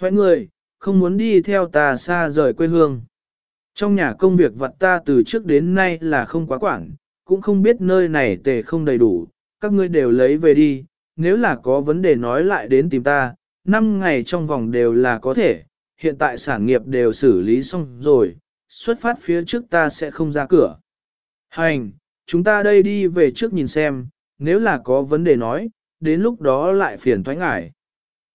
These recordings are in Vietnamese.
Hoại người, không muốn đi theo ta xa rời quê hương. Trong nhà công việc vật ta từ trước đến nay là không quá quản, cũng không biết nơi này tề không đầy đủ, các ngươi đều lấy về đi, nếu là có vấn đề nói lại đến tìm ta, 5 ngày trong vòng đều là có thể, hiện tại sản nghiệp đều xử lý xong rồi, xuất phát phía trước ta sẽ không ra cửa. Hành, chúng ta đây đi về trước nhìn xem, nếu là có vấn đề nói, đến lúc đó lại phiền thoái ngại.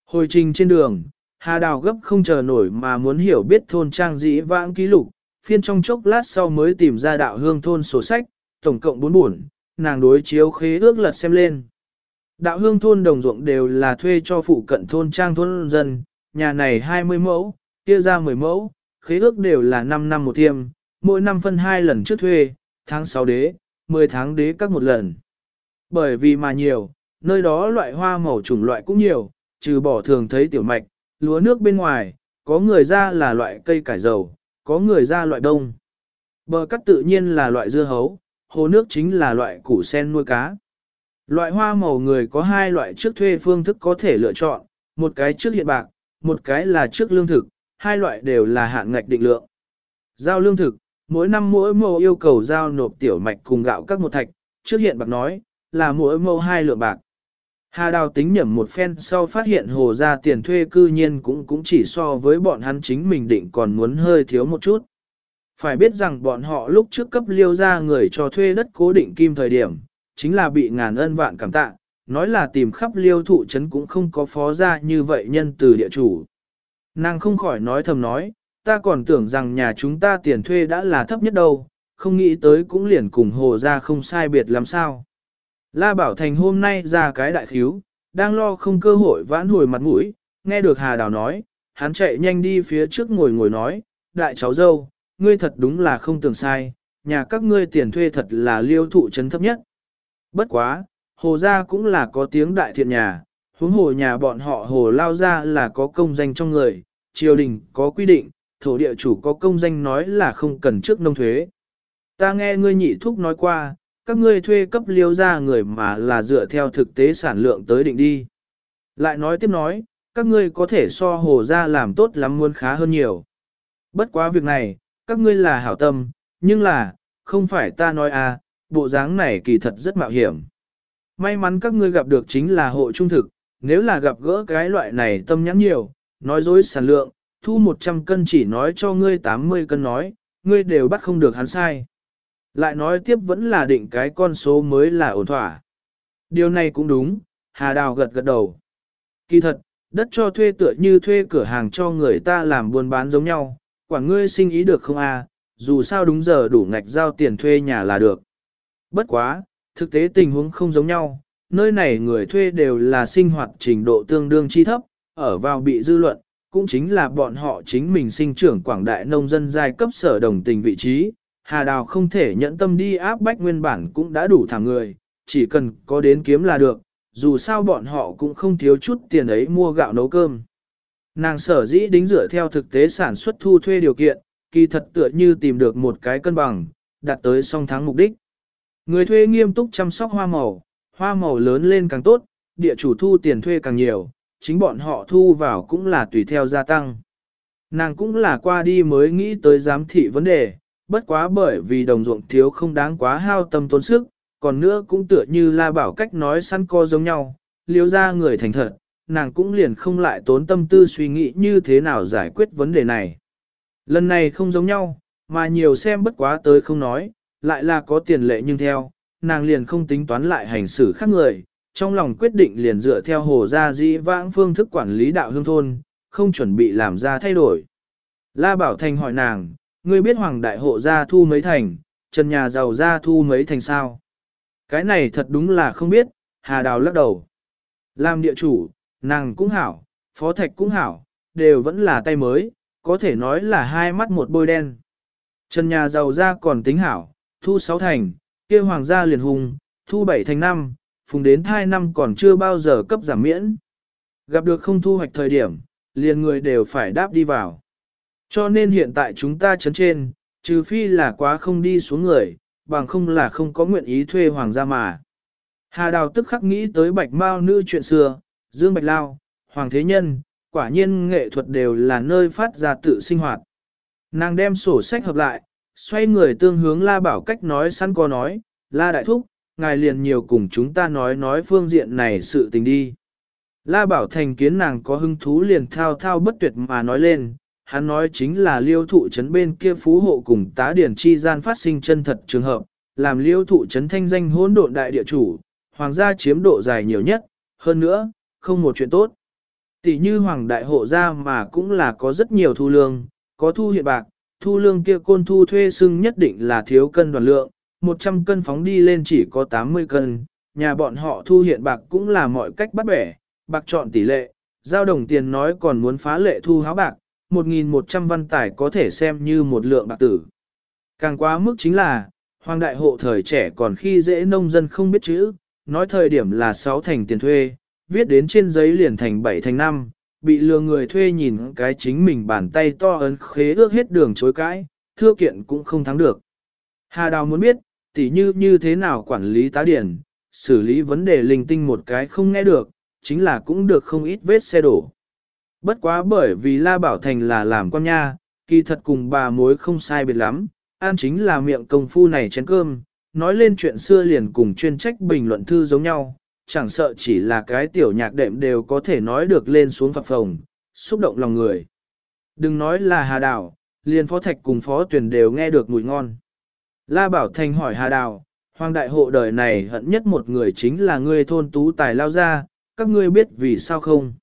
Hồi trình trên đường, Hà Đào gấp không chờ nổi mà muốn hiểu biết thôn trang dĩ vãng ký lục, phiên trong chốc lát sau mới tìm ra đạo hương thôn sổ sách, tổng cộng bốn buồn, nàng đối chiếu khế ước lật xem lên. Đạo hương thôn đồng ruộng đều là thuê cho phụ cận thôn trang thôn dân, nhà này 20 mẫu, kia ra 10 mẫu, khế ước đều là 5 năm một tiêm, mỗi năm phân 2 lần trước thuê, tháng 6 đế, 10 tháng đế các một lần. Bởi vì mà nhiều, nơi đó loại hoa màu chủng loại cũng nhiều, trừ bỏ thường thấy tiểu mạch, lúa nước bên ngoài, có người ra là loại cây cải dầu, có người ra loại đông. Bờ cắt tự nhiên là loại dưa hấu, hồ nước chính là loại củ sen nuôi cá. Loại hoa màu người có hai loại trước thuê phương thức có thể lựa chọn, một cái trước hiện bạc, một cái là trước lương thực, hai loại đều là hạn ngạch định lượng. Giao lương thực, mỗi năm mỗi mẫu yêu cầu giao nộp tiểu mạch cùng gạo các một thạch, trước hiện bạc nói, là mỗi mẫu hai lượng bạc. Hà Đào tính nhẩm một phen sau phát hiện hồ ra tiền thuê cư nhiên cũng cũng chỉ so với bọn hắn chính mình định còn muốn hơi thiếu một chút. Phải biết rằng bọn họ lúc trước cấp liêu ra người cho thuê đất cố định kim thời điểm, chính là bị ngàn ân vạn cảm tạ, nói là tìm khắp liêu thụ trấn cũng không có phó ra như vậy nhân từ địa chủ. Nàng không khỏi nói thầm nói, ta còn tưởng rằng nhà chúng ta tiền thuê đã là thấp nhất đâu, không nghĩ tới cũng liền cùng hồ ra không sai biệt làm sao. La Bảo Thành hôm nay ra cái đại khíu, đang lo không cơ hội vãn hồi mặt mũi, nghe được Hà Đào nói, hắn chạy nhanh đi phía trước ngồi ngồi nói, đại cháu dâu, ngươi thật đúng là không tưởng sai, nhà các ngươi tiền thuê thật là liêu thụ trấn thấp nhất. Bất quá, hồ gia cũng là có tiếng đại thiện nhà, huống hồ nhà bọn họ hồ lao ra là có công danh trong người, triều đình có quy định, thổ địa chủ có công danh nói là không cần trước nông thuế. Ta nghe ngươi nhị thúc nói qua, các ngươi thuê cấp liêu ra người mà là dựa theo thực tế sản lượng tới định đi. Lại nói tiếp nói, các ngươi có thể so hồ ra làm tốt lắm muốn khá hơn nhiều. Bất quá việc này, các ngươi là hảo tâm, nhưng là, không phải ta nói à, bộ dáng này kỳ thật rất mạo hiểm. May mắn các ngươi gặp được chính là hộ trung thực, nếu là gặp gỡ cái loại này tâm nhắn nhiều, nói dối sản lượng, thu 100 cân chỉ nói cho ngươi 80 cân nói, ngươi đều bắt không được hắn sai. Lại nói tiếp vẫn là định cái con số mới là ổn thỏa. Điều này cũng đúng, Hà Đào gật gật đầu. Kỳ thật, đất cho thuê tựa như thuê cửa hàng cho người ta làm buôn bán giống nhau, quả ngươi sinh ý được không a? dù sao đúng giờ đủ ngạch giao tiền thuê nhà là được. Bất quá, thực tế tình huống không giống nhau, nơi này người thuê đều là sinh hoạt trình độ tương đương chi thấp, ở vào bị dư luận, cũng chính là bọn họ chính mình sinh trưởng quảng đại nông dân giai cấp sở đồng tình vị trí. Hà Đào không thể nhẫn tâm đi áp bách nguyên bản cũng đã đủ thảm người, chỉ cần có đến kiếm là được, dù sao bọn họ cũng không thiếu chút tiền ấy mua gạo nấu cơm. Nàng sở dĩ đính dựa theo thực tế sản xuất thu thuê điều kiện, kỳ thật tựa như tìm được một cái cân bằng, đạt tới song thắng mục đích. Người thuê nghiêm túc chăm sóc hoa màu, hoa màu lớn lên càng tốt, địa chủ thu tiền thuê càng nhiều, chính bọn họ thu vào cũng là tùy theo gia tăng. Nàng cũng là qua đi mới nghĩ tới giám thị vấn đề, bất quá bởi vì đồng ruộng thiếu không đáng quá hao tâm tốn sức, còn nữa cũng tựa như la bảo cách nói săn co giống nhau, liêu ra người thành thật, nàng cũng liền không lại tốn tâm tư suy nghĩ như thế nào giải quyết vấn đề này. Lần này không giống nhau, mà nhiều xem bất quá tới không nói, lại là có tiền lệ nhưng theo, nàng liền không tính toán lại hành xử khác người, trong lòng quyết định liền dựa theo hồ gia dĩ vãng phương thức quản lý đạo hương thôn, không chuẩn bị làm ra thay đổi. La Bảo Thành hỏi nàng, ngươi biết hoàng đại hộ gia thu mấy thành, trần nhà giàu gia thu mấy thành sao? Cái này thật đúng là không biết, Hà Đào lắc đầu. Làm địa chủ, nàng cũng hảo, phó thạch cũng hảo, đều vẫn là tay mới, có thể nói là hai mắt một bôi đen. Trần nhà giàu gia còn tính hảo, thu sáu thành, kia hoàng gia liền hùng, thu bảy thành năm, phùng đến thai năm còn chưa bao giờ cấp giảm miễn. Gặp được không thu hoạch thời điểm, liền người đều phải đáp đi vào. Cho nên hiện tại chúng ta chấn trên, trừ phi là quá không đi xuống người, bằng không là không có nguyện ý thuê hoàng gia mà. Hà Đào tức khắc nghĩ tới bạch mao nữ chuyện xưa, Dương Bạch Lao, Hoàng Thế Nhân, quả nhiên nghệ thuật đều là nơi phát ra tự sinh hoạt. Nàng đem sổ sách hợp lại, xoay người tương hướng La Bảo cách nói sẵn có nói, La Đại Thúc, ngài liền nhiều cùng chúng ta nói nói phương diện này sự tình đi. La Bảo Thành kiến nàng có hứng thú liền thao thao bất tuyệt mà nói lên, hắn nói chính là liêu thụ trấn bên kia phú hộ cùng tá điển chi gian phát sinh chân thật trường hợp, làm liêu thụ trấn thanh danh hỗn độn đại địa chủ, hoàng gia chiếm độ dài nhiều nhất, hơn nữa, không một chuyện tốt. Tỷ như hoàng đại hộ gia mà cũng là có rất nhiều thu lương, có thu hiện bạc, thu lương kia côn thu thuê xưng nhất định là thiếu cân đoàn lượng, 100 cân phóng đi lên chỉ có 80 cân, nhà bọn họ thu hiện bạc cũng là mọi cách bắt bẻ, bạc chọn tỷ lệ, giao đồng tiền nói còn muốn phá lệ thu háo bạc, 1.100 văn tải có thể xem như một lượng bạc tử. Càng quá mức chính là, hoàng đại hộ thời trẻ còn khi dễ nông dân không biết chữ, nói thời điểm là 6 thành tiền thuê, viết đến trên giấy liền thành 7 thành 5, bị lừa người thuê nhìn cái chính mình bàn tay to ấn khế ước hết đường chối cãi, thưa kiện cũng không thắng được. Hà Đào muốn biết, tỉ như như thế nào quản lý tá điển, xử lý vấn đề linh tinh một cái không nghe được, chính là cũng được không ít vết xe đổ. Bất quá bởi vì La Bảo Thành là làm con nha, kỳ thật cùng bà mối không sai biệt lắm, an chính là miệng công phu này chén cơm, nói lên chuyện xưa liền cùng chuyên trách bình luận thư giống nhau, chẳng sợ chỉ là cái tiểu nhạc đệm đều có thể nói được lên xuống phập phồng, xúc động lòng người. Đừng nói là Hà Đào, liền Phó Thạch cùng Phó tuyển đều nghe được mùi ngon. La Bảo Thành hỏi Hà Đào, Hoàng đại hộ đời này hận nhất một người chính là ngươi thôn tú tài lao ra, các ngươi biết vì sao không?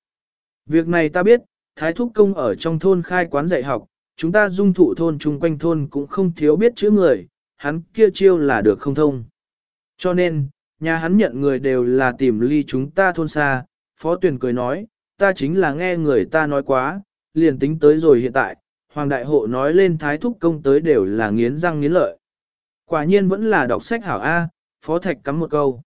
Việc này ta biết, Thái Thúc Công ở trong thôn khai quán dạy học, chúng ta dung thụ thôn chung quanh thôn cũng không thiếu biết chữ người, hắn kia chiêu là được không thông. Cho nên, nhà hắn nhận người đều là tìm ly chúng ta thôn xa, Phó Tuyền cười nói, ta chính là nghe người ta nói quá, liền tính tới rồi hiện tại, Hoàng Đại Hộ nói lên Thái Thúc Công tới đều là nghiến răng nghiến lợi. Quả nhiên vẫn là đọc sách hảo A, Phó Thạch cắm một câu.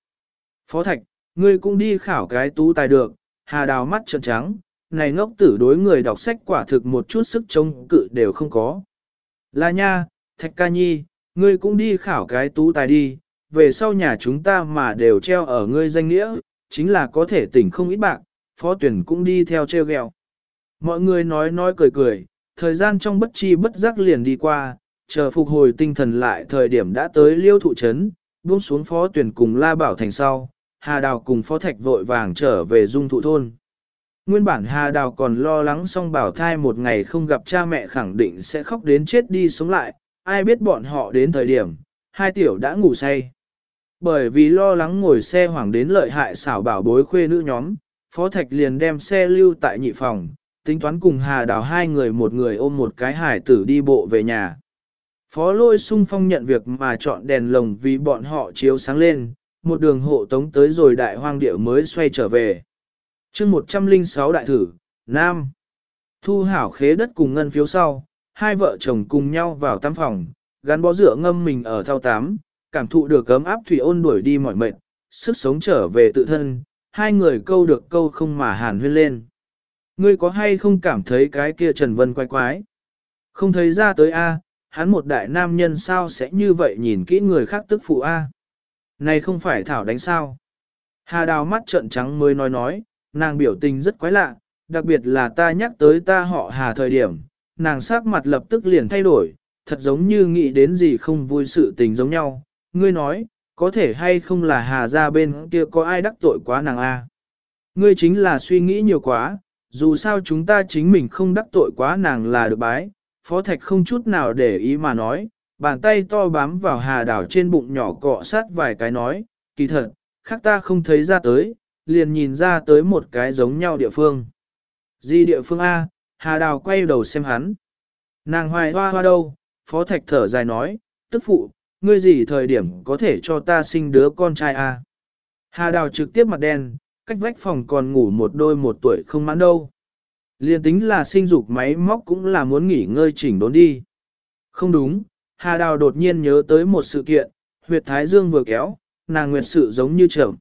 Phó Thạch, ngươi cũng đi khảo cái tú tài được, hà đào mắt trợn trắng, này ngốc tử đối người đọc sách quả thực một chút sức chống cự đều không có. Là nha, Thạch ca nhi, ngươi cũng đi khảo cái tú tài đi, về sau nhà chúng ta mà đều treo ở ngươi danh nghĩa, chính là có thể tỉnh không ít bạc, phó tuyển cũng đi theo treo ghẹo. Mọi người nói nói cười cười, thời gian trong bất chi bất giác liền đi qua, chờ phục hồi tinh thần lại thời điểm đã tới liêu thụ trấn, buông xuống phó tuyển cùng la bảo thành sau, Hà Đào cùng phó thạch vội vàng trở về dung thụ thôn. Nguyên bản Hà Đào còn lo lắng song bảo thai một ngày không gặp cha mẹ khẳng định sẽ khóc đến chết đi sống lại, ai biết bọn họ đến thời điểm, hai tiểu đã ngủ say. Bởi vì lo lắng ngồi xe hoảng đến lợi hại xảo bảo bối khuê nữ nhóm, Phó Thạch liền đem xe lưu tại nhị phòng, tính toán cùng Hà Đào hai người một người ôm một cái hải tử đi bộ về nhà. Phó lôi sung phong nhận việc mà chọn đèn lồng vì bọn họ chiếu sáng lên, một đường hộ tống tới rồi đại hoang địa mới xoay trở về chương 106 đại thử, Nam. Thu hảo khế đất cùng ngân phiếu sau, hai vợ chồng cùng nhau vào tắm phòng, gắn bó rửa ngâm mình ở thao tám, cảm thụ được cấm áp thủy ôn đuổi đi mọi mệt, sức sống trở về tự thân, hai người câu được câu không mà hàn huyên lên. Ngươi có hay không cảm thấy cái kia Trần Vân quái quái? Không thấy ra tới A, hắn một đại nam nhân sao sẽ như vậy nhìn kỹ người khác tức phụ A. Này không phải Thảo đánh sao. Hà đào mắt trợn trắng mới nói nói, nàng biểu tình rất quái lạ, đặc biệt là ta nhắc tới ta họ Hà thời điểm, nàng sắc mặt lập tức liền thay đổi, thật giống như nghĩ đến gì không vui sự tình giống nhau. Ngươi nói, có thể hay không là Hà ra bên kia có ai đắc tội quá nàng A. Ngươi chính là suy nghĩ nhiều quá, dù sao chúng ta chính mình không đắc tội quá nàng là được bái, Phó Thạch không chút nào để ý mà nói, bàn tay to bám vào hà đảo trên bụng nhỏ cọ sát vài cái nói, kỳ thật, khác ta không thấy ra tới, liền nhìn ra tới một cái giống nhau địa phương. Di địa phương A, hà đào quay đầu xem hắn. Nàng hoài hoa hoa đâu, Phó Thạch thở dài nói, tức phụ, ngươi gì thời điểm có thể cho ta sinh đứa con trai A. Hà đào trực tiếp mặt đen, cách vách phòng còn ngủ một đôi một tuổi không mãn đâu. Liên tính là sinh dục máy móc cũng là muốn nghỉ ngơi chỉnh đốn đi. Không đúng, Hà Đào đột nhiên nhớ tới một sự kiện, huyệt thái dương vừa kéo, nàng nguyệt sự giống như trưởng.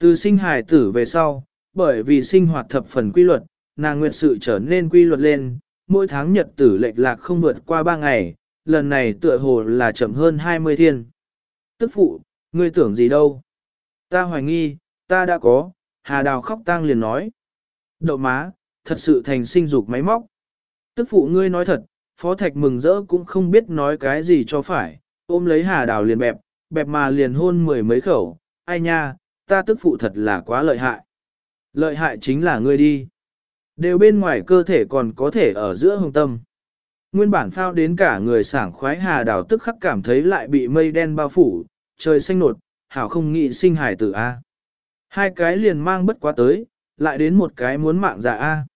Từ sinh hài tử về sau, bởi vì sinh hoạt thập phần quy luật, nàng nguyệt sự trở nên quy luật lên, mỗi tháng nhật tử lệch lạc không vượt qua 3 ngày, lần này tựa hồ là chậm hơn 20 thiên. Tức phụ, ngươi tưởng gì đâu? Ta hoài nghi, ta đã có, Hà Đào khóc tang liền nói. Đậu má, thật sự thành sinh dục máy móc. Tức phụ ngươi nói thật, phó thạch mừng rỡ cũng không biết nói cái gì cho phải, ôm lấy hà đào liền bẹp, bẹp mà liền hôn mười mấy khẩu, ai nha, ta tức phụ thật là quá lợi hại. Lợi hại chính là ngươi đi. Đều bên ngoài cơ thể còn có thể ở giữa hồng tâm. Nguyên bản phao đến cả người sảng khoái hà đào tức khắc cảm thấy lại bị mây đen bao phủ, trời xanh nột, hảo không nghĩ sinh hải tử A. Hai cái liền mang bất quá tới, lại đến một cái muốn mạng giả A.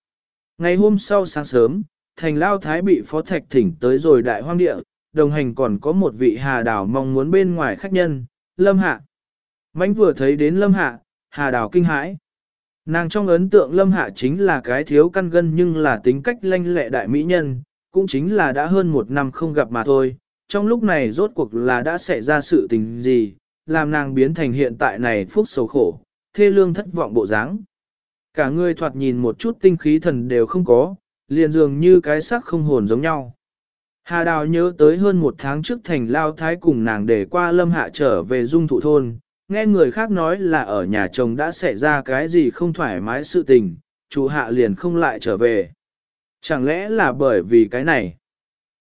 Ngày hôm sau sáng sớm, thành lao thái bị phó thạch thỉnh tới rồi đại hoang địa, đồng hành còn có một vị hà đảo mong muốn bên ngoài khách nhân, lâm hạ. Mánh vừa thấy đến lâm hạ, hà Đào kinh hãi. Nàng trong ấn tượng lâm hạ chính là cái thiếu căn gân nhưng là tính cách lanh lẹ đại mỹ nhân, cũng chính là đã hơn một năm không gặp mà thôi. Trong lúc này rốt cuộc là đã xảy ra sự tình gì, làm nàng biến thành hiện tại này phúc sầu khổ, thê lương thất vọng bộ dáng. Cả người thoạt nhìn một chút tinh khí thần đều không có, liền dường như cái xác không hồn giống nhau. Hà Đào nhớ tới hơn một tháng trước thành lao thái cùng nàng để qua lâm hạ trở về dung thụ thôn, nghe người khác nói là ở nhà chồng đã xảy ra cái gì không thoải mái sự tình, chủ hạ liền không lại trở về. Chẳng lẽ là bởi vì cái này?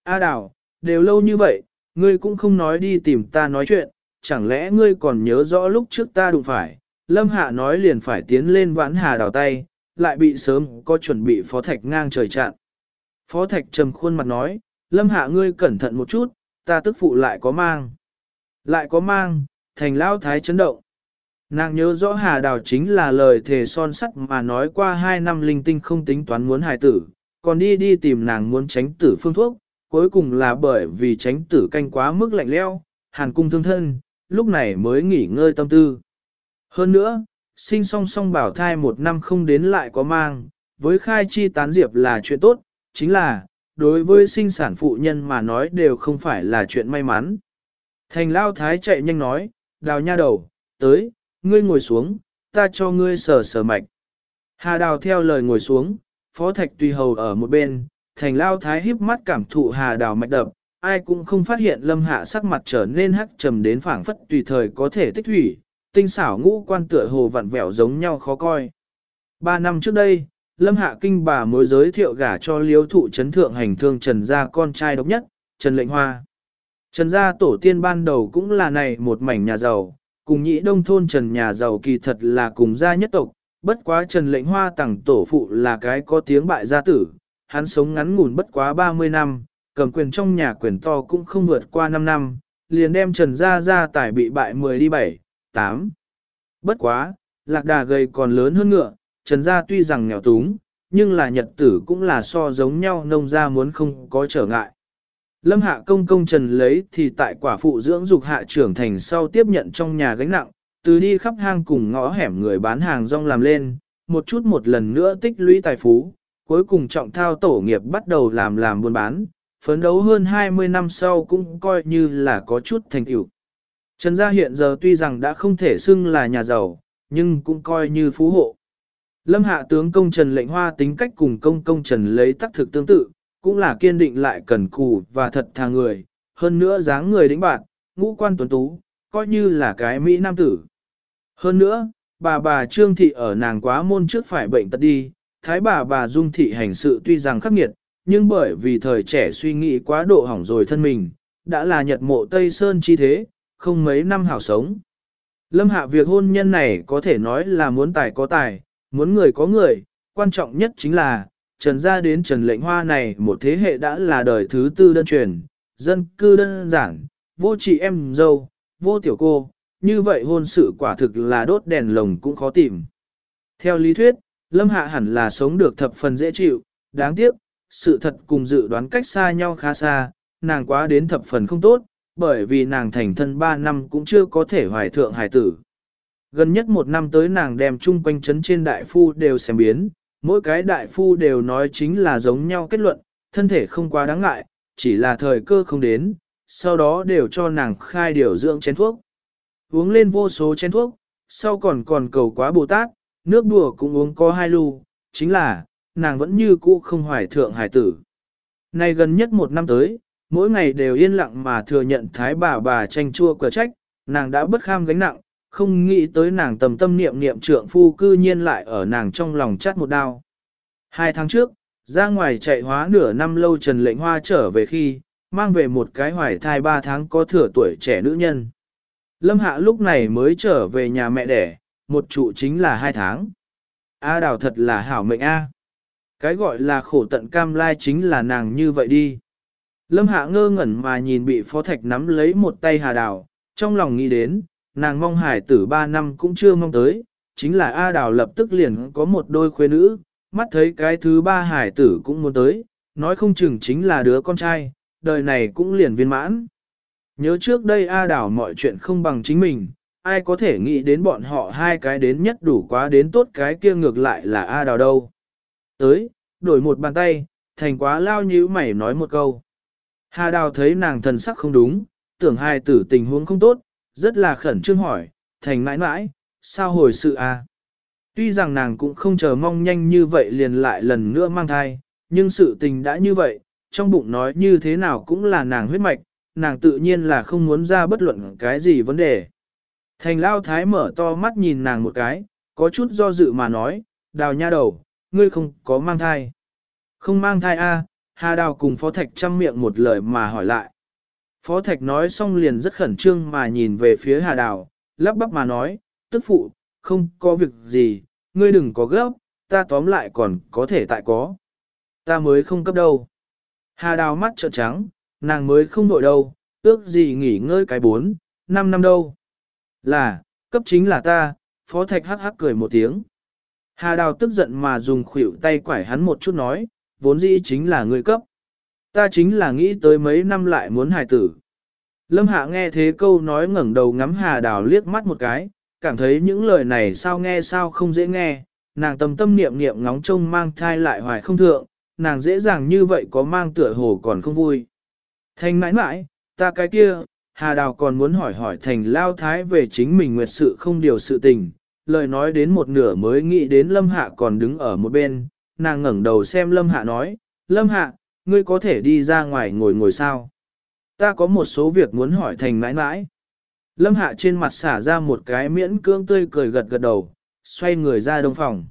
A Đào, đều lâu như vậy, ngươi cũng không nói đi tìm ta nói chuyện, chẳng lẽ ngươi còn nhớ rõ lúc trước ta đụng phải, lâm hạ nói liền phải tiến lên vãn hà đào tay, lại bị sớm có chuẩn bị phó thạch ngang trời chặn. Phó thạch trầm khuôn mặt nói, lâm hạ ngươi cẩn thận một chút, ta tức phụ lại có mang. Lại có mang, thành lao thái chấn động. Nàng nhớ rõ hà đào chính là lời thề son sắt mà nói qua hai năm linh tinh không tính toán muốn hài tử, còn đi đi tìm nàng muốn tránh tử phương thuốc, cuối cùng là bởi vì tránh tử canh quá mức lạnh leo, hàn cung thương thân, lúc này mới nghỉ ngơi tâm tư. Hơn nữa, sinh song song bảo thai một năm không đến lại có mang, với khai chi tán diệp là chuyện tốt, chính là, đối với sinh sản phụ nhân mà nói đều không phải là chuyện may mắn. Thành lao thái chạy nhanh nói, đào nha đầu, tới, ngươi ngồi xuống, ta cho ngươi sờ sờ mạch. Hà đào theo lời ngồi xuống, phó thạch tùy hầu ở một bên, thành lao thái híp mắt cảm thụ hà đào mạch đập, ai cũng không phát hiện lâm hạ sắc mặt trở nên hắc trầm đến phảng phất tùy thời có thể tích thủy, tinh xảo ngũ quan tựa hồ vặn vẹo giống nhau khó coi. Ba năm trước đây, lâm hạ kinh bà mới giới thiệu gả cho liếu thụ chấn thượng hành thương trần gia con trai độc nhất, Trần Lệnh Hoa. Trần gia tổ tiên ban đầu cũng là này một mảnh nhà giàu, cùng nhị đông thôn Trần nhà giàu kỳ thật là cùng gia nhất tộc, bất quá Trần Lệnh Hoa tặng tổ phụ là cái có tiếng bại gia tử, hắn sống ngắn ngủn bất quá 30 năm, cầm quyền trong nhà quyền to cũng không vượt qua 5 năm, liền đem Trần Gia Gia tài bị bại 10 đi 7, 8. Bất quá, lạc đà gầy còn lớn hơn ngựa, Trần Gia tuy rằng nghèo túng, nhưng là nhật tử cũng là so giống nhau nông gia muốn không có trở ngại. Lâm hạ công công Trần lấy thì tại quả phụ dưỡng dục hạ trưởng thành sau tiếp nhận trong nhà gánh nặng, từ đi khắp hang cùng ngõ hẻm người bán hàng rong làm lên, một chút một lần nữa tích lũy tài phú, cuối cùng trọng thao tổ nghiệp bắt đầu làm làm buôn bán, phấn đấu hơn 20 năm sau cũng coi như là có chút thành tựu. Trần gia hiện giờ tuy rằng đã không thể xưng là nhà giàu, nhưng cũng coi như phú hộ. Lâm hạ tướng công Trần lệnh hoa tính cách cùng công công Trần lấy tác thực tương tự, cũng là kiên định lại cần cù và thật thà người, hơn nữa dáng người đĩnh bạn, ngũ quan tuấn tú, coi như là cái Mỹ nam tử. Hơn nữa, bà bà Trương Thị ở nàng quá môn trước phải bệnh tật đi, thái bà bà Dung Thị hành sự tuy rằng khắc nghiệt, nhưng bởi vì thời trẻ suy nghĩ quá độ hỏng rồi thân mình, đã là nhật mộ Tây Sơn chi thế, không mấy năm hảo sống. Lâm hạ việc hôn nhân này có thể nói là muốn tài có tài, muốn người có người, quan trọng nhất chính là, trần gia đến trần lệnh hoa này một thế hệ đã là đời thứ tư đơn truyền, dân cư đơn giản, vô chị em dâu, vô tiểu cô, như vậy hôn sự quả thực là đốt đèn lồng cũng khó tìm. Theo lý thuyết, Lâm Hạ hẳn là sống được thập phần dễ chịu, đáng tiếc, sự thật cùng dự đoán cách xa nhau khá xa, nàng quá đến thập phần không tốt, bởi vì nàng thành thân 3 năm cũng chưa có thể hoài thượng hài tử. Gần nhất một năm tới nàng đem chung quanh chấn trên đại phu đều xem biến, mỗi cái đại phu đều nói chính là giống nhau kết luận, thân thể không quá đáng ngại, chỉ là thời cơ không đến, sau đó đều cho nàng khai điều dưỡng chén thuốc. Uống lên vô số chén thuốc, sau còn còn cầu quá Bồ Tát, nước đùa cũng uống có hai lu, chính là, nàng vẫn như cũ không hoài thượng hải tử. Nay gần nhất một năm tới, mỗi ngày đều yên lặng mà thừa nhận thái bà bà tranh chua cửa trách, nàng đã bất kham gánh nặng, không nghĩ tới nàng tầm tâm niệm niệm trượng phu cư nhiên lại ở nàng trong lòng chát một đao. Hai tháng trước, ra ngoài chạy hóa nửa năm lâu Trần Lệnh Hoa trở về khi, mang về một cái hoài thai ba tháng có thừa tuổi trẻ nữ nhân. Lâm Hạ lúc này mới trở về nhà mẹ đẻ, một trụ chính là hai tháng. A đào thật là hảo mệnh A. Cái gọi là khổ tận cam lai chính là nàng như vậy đi. Lâm Hạ ngơ ngẩn mà nhìn bị Phó Thạch nắm lấy một tay Hà Đào, trong lòng nghĩ đến, nàng mong hải tử ba năm cũng chưa mong tới, chính là A Đào lập tức liền có một đôi khuê nữ, mắt thấy cái thứ ba hải tử cũng muốn tới, nói không chừng chính là đứa con trai, đời này cũng liền viên mãn. Nhớ trước đây A Đào mọi chuyện không bằng chính mình, ai có thể nghĩ đến bọn họ hai cái đến nhất đủ quá đến tốt cái kia ngược lại là A Đào đâu. Tới, đổi một bàn tay, thành quá lao nhíu mày nói một câu. Hà Đào thấy nàng thần sắc không đúng, tưởng hai tử tình huống không tốt, rất là khẩn trương hỏi, thành mãi mãi, sao hồi sự à? Tuy rằng nàng cũng không chờ mong nhanh như vậy liền lại lần nữa mang thai, nhưng sự tình đã như vậy, trong bụng nói như thế nào cũng là nàng huyết mạch, nàng tự nhiên là không muốn ra bất luận cái gì vấn đề. Thành lao thái mở to mắt nhìn nàng một cái, có chút do dự mà nói, đào nha đầu, ngươi không có mang thai. Không mang thai a? Hà đào cùng phó thạch chăm miệng một lời mà hỏi lại. Phó thạch nói xong liền rất khẩn trương mà nhìn về phía hà đào, lắp bắp mà nói, tức phụ, không có việc gì, ngươi đừng có gấp, ta tóm lại còn có thể tại có. Ta mới không cấp đâu. Hà đào mắt trợn trắng, nàng mới không đội đâu, ước gì nghỉ ngơi cái bốn, năm năm đâu. Là, cấp chính là ta, phó thạch hắc hắc cười một tiếng. Hà đào tức giận mà dùng khuỷu tay quải hắn một chút nói, vốn dĩ chính là ngươi cấp. Ta chính là nghĩ tới mấy năm lại muốn hài tử. Lâm Hạ nghe thế câu nói ngẩng đầu ngắm Hà Đào liếc mắt một cái, cảm thấy những lời này sao nghe sao không dễ nghe, nàng tâm tâm niệm niệm ngóng trông mang thai lại hoài không thượng, nàng dễ dàng như vậy có mang tựa hồ còn không vui. Thành mãi mãi, ta cái kia, Hà Đào còn muốn hỏi hỏi thành lao thái về chính mình nguyệt sự không điều sự tình, lời nói đến một nửa mới nghĩ đến Lâm Hạ còn đứng ở một bên, nàng ngẩng đầu xem Lâm Hạ nói, Lâm Hạ, ngươi có thể đi ra ngoài ngồi ngồi sao? Ta có một số việc muốn hỏi thành mãi mãi. Lâm Hạ trên mặt xả ra một cái miễn cưỡng tươi cười gật gật đầu, xoay người ra đông phòng.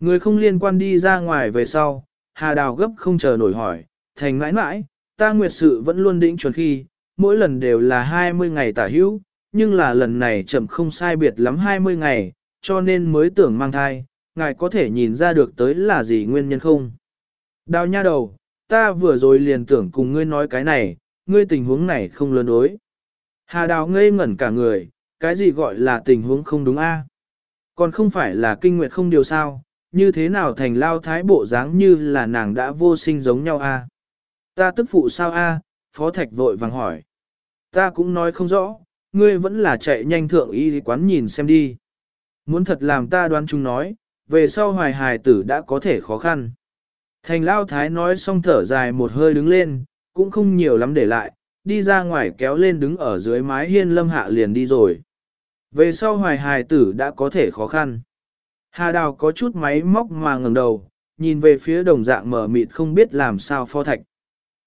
Người không liên quan đi ra ngoài về sau, Hà Đào gấp không chờ nổi hỏi, thành mãi mãi, ta nguyệt sự vẫn luôn đĩnh chuẩn khi, mỗi lần đều là 20 ngày tả hữu, nhưng là lần này chậm không sai biệt lắm 20 ngày, cho nên mới tưởng mang thai, ngài có thể nhìn ra được tới là gì nguyên nhân không? Đào nha đầu, ta vừa rồi liền tưởng cùng ngươi nói cái này, ngươi tình huống này không lớn đối. Hà đào ngây ngẩn cả người, cái gì gọi là tình huống không đúng a? Còn không phải là kinh nguyệt không điều sao, như thế nào thành lao thái bộ dáng như là nàng đã vô sinh giống nhau a? Ta tức phụ sao a? Phó Thạch vội vàng hỏi. Ta cũng nói không rõ, ngươi vẫn là chạy nhanh thượng y quán nhìn xem đi. Muốn thật làm ta đoán chúng nói, về sau hoài hài tử đã có thể khó khăn. Thành lao thái nói xong thở dài một hơi đứng lên, cũng không nhiều lắm để lại, đi ra ngoài kéo lên đứng ở dưới mái hiên lâm hạ liền đi rồi. Về sau hoài hài tử đã có thể khó khăn. Hà đào có chút máy móc mà ngẩng đầu, nhìn về phía đồng dạng mở mịt không biết làm sao pho thạch.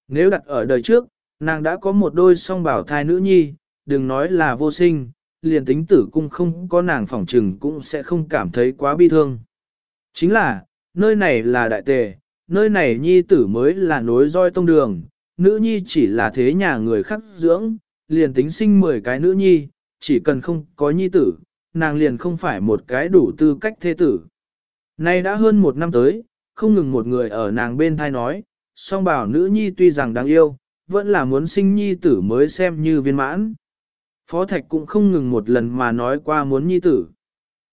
Nếu đặt ở đời trước, nàng đã có một đôi song bảo thai nữ nhi, đừng nói là vô sinh, liền tính tử cung không có nàng phỏng trừng cũng sẽ không cảm thấy quá bi thương. Chính là, nơi này là đại tề, nơi này nhi tử mới là nối roi tông đường, nữ nhi chỉ là thế nhà người khắc dưỡng, liền tính sinh 10 cái nữ nhi, chỉ cần không có nhi tử, nàng liền không phải một cái đủ tư cách thế tử. Nay đã hơn một năm tới, không ngừng một người ở nàng bên thai nói, song bảo nữ nhi tuy rằng đáng yêu, vẫn là muốn sinh nhi tử mới xem như viên mãn. Phó Thạch cũng không ngừng một lần mà nói qua muốn nhi tử.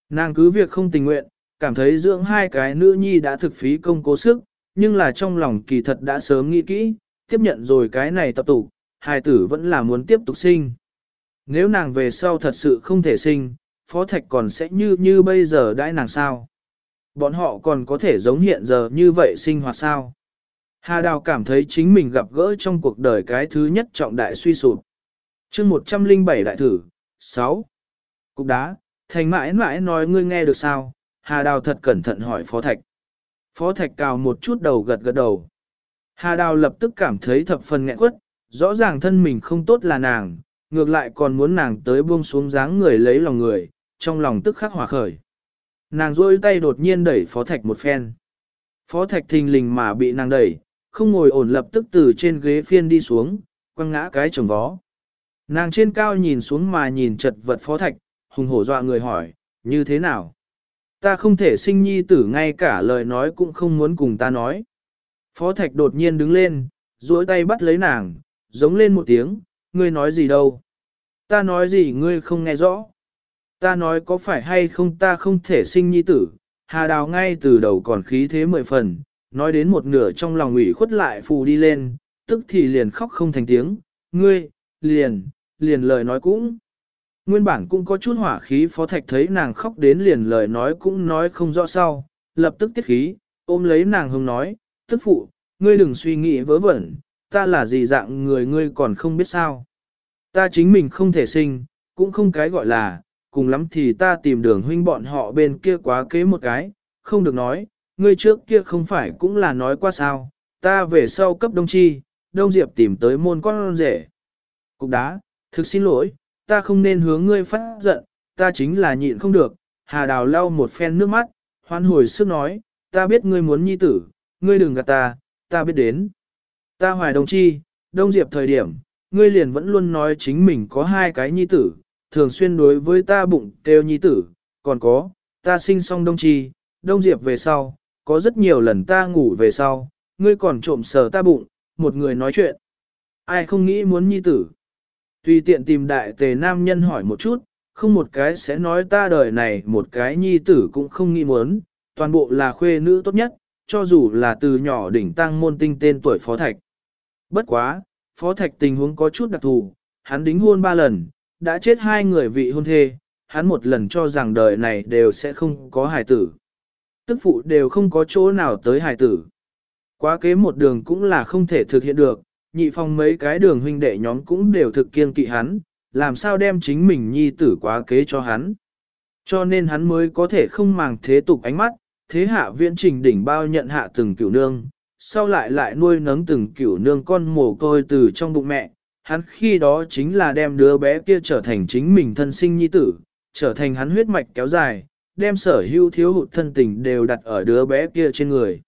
Nàng cứ việc không tình nguyện, cảm thấy dưỡng hai cái nữ nhi đã thực phí công cố sức, nhưng là trong lòng kỳ thật đã sớm nghĩ kỹ, tiếp nhận rồi cái này tập tụ, hài tử vẫn là muốn tiếp tục sinh. Nếu nàng về sau thật sự không thể sinh, Phó Thạch còn sẽ như như bây giờ đãi nàng sao? Bọn họ còn có thể giống hiện giờ như vậy sinh hoạt sao? Hà Đào cảm thấy chính mình gặp gỡ trong cuộc đời cái thứ nhất trọng đại suy sụp. chương 107 đại thử, 6. Cục đá, thành mãi mãi nói ngươi nghe được sao? Hà Đào thật cẩn thận hỏi Phó Thạch. Phó Thạch cào một chút đầu gật gật đầu. Hà Đào lập tức cảm thấy thập phần nghẹn quất, rõ ràng thân mình không tốt là nàng, ngược lại còn muốn nàng tới buông xuống dáng người lấy lòng người, trong lòng tức khắc hòa khởi. Nàng rôi tay đột nhiên đẩy Phó Thạch một phen. Phó thạch thình lình mà bị nàng đẩy, không ngồi ổn lập tức từ trên ghế phiên đi xuống, quăng ngã cái chồng vó. Nàng trên cao nhìn xuống mà nhìn chật vật phó thạch, hùng hổ dọa người hỏi, như thế nào? Ta không thể sinh nhi tử ngay cả lời nói cũng không muốn cùng ta nói. Phó thạch đột nhiên đứng lên, duỗi tay bắt lấy nàng, giống lên một tiếng, ngươi nói gì đâu? Ta nói gì ngươi không nghe rõ? Ta nói có phải hay không ta không thể sinh nhi tử? Hà đào ngay từ đầu còn khí thế mười phần, nói đến một nửa trong lòng ủy khuất lại phù đi lên, tức thì liền khóc không thành tiếng, ngươi, liền, liền lời nói cũng. Nguyên bản cũng có chút hỏa khí phó thạch thấy nàng khóc đến liền lời nói cũng nói không rõ sau, lập tức tiết khí, ôm lấy nàng hông nói, tức phụ, ngươi đừng suy nghĩ vớ vẩn, ta là gì dạng người ngươi còn không biết sao. Ta chính mình không thể sinh, cũng không cái gọi là, cùng lắm thì ta tìm đường huynh bọn họ bên kia quá kế một cái, không được nói, ngươi trước kia không phải cũng là nói qua sao, ta về sau cấp đông chi, đông diệp tìm tới môn con rể. Cục đá, thực xin lỗi, ta không nên hướng ngươi phát giận, ta chính là nhịn không được, hà đào lau một phen nước mắt, hoan hồi sức nói, ta biết ngươi muốn nhi tử, ngươi đừng gạt ta, ta biết đến. Ta hoài đông chi, đông diệp thời điểm, ngươi liền vẫn luôn nói chính mình có hai cái nhi tử, thường xuyên đối với ta bụng kêu nhi tử, còn có, ta sinh xong đông chi, đông diệp về sau, có rất nhiều lần ta ngủ về sau, ngươi còn trộm sờ ta bụng, một người nói chuyện. Ai không nghĩ muốn nhi tử? Tùy tiện tìm đại tề nam nhân hỏi một chút, không một cái sẽ nói ta đời này một cái nhi tử cũng không nghĩ muốn, toàn bộ là khuê nữ tốt nhất, cho dù là từ nhỏ đỉnh tăng môn tinh tên tuổi phó thạch. Bất quá, phó thạch tình huống có chút đặc thù, hắn đính hôn ba lần, đã chết hai người vị hôn thê, hắn một lần cho rằng đời này đều sẽ không có hài tử. Tức phụ đều không có chỗ nào tới hài tử. Quá kế một đường cũng là không thể thực hiện được, nhị phong mấy cái đường huynh đệ nhóm cũng đều thực kiên kỵ hắn, làm sao đem chính mình nhi tử quá kế cho hắn. Cho nên hắn mới có thể không màng thế tục ánh mắt, thế hạ viễn trình đỉnh bao nhận hạ từng cửu nương, sau lại lại nuôi nấng từng cửu nương con mồ côi từ trong bụng mẹ, hắn khi đó chính là đem đứa bé kia trở thành chính mình thân sinh nhi tử, trở thành hắn huyết mạch kéo dài, đem sở hữu thiếu hụt thân tình đều đặt ở đứa bé kia trên người.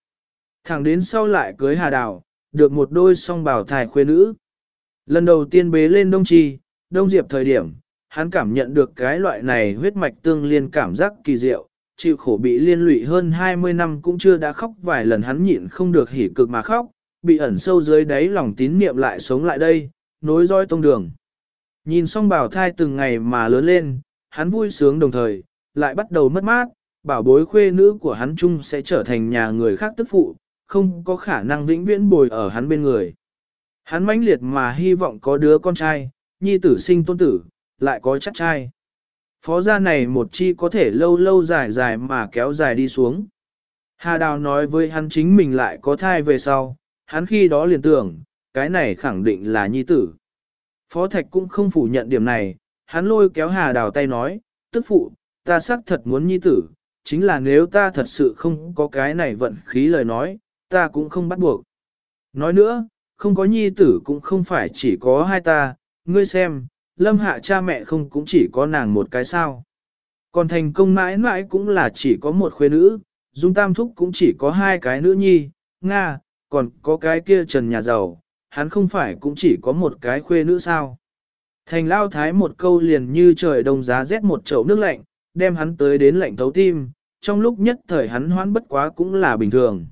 Thẳng đến sau lại cưới Hà Đào, được một đôi song bào thai khuê nữ. Lần đầu tiên bế lên Đông Trì, Đông Diệp thời điểm, hắn cảm nhận được cái loại này huyết mạch tương liên cảm giác kỳ diệu, chịu khổ bị liên lụy hơn 20 năm cũng chưa đã khóc vài lần hắn nhịn không được hỉ cực mà khóc, bị ẩn sâu dưới đáy lòng tín niệm lại sống lại đây, nối roi tông đường. Nhìn xong bảo thai từng ngày mà lớn lên, hắn vui sướng đồng thời, lại bắt đầu mất mát, bảo bối khuê nữ của hắn chung sẽ trở thành nhà người khác tức phụ, không có khả năng vĩnh viễn bồi ở hắn bên người. Hắn mãnh liệt mà hy vọng có đứa con trai, nhi tử sinh tôn tử, lại có chắc trai. Phó gia này một chi có thể lâu lâu dài dài mà kéo dài đi xuống. Hà Đào nói với hắn chính mình lại có thai về sau, hắn khi đó liền tưởng, cái này khẳng định là nhi tử. Phó Thạch cũng không phủ nhận điểm này, hắn lôi kéo Hà Đào tay nói, tức phụ, ta xác thật muốn nhi tử, chính là nếu ta thật sự không có cái này vận khí lời nói, ta cũng không bắt buộc. Nói nữa, không có nhi tử cũng không phải chỉ có hai ta, ngươi xem, lâm hạ cha mẹ không cũng chỉ có nàng một cái sao. Còn thành công mãi mãi cũng là chỉ có một khuê nữ, dung tam thúc cũng chỉ có hai cái nữ nhi, Nga, còn có cái kia trần nhà giàu, hắn không phải cũng chỉ có một cái khuê nữ sao. Thành lao thái một câu liền như trời đông giá rét một chậu nước lạnh, đem hắn tới đến lạnh thấu tim, trong lúc nhất thời hắn hoán bất quá cũng là bình thường.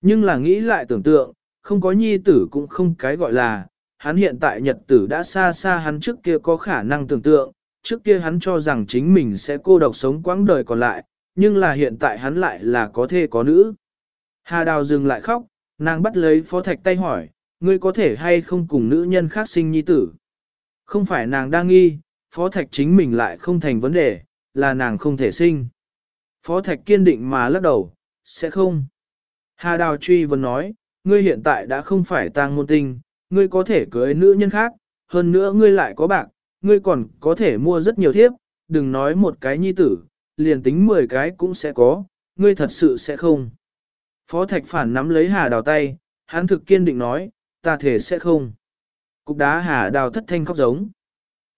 Nhưng là nghĩ lại tưởng tượng, không có nhi tử cũng không cái gọi là, hắn hiện tại nhật tử đã xa xa hắn trước kia có khả năng tưởng tượng, trước kia hắn cho rằng chính mình sẽ cô độc sống quãng đời còn lại, nhưng là hiện tại hắn lại là có thê có nữ. Hà Đào dừng lại khóc, nàng bắt lấy phó thạch tay hỏi, ngươi có thể hay không cùng nữ nhân khác sinh nhi tử? Không phải nàng đang nghi, phó thạch chính mình lại không thành vấn đề, là nàng không thể sinh. Phó thạch kiên định mà lắc đầu, sẽ không. Hà Đào truy vấn nói, ngươi hiện tại đã không phải tang môn tinh, ngươi có thể cưới nữ nhân khác, hơn nữa ngươi lại có bạc, ngươi còn có thể mua rất nhiều thiếp, đừng nói một cái nhi tử, liền tính 10 cái cũng sẽ có, ngươi thật sự sẽ không. Phó Thạch Phản nắm lấy Hà Đào tay, hắn thực kiên định nói, ta thể sẽ không. Cục đá Hà Đào thất thanh khóc giống.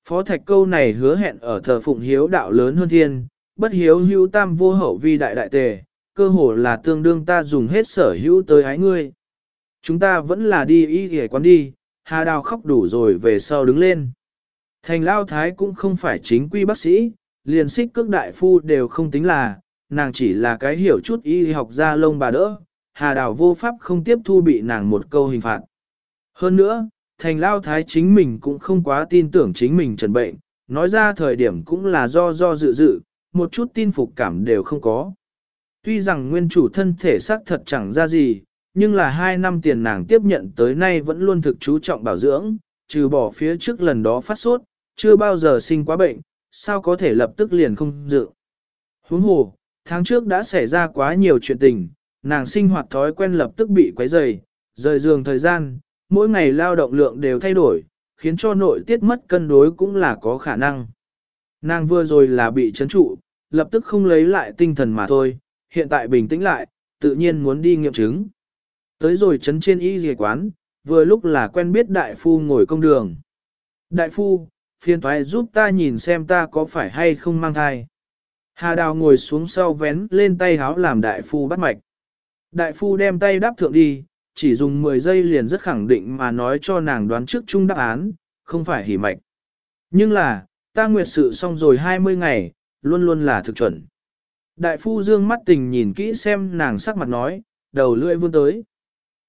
Phó Thạch câu này hứa hẹn ở thờ phụng hiếu đạo lớn hơn thiên, bất hiếu hữu tam vô hậu vi đại đại tề, cơ hồ là tương đương ta dùng hết sở hữu tới ái ngươi. Chúng ta vẫn là đi y ghề quán đi, Hà Đào khóc đủ rồi về sau đứng lên. Thành Lao Thái cũng không phải chính quy bác sĩ, liền xích cước đại phu đều không tính là, nàng chỉ là cái hiểu chút y học ra lông bà đỡ, Hà Đào vô pháp không tiếp thu bị nàng một câu hình phạt. Hơn nữa, Thành Lao Thái chính mình cũng không quá tin tưởng chính mình trần bệnh, nói ra thời điểm cũng là do do dự dự, một chút tin phục cảm đều không có. Tuy rằng nguyên chủ thân thể xác thật chẳng ra gì, nhưng là hai năm tiền nàng tiếp nhận tới nay vẫn luôn thực chú trọng bảo dưỡng, trừ bỏ phía trước lần đó phát sốt, chưa bao giờ sinh quá bệnh, sao có thể lập tức liền không dự. Huống hồ, tháng trước đã xảy ra quá nhiều chuyện tình, nàng sinh hoạt thói quen lập tức bị quấy rầy, rời giường thời gian, mỗi ngày lao động lượng đều thay đổi, khiến cho nội tiết mất cân đối cũng là có khả năng. Nàng vừa rồi là bị chấn trụ, lập tức không lấy lại tinh thần mà thôi, hiện tại bình tĩnh lại, tự nhiên muốn đi nghiệm chứng. Tới rồi chấn trên y dì quán, vừa lúc là quen biết đại phu ngồi công đường. Đại phu, phiền thoái giúp ta nhìn xem ta có phải hay không mang thai. Hà đào ngồi xuống sau vén lên tay háo làm đại phu bắt mạch. Đại phu đem tay đáp thượng đi, chỉ dùng 10 giây liền rất khẳng định mà nói cho nàng đoán trước chung đáp án, không phải hỉ mạch. Nhưng là, ta nguyệt sự xong rồi 20 ngày, luôn luôn là thực chuẩn. Đại phu dương mắt tình nhìn kỹ xem nàng sắc mặt nói, đầu lưỡi vươn tới.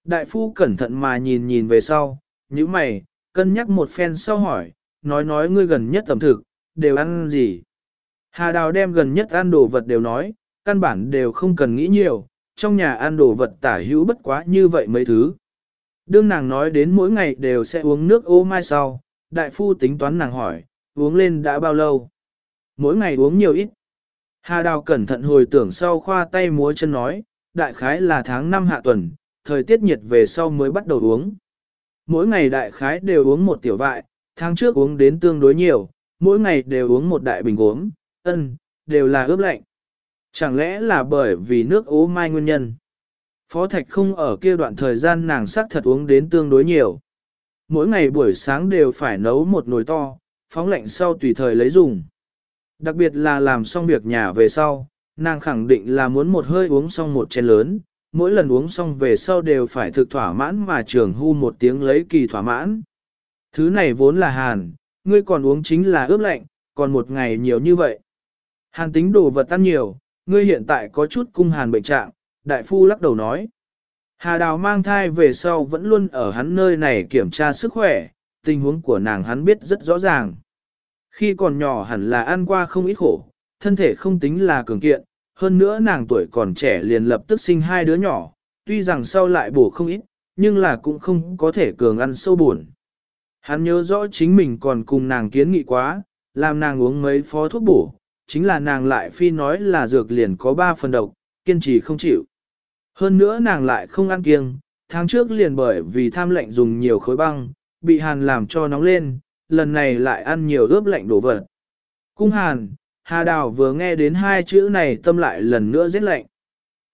Đại phu cẩn thận mà nhìn nhìn về sau, như mày, cân nhắc một phen sau hỏi, nói nói ngươi gần nhất tầm thực, đều ăn gì. Hà Đào đem gần nhất ăn đồ vật đều nói, căn bản đều không cần nghĩ nhiều, trong nhà ăn đồ vật tả hữu bất quá như vậy mấy thứ. Đương nàng nói đến mỗi ngày đều sẽ uống nước ô mai sau, đại phu tính toán nàng hỏi, uống lên đã bao lâu? Mỗi ngày uống nhiều ít. Hà Đào cẩn thận hồi tưởng sau khoa tay múa chân nói, đại khái là tháng 5 hạ tuần, thời tiết nhiệt về sau mới bắt đầu uống. Mỗi ngày đại khái đều uống một tiểu vại, tháng trước uống đến tương đối nhiều, mỗi ngày đều uống một đại bình uống, ân, đều là ướp lạnh. Chẳng lẽ là bởi vì nước ố mai nguyên nhân? Phó Thạch không ở kia đoạn thời gian nàng sắc thật uống đến tương đối nhiều. Mỗi ngày buổi sáng đều phải nấu một nồi to, phóng lạnh sau tùy thời lấy dùng. Đặc biệt là làm xong việc nhà về sau, nàng khẳng định là muốn một hơi uống xong một chén lớn, mỗi lần uống xong về sau đều phải thực thỏa mãn mà trường hu một tiếng lấy kỳ thỏa mãn. Thứ này vốn là hàn, ngươi còn uống chính là ướp lạnh, còn một ngày nhiều như vậy. Hàn tính đồ vật tan nhiều, ngươi hiện tại có chút cung hàn bệnh trạng, đại phu lắc đầu nói. Hà đào mang thai về sau vẫn luôn ở hắn nơi này kiểm tra sức khỏe, tình huống của nàng hắn biết rất rõ ràng. Khi còn nhỏ hẳn là ăn qua không ít khổ, thân thể không tính là cường kiện, hơn nữa nàng tuổi còn trẻ liền lập tức sinh hai đứa nhỏ, tuy rằng sau lại bổ không ít, nhưng là cũng không có thể cường ăn sâu buồn. Hắn nhớ rõ chính mình còn cùng nàng kiến nghị quá, làm nàng uống mấy phó thuốc bổ, chính là nàng lại phi nói là dược liền có ba phần độc, kiên trì không chịu. Hơn nữa nàng lại không ăn kiêng, tháng trước liền bởi vì tham lệnh dùng nhiều khối băng, bị hàn làm cho nóng lên, lần này lại ăn nhiều ướp lạnh đổ vật. Cung hàn, Hà Đào vừa nghe đến hai chữ này tâm lại lần nữa rét lạnh.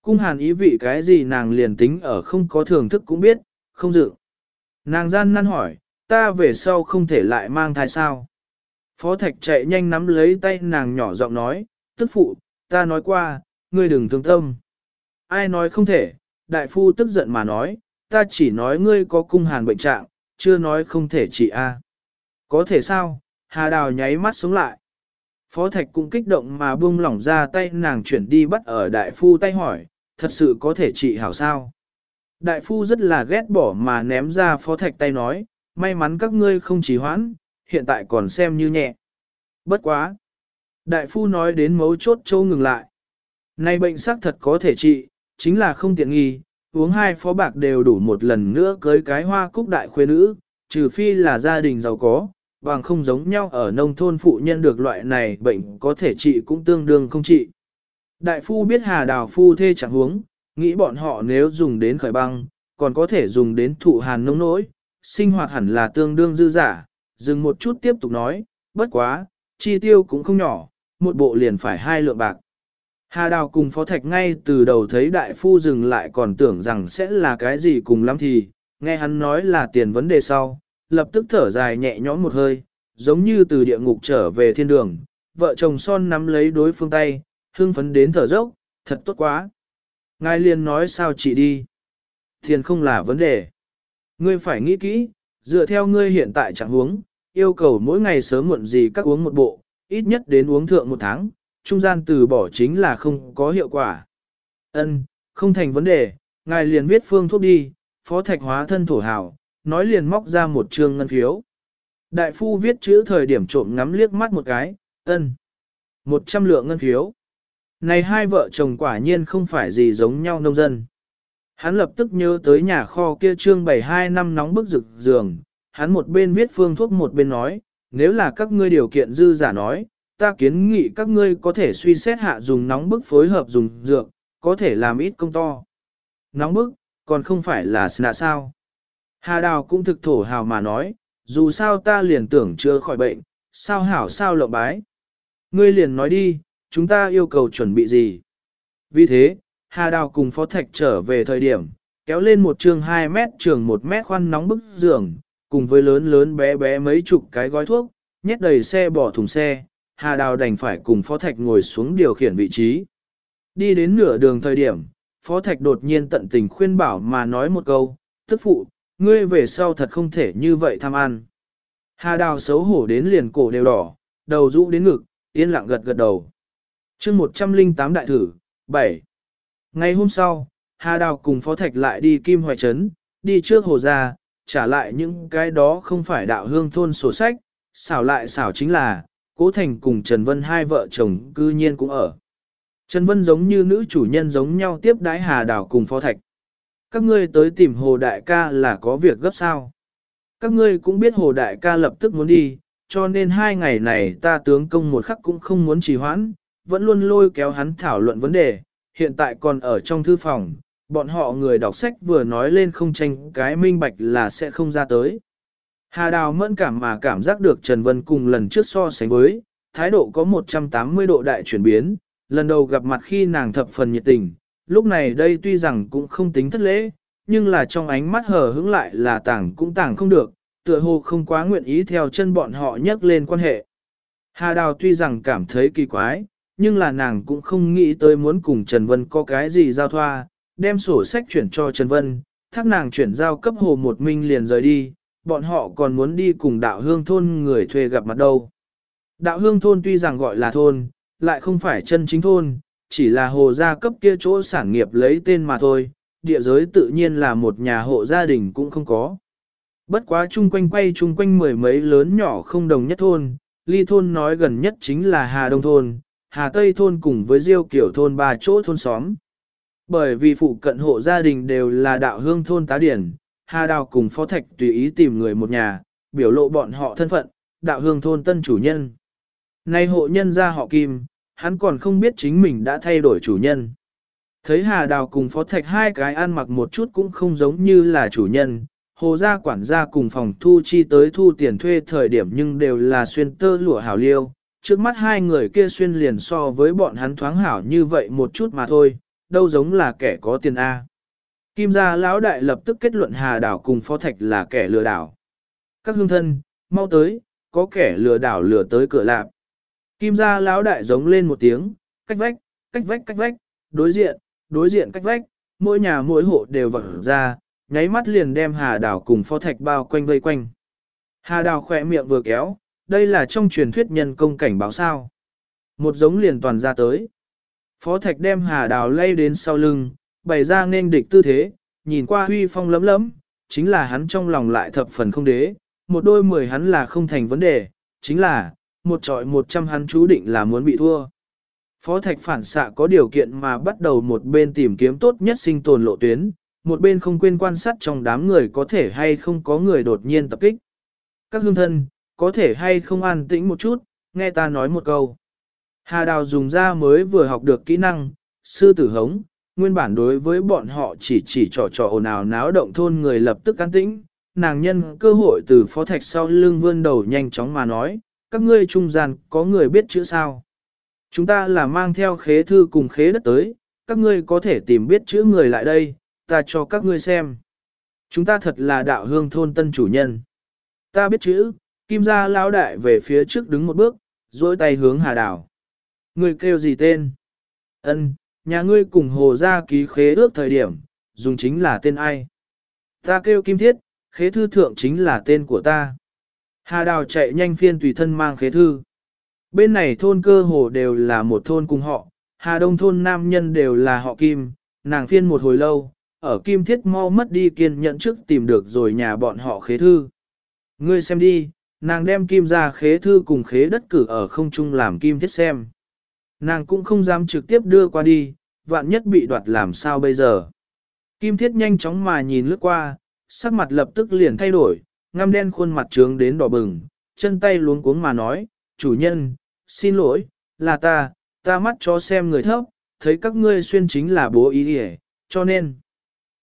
Cung hàn ý vị cái gì nàng liền tính ở không có thưởng thức cũng biết, không dự. Nàng gian năn hỏi, ta về sau không thể lại mang thai sao. Phó Thạch chạy nhanh nắm lấy tay nàng nhỏ giọng nói, tức phụ, ta nói qua, ngươi đừng thương tâm. Ai nói không thể, đại phu tức giận mà nói, ta chỉ nói ngươi có cung hàn bệnh trạng, chưa nói không thể trị a. Có thể sao? Hà Đào nháy mắt sống lại. Phó Thạch cũng kích động mà buông lỏng ra tay nàng chuyển đi bắt ở đại phu tay hỏi, thật sự có thể trị hảo sao? Đại phu rất là ghét bỏ mà ném ra Phó Thạch tay nói, may mắn các ngươi không trì hoãn, hiện tại còn xem như nhẹ. Bất quá. Đại phu nói đến mấu chốt châu ngừng lại. nay bệnh xác thật có thể trị, chính là không tiện nghi, uống hai phó bạc đều đủ một lần nữa cưới cái hoa cúc đại khuê nữ, trừ phi là gia đình giàu có, bằng không giống nhau ở nông thôn phụ nhân được loại này bệnh có thể trị cũng tương đương không trị. Đại phu biết hà đào phu thê chẳng huống, nghĩ bọn họ nếu dùng đến khởi băng, còn có thể dùng đến thụ hàn nông nỗi, sinh hoạt hẳn là tương đương dư giả, dừng một chút tiếp tục nói, bất quá, chi tiêu cũng không nhỏ, một bộ liền phải hai lượng bạc. Hà Đào cùng Phó Thạch ngay từ đầu thấy đại phu dừng lại còn tưởng rằng sẽ là cái gì cùng lắm thì, nghe hắn nói là tiền vấn đề sau, lập tức thở dài nhẹ nhõm một hơi, giống như từ địa ngục trở về thiên đường, vợ chồng son nắm lấy đối phương tay, hưng phấn đến thở dốc, thật tốt quá. Ngài liền nói sao chị đi. Tiền không là vấn đề. Ngươi phải nghĩ kỹ, dựa theo ngươi hiện tại trạng huống, yêu cầu mỗi ngày sớm muộn gì các uống một bộ, ít nhất đến uống thượng một tháng, trung gian từ bỏ chính là không có hiệu quả. Ân, không thành vấn đề, ngài liền viết phương thuốc đi, phó thạch hóa thân thổ hào, nói liền móc ra một trương ngân phiếu. Đại phu viết chữ thời điểm trộm ngắm liếc mắt một cái, ân. Một trăm lượng ngân phiếu. Này hai vợ chồng quả nhiên không phải gì giống nhau nông dân. Hắn lập tức nhớ tới nhà kho kia trương 72 năm nóng bức rực giường, hắn một bên viết phương thuốc một bên nói, nếu là các ngươi điều kiện dư giả nói, ta kiến nghị các ngươi có thể suy xét hạ dùng nóng bức phối hợp dùng dược, có thể làm ít công to. Nóng bức, còn không phải là sna sao. Hà Đào cũng thực thổ hào mà nói, dù sao ta liền tưởng chưa khỏi bệnh, sao hảo sao lộng bái. Ngươi liền nói đi, chúng ta yêu cầu chuẩn bị gì. Vì thế, Hà Đào cùng Phó Thạch trở về thời điểm, kéo lên một trường 2 mét trường 1 mét khoan nóng bức giường, cùng với lớn lớn bé bé mấy chục cái gói thuốc, nhét đầy xe bỏ thùng xe, Hà Đào đành phải cùng Phó Thạch ngồi xuống điều khiển vị trí. Đi đến nửa đường thời điểm, Phó Thạch đột nhiên tận tình khuyên bảo mà nói một câu, tức phụ, ngươi về sau thật không thể như vậy tham ăn. Hà Đào xấu hổ đến liền cổ đều đỏ, đầu rũ đến ngực, yên lặng gật gật đầu. chương 108 đại thử, 7. Ngày hôm sau, Hà Đào cùng Phó Thạch lại đi Kim Hoài Trấn, đi trước hồ ra, trả lại những cái đó không phải đạo hương thôn sổ sách, xảo lại xảo chính là, Cố Thành cùng Trần Vân hai vợ chồng cư nhiên cũng ở. Trần Vân giống như nữ chủ nhân giống nhau tiếp đái Hà Đào cùng Phó Thạch. Các ngươi tới tìm Hồ Đại ca là có việc gấp sao. Các ngươi cũng biết Hồ Đại ca lập tức muốn đi, cho nên hai ngày này ta tướng công một khắc cũng không muốn trì hoãn, vẫn luôn lôi kéo hắn thảo luận vấn đề, hiện tại còn ở trong thư phòng, bọn họ người đọc sách vừa nói lên không tranh cái minh bạch là sẽ không ra tới. Hà Đào mẫn cảm mà cảm giác được Trần Vân cùng lần trước so sánh với, thái độ có 180 độ đại chuyển biến, lần đầu gặp mặt khi nàng thập phần nhiệt tình, lúc này đây tuy rằng cũng không tính thất lễ, nhưng là trong ánh mắt hờ hững lại là tảng cũng tảng không được, tựa hồ không quá nguyện ý theo chân bọn họ nhắc lên quan hệ. Hà Đào tuy rằng cảm thấy kỳ quái, nhưng là nàng cũng không nghĩ tới muốn cùng Trần Vân có cái gì giao thoa, đem sổ sách chuyển cho Trần Vân, thác nàng chuyển giao cấp hồ một minh liền rời đi, bọn họ còn muốn đi cùng đạo hương thôn người thuê gặp mặt đâu. Đạo hương thôn tuy rằng gọi là thôn, lại không phải chân chính thôn, chỉ là hồ gia cấp kia chỗ sản nghiệp lấy tên mà thôi, địa giới tự nhiên là một nhà hộ gia đình cũng không có. Bất quá chung quanh quay chung quanh mười mấy lớn nhỏ không đồng nhất thôn, ly thôn nói gần nhất chính là Hà Đông thôn, Hà Tây thôn cùng với Diêu Kiểu thôn ba chỗ thôn xóm. Bởi vì phụ cận hộ gia đình đều là đạo hương thôn tá điển, Hà Đào cùng Phó Thạch tùy ý tìm người một nhà, biểu lộ bọn họ thân phận, đạo hương thôn tân chủ nhân. Nay hộ nhân gia họ Kim, hắn còn không biết chính mình đã thay đổi chủ nhân. Thấy Hà Đào cùng Phó Thạch hai cái ăn mặc một chút cũng không giống như là chủ nhân, hồ gia quản gia cùng phòng thu chi tới thu tiền thuê thời điểm nhưng đều là xuyên tơ lụa hảo liêu, trước mắt hai người kia xuyên liền so với bọn hắn thoáng hảo như vậy một chút mà thôi, đâu giống là kẻ có tiền A. Kim gia lão đại lập tức kết luận Hà Đảo cùng Phó Thạch là kẻ lừa đảo. Các hương thân, mau tới, có kẻ lừa đảo lừa tới cửa lạp. Kim gia lão đại giống lên một tiếng, cách vách, cách vách cách vách, đối diện, đối diện cách vách, mỗi nhà mỗi hộ đều vỡ ra, nháy mắt liền đem Hà Đảo cùng Phó Thạch bao quanh vây quanh. Hà Đảo khỏe miệng vừa kéo, đây là trong truyền thuyết nhân công cảnh báo sao. Một giống liền toàn ra tới. Phó Thạch đem Hà Đào lay đến sau lưng, bày ra nên địch tư thế, nhìn qua huy phong lấm lấm, chính là hắn trong lòng lại thập phần không đế, một đôi mười hắn là không thành vấn đề, chính là, một trọi một trăm hắn chú định là muốn bị thua. Phó Thạch phản xạ có điều kiện mà bắt đầu một bên tìm kiếm tốt nhất sinh tồn lộ tuyến, một bên không quên quan sát trong đám người có thể hay không có người đột nhiên tập kích. Các hương thân, có thể hay không an tĩnh một chút, nghe ta nói một câu. Hà Đào dùng ra mới vừa học được kỹ năng, sư tử hống, nguyên bản đối với bọn họ chỉ chỉ trò trò ồn ào náo động thôn người lập tức an tĩnh, nàng nhân cơ hội từ phó thạch sau lưng vươn đầu nhanh chóng mà nói, các ngươi trung gian có người biết chữ sao. Chúng ta là mang theo khế thư cùng khế đất tới, các ngươi có thể tìm biết chữ người lại đây, ta cho các ngươi xem. Chúng ta thật là đạo hương thôn tân chủ nhân. Ta biết chữ, kim gia lão đại về phía trước đứng một bước, dối tay hướng hà đảo. Người kêu gì tên? Ân, nhà ngươi cùng hồ gia ký khế ước thời điểm, dùng chính là tên ai. Ta kêu kim thiết, khế thư thượng chính là tên của ta. Hà đào chạy nhanh phiên tùy thân mang khế thư. Bên này thôn cơ hồ đều là một thôn cùng họ, Hà Đông thôn nam nhân đều là họ Kim, nàng phiên một hồi lâu, ở Kim Thiết mau mất đi kiên nhẫn trước tìm được rồi nhà bọn họ khế thư. Ngươi xem đi, nàng đem Kim ra khế thư cùng khế đất cử ở không trung làm Kim Thiết xem. Nàng cũng không dám trực tiếp đưa qua đi, vạn nhất bị đoạt làm sao bây giờ. Kim Thiết nhanh chóng mà nhìn lướt qua, sắc mặt lập tức liền thay đổi, ngăm đen khuôn mặt trướng đến đỏ bừng, chân tay luống cuống mà nói, chủ nhân, xin lỗi, là ta, ta mắt cho xem người thấp, thấy các ngươi xuyên chính là bố ý hề, cho nên.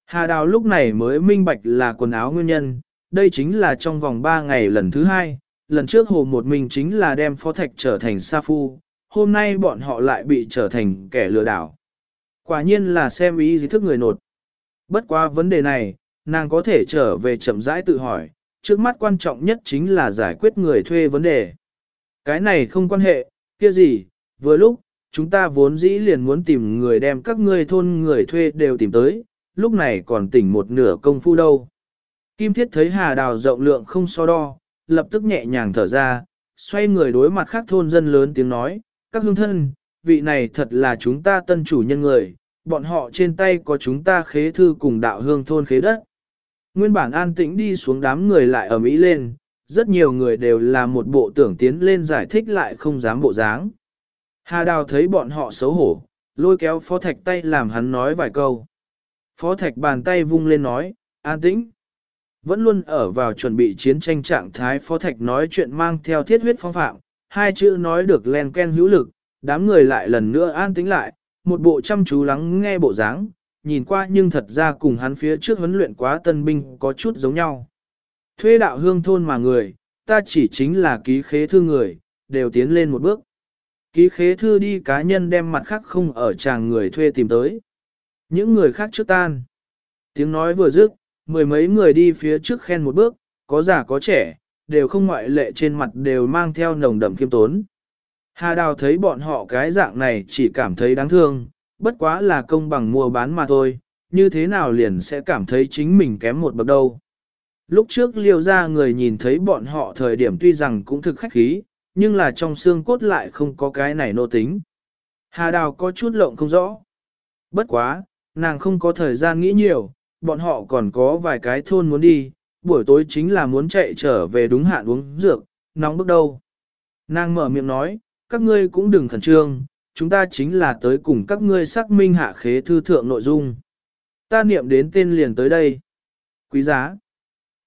Hà Đào lúc này mới minh bạch là quần áo nguyên nhân, đây chính là trong vòng 3 ngày lần thứ hai, lần trước hồ một mình chính là đem phó thạch trở thành sa phu, hôm nay bọn họ lại bị trở thành kẻ lừa đảo. Quả nhiên là xem ý gì thức người nột. Bất qua vấn đề này, nàng có thể trở về chậm rãi tự hỏi, trước mắt quan trọng nhất chính là giải quyết người thuê vấn đề. Cái này không quan hệ, kia gì, vừa lúc, chúng ta vốn dĩ liền muốn tìm người đem các ngươi thôn người thuê đều tìm tới, lúc này còn tỉnh một nửa công phu đâu. Kim Thiết thấy hà đào rộng lượng không so đo, lập tức nhẹ nhàng thở ra, xoay người đối mặt khác thôn dân lớn tiếng nói, các hương thân, vị này thật là chúng ta tân chủ nhân người, bọn họ trên tay có chúng ta khế thư cùng đạo hương thôn khế đất. Nguyên bản an tĩnh đi xuống đám người lại ở Mỹ lên, rất nhiều người đều là một bộ tưởng tiến lên giải thích lại không dám bộ dáng. Hà Đào thấy bọn họ xấu hổ, lôi kéo Phó Thạch tay làm hắn nói vài câu. Phó Thạch bàn tay vung lên nói, an tĩnh. Vẫn luôn ở vào chuẩn bị chiến tranh trạng thái Phó Thạch nói chuyện mang theo thiết huyết phong phạm, hai chữ nói được len ken hữu lực, đám người lại lần nữa an tĩnh lại, một bộ chăm chú lắng nghe bộ dáng, nhìn qua nhưng thật ra cùng hắn phía trước huấn luyện quá tân binh có chút giống nhau. Thuê đạo hương thôn mà người, ta chỉ chính là ký khế thư người, đều tiến lên một bước. Ký khế thư đi cá nhân đem mặt khác không ở chàng người thuê tìm tới. Những người khác trước tan. Tiếng nói vừa dứt, mười mấy người đi phía trước khen một bước, có già có trẻ, đều không ngoại lệ trên mặt đều mang theo nồng đậm kiêm tốn. Hà Đào thấy bọn họ cái dạng này chỉ cảm thấy đáng thương, bất quá là công bằng mua bán mà thôi, như thế nào liền sẽ cảm thấy chính mình kém một bậc đâu. Lúc trước liêu ra người nhìn thấy bọn họ thời điểm tuy rằng cũng thực khách khí, nhưng là trong xương cốt lại không có cái này nô tính. Hà Đào có chút lộng không rõ. Bất quá, nàng không có thời gian nghĩ nhiều, bọn họ còn có vài cái thôn muốn đi, buổi tối chính là muốn chạy trở về đúng hạn uống dược, nóng bước đâu. Nàng mở miệng nói, các ngươi cũng đừng khẩn trương, chúng ta chính là tới cùng các ngươi xác minh hạ khế thư thượng nội dung. Ta niệm đến tên liền tới đây. Quý giá.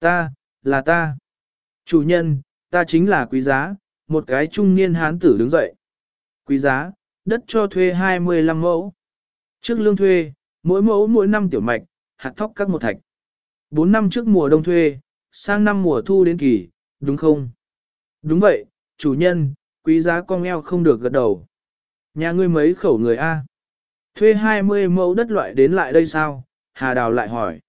Ta, là ta. Chủ nhân, ta chính là quý giá, một cái trung niên hán tử đứng dậy. Quý giá, đất cho thuê 25 mẫu. Trước lương thuê, mỗi mẫu mỗi năm tiểu mạch, hạt thóc các một thạch. 4 năm trước mùa đông thuê, sang năm mùa thu đến kỳ, đúng không? Đúng vậy, chủ nhân, quý giá con eo không được gật đầu. Nhà ngươi mấy khẩu người A. Thuê 20 mẫu đất loại đến lại đây sao? Hà Đào lại hỏi.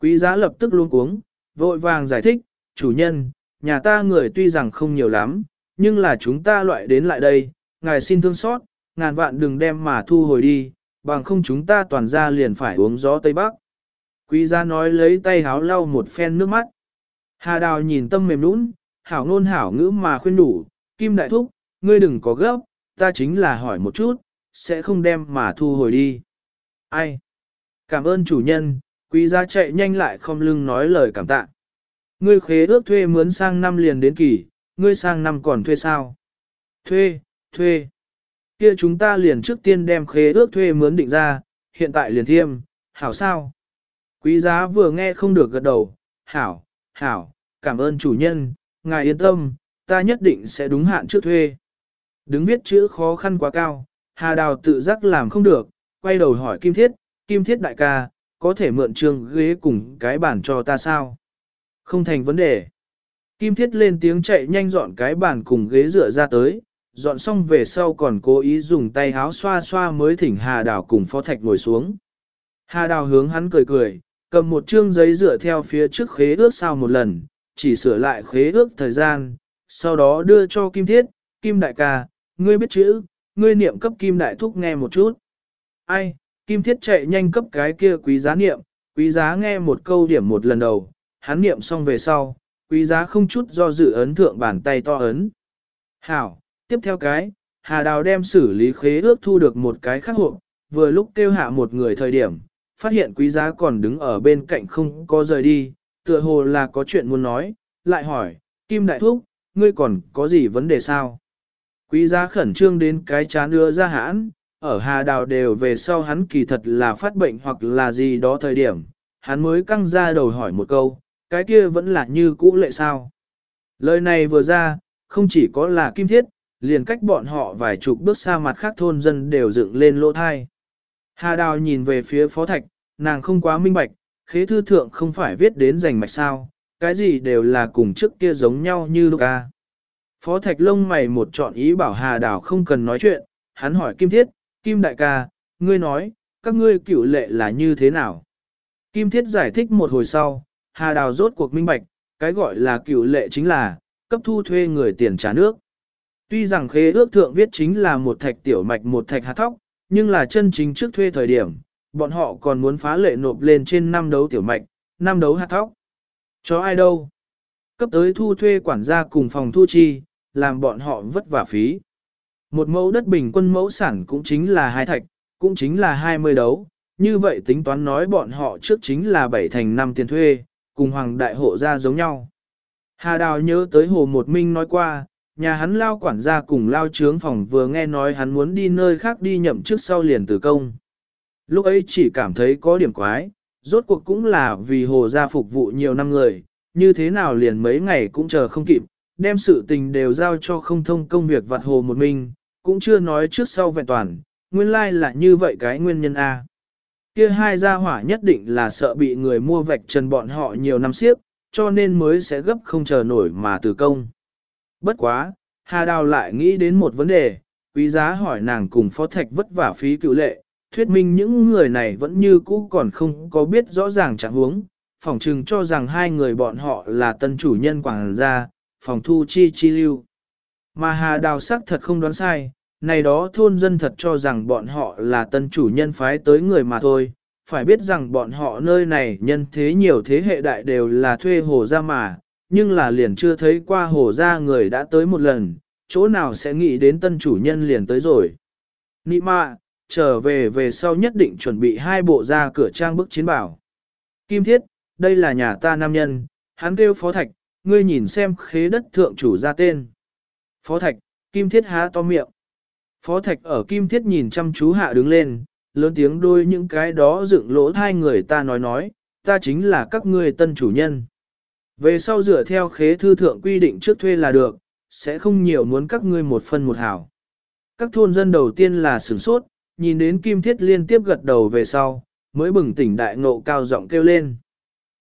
Quý giá lập tức luôn cuống, vội vàng giải thích, chủ nhân, nhà ta người tuy rằng không nhiều lắm, nhưng là chúng ta loại đến lại đây, ngài xin thương xót, ngàn vạn đừng đem mà thu hồi đi, bằng không chúng ta toàn ra liền phải uống gió Tây Bắc. Quý Giá nói lấy tay háo lau một phen nước mắt. Hà đào nhìn tâm mềm nũng, hảo ngôn hảo ngữ mà khuyên đủ, kim đại thúc, ngươi đừng có gấp, ta chính là hỏi một chút, sẽ không đem mà thu hồi đi. Ai? Cảm ơn chủ nhân, quý gia chạy nhanh lại không lưng nói lời cảm tạ. Ngươi khế ước thuê mướn sang năm liền đến kỳ, ngươi sang năm còn thuê sao? Thuê, thuê. Kia chúng ta liền trước tiên đem khế ước thuê mướn định ra, hiện tại liền thiêm, hảo sao? Quý giá vừa nghe không được gật đầu, hảo, hảo, cảm ơn chủ nhân, ngài yên tâm, ta nhất định sẽ đúng hạn trước thuê. Đứng viết chữ khó khăn quá cao, Hà Đào tự giác làm không được, quay đầu hỏi Kim Thiết, Kim Thiết đại ca, có thể mượn trường ghế cùng cái bàn cho ta sao? Không thành vấn đề. Kim Thiết lên tiếng chạy nhanh dọn cái bàn cùng ghế dựa ra tới, dọn xong về sau còn cố ý dùng tay háo xoa xoa mới thỉnh Hà Đào cùng Phó Thạch ngồi xuống. Hà Đào hướng hắn cười cười, cầm một chương giấy dựa theo phía trước khế ước sao một lần, chỉ sửa lại khế ước thời gian, sau đó đưa cho Kim Thiết, Kim Đại ca, ngươi biết chữ, ngươi niệm cấp Kim Đại Thúc nghe một chút. ai, kim thiết chạy nhanh cấp cái kia quý giá niệm, quý giá nghe một câu điểm một lần đầu, hắn niệm xong về sau, quý giá không chút do dự ấn thượng bàn tay to ấn. Hảo, tiếp theo cái, Hà Đào đem xử lý khế ước thu được một cái khác hộp, vừa lúc kêu hạ một người thời điểm, phát hiện quý giá còn đứng ở bên cạnh không có rời đi, tựa hồ là có chuyện muốn nói, lại hỏi, Kim Đại Thúc, ngươi còn có gì vấn đề sao? Quý giá khẩn trương đến cái chán đưa ra hãn, ở Hà Đào đều về sau hắn kỳ thật là phát bệnh hoặc là gì đó thời điểm, hắn mới căng ra đầu hỏi một câu, cái kia vẫn là như cũ lệ sao? Lời này vừa ra, không chỉ có là kim thiết, liền cách bọn họ vài chục bước xa mặt khác thôn dân đều dựng lên lỗ thai. Hà Đào nhìn về phía Phó Thạch, nàng không quá minh bạch, khế thư thượng không phải viết đến giành mạch sao, cái gì đều là cùng trước kia giống nhau như lúc ca. Phó Thạch lông mày một chọn ý bảo Hà Đào không cần nói chuyện, hắn hỏi Kim Thiết, Kim Đại ca, ngươi nói, các ngươi cựu lệ là như thế nào? Kim Thiết giải thích một hồi sau, Hà Đào rốt cuộc minh bạch, cái gọi là cựu lệ chính là, cấp thu thuê người tiền trả nước. Tuy rằng khế ước thượng viết chính là một thạch tiểu mạch một thạch hạt thóc, nhưng là chân chính trước thuê thời điểm, bọn họ còn muốn phá lệ nộp lên trên năm đấu tiểu mạch, năm đấu hạt thóc. Cho ai đâu? Cấp tới thu thuê quản gia cùng phòng thu chi, làm bọn họ vất vả phí. Một mẫu đất bình quân mẫu sản cũng chính là hai thạch, cũng chính là hai mươi đấu. Như vậy tính toán nói bọn họ trước chính là bảy thành năm tiền thuê, cùng hoàng đại hộ gia giống nhau. Hà Đào nhớ tới Hồ Một Minh nói qua, nhà hắn lao quản gia cùng lao trướng phòng vừa nghe nói hắn muốn đi nơi khác đi nhậm chức sau liền từ công. Lúc ấy chỉ cảm thấy có điểm quái, rốt cuộc cũng là vì hồ gia phục vụ nhiều năm người, như thế nào liền mấy ngày cũng chờ không kịp, đem sự tình đều giao cho không thông công việc vặt hồ một mình, cũng chưa nói trước sau vẹn toàn, nguyên lai like là như vậy cái nguyên nhân A. Kia hai gia hỏa nhất định là sợ bị người mua vạch trần bọn họ nhiều năm xiếc, cho nên mới sẽ gấp không chờ nổi mà từ công. Bất quá, Hà Đào lại nghĩ đến một vấn đề, quý giá hỏi nàng cùng phó thạch vất vả phí cựu lệ, thuyết minh những người này vẫn như cũ còn không có biết rõ ràng trạng huống, phòng trừng cho rằng hai người bọn họ là tân chủ nhân quảng gia, phòng thu chi chi lưu. Mà Hà Đào sắc thật không đoán sai, này đó thôn dân thật cho rằng bọn họ là tân chủ nhân phái tới người mà thôi, phải biết rằng bọn họ nơi này nhân thế nhiều thế hệ đại đều là thuê hồ gia mà, nhưng là liền chưa thấy qua hồ gia người đã tới một lần, chỗ nào sẽ nghĩ đến tân chủ nhân liền tới rồi. Nị mạ, trở về về sau nhất định chuẩn bị hai bộ ra cửa trang bức chiến bảo. Kim thiết, đây là nhà ta nam nhân, hắn kêu phó thạch, ngươi nhìn xem khế đất thượng chủ ra tên. Phó thạch, kim thiết há to miệng. Phó thạch ở kim thiết nhìn chăm chú hạ đứng lên, lớn tiếng đôi những cái đó dựng lỗ hai người ta nói nói, ta chính là các ngươi tân chủ nhân. Về sau dựa theo khế thư thượng quy định trước thuê là được, sẽ không nhiều muốn các ngươi một phân một hảo. Các thôn dân đầu tiên là sửng sốt, nhìn đến kim thiết liên tiếp gật đầu về sau, mới bừng tỉnh đại ngộ cao giọng kêu lên.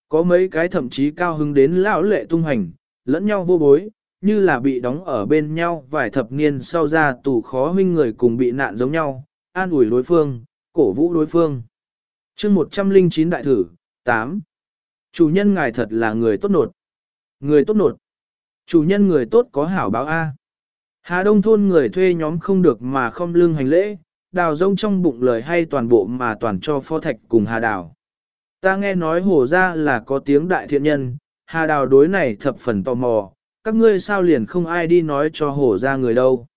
Có mấy cái thậm chí cao hứng đến lão lệ tung hành, lẫn nhau vô bối, như là bị đóng ở bên nhau vài thập niên sau ra tù khó huynh người cùng bị nạn giống nhau, an ủi đối phương, cổ vũ đối phương. chương 109 đại thử, 8. Chủ nhân ngài thật là người tốt nột. Người tốt nột. Chủ nhân người tốt có hảo báo A. Hà Đông thôn người thuê nhóm không được mà không lương hành lễ, đào rông trong bụng lời hay toàn bộ mà toàn cho pho thạch cùng Hà Đào. Ta nghe nói hồ ra là có tiếng đại thiện nhân, Hà Đào đối này thập phần tò mò, các ngươi sao liền không ai đi nói cho hồ ra người đâu.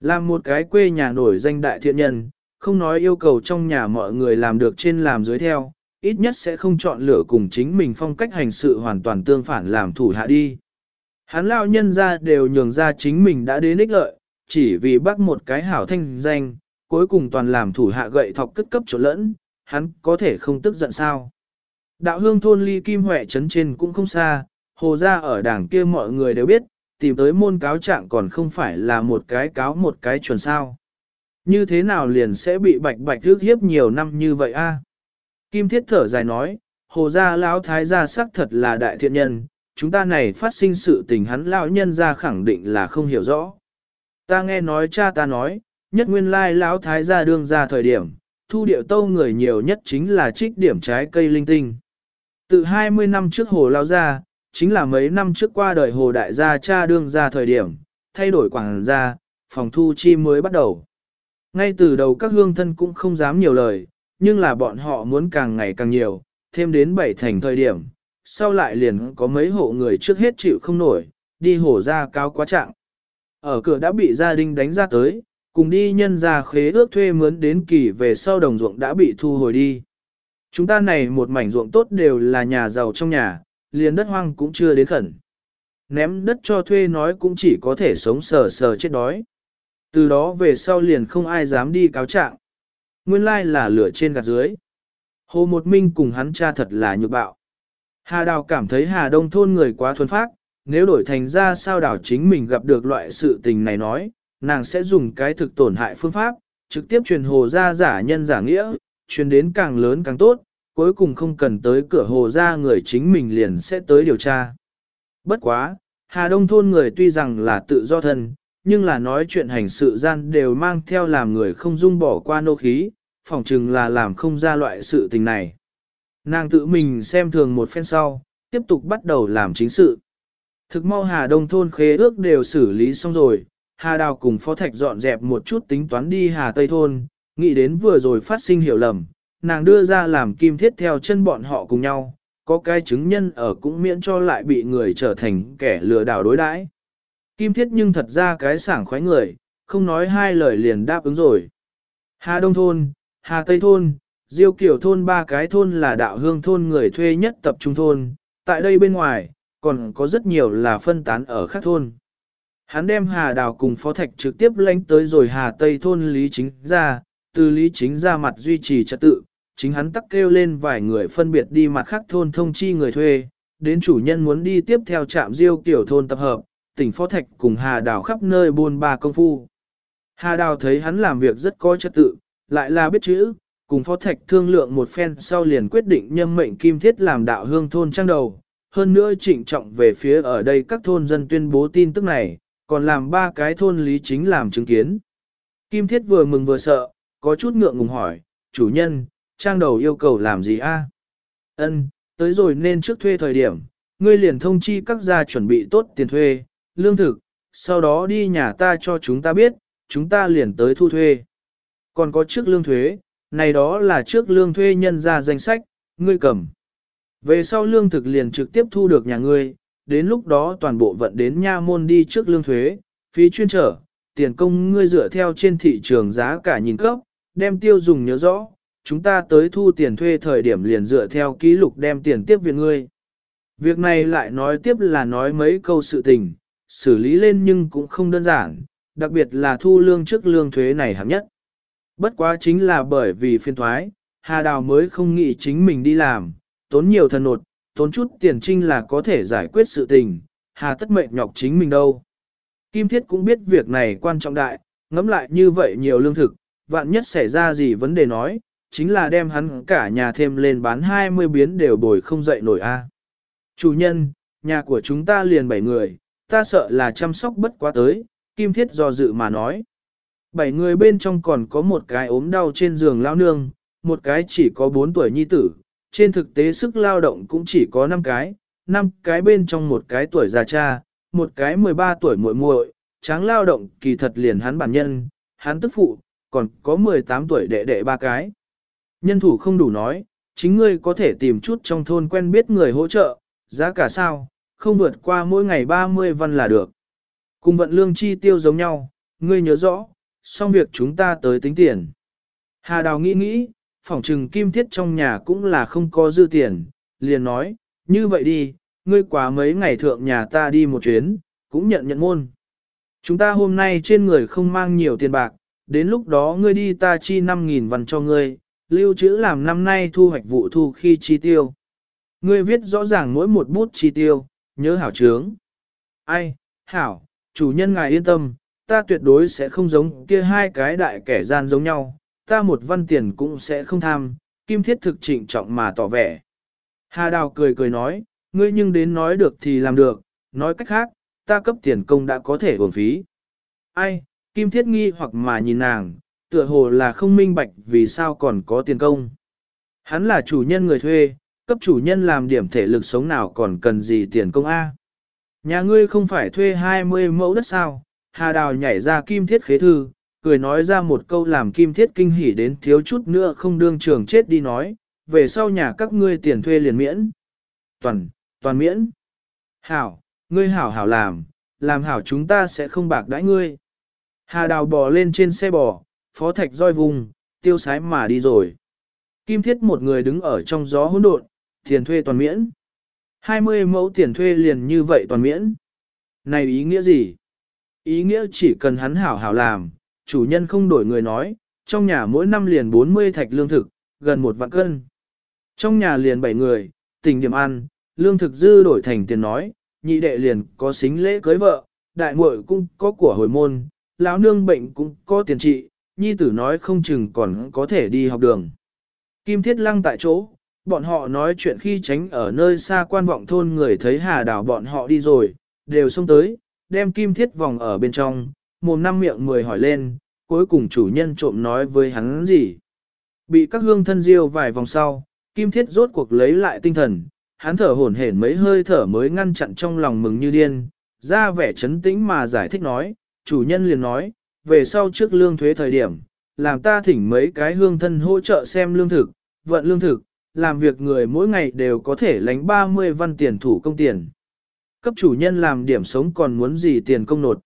Làm một cái quê nhà nổi danh đại thiện nhân, không nói yêu cầu trong nhà mọi người làm được trên làm dưới theo, ít nhất sẽ không chọn lựa cùng chính mình phong cách hành sự hoàn toàn tương phản làm thủ hạ đi. Hắn lao nhân ra đều nhường ra chính mình đã đến ích lợi, chỉ vì bắt một cái hảo thanh danh, cuối cùng toàn làm thủ hạ gậy thọc cất cấp chỗ lẫn, hắn có thể không tức giận sao. Đạo hương thôn ly kim huệ trấn trên cũng không xa, hồ ra ở đảng kia mọi người đều biết, tìm tới môn cáo trạng còn không phải là một cái cáo một cái chuẩn sao. Như thế nào liền sẽ bị bạch bạch rước hiếp nhiều năm như vậy a? Kim thiết thở dài nói, hồ gia lão thái gia xác thật là đại thiện nhân, chúng ta này phát sinh sự tình hắn lão nhân ra khẳng định là không hiểu rõ. Ta nghe nói cha ta nói, nhất nguyên lai lão thái gia đương ra thời điểm, thu điệu tâu người nhiều nhất chính là trích điểm trái cây linh tinh. Từ 20 năm trước hồ lao ra, chính là mấy năm trước qua đời hồ đại gia cha đương ra thời điểm, thay đổi quảng gia, phòng thu chi mới bắt đầu. Ngay từ đầu các hương thân cũng không dám nhiều lời, nhưng là bọn họ muốn càng ngày càng nhiều, thêm đến bảy thành thời điểm, sau lại liền có mấy hộ người trước hết chịu không nổi, đi hổ ra cao quá trạng. Ở cửa đã bị gia đình đánh ra tới, cùng đi nhân ra khế ước thuê mướn đến kỳ về sau đồng ruộng đã bị thu hồi đi. Chúng ta này một mảnh ruộng tốt đều là nhà giàu trong nhà, liền đất hoang cũng chưa đến khẩn. Ném đất cho thuê nói cũng chỉ có thể sống sờ sờ chết đói. Từ đó về sau liền không ai dám đi cáo trạng. Nguyên lai là lửa trên gạt dưới. Hồ Một Minh cùng hắn cha thật là nhược bạo. Hà Đào cảm thấy Hà Đông thôn người quá thuần phác, nếu đổi thành ra sao đảo chính mình gặp được loại sự tình này nói, nàng sẽ dùng cái thực tổn hại phương pháp, trực tiếp truyền hồ ra giả nhân giả nghĩa, truyền đến càng lớn càng tốt, cuối cùng không cần tới cửa hồ ra người chính mình liền sẽ tới điều tra. Bất quá, Hà Đông thôn người tuy rằng là tự do thân, nhưng là nói chuyện hành sự gian đều mang theo làm người không dung bỏ qua nô khí, phỏng chừng là làm không ra loại sự tình này. Nàng tự mình xem thường một phen sau, tiếp tục bắt đầu làm chính sự. Thực mau Hà Đông thôn khế ước đều xử lý xong rồi, Hà Đào cùng Phó Thạch dọn dẹp một chút tính toán đi Hà Tây thôn, nghĩ đến vừa rồi phát sinh hiểu lầm, nàng đưa ra làm kim thiết theo chân bọn họ cùng nhau, có cái chứng nhân ở cũng miễn cho lại bị người trở thành kẻ lừa đảo đối đãi. Kim thiết nhưng thật ra cái sảng khoái người, không nói hai lời liền đáp ứng rồi. Hà Đông thôn, Hà Tây thôn, Diêu Kiểu thôn ba cái thôn là đạo hương thôn người thuê nhất tập trung thôn, tại đây bên ngoài, còn có rất nhiều là phân tán ở khác thôn. Hắn đem Hà Đào cùng Phó Thạch trực tiếp lánh tới rồi Hà Tây thôn Lý Chính ra, từ Lý Chính ra mặt duy trì trật tự, chính hắn tắc kêu lên vài người phân biệt đi mặt khác thôn thông chi người thuê, đến chủ nhân muốn đi tiếp theo trạm Diêu tiểu thôn tập hợp, tỉnh Phó Thạch cùng Hà Đào khắp nơi buôn ba công phu. Hà Đào thấy hắn làm việc rất có trật tự, lại là biết chữ, cùng Phó Thạch thương lượng một phen sau liền quyết định nhâm mệnh kim thiết làm đạo hương thôn trang đầu, hơn nữa trịnh trọng về phía ở đây các thôn dân tuyên bố tin tức này, còn làm ba cái thôn lý chính làm chứng kiến. Kim thiết vừa mừng vừa sợ, có chút ngượng ngùng hỏi, chủ nhân, trang đầu yêu cầu làm gì a? Ân, tới rồi nên trước thuê thời điểm, ngươi liền thông chi các gia chuẩn bị tốt tiền thuê, lương thực, sau đó đi nhà ta cho chúng ta biết, chúng ta liền tới thu thuê. Còn có trước lương thuế, này đó là trước lương thuê nhân ra danh sách, ngươi cầm. Về sau lương thực liền trực tiếp thu được nhà ngươi, đến lúc đó toàn bộ vận đến nha môn đi trước lương thuế, phí chuyên trở, tiền công ngươi dựa theo trên thị trường giá cả nhìn cấp, đem tiêu dùng nhớ rõ, chúng ta tới thu tiền thuê thời điểm liền dựa theo ký lục đem tiền tiếp viện ngươi. Việc này lại nói tiếp là nói mấy câu sự tình, xử lý lên nhưng cũng không đơn giản, đặc biệt là thu lương trước lương thuế này hẳn nhất. Bất quá chính là bởi vì phiên thoái, Hà Đào mới không nghĩ chính mình đi làm, tốn nhiều thần nột, tốn chút tiền trinh là có thể giải quyết sự tình, Hà tất mệnh nhọc chính mình đâu. Kim Thiết cũng biết việc này quan trọng đại, ngẫm lại như vậy nhiều lương thực, vạn nhất xảy ra gì vấn đề nói, chính là đem hắn cả nhà thêm lên bán 20 biến đều bồi không dậy nổi a. Chủ nhân, nhà của chúng ta liền 7 người, ta sợ là chăm sóc bất quá tới, Kim Thiết do dự mà nói. Bảy người bên trong còn có một cái ốm đau trên giường lao nương, một cái chỉ có 4 tuổi nhi tử, trên thực tế sức lao động cũng chỉ có 5 cái, 5 cái bên trong một cái tuổi già cha, một cái 13 tuổi muội muội, tráng lao động kỳ thật liền hắn bản nhân, hắn tức phụ, còn có 18 tuổi đệ đệ ba cái. Nhân thủ không đủ nói, chính ngươi có thể tìm chút trong thôn quen biết người hỗ trợ, giá cả sao, không vượt qua mỗi ngày 30 văn là được. Cùng vận lương chi tiêu giống nhau, ngươi nhớ rõ, xong việc chúng ta tới tính tiền. Hà Đào nghĩ nghĩ, phỏng trừng kim thiết trong nhà cũng là không có dư tiền, liền nói, như vậy đi, ngươi quá mấy ngày thượng nhà ta đi một chuyến, cũng nhận nhận môn. Chúng ta hôm nay trên người không mang nhiều tiền bạc, đến lúc đó ngươi đi ta chi 5.000 văn cho ngươi, lưu trữ làm năm nay thu hoạch vụ thu khi chi tiêu. Ngươi viết rõ ràng mỗi một bút chi tiêu, nhớ hảo trướng. Ai, hảo, chủ nhân ngài yên tâm, ta tuyệt đối sẽ không giống kia hai cái đại kẻ gian giống nhau, ta một văn tiền cũng sẽ không tham, kim thiết thực trịnh trọng mà tỏ vẻ. Hà Đào cười cười nói, ngươi nhưng đến nói được thì làm được, nói cách khác, ta cấp tiền công đã có thể uổng phí. Ai, kim thiết nghi hoặc mà nhìn nàng, tựa hồ là không minh bạch vì sao còn có tiền công. Hắn là chủ nhân người thuê, cấp chủ nhân làm điểm thể lực sống nào còn cần gì tiền công A. Nhà ngươi không phải thuê 20 mẫu đất sao, Hà Đào nhảy ra kim thiết khế thư, cười nói ra một câu làm kim thiết kinh hỉ đến thiếu chút nữa không đương trường chết đi nói, về sau nhà các ngươi tiền thuê liền miễn. Toàn, toàn miễn. Hảo, ngươi hảo hảo làm, làm hảo chúng ta sẽ không bạc đãi ngươi. Hà đào bò lên trên xe bò, phó thạch roi vùng, tiêu sái mà đi rồi. Kim thiết một người đứng ở trong gió hỗn độn, tiền thuê toàn miễn. 20 mẫu tiền thuê liền như vậy toàn miễn. Này ý nghĩa gì? Ý nghĩa chỉ cần hắn hảo hảo làm, chủ nhân không đổi người nói, trong nhà mỗi năm liền 40 thạch lương thực, gần một vạn cân. Trong nhà liền 7 người, tình điểm ăn, lương thực dư đổi thành tiền nói, nhị đệ liền có xính lễ cưới vợ, đại muội cũng có của hồi môn, lão nương bệnh cũng có tiền trị, nhi tử nói không chừng còn có thể đi học đường. Kim thiết lăng tại chỗ, bọn họ nói chuyện khi tránh ở nơi xa quan vọng thôn người thấy hà đảo bọn họ đi rồi, đều xông tới, đem kim thiết vòng ở bên trong, mồm năm miệng mười hỏi lên, cuối cùng chủ nhân trộm nói với hắn gì. Bị các hương thân diêu vài vòng sau, kim thiết rốt cuộc lấy lại tinh thần, hắn thở hổn hển mấy hơi thở mới ngăn chặn trong lòng mừng như điên, ra vẻ chấn tĩnh mà giải thích nói, chủ nhân liền nói, về sau trước lương thuế thời điểm, làm ta thỉnh mấy cái hương thân hỗ trợ xem lương thực, vận lương thực, làm việc người mỗi ngày đều có thể lánh 30 văn tiền thủ công tiền. Cấp chủ nhân làm điểm sống còn muốn gì tiền công nột.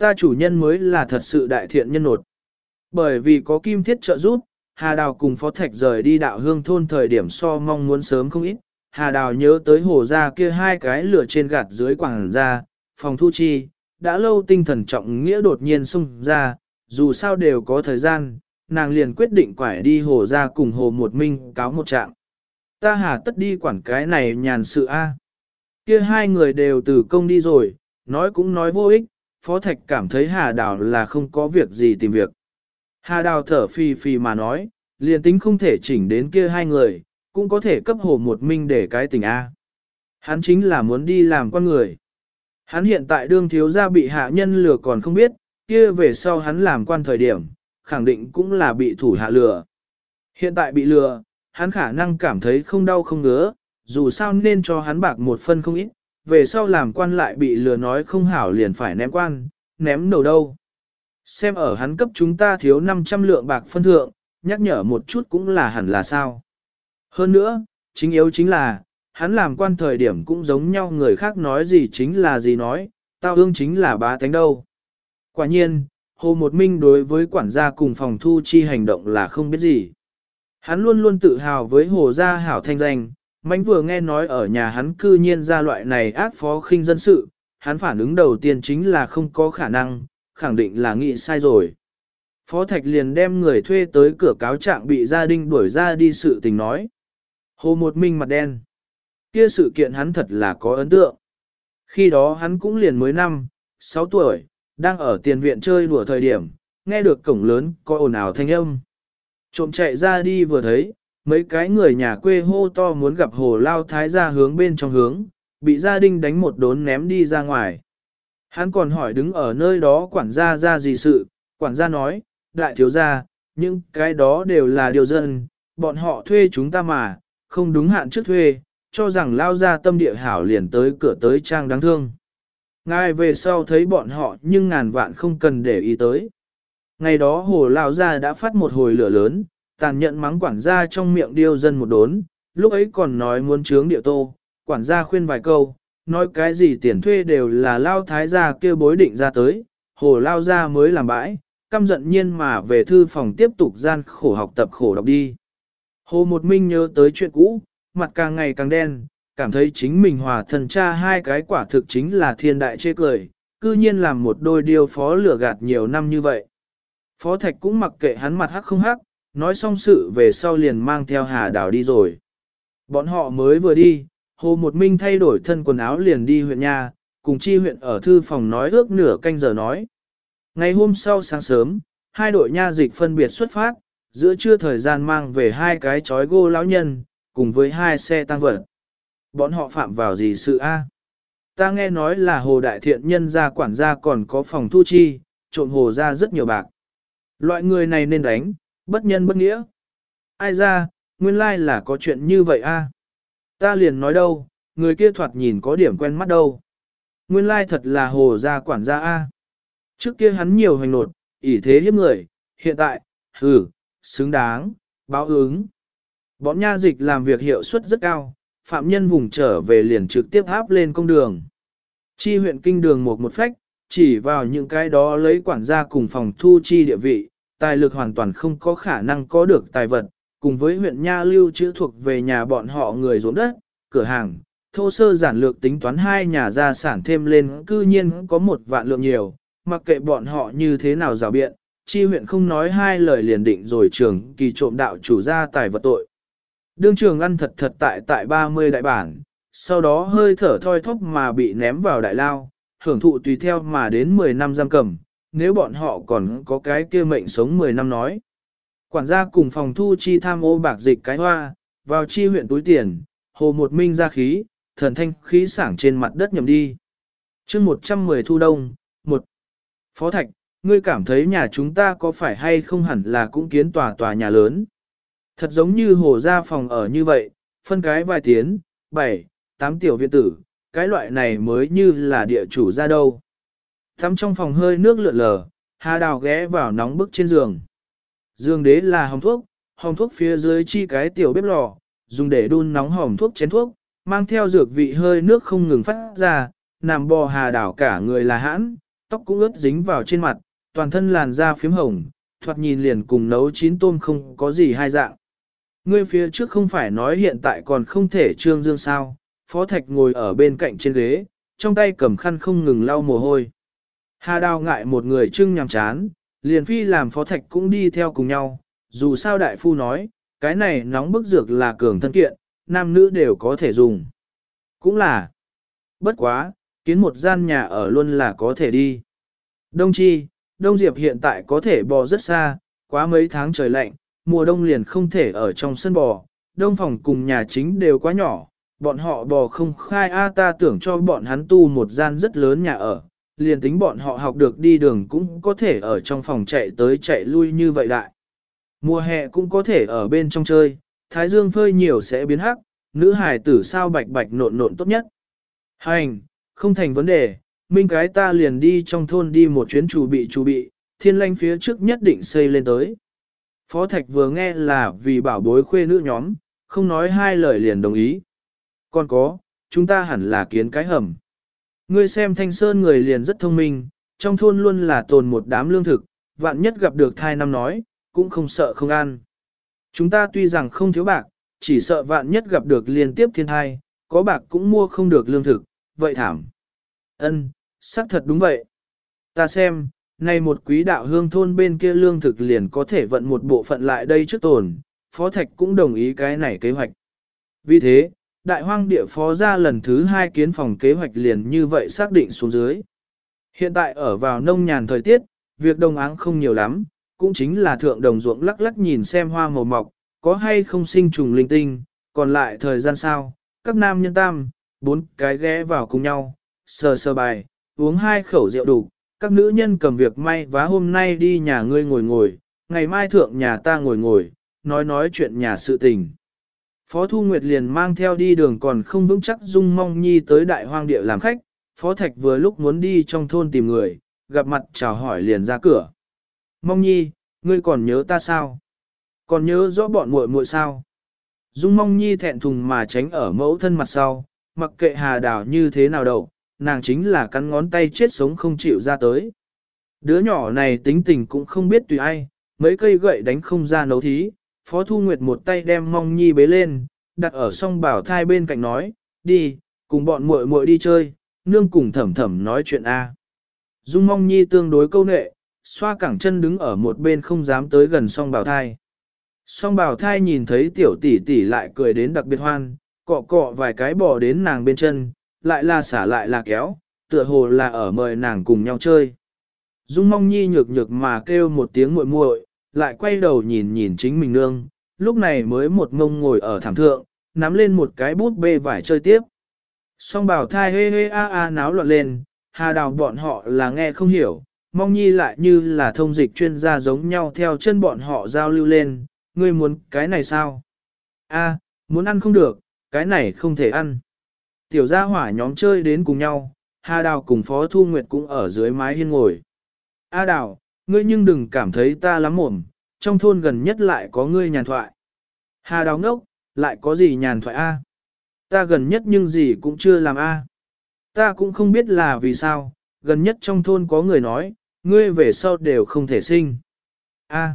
Ta chủ nhân mới là thật sự đại thiện nhân nột. Bởi vì có kim thiết trợ giúp, Hà Đào cùng Phó Thạch rời đi đạo hương thôn thời điểm so mong muốn sớm không ít. Hà Đào nhớ tới hồ ra kia hai cái lửa trên gạt dưới quảng ra, phòng thu chi, đã lâu tinh thần trọng nghĩa đột nhiên xung ra, dù sao đều có thời gian, nàng liền quyết định quải đi hồ ra cùng hồ một minh cáo một trạng. Ta hà tất đi quản cái này nhàn sự a. Kia hai người đều từ công đi rồi, nói cũng nói vô ích, Phó Thạch cảm thấy Hà Đào là không có việc gì tìm việc. Hà Đào thở phì phì mà nói, liền tính không thể chỉnh đến kia hai người, cũng có thể cấp hồ một minh để cái tình A. Hắn chính là muốn đi làm con người. Hắn hiện tại đương thiếu gia bị hạ nhân lừa còn không biết, kia về sau hắn làm quan thời điểm, khẳng định cũng là bị thủ hạ lừa. Hiện tại bị lừa, hắn khả năng cảm thấy không đau không ngứa, dù sao nên cho hắn bạc một phân không ít, về sau làm quan lại bị lừa nói không hảo liền phải ném quan, ném đầu đâu. Xem ở hắn cấp chúng ta thiếu 500 lượng bạc phân thượng, nhắc nhở một chút cũng là hẳn là sao. Hơn nữa, chính yếu chính là, hắn làm quan thời điểm cũng giống nhau người khác nói gì chính là gì nói, tao ương chính là bá tánh đâu. Quả nhiên, Hồ Một Minh đối với quản gia cùng phòng thu chi hành động là không biết gì. Hắn luôn luôn tự hào với Hồ Gia hảo thanh danh, mánh vừa nghe nói ở nhà hắn cư nhiên ra loại này ác phó khinh dân sự, hắn phản ứng đầu tiên chính là không có khả năng, khẳng định là nghĩ sai rồi. Phó Thạch liền đem người thuê tới cửa cáo trạng bị gia đình đuổi ra đi sự tình nói. Hồ Một Minh mặt đen. Kia sự kiện hắn thật là có ấn tượng. Khi đó hắn cũng liền mới năm, 6 tuổi, đang ở tiền viện chơi đùa thời điểm, nghe được cổng lớn có ồn ào thanh âm. Trộm chạy ra đi vừa thấy, mấy cái người nhà quê hô to muốn gặp hồ lao thái ra hướng bên trong hướng, bị gia đình đánh một đốn ném đi ra ngoài. Hắn còn hỏi đứng ở nơi đó quản gia ra gì sự, quản gia nói, đại thiếu gia, những cái đó đều là điều dân, bọn họ thuê chúng ta mà, không đúng hạn trước thuê, cho rằng lao ra tâm địa hảo liền tới cửa tới trang đáng thương. Ngài về sau thấy bọn họ nhưng ngàn vạn không cần để ý tới. Ngày đó hồ lao ra đã phát một hồi lửa lớn, tàn nhận mắng quản gia trong miệng điêu dân một đốn, lúc ấy còn nói muốn trướng địa tô, quản gia khuyên vài câu, nói cái gì tiền thuê đều là lao thái gia kia bối định ra tới, hồ lao ra mới làm bãi, căm giận nhiên mà về thư phòng tiếp tục gian khổ học tập khổ đọc đi. Hồ Một Minh nhớ tới chuyện cũ, mặt càng ngày càng đen, cảm thấy chính mình hòa thần cha hai cái quả thực chính là thiên đại chê cười, cư nhiên làm một đôi điều phó lửa gạt nhiều năm như vậy. Phó Thạch cũng mặc kệ hắn mặt hắc không hắc, nói xong sự về sau liền mang theo Hà Đào đi rồi. Bọn họ mới vừa đi, Hồ Một Minh thay đổi thân quần áo liền đi huyện nhà, cùng chi huyện ở thư phòng nói ước nửa canh giờ nói. Ngày hôm sau sáng sớm, hai đội nha dịch phân biệt xuất phát, giữa trưa thời gian mang về hai cái chói gô lão nhân, cùng với hai xe tăng vật. Bọn họ phạm vào gì sự a? Ta nghe nói là hồ đại thiện nhân gia quản gia còn có phòng thu chi, trộn hồ ra rất nhiều bạc. Loại người này nên đánh, bất nhân bất nghĩa. Ai ra, nguyên lai là có chuyện như vậy a? Ta liền nói đâu, người kia thoạt nhìn có điểm quen mắt đâu. Nguyên lai thật là hồ gia quản gia a. Trước kia hắn nhiều hành nột, ỷ thế hiếp người, hiện tại, hừ, xứng đáng, báo ứng. Bọn nha dịch làm việc hiệu suất rất cao, phạm nhân vùng trở về liền trực tiếp áp lên công đường. Chi huyện kinh đường một một phách, chỉ vào những cái đó lấy quản gia cùng phòng thu chi địa vị, tài lực hoàn toàn không có khả năng có được tài vật, cùng với huyện Nha lưu chữ thuộc về nhà bọn họ người ruộng đất, cửa hàng, thô sơ giản lược tính toán hai nhà gia sản thêm lên cư nhiên có một vạn lượng nhiều, mặc kệ bọn họ như thế nào rào biện, chi huyện không nói hai lời liền định rồi trường kỳ trộm đạo chủ gia tài vật tội. Đương trường ăn thật thật tại tại 30 đại bản, sau đó hơi thở thoi thóp mà bị ném vào đại lao, hưởng thụ tùy theo mà đến 10 năm giam cầm, nếu bọn họ còn có cái kia mệnh sống 10 năm nói. Quản gia cùng phòng thu chi tham ô bạc dịch cái hoa, vào chi huyện túi tiền, hồ một minh ra khí, thần thanh khí sảng trên mặt đất nhầm đi. chương 110 thu đông, một Phó Thạch, ngươi cảm thấy nhà chúng ta có phải hay không hẳn là cũng kiến tòa tòa nhà lớn. Thật giống như hồ gia phòng ở như vậy, phân cái vài tiến, bảy, tám tiểu viện tử, cái loại này mới như là địa chủ ra đâu. Thắm trong phòng hơi nước lượn lờ, Hà Đào ghé vào nóng bức trên giường. Dương đế là hồng thuốc, hồng thuốc phía dưới chi cái tiểu bếp lò, dùng để đun nóng hồng thuốc chén thuốc, mang theo dược vị hơi nước không ngừng phát ra, nằm bò Hà Đào cả người là hãn, tóc cũng ướt dính vào trên mặt, toàn thân làn da phím hồng, thoạt nhìn liền cùng nấu chín tôm không có gì hai dạng. Ngươi phía trước không phải nói hiện tại còn không thể trương dương sao, Phó Thạch ngồi ở bên cạnh trên ghế, trong tay cầm khăn không ngừng lau mồ hôi. Hà Đào ngại một người trưng nhằm chán, liền phi làm Phó Thạch cũng đi theo cùng nhau, dù sao đại phu nói, cái này nóng bức dược là cường thân kiện, nam nữ đều có thể dùng. Cũng là, bất quá, kiến một gian nhà ở luôn là có thể đi. Đông Chi, Đông Diệp hiện tại có thể bò rất xa, quá mấy tháng trời lạnh, mùa đông liền không thể ở trong sân bò, đông phòng cùng nhà chính đều quá nhỏ, bọn họ bò không khai A ta tưởng cho bọn hắn tu một gian rất lớn nhà ở, liền tính bọn họ học được đi đường cũng có thể ở trong phòng chạy tới chạy lui như vậy đại. Mùa hè cũng có thể ở bên trong chơi, thái dương phơi nhiều sẽ biến hắc, nữ hài tử sao bạch bạch nộn nộn tốt nhất. Hành, không thành vấn đề, minh cái ta liền đi trong thôn đi một chuyến chủ bị chủ bị, thiên lanh phía trước nhất định xây lên tới. Phó Thạch vừa nghe là vì bảo bối khuê nữ nhóm, không nói hai lời liền đồng ý. Còn có, chúng ta hẳn là kiến cái hầm. Ngươi xem thanh sơn người liền rất thông minh, trong thôn luôn là tồn một đám lương thực, vạn nhất gặp được thai năm nói, cũng không sợ không ăn. Chúng ta tuy rằng không thiếu bạc, chỉ sợ vạn nhất gặp được liên tiếp thiên thai, có bạc cũng mua không được lương thực, vậy thảm. Ân, xác thật đúng vậy. Ta xem, nay một quý đạo hương thôn bên kia lương thực liền có thể vận một bộ phận lại đây trước tồn, Phó Thạch cũng đồng ý cái này kế hoạch. Vì thế, đại hoang địa phó ra lần thứ hai kiến phòng kế hoạch liền như vậy xác định xuống dưới. Hiện tại ở vào nông nhàn thời tiết, việc đồng áng không nhiều lắm, cũng chính là thượng đồng ruộng lắc lắc nhìn xem hoa màu mọc, có hay không sinh trùng linh tinh, còn lại thời gian sao, các nam nhân tam, bốn cái ghé vào cùng nhau, sờ sờ bài, uống hai khẩu rượu đủ, các nữ nhân cầm việc may vá hôm nay đi nhà ngươi ngồi ngồi, ngày mai thượng nhà ta ngồi ngồi, nói nói chuyện nhà sự tình. Phó Thu Nguyệt liền mang theo đi đường còn không vững chắc Dung Mong Nhi tới đại hoang địa làm khách, Phó Thạch vừa lúc muốn đi trong thôn tìm người, gặp mặt chào hỏi liền ra cửa. Mong Nhi, ngươi còn nhớ ta sao? Còn nhớ rõ bọn muội muội sao? Dung Mong Nhi thẹn thùng mà tránh ở mẫu thân mặt sau, mặc kệ hà đảo như thế nào đâu, nàng chính là cắn ngón tay chết sống không chịu ra tới. Đứa nhỏ này tính tình cũng không biết tùy ai, mấy cây gậy đánh không ra nấu thí, Phó Thu Nguyệt một tay đem mong nhi bế lên, đặt ở song bảo thai bên cạnh nói, đi, cùng bọn muội muội đi chơi, nương cùng thẩm thẩm nói chuyện A. Dung mong nhi tương đối câu nệ, xoa cẳng chân đứng ở một bên không dám tới gần song bảo thai. Song bảo thai nhìn thấy tiểu tỷ tỷ lại cười đến đặc biệt hoan, cọ cọ vài cái bỏ đến nàng bên chân, lại là xả lại là kéo, tựa hồ là ở mời nàng cùng nhau chơi. Dung mong nhi nhược nhược mà kêu một tiếng muội muội, lại quay đầu nhìn nhìn chính mình nương, lúc này mới một ngông ngồi ở thảm thượng, nắm lên một cái bút bê vải chơi tiếp. Song bảo thai hê hê a a náo loạn lên, hà đào bọn họ là nghe không hiểu, mong nhi lại như là thông dịch chuyên gia giống nhau theo chân bọn họ giao lưu lên, ngươi muốn cái này sao? A, muốn ăn không được, cái này không thể ăn. Tiểu gia hỏa nhóm chơi đến cùng nhau, Hà Đào cùng Phó Thu Nguyệt cũng ở dưới mái hiên ngồi. A Đào, ngươi nhưng đừng cảm thấy ta lắm mồm, trong thôn gần nhất lại có ngươi nhàn thoại. Hà đào ngốc, lại có gì nhàn thoại a? Ta gần nhất nhưng gì cũng chưa làm a. Ta cũng không biết là vì sao, gần nhất trong thôn có người nói, ngươi về sau đều không thể sinh. A.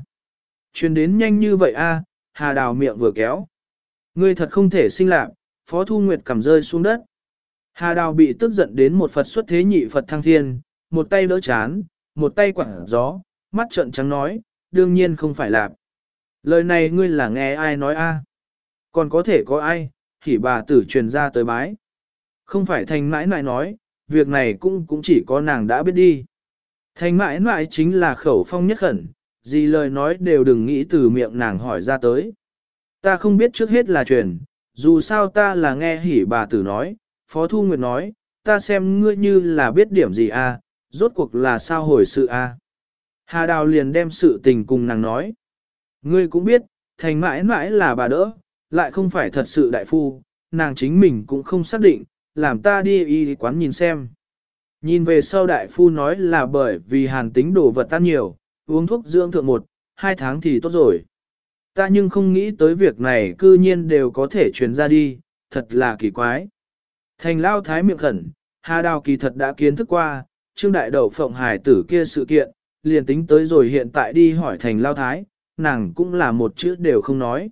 Truyền đến nhanh như vậy a, Hà Đào miệng vừa kéo. Ngươi thật không thể sinh lạc, Phó Thu Nguyệt cầm rơi xuống đất. Hà Đào bị tức giận đến một Phật xuất thế nhị Phật thăng thiên, một tay đỡ chán, một tay quảng gió, mắt trợn trắng nói, đương nhiên không phải lạp. Lời này ngươi là nghe ai nói a? Còn có thể có ai, thì bà tử truyền ra tới bái. Không phải thành mãi nại nói, việc này cũng cũng chỉ có nàng đã biết đi. Thành mãi nại chính là khẩu phong nhất khẩn, gì lời nói đều đừng nghĩ từ miệng nàng hỏi ra tới. Ta không biết trước hết là truyền, dù sao ta là nghe hỉ bà tử nói, Phó Thu Nguyệt nói, ta xem ngươi như là biết điểm gì a, à, rốt cuộc là sao hồi sự a. À. Hà Đào liền đem sự tình cùng nàng nói. Ngươi cũng biết, thành mãi mãi là bà đỡ, lại không phải thật sự đại phu, nàng chính mình cũng không xác định, làm ta đi y quán nhìn xem. Nhìn về sau đại phu nói là bởi vì hàn tính đồ vật tan nhiều, uống thuốc dưỡng thượng một, hai tháng thì tốt rồi. Ta nhưng không nghĩ tới việc này cư nhiên đều có thể truyền ra đi, thật là kỳ quái. Thành lao thái miệng khẩn, Hà Đào kỳ thật đã kiến thức qua, Trương Đại Đầu Phộng Hải tử kia sự kiện, liền tính tới rồi hiện tại đi hỏi thành lao thái, nàng cũng là một chữ đều không nói.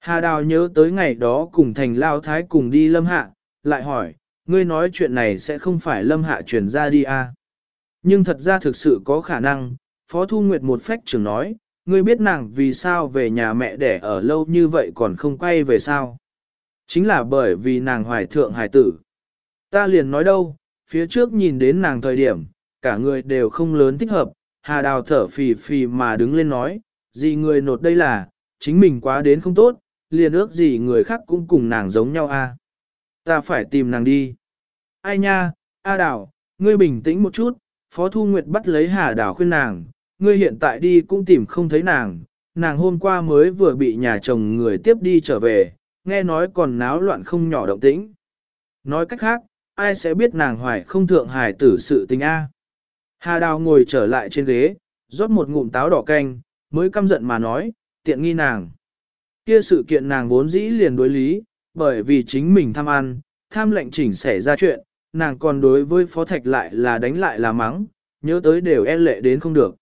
Hà Đào nhớ tới ngày đó cùng thành lao thái cùng đi lâm hạ, lại hỏi, ngươi nói chuyện này sẽ không phải lâm hạ truyền ra đi à. Nhưng thật ra thực sự có khả năng, Phó Thu Nguyệt một phách trưởng nói, ngươi biết nàng vì sao về nhà mẹ đẻ ở lâu như vậy còn không quay về sao. Chính là bởi vì nàng hoài thượng hài tử. Ta liền nói đâu, phía trước nhìn đến nàng thời điểm, cả người đều không lớn thích hợp, hà đào thở phì phì mà đứng lên nói, gì người nột đây là, chính mình quá đến không tốt, liền ước gì người khác cũng cùng nàng giống nhau a. À? Ta phải tìm nàng đi. Ai nha, A Đào, ngươi bình tĩnh một chút, Phó Thu Nguyệt bắt lấy Hà Đào khuyên nàng, ngươi hiện tại đi cũng tìm không thấy nàng, nàng hôm qua mới vừa bị nhà chồng người tiếp đi trở về, nghe nói còn náo loạn không nhỏ động tĩnh. Nói cách khác, ai sẽ biết nàng hoài không thượng hài tử sự tình A. Hà Đào ngồi trở lại trên ghế, rót một ngụm táo đỏ canh, mới căm giận mà nói, tiện nghi nàng. Kia sự kiện nàng vốn dĩ liền đối lý, bởi vì chính mình tham ăn, tham lệnh chỉnh xảy ra chuyện, nàng còn đối với phó thạch lại là đánh lại là mắng, nhớ tới đều e lệ đến không được.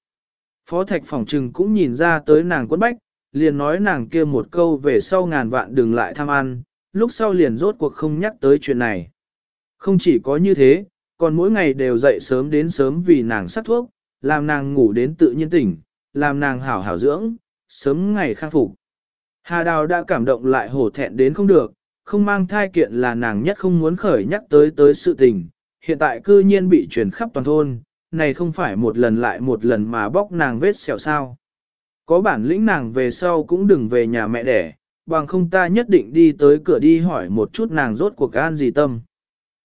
Phó thạch phỏng trừng cũng nhìn ra tới nàng quấn bách, liền nói nàng kia một câu về sau ngàn vạn đừng lại tham ăn, lúc sau liền rốt cuộc không nhắc tới chuyện này. Không chỉ có như thế, còn mỗi ngày đều dậy sớm đến sớm vì nàng sắc thuốc, làm nàng ngủ đến tự nhiên tỉnh, làm nàng hảo hảo dưỡng, sớm ngày khang phục. Hà Đào đã cảm động lại hổ thẹn đến không được, không mang thai kiện là nàng nhất không muốn khởi nhắc tới tới sự tình, hiện tại cư nhiên bị truyền khắp toàn thôn, này không phải một lần lại một lần mà bóc nàng vết sẹo sao. Có bản lĩnh nàng về sau cũng đừng về nhà mẹ đẻ, bằng không ta nhất định đi tới cửa đi hỏi một chút nàng rốt cuộc an gì tâm.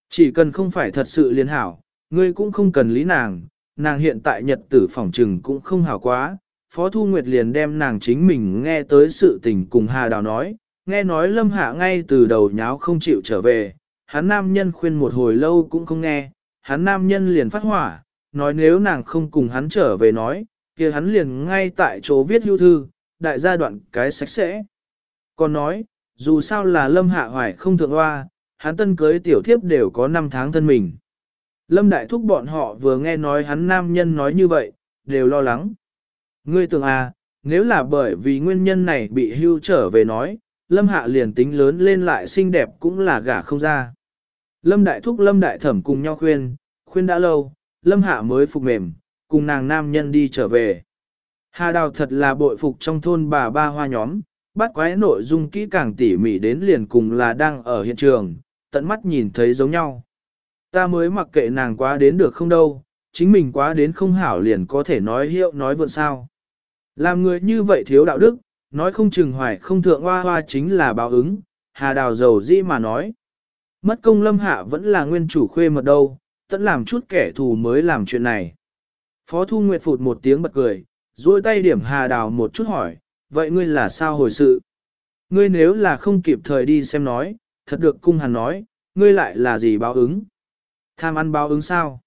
Chỉ cần không phải thật sự liên hảo, ngươi cũng không cần lý nàng, nàng hiện tại nhật tử phỏng trừng cũng không hảo quá. Phó Thu Nguyệt liền đem nàng chính mình nghe tới sự tình cùng Hà Đào nói, nghe nói Lâm Hạ ngay từ đầu nháo không chịu trở về, hắn nam nhân khuyên một hồi lâu cũng không nghe, hắn nam nhân liền phát hỏa, nói nếu nàng không cùng hắn trở về nói, kia hắn liền ngay tại chỗ viết hưu thư, đại gia đoạn cái sạch sẽ. Còn nói, dù sao là Lâm Hạ Hoài không thượng hoa, hắn tân cưới tiểu thiếp đều có 5 tháng thân mình. Lâm Đại Thúc bọn họ vừa nghe nói hắn nam nhân nói như vậy, đều lo lắng. Ngươi tưởng à, nếu là bởi vì nguyên nhân này bị hưu trở về nói, Lâm Hạ liền tính lớn lên lại xinh đẹp cũng là gả không ra. Lâm Đại Thúc Lâm Đại Thẩm cùng nhau khuyên, khuyên đã lâu, Lâm Hạ mới phục mềm, cùng nàng nam nhân đi trở về. Hà Đào thật là bội phục trong thôn bà ba hoa nhóm, bắt quái nội dung kỹ càng tỉ mỉ đến liền cùng là đang ở hiện trường, tận mắt nhìn thấy giống nhau. Ta mới mặc kệ nàng quá đến được không đâu, chính mình quá đến không hảo liền có thể nói hiệu nói vượn sao. Làm người như vậy thiếu đạo đức, nói không chừng hoài không thượng hoa hoa chính là báo ứng, hà đào dầu dĩ mà nói. Mất công lâm hạ vẫn là nguyên chủ khuê mật đâu, tận làm chút kẻ thù mới làm chuyện này. Phó Thu Nguyệt phụt một tiếng bật cười, duỗi tay điểm hà đào một chút hỏi, vậy ngươi là sao hồi sự? Ngươi nếu là không kịp thời đi xem nói, thật được cung hàn nói, ngươi lại là gì báo ứng? Tham ăn báo ứng sao?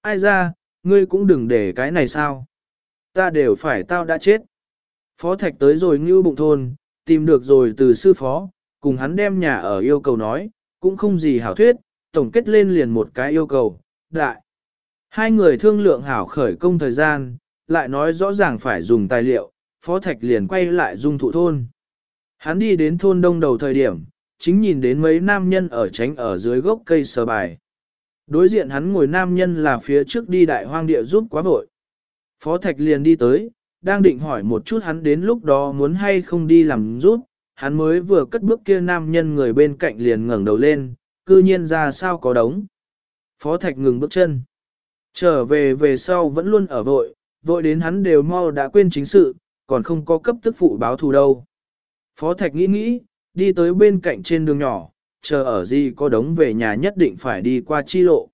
Ai ra, ngươi cũng đừng để cái này sao? Ta đều phải tao đã chết. Phó thạch tới rồi ngưu bụng thôn, tìm được rồi từ sư phó, cùng hắn đem nhà ở yêu cầu nói, cũng không gì hảo thuyết, tổng kết lên liền một cái yêu cầu, đại. Hai người thương lượng hảo khởi công thời gian, lại nói rõ ràng phải dùng tài liệu, phó thạch liền quay lại dung thụ thôn. Hắn đi đến thôn đông đầu thời điểm, chính nhìn đến mấy nam nhân ở tránh ở dưới gốc cây sờ bài. Đối diện hắn ngồi nam nhân là phía trước đi đại hoang địa giúp quá vội. Phó Thạch liền đi tới, đang định hỏi một chút hắn đến lúc đó muốn hay không đi làm giúp, hắn mới vừa cất bước kia nam nhân người bên cạnh liền ngẩng đầu lên, cư nhiên ra sao có đống. Phó Thạch ngừng bước chân. Trở về về sau vẫn luôn ở vội, vội đến hắn đều mau đã quên chính sự, còn không có cấp tức phụ báo thù đâu. Phó Thạch nghĩ nghĩ, đi tới bên cạnh trên đường nhỏ, chờ ở gì có đống về nhà nhất định phải đi qua chi lộ.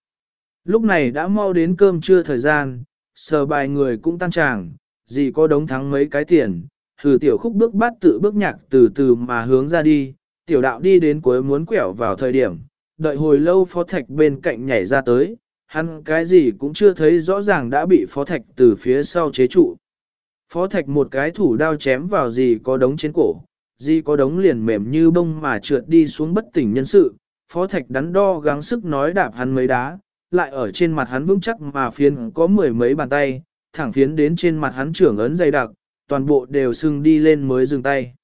Lúc này đã mau đến cơm trưa thời gian, sờ bài người cũng tan tràng, gì có đống thắng mấy cái tiền, hừ tiểu khúc bước bát tự bước nhạc từ từ mà hướng ra đi, tiểu đạo đi đến cuối muốn quẹo vào thời điểm, đợi hồi lâu phó thạch bên cạnh nhảy ra tới, hắn cái gì cũng chưa thấy rõ ràng đã bị phó thạch từ phía sau chế trụ. Phó thạch một cái thủ đao chém vào gì có đống trên cổ, gì có đống liền mềm như bông mà trượt đi xuống bất tỉnh nhân sự, phó thạch đắn đo gắng sức nói đạp hắn mấy đá, lại ở trên mặt hắn vững chắc mà phiến có mười mấy bàn tay, thẳng phiến đến trên mặt hắn trưởng ấn dày đặc, toàn bộ đều sưng đi lên mới dừng tay.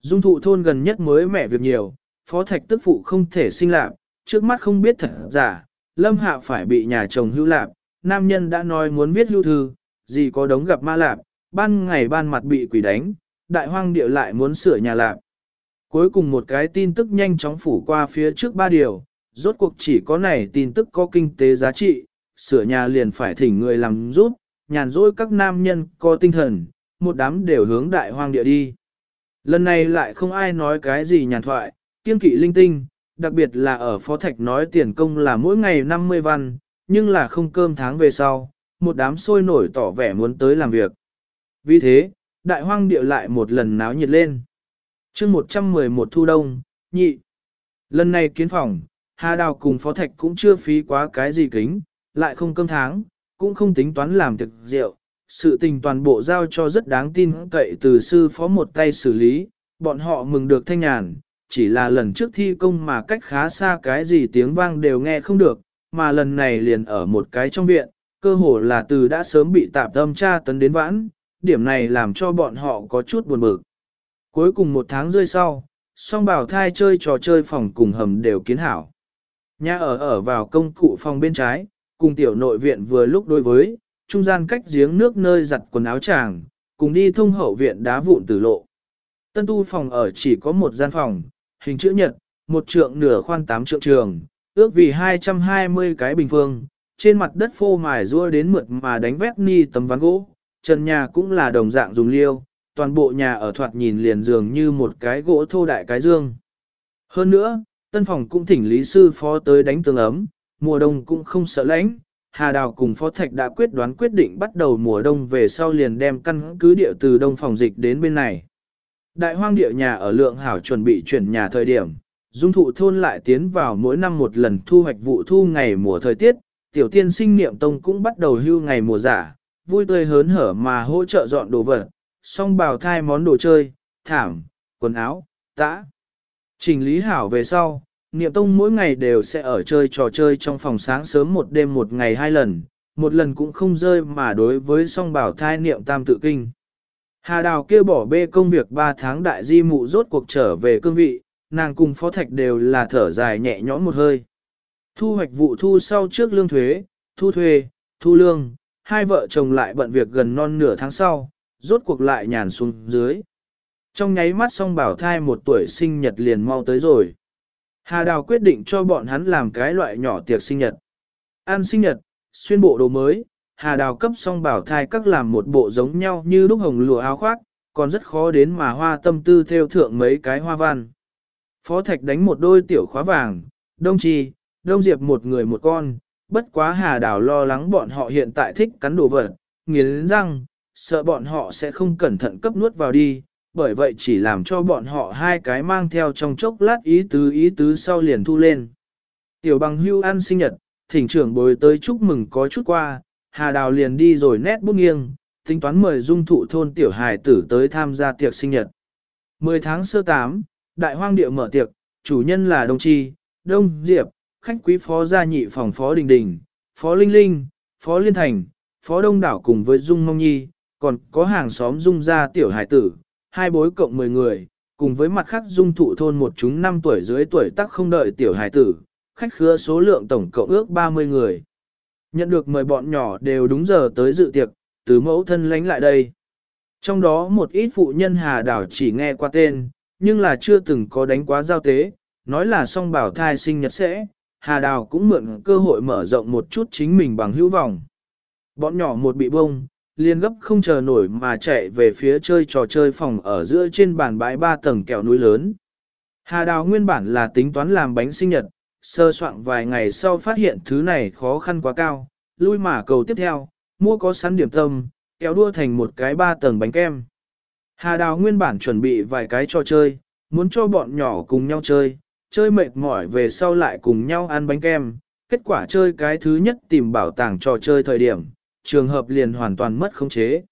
Dung thụ thôn gần nhất mới mẹ việc nhiều, phó thạch tức phụ không thể sinh lạc, trước mắt không biết thật giả, lâm hạ phải bị nhà chồng hưu lạc, nam nhân đã nói muốn viết hưu thư, gì có đống gặp ma lạc, ban ngày ban mặt bị quỷ đánh, đại hoang địa lại muốn sửa nhà lạc. Cuối cùng một cái tin tức nhanh chóng phủ qua phía trước ba điều, rốt cuộc chỉ có này tin tức có kinh tế giá trị, sửa nhà liền phải thỉnh người làm giúp, nhàn rỗi các nam nhân có tinh thần, một đám đều hướng đại hoang địa đi. Lần này lại không ai nói cái gì nhàn thoại, kiên kỵ linh tinh, đặc biệt là ở Phó Thạch nói tiền công là mỗi ngày 50 văn, nhưng là không cơm tháng về sau, một đám sôi nổi tỏ vẻ muốn tới làm việc. Vì thế, đại hoang địa lại một lần náo nhiệt lên. chương 111 thu đông, nhị. Lần này kiến phòng, Hà Đào cùng Phó Thạch cũng chưa phí quá cái gì kính, lại không cơm tháng, cũng không tính toán làm thực rượu. Sự tình toàn bộ giao cho rất đáng tin cậy từ sư phó một tay xử lý, bọn họ mừng được thanh nhàn, chỉ là lần trước thi công mà cách khá xa cái gì tiếng vang đều nghe không được, mà lần này liền ở một cái trong viện, cơ hồ là từ đã sớm bị tạp tâm tra tấn đến vãn, điểm này làm cho bọn họ có chút buồn bực. Cuối cùng một tháng rơi sau, song bảo thai chơi trò chơi phòng cùng hầm đều kiến hảo. Nhà ở ở vào công cụ phòng bên trái, cùng tiểu nội viện vừa lúc đối với, trung gian cách giếng nước nơi giặt quần áo chàng, cùng đi thông hậu viện đá vụn tử lộ. Tân tu phòng ở chỉ có một gian phòng, hình chữ nhật, một trượng nửa khoan tám trượng trường, ước vì 220 cái bình phương, trên mặt đất phô mài rua đến mượt mà đánh vét ni tấm ván gỗ, trần nhà cũng là đồng dạng dùng liêu, toàn bộ nhà ở thoạt nhìn liền dường như một cái gỗ thô đại cái dương. Hơn nữa, tân phòng cũng thỉnh lý sư phó tới đánh tường ấm, mùa đông cũng không sợ lạnh. Hà Đào cùng Phó Thạch đã quyết đoán quyết định bắt đầu mùa đông về sau liền đem căn cứ địa từ đông phòng dịch đến bên này. Đại hoang địa nhà ở lượng hảo chuẩn bị chuyển nhà thời điểm, dung thụ thôn lại tiến vào mỗi năm một lần thu hoạch vụ thu ngày mùa thời tiết, tiểu tiên sinh niệm tông cũng bắt đầu hưu ngày mùa giả, vui tươi hớn hở mà hỗ trợ dọn đồ vật, xong bào thai món đồ chơi, thảm, quần áo, tã. Trình lý hảo về sau, niệm tông mỗi ngày đều sẽ ở chơi trò chơi trong phòng sáng sớm một đêm một ngày hai lần, một lần cũng không rơi mà đối với song bảo thai niệm tam tự kinh. Hà Đào kêu bỏ bê công việc 3 tháng đại di mụ rốt cuộc trở về cương vị, nàng cùng phó thạch đều là thở dài nhẹ nhõm một hơi. Thu hoạch vụ thu sau trước lương thuế, thu thuê, thu lương, hai vợ chồng lại bận việc gần non nửa tháng sau, rốt cuộc lại nhàn xuống dưới. Trong nháy mắt song bảo thai một tuổi sinh nhật liền mau tới rồi. Hà Đào quyết định cho bọn hắn làm cái loại nhỏ tiệc sinh nhật. Ăn sinh nhật, xuyên bộ đồ mới, Hà Đào cấp song bảo thai các làm một bộ giống nhau như lúc hồng lụa áo khoác, còn rất khó đến mà hoa tâm tư theo thượng mấy cái hoa văn. Phó Thạch đánh một đôi tiểu khóa vàng, đông trì, đông diệp một người một con, bất quá Hà Đào lo lắng bọn họ hiện tại thích cắn đồ vật, nghiến răng, sợ bọn họ sẽ không cẩn thận cấp nuốt vào đi, bởi vậy chỉ làm cho bọn họ hai cái mang theo trong chốc lát ý tứ ý tứ sau liền thu lên. Tiểu bằng hưu ăn sinh nhật, thỉnh trưởng bồi tới chúc mừng có chút qua, Hà Đào liền đi rồi nét bút nghiêng, tính toán mời dung thụ thôn tiểu hài tử tới tham gia tiệc sinh nhật. 10 tháng sơ 8, đại hoang địa mở tiệc, chủ nhân là Đông Chi, Đông Diệp, khách quý phó gia nhị phòng phó Đình Đình, phó Linh Linh, phó Liên Thành, phó Đông Đảo cùng với Dung Mông Nhi, còn có hàng xóm Dung gia tiểu hải tử, hai bối cộng 10 người, cùng với mặt khác Dung thụ thôn một chúng năm tuổi dưới tuổi tác không đợi tiểu hải tử, khách khứa số lượng tổng cộng ước 30 người. Nhận được mời bọn nhỏ đều đúng giờ tới dự tiệc, từ mẫu thân lánh lại đây. Trong đó một ít phụ nhân hà đảo chỉ nghe qua tên, nhưng là chưa từng có đánh quá giao tế, nói là song bảo thai sinh nhật sẽ, hà đào cũng mượn cơ hội mở rộng một chút chính mình bằng hữu vọng. Bọn nhỏ một bị bông, liền gấp không chờ nổi mà chạy về phía chơi trò chơi phòng ở giữa trên bàn bãi ba tầng kẹo núi lớn. Hà đào nguyên bản là tính toán làm bánh sinh nhật, sơ soạn vài ngày sau phát hiện thứ này khó khăn quá cao, lui mà cầu tiếp theo, mua có sẵn điểm tâm, kéo đua thành một cái ba tầng bánh kem. Hà Đào nguyên bản chuẩn bị vài cái trò chơi, muốn cho bọn nhỏ cùng nhau chơi, chơi mệt mỏi về sau lại cùng nhau ăn bánh kem. Kết quả chơi cái thứ nhất tìm bảo tàng trò chơi thời điểm, trường hợp liền hoàn toàn mất khống chế.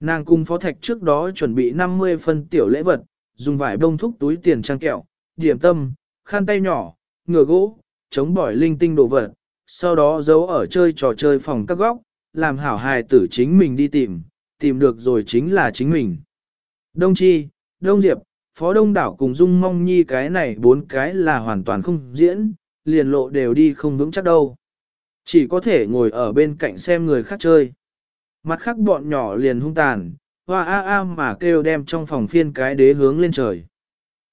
Nàng cùng phó thạch trước đó chuẩn bị 50 phân tiểu lễ vật, dùng vải bông thúc túi tiền trang kẹo, điểm tâm, khăn tay nhỏ, ngựa gỗ, chống bỏi linh tinh đồ vật, sau đó giấu ở chơi trò chơi phòng các góc, làm hảo hài tử chính mình đi tìm, tìm được rồi chính là chính mình. Đông Chi, Đông Diệp, Phó Đông Đảo cùng Dung Mong Nhi cái này bốn cái là hoàn toàn không diễn, liền lộ đều đi không vững chắc đâu. Chỉ có thể ngồi ở bên cạnh xem người khác chơi. Mặt khác bọn nhỏ liền hung tàn, hoa a a mà kêu đem trong phòng phiên cái đế hướng lên trời.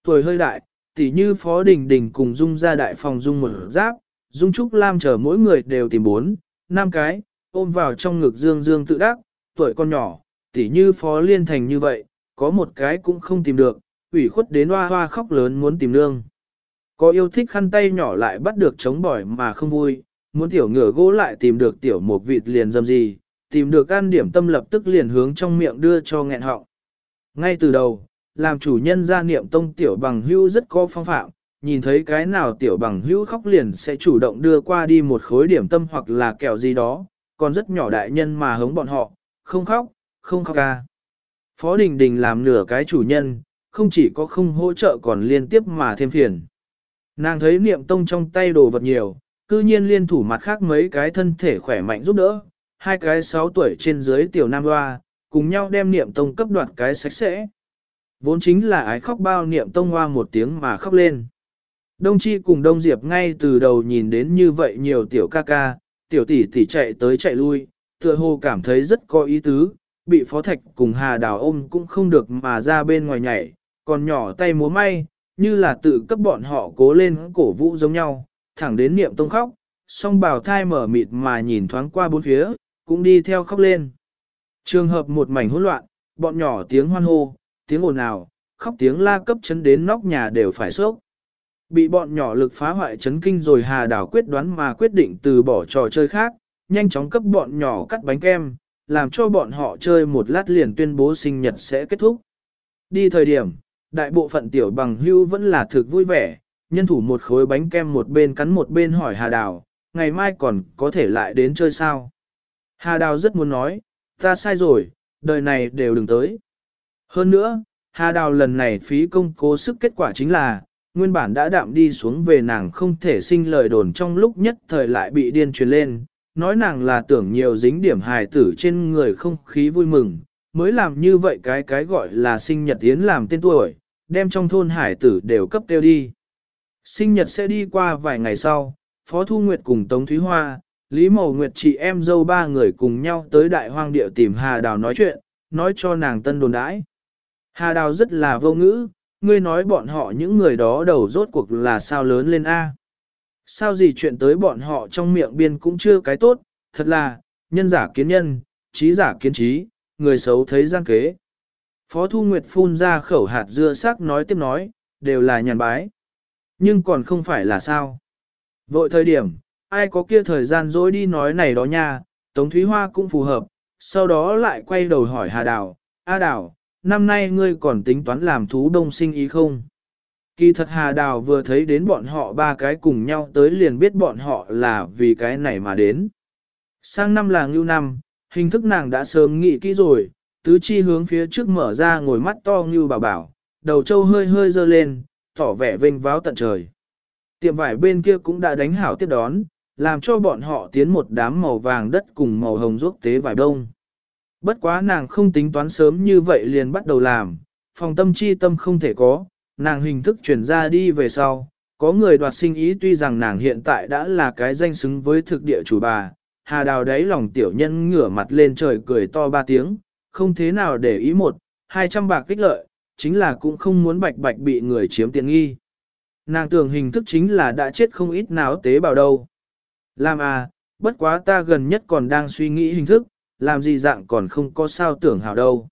Tuổi hơi đại, tỉ như Phó Đình Đình cùng Dung ra đại phòng Dung một giáp, Dung Trúc Lam chờ mỗi người đều tìm bốn, năm cái, ôm vào trong ngực dương dương tự đắc, tuổi con nhỏ, tỉ như Phó Liên Thành như vậy, có một cái cũng không tìm được, ủy khuất đến hoa hoa khóc lớn muốn tìm nương. Có yêu thích khăn tay nhỏ lại bắt được chống bỏi mà không vui, muốn tiểu ngựa gỗ lại tìm được tiểu một vịt liền dầm gì, tìm được ăn điểm tâm lập tức liền hướng trong miệng đưa cho nghẹn họng. Ngay từ đầu, làm chủ nhân gia niệm tông tiểu bằng hữu rất có phong phạm, nhìn thấy cái nào tiểu bằng hữu khóc liền sẽ chủ động đưa qua đi một khối điểm tâm hoặc là kẹo gì đó, còn rất nhỏ đại nhân mà hống bọn họ, không khóc, không khóc ca. Phó Đình Đình làm nửa cái chủ nhân, không chỉ có không hỗ trợ còn liên tiếp mà thêm phiền. Nàng thấy niệm tông trong tay đồ vật nhiều, cư nhiên liên thủ mặt khác mấy cái thân thể khỏe mạnh giúp đỡ, hai cái 6 tuổi trên dưới tiểu nam hoa, cùng nhau đem niệm tông cấp đoạt cái sạch sẽ. Vốn chính là ái khóc bao niệm tông hoa một tiếng mà khóc lên. Đông Chi cùng Đông Diệp ngay từ đầu nhìn đến như vậy nhiều tiểu ca ca, tiểu tỷ tỷ chạy tới chạy lui, tựa hồ cảm thấy rất có ý tứ, bị phó thạch cùng hà đào ôm cũng không được mà ra bên ngoài nhảy, còn nhỏ tay múa may, như là tự cấp bọn họ cố lên cổ vũ giống nhau, thẳng đến niệm tông khóc, song bào thai mở mịt mà nhìn thoáng qua bốn phía, cũng đi theo khóc lên. Trường hợp một mảnh hỗn loạn, bọn nhỏ tiếng hoan hô, tiếng ồn ào, khóc tiếng la cấp chấn đến nóc nhà đều phải sốc. Bị bọn nhỏ lực phá hoại chấn kinh rồi Hà đảo quyết đoán mà quyết định từ bỏ trò chơi khác, nhanh chóng cấp bọn nhỏ cắt bánh kem, làm cho bọn họ chơi một lát liền tuyên bố sinh nhật sẽ kết thúc. Đi thời điểm, đại bộ phận tiểu bằng hưu vẫn là thực vui vẻ, nhân thủ một khối bánh kem một bên cắn một bên hỏi Hà Đào, ngày mai còn có thể lại đến chơi sao. Hà Đào rất muốn nói, ta sai rồi, đời này đều đừng tới. Hơn nữa, Hà Đào lần này phí công cố sức kết quả chính là, nguyên bản đã đạm đi xuống về nàng không thể sinh lời đồn trong lúc nhất thời lại bị điên truyền lên, nói nàng là tưởng nhiều dính điểm hài tử trên người không khí vui mừng, mới làm như vậy cái cái gọi là sinh nhật tiến làm tên tuổi, đem trong thôn hải tử đều cấp tiêu đi. Sinh nhật sẽ đi qua vài ngày sau, Phó Thu Nguyệt cùng Tống Thúy Hoa, Lý Mậu Nguyệt chị em dâu ba người cùng nhau tới đại hoang địa tìm Hà Đào nói chuyện, nói cho nàng tân đồn đãi. Hà Đào rất là vô ngữ, ngươi nói bọn họ những người đó đầu rốt cuộc là sao lớn lên A. Sao gì chuyện tới bọn họ trong miệng biên cũng chưa cái tốt, thật là, nhân giả kiến nhân, trí giả kiến trí, người xấu thấy gian kế. Phó Thu Nguyệt phun ra khẩu hạt dưa sắc nói tiếp nói, đều là nhàn bái. Nhưng còn không phải là sao. Vội thời điểm, ai có kia thời gian dối đi nói này đó nha, Tống Thúy Hoa cũng phù hợp, sau đó lại quay đầu hỏi Hà Đào, A Đào, năm nay ngươi còn tính toán làm thú đông sinh ý không? Kỳ thật Hà Đào vừa thấy đến bọn họ ba cái cùng nhau tới liền biết bọn họ là vì cái này mà đến. Sang năm là ngưu năm, Hình thức nàng đã sớm nghĩ kỹ rồi, tứ chi hướng phía trước mở ra ngồi mắt to như bảo bảo, đầu trâu hơi hơi dơ lên, tỏ vẻ vênh váo tận trời. Tiệm vải bên kia cũng đã đánh hảo tiếp đón, làm cho bọn họ tiến một đám màu vàng đất cùng màu hồng ruốc tế vải đông. Bất quá nàng không tính toán sớm như vậy liền bắt đầu làm, phòng tâm chi tâm không thể có, nàng hình thức chuyển ra đi về sau. Có người đoạt sinh ý tuy rằng nàng hiện tại đã là cái danh xứng với thực địa chủ bà, hà đào đáy lòng tiểu nhân ngửa mặt lên trời cười to ba tiếng, không thế nào để ý một, hai trăm bạc kích lợi, chính là cũng không muốn bạch bạch bị người chiếm tiện nghi. Nàng tưởng hình thức chính là đã chết không ít náo tế bào đâu. Làm à, bất quá ta gần nhất còn đang suy nghĩ hình thức, làm gì dạng còn không có sao tưởng hảo đâu.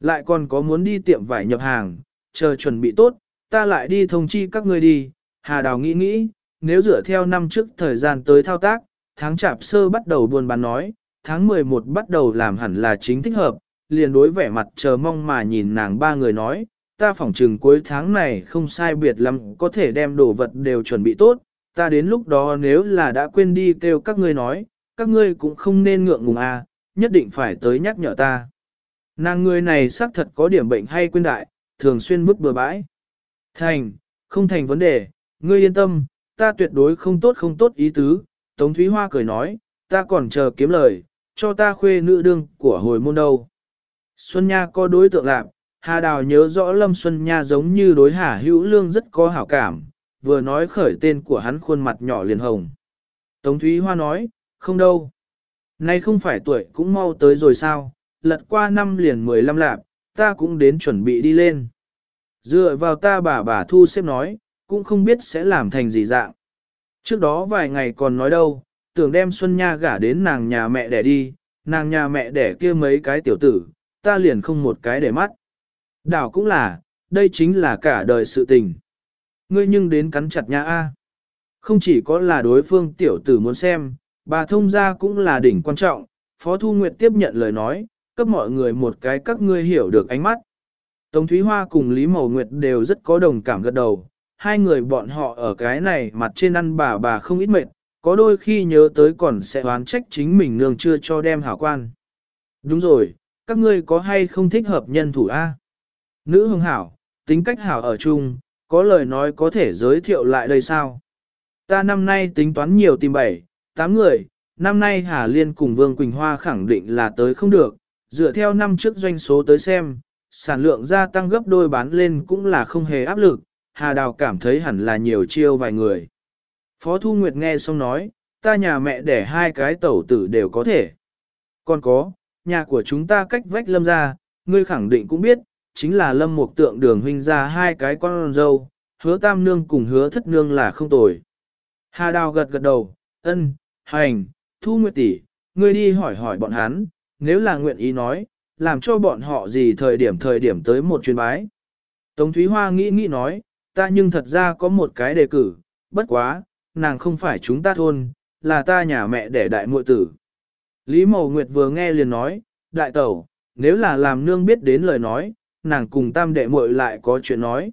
Lại còn có muốn đi tiệm vải nhập hàng, chờ chuẩn bị tốt, ta lại đi thông chi các ngươi đi. Hà Đào nghĩ nghĩ, nếu dựa theo năm trước thời gian tới thao tác, tháng chạp sơ bắt đầu buôn bán nói, tháng 11 bắt đầu làm hẳn là chính thích hợp, liền đối vẻ mặt chờ mong mà nhìn nàng ba người nói, ta phỏng trừng cuối tháng này không sai biệt lắm có thể đem đồ vật đều chuẩn bị tốt, ta đến lúc đó nếu là đã quên đi kêu các ngươi nói, các ngươi cũng không nên ngượng ngùng à, nhất định phải tới nhắc nhở ta. Nàng người này xác thật có điểm bệnh hay quên đại, thường xuyên vứt bừa bãi. Thành, không thành vấn đề, ngươi yên tâm, ta tuyệt đối không tốt không tốt ý tứ, Tống Thúy Hoa cười nói, ta còn chờ kiếm lời, cho ta khuê nữ đương của hồi môn đâu. Xuân Nha có đối tượng lạc, Hà Đào nhớ rõ Lâm Xuân Nha giống như đối Hà Hữu Lương rất có hảo cảm, vừa nói khởi tên của hắn khuôn mặt nhỏ liền hồng. Tống Thúy Hoa nói, không đâu. Nay không phải tuổi cũng mau tới rồi sao, lật qua năm liền 15 lạp, ta cũng đến chuẩn bị đi lên. Dựa vào ta bà bà thu xếp nói, cũng không biết sẽ làm thành gì dạng. Trước đó vài ngày còn nói đâu, tưởng đem Xuân Nha gả đến nàng nhà mẹ đẻ đi, nàng nhà mẹ đẻ kia mấy cái tiểu tử, ta liền không một cái để mắt. Đảo cũng là, đây chính là cả đời sự tình. Ngươi nhưng đến cắn chặt nha A. Không chỉ có là đối phương tiểu tử muốn xem, bà thông gia cũng là đỉnh quan trọng, Phó Thu Nguyệt tiếp nhận lời nói, cấp mọi người một cái các ngươi hiểu được ánh mắt. Tống Thúy Hoa cùng Lý mầu Nguyệt đều rất có đồng cảm gật đầu, hai người bọn họ ở cái này mặt trên ăn bà bà không ít mệt, có đôi khi nhớ tới còn sẽ oán trách chính mình nương chưa cho đem hảo quan. Đúng rồi, các ngươi có hay không thích hợp nhân thủ A? Nữ hưng hảo, tính cách hảo ở chung, có lời nói có thể giới thiệu lại đây sao? Ta năm nay tính toán nhiều tìm bảy, tám người, năm nay Hà Liên cùng Vương Quỳnh Hoa khẳng định là tới không được, dựa theo năm trước doanh số tới xem, sản lượng gia tăng gấp đôi bán lên cũng là không hề áp lực, Hà Đào cảm thấy hẳn là nhiều chiêu vài người. Phó Thu Nguyệt nghe xong nói, ta nhà mẹ để hai cái tẩu tử đều có thể. Còn có, nhà của chúng ta cách vách lâm ra, ngươi khẳng định cũng biết, chính là lâm một tượng đường huynh ra hai cái con dâu, hứa tam nương cùng hứa thất nương là không tồi. Hà Đào gật gật đầu, ân, hành, Thu Nguyệt tỷ, ngươi đi hỏi hỏi bọn hắn, nếu là nguyện ý nói, làm cho bọn họ gì thời điểm thời điểm tới một chuyến bái. Tống Thúy Hoa nghĩ nghĩ nói, ta nhưng thật ra có một cái đề cử, bất quá, nàng không phải chúng ta thôn, là ta nhà mẹ để đại muội tử. Lý Mậu Nguyệt vừa nghe liền nói, đại tẩu, nếu là làm nương biết đến lời nói, nàng cùng tam đệ muội lại có chuyện nói.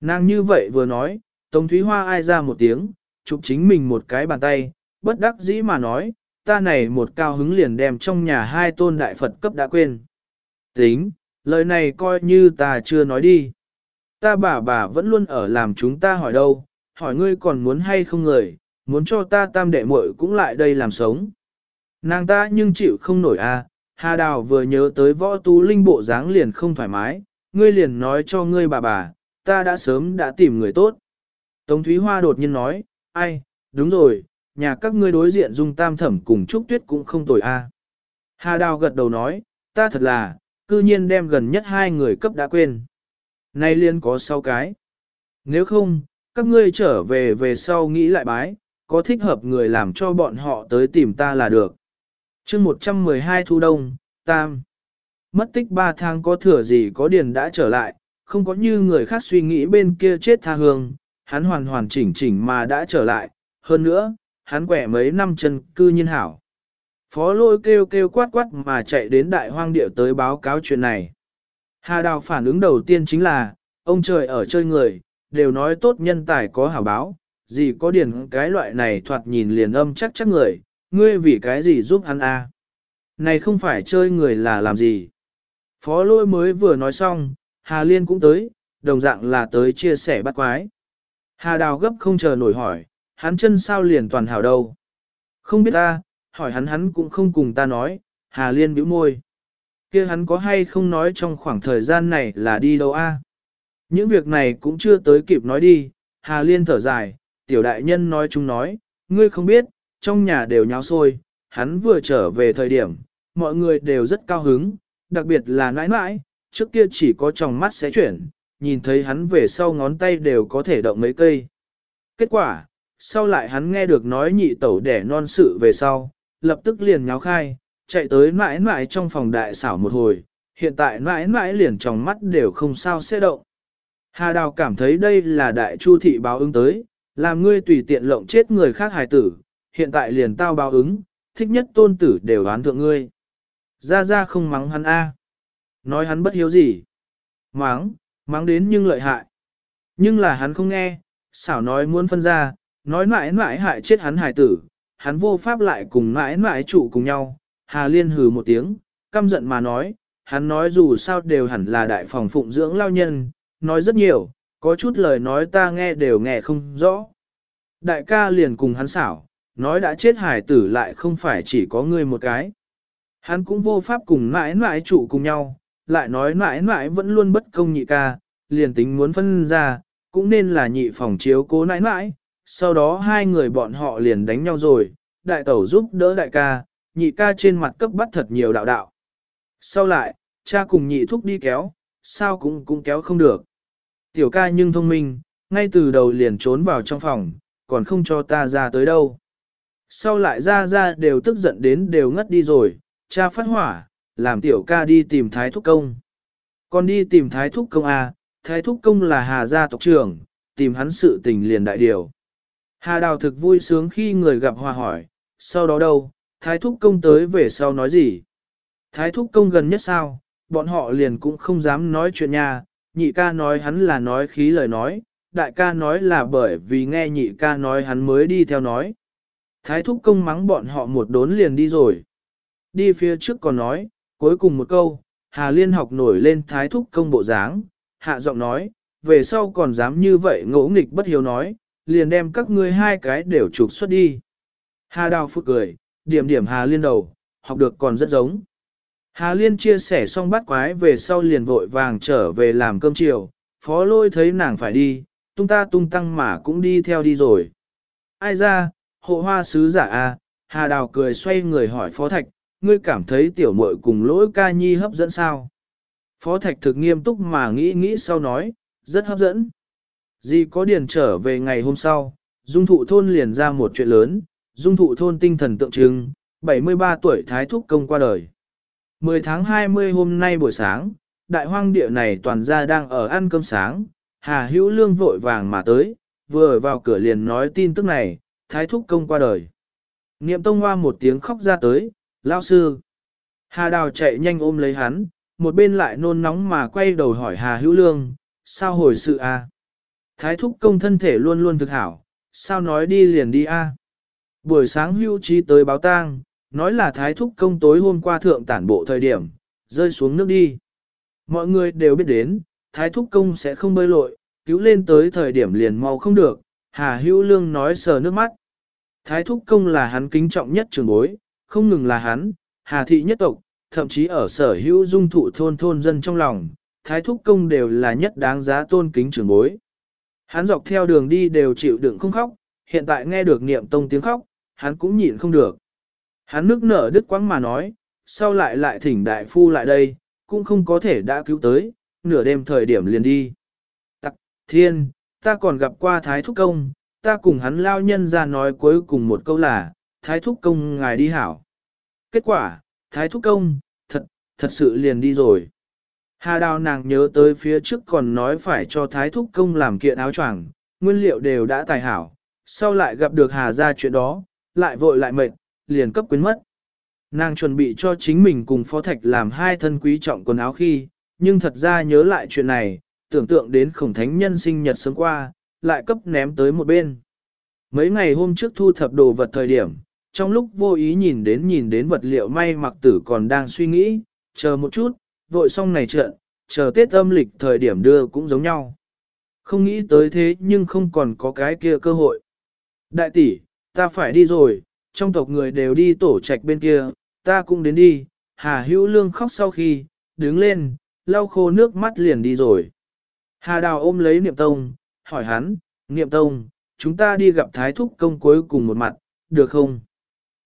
Nàng như vậy vừa nói, Tống Thúy Hoa ai ra một tiếng, chụp chính mình một cái bàn tay, bất đắc dĩ mà nói, ta này một cao hứng liền đem trong nhà hai tôn đại Phật cấp đã quên. Tính, lời này coi như ta chưa nói đi. Ta bà bà vẫn luôn ở làm chúng ta hỏi đâu, hỏi ngươi còn muốn hay không người, muốn cho ta tam đệ muội cũng lại đây làm sống. Nàng ta nhưng chịu không nổi a. À, Hà Đào vừa nhớ tới võ tú linh bộ dáng liền không thoải mái, ngươi liền nói cho ngươi bà bà, ta đã sớm đã tìm người tốt. Tống Thúy Hoa đột nhiên nói, ai, đúng rồi, nhà các ngươi đối diện dung tam thẩm cùng Trúc Tuyết cũng không tồi a. Hà Đào gật đầu nói, ta thật là, cư nhiên đem gần nhất hai người cấp đã quên. Nay liên có sáu cái. Nếu không, các ngươi trở về về sau nghĩ lại bái, có thích hợp người làm cho bọn họ tới tìm ta là được. chương 112 thu đông, tam. Mất tích 3 tháng có thừa gì có điền đã trở lại, không có như người khác suy nghĩ bên kia chết tha hương, hắn hoàn hoàn chỉnh chỉnh mà đã trở lại, hơn nữa, hắn quẻ mấy năm chân cư nhiên hảo. Phó lôi kêu kêu quát quát mà chạy đến đại hoang địa tới báo cáo chuyện này. Hà đào phản ứng đầu tiên chính là, ông trời ở chơi người, đều nói tốt nhân tài có hảo báo, gì có điển cái loại này thoạt nhìn liền âm chắc chắc người, ngươi vì cái gì giúp hắn a? này không phải chơi người là làm gì. Phó lôi mới vừa nói xong, Hà Liên cũng tới, đồng dạng là tới chia sẻ bắt quái. Hà Đào gấp không chờ nổi hỏi, hắn chân sao liền toàn hảo đâu. Không biết ta, hỏi hắn hắn cũng không cùng ta nói, Hà Liên bĩu môi. kia hắn có hay không nói trong khoảng thời gian này là đi đâu a? Những việc này cũng chưa tới kịp nói đi, Hà Liên thở dài, tiểu đại nhân nói chung nói, ngươi không biết, trong nhà đều nháo sôi, hắn vừa trở về thời điểm, mọi người đều rất cao hứng, đặc biệt là nãi nãi, trước kia chỉ có tròng mắt sẽ chuyển, nhìn thấy hắn về sau ngón tay đều có thể động mấy cây. Kết quả, sau lại hắn nghe được nói nhị tẩu đẻ non sự về sau, lập tức liền nháo khai, chạy tới nãi nãi trong phòng đại xảo một hồi, hiện tại nãi nãi liền trong mắt đều không sao sẽ động. Hà Đào cảm thấy đây là đại chu thị báo ứng tới, làm ngươi tùy tiện lộng chết người khác hài tử, hiện tại liền tao báo ứng, thích nhất tôn tử đều đoán thượng ngươi. Ra ra không mắng hắn a, Nói hắn bất hiếu gì. Mắng, mắng đến nhưng lợi hại. Nhưng là hắn không nghe, xảo nói muốn phân ra, nói mãi mãi hại chết hắn hài tử, hắn vô pháp lại cùng mãi mãi trụ cùng nhau. Hà Liên hừ một tiếng, căm giận mà nói, hắn nói dù sao đều hẳn là đại phòng phụng dưỡng lao nhân, nói rất nhiều, có chút lời nói ta nghe đều nghe không rõ. Đại ca liền cùng hắn xảo, nói đã chết hải tử lại không phải chỉ có ngươi một cái. Hắn cũng vô pháp cùng mãi mãi trụ cùng nhau, lại nói mãi mãi vẫn luôn bất công nhị ca, liền tính muốn phân ra, cũng nên là nhị phòng chiếu cố nãi nãi, sau đó hai người bọn họ liền đánh nhau rồi, đại tẩu giúp đỡ đại ca, nhị ca trên mặt cấp bắt thật nhiều đạo đạo. Sau lại, cha cùng nhị thúc đi kéo, sao cũng cũng kéo không được. Tiểu ca nhưng thông minh, ngay từ đầu liền trốn vào trong phòng, còn không cho ta ra tới đâu. Sau lại ra ra đều tức giận đến đều ngất đi rồi, cha phát hỏa, làm tiểu ca đi tìm thái thúc công. Còn đi tìm thái thúc công à, thái thúc công là hà gia tộc trưởng, tìm hắn sự tình liền đại điều. Hà đào thực vui sướng khi người gặp hòa hỏi, sau đó đâu, thái thúc công tới về sau nói gì? Thái thúc công gần nhất sao, bọn họ liền cũng không dám nói chuyện nha, nhị ca nói hắn là nói khí lời nói, đại ca nói là bởi vì nghe nhị ca nói hắn mới đi theo nói. Thái thúc công mắng bọn họ một đốn liền đi rồi. Đi phía trước còn nói, cuối cùng một câu, Hà Liên học nổi lên thái thúc công bộ dáng, hạ giọng nói, về sau còn dám như vậy ngỗ nghịch bất hiếu nói, liền đem các ngươi hai cái đều trục xuất đi. Hà Đào phút cười, điểm điểm Hà Liên đầu, học được còn rất giống. Hà Liên chia sẻ xong bắt quái về sau liền vội vàng trở về làm cơm chiều, phó lôi thấy nàng phải đi, tung ta tung tăng mà cũng đi theo đi rồi. Ai ra, hộ hoa sứ giả à, Hà Đào cười xoay người hỏi phó thạch, ngươi cảm thấy tiểu muội cùng lỗi ca nhi hấp dẫn sao? Phó thạch thực nghiêm túc mà nghĩ nghĩ sau nói, rất hấp dẫn. Di có điền trở về ngày hôm sau, dung thụ thôn liền ra một chuyện lớn, dung thụ thôn tinh thần tượng trưng, 73 tuổi thái thúc công qua đời. 10 tháng 20 hôm nay buổi sáng, đại hoang địa này toàn gia đang ở ăn cơm sáng, Hà Hữu Lương vội vàng mà tới, vừa vào cửa liền nói tin tức này, thái thúc công qua đời. Niệm tông hoa một tiếng khóc ra tới, lao sư. Hà Đào chạy nhanh ôm lấy hắn, một bên lại nôn nóng mà quay đầu hỏi Hà Hữu Lương, sao hồi sự a? À? Thái thúc công thân thể luôn luôn thực hảo, sao nói đi liền đi a? Buổi sáng hưu trí tới báo tang, nói là thái thúc công tối hôm qua thượng tản bộ thời điểm, rơi xuống nước đi. Mọi người đều biết đến, thái thúc công sẽ không bơi lội, cứu lên tới thời điểm liền mau không được, Hà Hữu Lương nói sờ nước mắt. Thái thúc công là hắn kính trọng nhất trường bối, không ngừng là hắn, Hà thị nhất tộc, thậm chí ở sở hữu dung thụ thôn thôn dân trong lòng, thái thúc công đều là nhất đáng giá tôn kính trường bối. Hắn dọc theo đường đi đều chịu đựng không khóc, hiện tại nghe được niệm tông tiếng khóc, hắn cũng nhịn không được. Hắn nước nở đứt quãng mà nói, sau lại lại thỉnh đại phu lại đây, cũng không có thể đã cứu tới, nửa đêm thời điểm liền đi. Tặc, thiên, ta còn gặp qua Thái Thúc Công, ta cùng hắn lao nhân ra nói cuối cùng một câu là, Thái Thúc Công ngài đi hảo. Kết quả, Thái Thúc Công, thật, thật sự liền đi rồi. Hà đào nàng nhớ tới phía trước còn nói phải cho Thái Thúc Công làm kiện áo choàng, nguyên liệu đều đã tài hảo, sau lại gặp được Hà ra chuyện đó, lại vội lại mệt, liền cấp quyến mất. Nàng chuẩn bị cho chính mình cùng Phó Thạch làm hai thân quý trọng quần áo khi, nhưng thật ra nhớ lại chuyện này, tưởng tượng đến khổng thánh nhân sinh nhật sớm qua, lại cấp ném tới một bên. Mấy ngày hôm trước thu thập đồ vật thời điểm, trong lúc vô ý nhìn đến nhìn đến vật liệu may mặc tử còn đang suy nghĩ, chờ một chút, vội xong này trợn, chờ Tết âm lịch thời điểm đưa cũng giống nhau. Không nghĩ tới thế nhưng không còn có cái kia cơ hội. Đại tỷ, ta phải đi rồi, trong tộc người đều đi tổ trạch bên kia, ta cũng đến đi. Hà hữu lương khóc sau khi, đứng lên, lau khô nước mắt liền đi rồi. Hà đào ôm lấy niệm tông, hỏi hắn, niệm tông, chúng ta đi gặp thái thúc công cuối cùng một mặt, được không?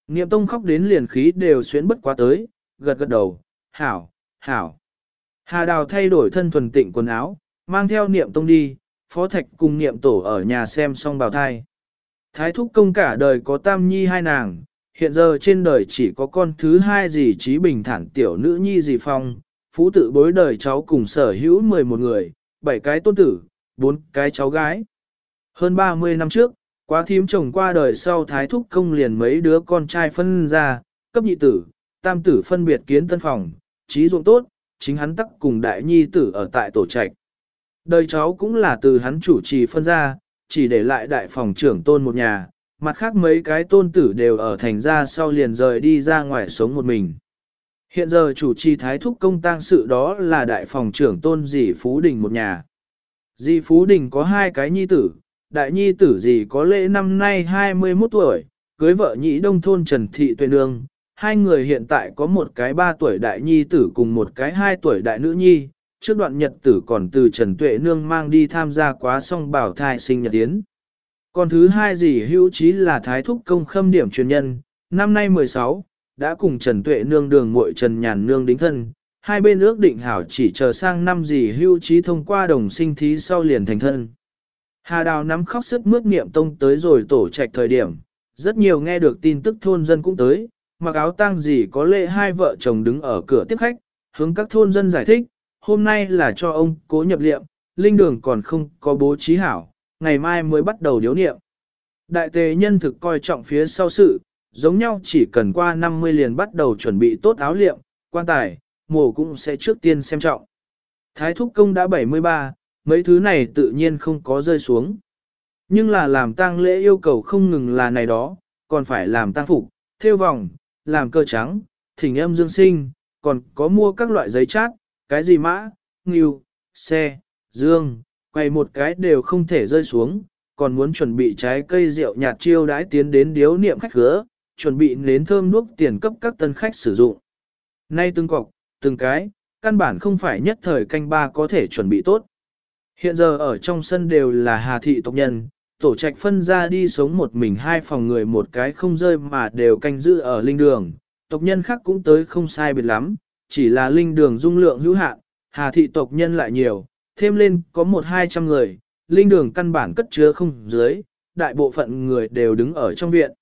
Niệm tông khóc đến liền khí đều xuyến bất quá tới, gật gật đầu, hảo, hảo. Hà đào thay đổi thân thuần tịnh quần áo, mang theo niệm tông đi, phó thạch cùng niệm tổ ở nhà xem xong bào thai. Thái thúc công cả đời có tam nhi hai nàng, hiện giờ trên đời chỉ có con thứ hai gì trí bình thản tiểu nữ nhi gì phong, phú tự bối đời cháu cùng sở hữu 11 người, 7 cái tôn tử, 4 cái cháu gái. Hơn 30 năm trước, quá thím chồng qua đời sau thái thúc công liền mấy đứa con trai phân ra, cấp nhị tử, tam tử phân biệt kiến tân phòng, trí dụng tốt, chính hắn tắc cùng đại nhi tử ở tại tổ trạch. Đời cháu cũng là từ hắn chủ trì phân ra, chỉ để lại đại phòng trưởng tôn một nhà, mặt khác mấy cái tôn tử đều ở thành ra sau liền rời đi ra ngoài sống một mình. Hiện giờ chủ trì thái thúc công tang sự đó là đại phòng trưởng tôn dì Phú Đình một nhà. Dì Phú Đình có hai cái nhi tử, đại nhi tử dì có lễ năm nay 21 tuổi, cưới vợ nhị đông thôn Trần Thị Tuệ Nương. Hai người hiện tại có một cái ba tuổi đại nhi tử cùng một cái hai tuổi đại nữ nhi, trước đoạn nhật tử còn từ Trần Tuệ Nương mang đi tham gia quá song bảo thai sinh nhật tiến. Còn thứ hai gì hữu trí là thái thúc công khâm điểm truyền nhân, năm nay 16, đã cùng Trần Tuệ Nương đường muội Trần Nhàn Nương đính thân, hai bên ước định hảo chỉ chờ sang năm gì hữu trí thông qua đồng sinh thí sau liền thành thân. Hà Đào nắm khóc sức mướt niệm tông tới rồi tổ trạch thời điểm, rất nhiều nghe được tin tức thôn dân cũng tới, mặc áo tang gì có lệ hai vợ chồng đứng ở cửa tiếp khách, hướng các thôn dân giải thích, hôm nay là cho ông cố nhập liệm, linh đường còn không có bố trí hảo, ngày mai mới bắt đầu điếu niệm. Đại tề nhân thực coi trọng phía sau sự, giống nhau chỉ cần qua 50 liền bắt đầu chuẩn bị tốt áo liệm, quan tài, mổ cũng sẽ trước tiên xem trọng. Thái thúc công đã 73, mấy thứ này tự nhiên không có rơi xuống. Nhưng là làm tang lễ yêu cầu không ngừng là này đó, còn phải làm tang phục, theo vòng, làm cơ trắng, thỉnh âm dương sinh, còn có mua các loại giấy chát, cái gì mã, nghiêu, xe, dương, quay một cái đều không thể rơi xuống, còn muốn chuẩn bị trái cây rượu nhạt chiêu đãi tiến đến điếu niệm khách khứa, chuẩn bị nến thơm đuốc tiền cấp các tân khách sử dụng. Nay từng cọc, từng cái, căn bản không phải nhất thời canh ba có thể chuẩn bị tốt. Hiện giờ ở trong sân đều là hà thị tộc nhân, tổ trạch phân ra đi sống một mình hai phòng người một cái không rơi mà đều canh giữ ở linh đường, tộc nhân khác cũng tới không sai biệt lắm, chỉ là linh đường dung lượng hữu hạn, hà thị tộc nhân lại nhiều, thêm lên có một hai trăm người, linh đường căn bản cất chứa không dưới, đại bộ phận người đều đứng ở trong viện.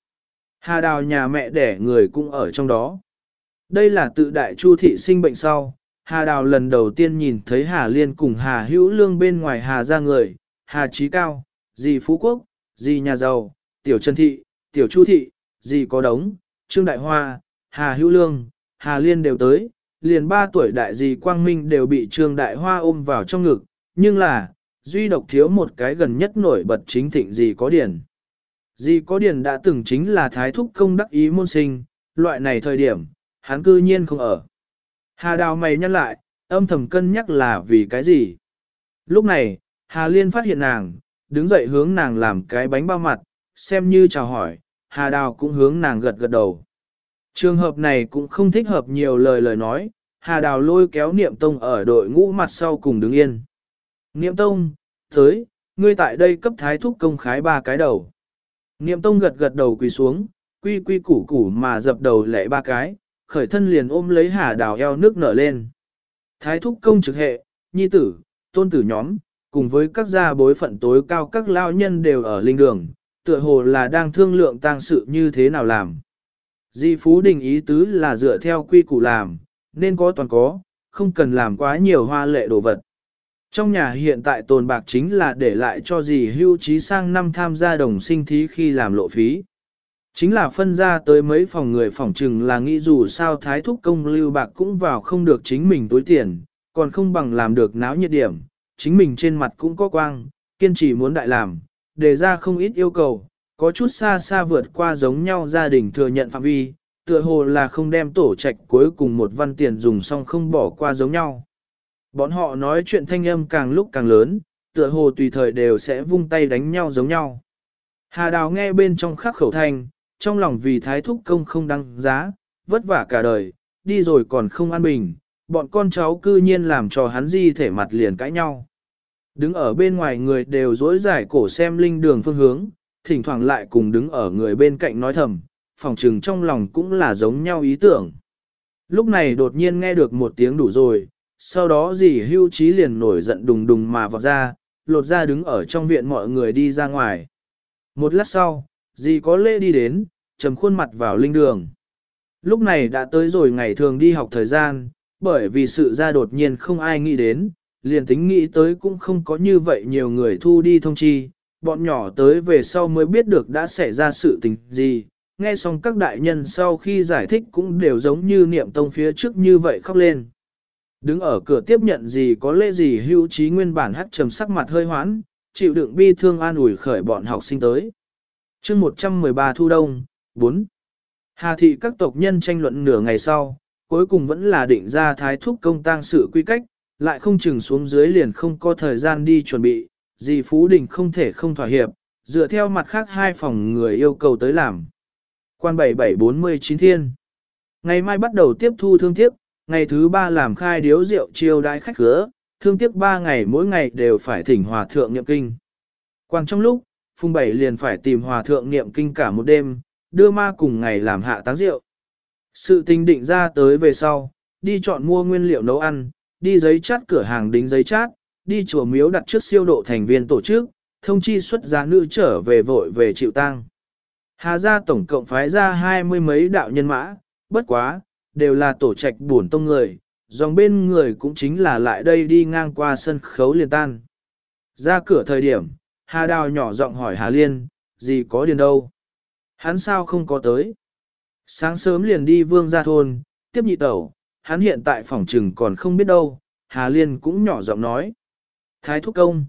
Hà đào nhà mẹ đẻ người cũng ở trong đó. Đây là tự đại chu thị sinh bệnh sau, Hà đào lần đầu tiên nhìn thấy Hà Liên cùng Hà hữu lương bên ngoài Hà ra người, Hà trí cao, dì phú quốc, dì nhà giàu, tiểu trần thị, tiểu chu thị, dì có đống, trương đại hoa, Hà hữu lương, Hà Liên đều tới, liền ba tuổi đại dì Quang Minh đều bị Trương Đại Hoa ôm vào trong ngực, nhưng là, duy độc thiếu một cái gần nhất nổi bật chính thịnh dì có điển. Dì có điển đã từng chính là thái thúc công đắc ý môn sinh, loại này thời điểm, hắn cư nhiên không ở. Hà đào mày nhắc lại, âm thầm cân nhắc là vì cái gì. Lúc này, Hà Liên phát hiện nàng, đứng dậy hướng nàng làm cái bánh bao mặt, xem như chào hỏi, Hà đào cũng hướng nàng gật gật đầu. Trường hợp này cũng không thích hợp nhiều lời lời nói, Hà Đào lôi kéo Niệm Tông ở đội ngũ mặt sau cùng đứng yên. Niệm Tông, tới, ngươi tại đây cấp thái thúc công khái ba cái đầu. Niệm Tông gật gật đầu quỳ xuống, quy quy củ củ mà dập đầu lệ ba cái, khởi thân liền ôm lấy Hà Đào eo nước nở lên. Thái thúc công trực hệ, nhi tử, tôn tử nhóm, cùng với các gia bối phận tối cao các lao nhân đều ở linh đường, tựa hồ là đang thương lượng tang sự như thế nào làm. Di Phú Đình ý tứ là dựa theo quy củ làm, nên có toàn có, không cần làm quá nhiều hoa lệ đồ vật. Trong nhà hiện tại tồn bạc chính là để lại cho dì hưu trí sang năm tham gia đồng sinh thí khi làm lộ phí. Chính là phân ra tới mấy phòng người phòng trừng là nghĩ dù sao thái thúc công lưu bạc cũng vào không được chính mình túi tiền, còn không bằng làm được náo nhiệt điểm, chính mình trên mặt cũng có quang, kiên trì muốn đại làm, đề ra không ít yêu cầu, có chút xa xa vượt qua giống nhau gia đình thừa nhận phạm vi, tựa hồ là không đem tổ trạch cuối cùng một văn tiền dùng xong không bỏ qua giống nhau. Bọn họ nói chuyện thanh âm càng lúc càng lớn, tựa hồ tùy thời đều sẽ vung tay đánh nhau giống nhau. Hà Đào nghe bên trong khắc khẩu thanh, trong lòng vì thái thúc công không đăng giá, vất vả cả đời, đi rồi còn không an bình, bọn con cháu cư nhiên làm cho hắn di thể mặt liền cãi nhau. Đứng ở bên ngoài người đều dối giải cổ xem linh đường phương hướng, thỉnh thoảng lại cùng đứng ở người bên cạnh nói thầm, phòng trừng trong lòng cũng là giống nhau ý tưởng. Lúc này đột nhiên nghe được một tiếng đủ rồi, sau đó dì hưu trí liền nổi giận đùng đùng mà vọt ra, lột ra đứng ở trong viện mọi người đi ra ngoài. Một lát sau, dì có lễ đi đến, trầm khuôn mặt vào linh đường. Lúc này đã tới rồi ngày thường đi học thời gian, bởi vì sự ra đột nhiên không ai nghĩ đến, liền tính nghĩ tới cũng không có như vậy nhiều người thu đi thông chi, bọn nhỏ tới về sau mới biết được đã xảy ra sự tình gì, nghe xong các đại nhân sau khi giải thích cũng đều giống như niệm tông phía trước như vậy khóc lên. Đứng ở cửa tiếp nhận gì có lễ gì hưu trí nguyên bản hắt trầm sắc mặt hơi hoãn, chịu đựng bi thương an ủi khởi bọn học sinh tới. chương 113 Thu Đông, 4. Hà thị các tộc nhân tranh luận nửa ngày sau, cuối cùng vẫn là định ra thái thúc công tang sự quy cách, lại không chừng xuống dưới liền không có thời gian đi chuẩn bị, Dì Phú Đình không thể không thỏa hiệp, dựa theo mặt khác hai phòng người yêu cầu tới làm. Quan 7749 thiên. Ngày mai bắt đầu tiếp thu thương tiếc, ngày thứ ba làm khai điếu rượu chiêu đãi khách cửa, thương tiếc ba ngày mỗi ngày đều phải thỉnh hòa thượng niệm kinh. Quan trong lúc, Phùng Bảy liền phải tìm hòa thượng niệm kinh cả một đêm, đưa ma cùng ngày làm hạ táng rượu. Sự tình định ra tới về sau, đi chọn mua nguyên liệu nấu ăn, đi giấy chát cửa hàng đính giấy chát, đi chùa miếu đặt trước siêu độ thành viên tổ chức, thông chi xuất giá nữ trở về vội về chịu tang. Hà gia tổng cộng phái ra hai mươi mấy đạo nhân mã, bất quá, đều là tổ trạch buồn tông người, dòng bên người cũng chính là lại đây đi ngang qua sân khấu liền tan. Ra cửa thời điểm, Hà Đào nhỏ giọng hỏi Hà Liên, gì có điền đâu? Hắn sao không có tới? Sáng sớm liền đi vương ra thôn, tiếp nhị tẩu, hắn hiện tại phòng trừng còn không biết đâu, Hà Liên cũng nhỏ giọng nói. Thái thúc công.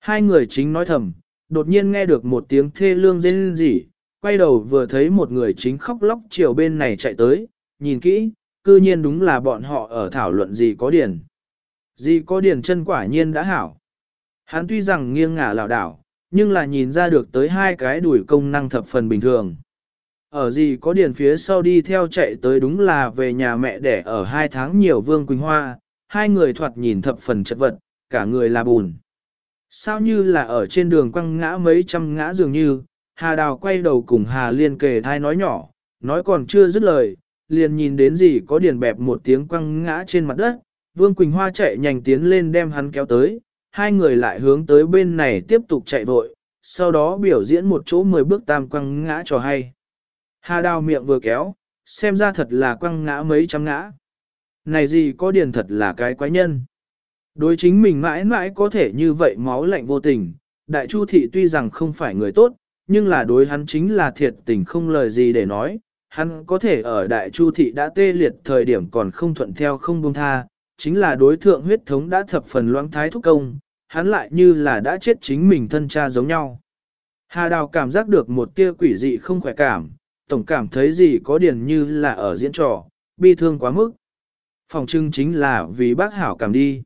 Hai người chính nói thầm, đột nhiên nghe được một tiếng thê lương rên rỉ, quay đầu vừa thấy một người chính khóc lóc chiều bên này chạy tới, nhìn kỹ, cư nhiên đúng là bọn họ ở thảo luận gì có điển. Gì có điển chân quả nhiên đã hảo. Hắn tuy rằng nghiêng ngả lảo đảo, nhưng là nhìn ra được tới hai cái đuổi công năng thập phần bình thường. Ở gì có điển phía sau đi theo chạy tới đúng là về nhà mẹ đẻ ở hai tháng nhiều Vương Quỳnh Hoa, hai người thoạt nhìn thập phần chất vật, cả người là bùn. Sao như là ở trên đường quăng ngã mấy trăm ngã dường như, Hà Đào quay đầu cùng Hà Liên kề thai nói nhỏ, nói còn chưa dứt lời, liền nhìn đến gì có điền bẹp một tiếng quăng ngã trên mặt đất, Vương Quỳnh Hoa chạy nhanh tiến lên đem hắn kéo tới, hai người lại hướng tới bên này tiếp tục chạy vội, sau đó biểu diễn một chỗ mười bước tam quăng ngã cho hay. Hà Đào miệng vừa kéo, xem ra thật là quăng ngã mấy trăm ngã. Này gì có điền thật là cái quái nhân. Đối chính mình mãi mãi có thể như vậy máu lạnh vô tình, đại chu thị tuy rằng không phải người tốt, nhưng là đối hắn chính là thiệt tình không lời gì để nói, hắn có thể ở đại chu thị đã tê liệt thời điểm còn không thuận theo không buông tha, chính là đối thượng huyết thống đã thập phần loãng thái thúc công, hắn lại như là đã chết chính mình thân cha giống nhau. Hà Đào cảm giác được một tia quỷ dị không khỏe cảm, tổng cảm thấy gì có điền như là ở diễn trò, bi thương quá mức. Phòng trưng chính là vì bác hảo cảm đi.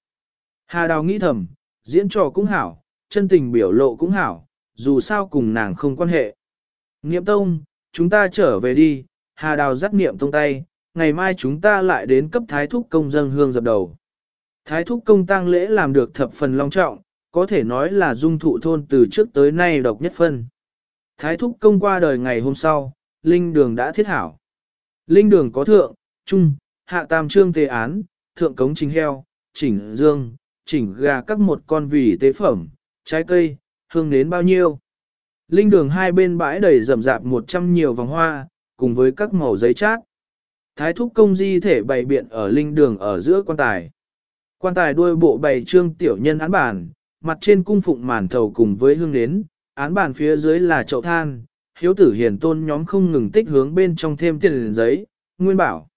Hà Đào nghĩ thầm, diễn trò cũng hảo, chân tình biểu lộ cũng hảo, dù sao cùng nàng không quan hệ. Niệm tông, chúng ta trở về đi, Hà Đào dắt niệm tông tay, ngày mai chúng ta lại đến cấp thái thúc công dân hương dập đầu. Thái thúc công tang lễ làm được thập phần long trọng, có thể nói là dung thụ thôn từ trước tới nay độc nhất phân. Thái thúc công qua đời ngày hôm sau, linh đường đã thiết hảo. Linh đường có thượng, trung, hạ tam trương tế án, thượng cống chính heo, chỉnh dương, chỉnh gà các một con vì tế phẩm, trái cây, hương nến bao nhiêu. Linh đường hai bên bãi đầy rậm rạp một trăm nhiều vòng hoa, cùng với các màu giấy chát. Thái thúc công di thể bày biện ở linh đường ở giữa quan tài. Quan tài đuôi bộ bày trương tiểu nhân án bản mặt trên cung phụng màn thầu cùng với hương nến, án bản phía dưới là chậu than, hiếu tử hiền tôn nhóm không ngừng tích hướng bên trong thêm tiền giấy, nguyên bảo.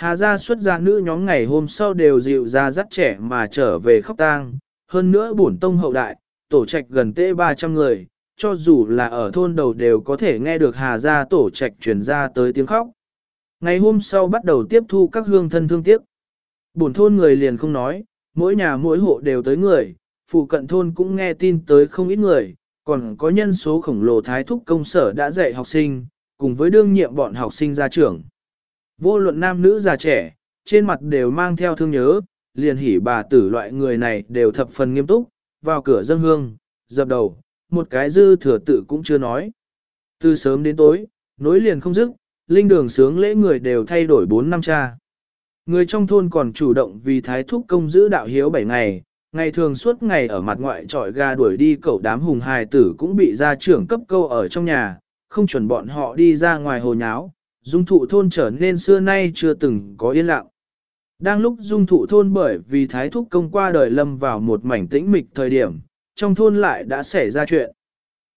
Hà gia xuất gia nữ nhóm ngày hôm sau đều dịu ra dắt trẻ mà trở về khóc tang, hơn nữa bổn tông hậu đại, tổ trạch gần tê 300 người, cho dù là ở thôn đầu đều có thể nghe được Hà gia tổ trạch truyền ra tới tiếng khóc. Ngày hôm sau bắt đầu tiếp thu các hương thân thương tiếc. Bổn thôn người liền không nói, mỗi nhà mỗi hộ đều tới người, phụ cận thôn cũng nghe tin tới không ít người, còn có nhân số khổng lồ thái thúc công sở đã dạy học sinh, cùng với đương nhiệm bọn học sinh ra trưởng. Vô luận nam nữ già trẻ, trên mặt đều mang theo thương nhớ, liền hỉ bà tử loại người này đều thập phần nghiêm túc, vào cửa dân hương, dập đầu, một cái dư thừa tự cũng chưa nói. Từ sớm đến tối, nối liền không dứt, linh đường sướng lễ người đều thay đổi 4 năm cha. Người trong thôn còn chủ động vì thái thúc công giữ đạo hiếu 7 ngày, ngày thường suốt ngày ở mặt ngoại trọi ga đuổi đi cậu đám hùng hài tử cũng bị gia trưởng cấp câu ở trong nhà, không chuẩn bọn họ đi ra ngoài hồ nháo, dung thụ thôn trở nên xưa nay chưa từng có yên lặng. Đang lúc dung thụ thôn bởi vì thái thúc công qua đời lâm vào một mảnh tĩnh mịch thời điểm, trong thôn lại đã xảy ra chuyện.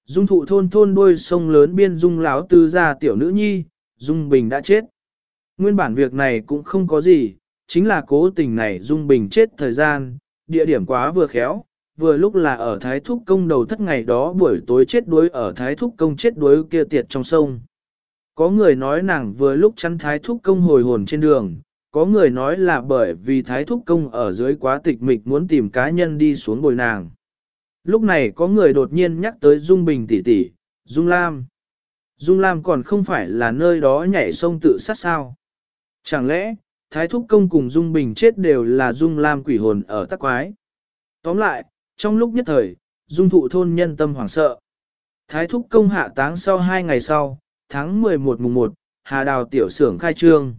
Dung thụ thôn thôn đuôi sông lớn biên dung láo tư gia tiểu nữ nhi, dung bình đã chết. Nguyên bản việc này cũng không có gì, chính là cố tình này dung bình chết thời gian, địa điểm quá vừa khéo, vừa lúc là ở Thái Thúc Công đầu thất ngày đó buổi tối chết đuối ở Thái Thúc Công chết đuối kia tiệt trong sông. Có người nói nàng vừa lúc chắn Thái Thúc Công hồi hồn trên đường, có người nói là bởi vì Thái Thúc Công ở dưới quá tịch mịch muốn tìm cá nhân đi xuống bồi nàng. Lúc này có người đột nhiên nhắc tới Dung Bình tỷ tỷ, Dung Lam. Dung Lam còn không phải là nơi đó nhảy sông tự sát sao. Chẳng lẽ, Thái Thúc Công cùng Dung Bình chết đều là Dung Lam quỷ hồn ở tắc quái. Tóm lại, trong lúc nhất thời, Dung thụ thôn nhân tâm hoảng sợ. Thái Thúc Công hạ táng sau hai ngày sau, tháng 11 mùng 1, Hà Đào tiểu xưởng khai trương.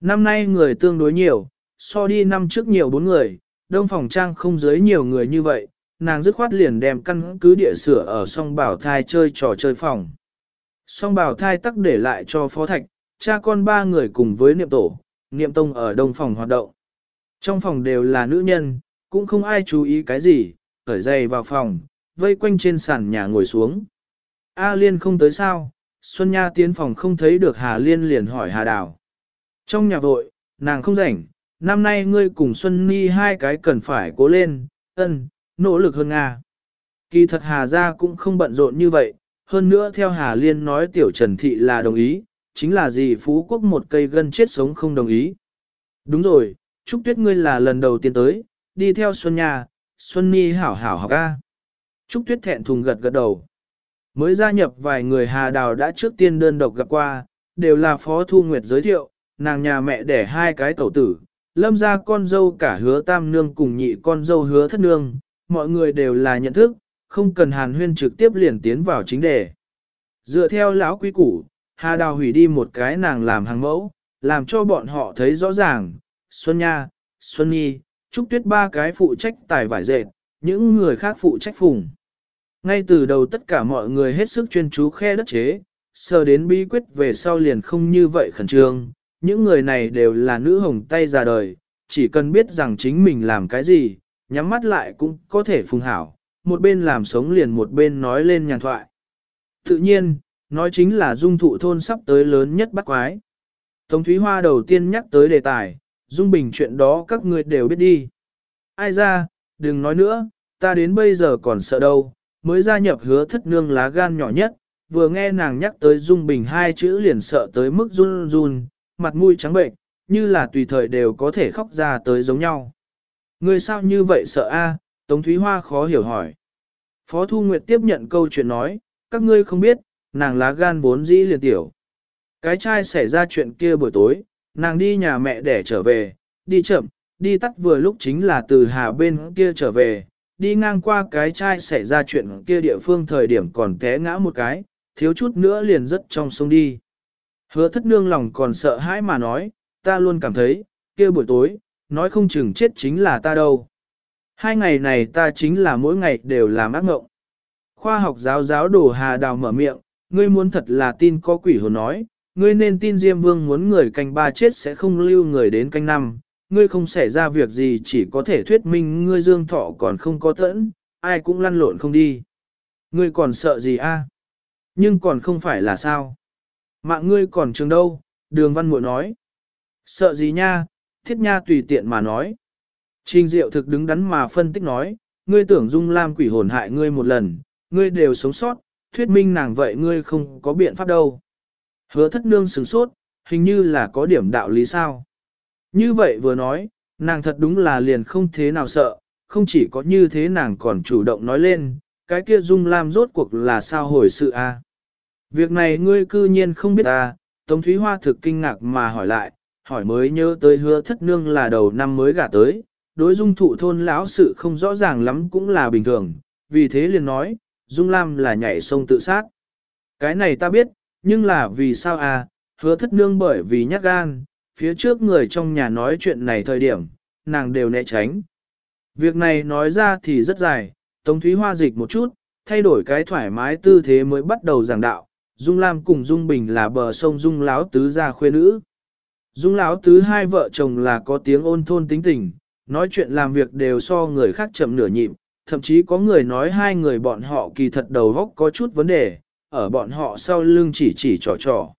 Năm nay người tương đối nhiều, so đi năm trước nhiều bốn người, đông phòng trang không dưới nhiều người như vậy, nàng dứt khoát liền đem căn cứ địa sửa ở song bảo thai chơi trò chơi phòng. Song bảo thai tắc để lại cho phó thạch, cha con ba người cùng với niệm tổ, niệm tông ở đông phòng hoạt động. Trong phòng đều là nữ nhân, cũng không ai chú ý cái gì, khởi giày vào phòng, vây quanh trên sàn nhà ngồi xuống. A Liên không tới sao, Xuân Nha tiến phòng không thấy được Hà Liên liền hỏi Hà Đào. Trong nhà vội, nàng không rảnh, năm nay ngươi cùng Xuân Nhi hai cái cần phải cố lên, ân, nỗ lực hơn Nga. Kỳ thật Hà gia cũng không bận rộn như vậy, hơn nữa theo Hà Liên nói tiểu Trần Thị là đồng ý, chính là gì Phú Quốc một cây gân chết sống không đồng ý. Đúng rồi, Trúc Tuyết ngươi là lần đầu tiên tới, đi theo Xuân Nha, Xuân Nhi hảo hảo học A. Trúc Tuyết thẹn thùng gật gật đầu. Mới gia nhập vài người Hà Đào đã trước tiên đơn độc gặp qua, đều là Phó Thu Nguyệt giới thiệu, nàng nhà mẹ đẻ hai cái tẩu tử, lâm ra con dâu cả hứa tam nương cùng nhị con dâu hứa thất nương, mọi người đều là nhận thức, không cần hàn huyên trực tiếp liền tiến vào chính đề. Dựa theo lão quý củ, Hà Đào hủy đi một cái nàng làm hàng mẫu, làm cho bọn họ thấy rõ ràng, Xuân Nha, Xuân Nhi, Trúc Tuyết ba cái phụ trách tài vải dệt, những người khác phụ trách phùng. Ngay từ đầu tất cả mọi người hết sức chuyên chú khe đất chế, sờ đến bí quyết về sau liền không như vậy khẩn trương, những người này đều là nữ hồng tay già đời, chỉ cần biết rằng chính mình làm cái gì, nhắm mắt lại cũng có thể phùng hảo, một bên làm sống liền một bên nói lên nhàn thoại. Tự nhiên, nói chính là dung thụ thôn sắp tới lớn nhất bắt quái. Tống Thúy Hoa đầu tiên nhắc tới đề tài, dung bình chuyện đó các người đều biết đi. Ai ra, đừng nói nữa, ta đến bây giờ còn sợ đâu, mới gia nhập hứa thất nương lá gan nhỏ nhất, vừa nghe nàng nhắc tới dung bình hai chữ liền sợ tới mức run run, mặt mũi trắng bệnh, như là tùy thời đều có thể khóc ra tới giống nhau. Người sao như vậy sợ a? Tống Thúy Hoa khó hiểu hỏi. Phó Thu Nguyệt tiếp nhận câu chuyện nói, các ngươi không biết, nàng lá gan vốn dĩ liền tiểu. Cái trai xảy ra chuyện kia buổi tối, nàng đi nhà mẹ để trở về, đi chậm, đi tắt vừa lúc chính là từ hà bên kia trở về, đi ngang qua cái trai xảy ra chuyện kia địa phương thời điểm còn té ngã một cái, thiếu chút nữa liền rất trong sông đi. Hứa thất nương lòng còn sợ hãi mà nói, ta luôn cảm thấy, kia buổi tối, nói không chừng chết chính là ta đâu. Hai ngày này ta chính là mỗi ngày đều làm ác mộng. Khoa học giáo giáo đổ hà đào mở miệng, ngươi muốn thật là tin có quỷ hồn nói, ngươi nên tin Diêm Vương muốn người canh ba chết sẽ không lưu người đến canh năm, ngươi không xảy ra việc gì chỉ có thể thuyết minh ngươi dương thọ còn không có tẫn, ai cũng lăn lộn không đi. Ngươi còn sợ gì a? Nhưng còn không phải là sao? Mạng ngươi còn trường đâu? Đường văn muội nói. Sợ gì nha? Thiết nha tùy tiện mà nói. Trình diệu thực đứng đắn mà phân tích nói, ngươi tưởng dung lam quỷ hồn hại ngươi một lần, ngươi đều sống sót, thuyết minh nàng vậy ngươi không có biện pháp đâu. Hứa thất nương sửng sốt, hình như là có điểm đạo lý sao. Như vậy vừa nói, nàng thật đúng là liền không thế nào sợ, không chỉ có như thế nàng còn chủ động nói lên, cái kia Dung Lam rốt cuộc là sao hồi sự a? Việc này ngươi cư nhiên không biết à, Tống Thúy Hoa thực kinh ngạc mà hỏi lại, hỏi mới nhớ tới hứa thất nương là đầu năm mới gả tới, đối dung thụ thôn lão sự không rõ ràng lắm cũng là bình thường, vì thế liền nói, Dung Lam là nhảy sông tự sát. Cái này ta biết, nhưng là vì sao à, hứa thất nương bởi vì nhát gan, phía trước người trong nhà nói chuyện này thời điểm, nàng đều né tránh. Việc này nói ra thì rất dài, Tống Thúy Hoa dịch một chút, thay đổi cái thoải mái tư thế mới bắt đầu giảng đạo, Dung Lam cùng Dung Bình là bờ sông Dung Láo Tứ gia khuê nữ. Dung Láo Tứ hai vợ chồng là có tiếng ôn thôn tính tình, nói chuyện làm việc đều so người khác chậm nửa nhịp, thậm chí có người nói hai người bọn họ kỳ thật đầu góc có chút vấn đề, ở bọn họ sau lưng chỉ chỉ trò trò.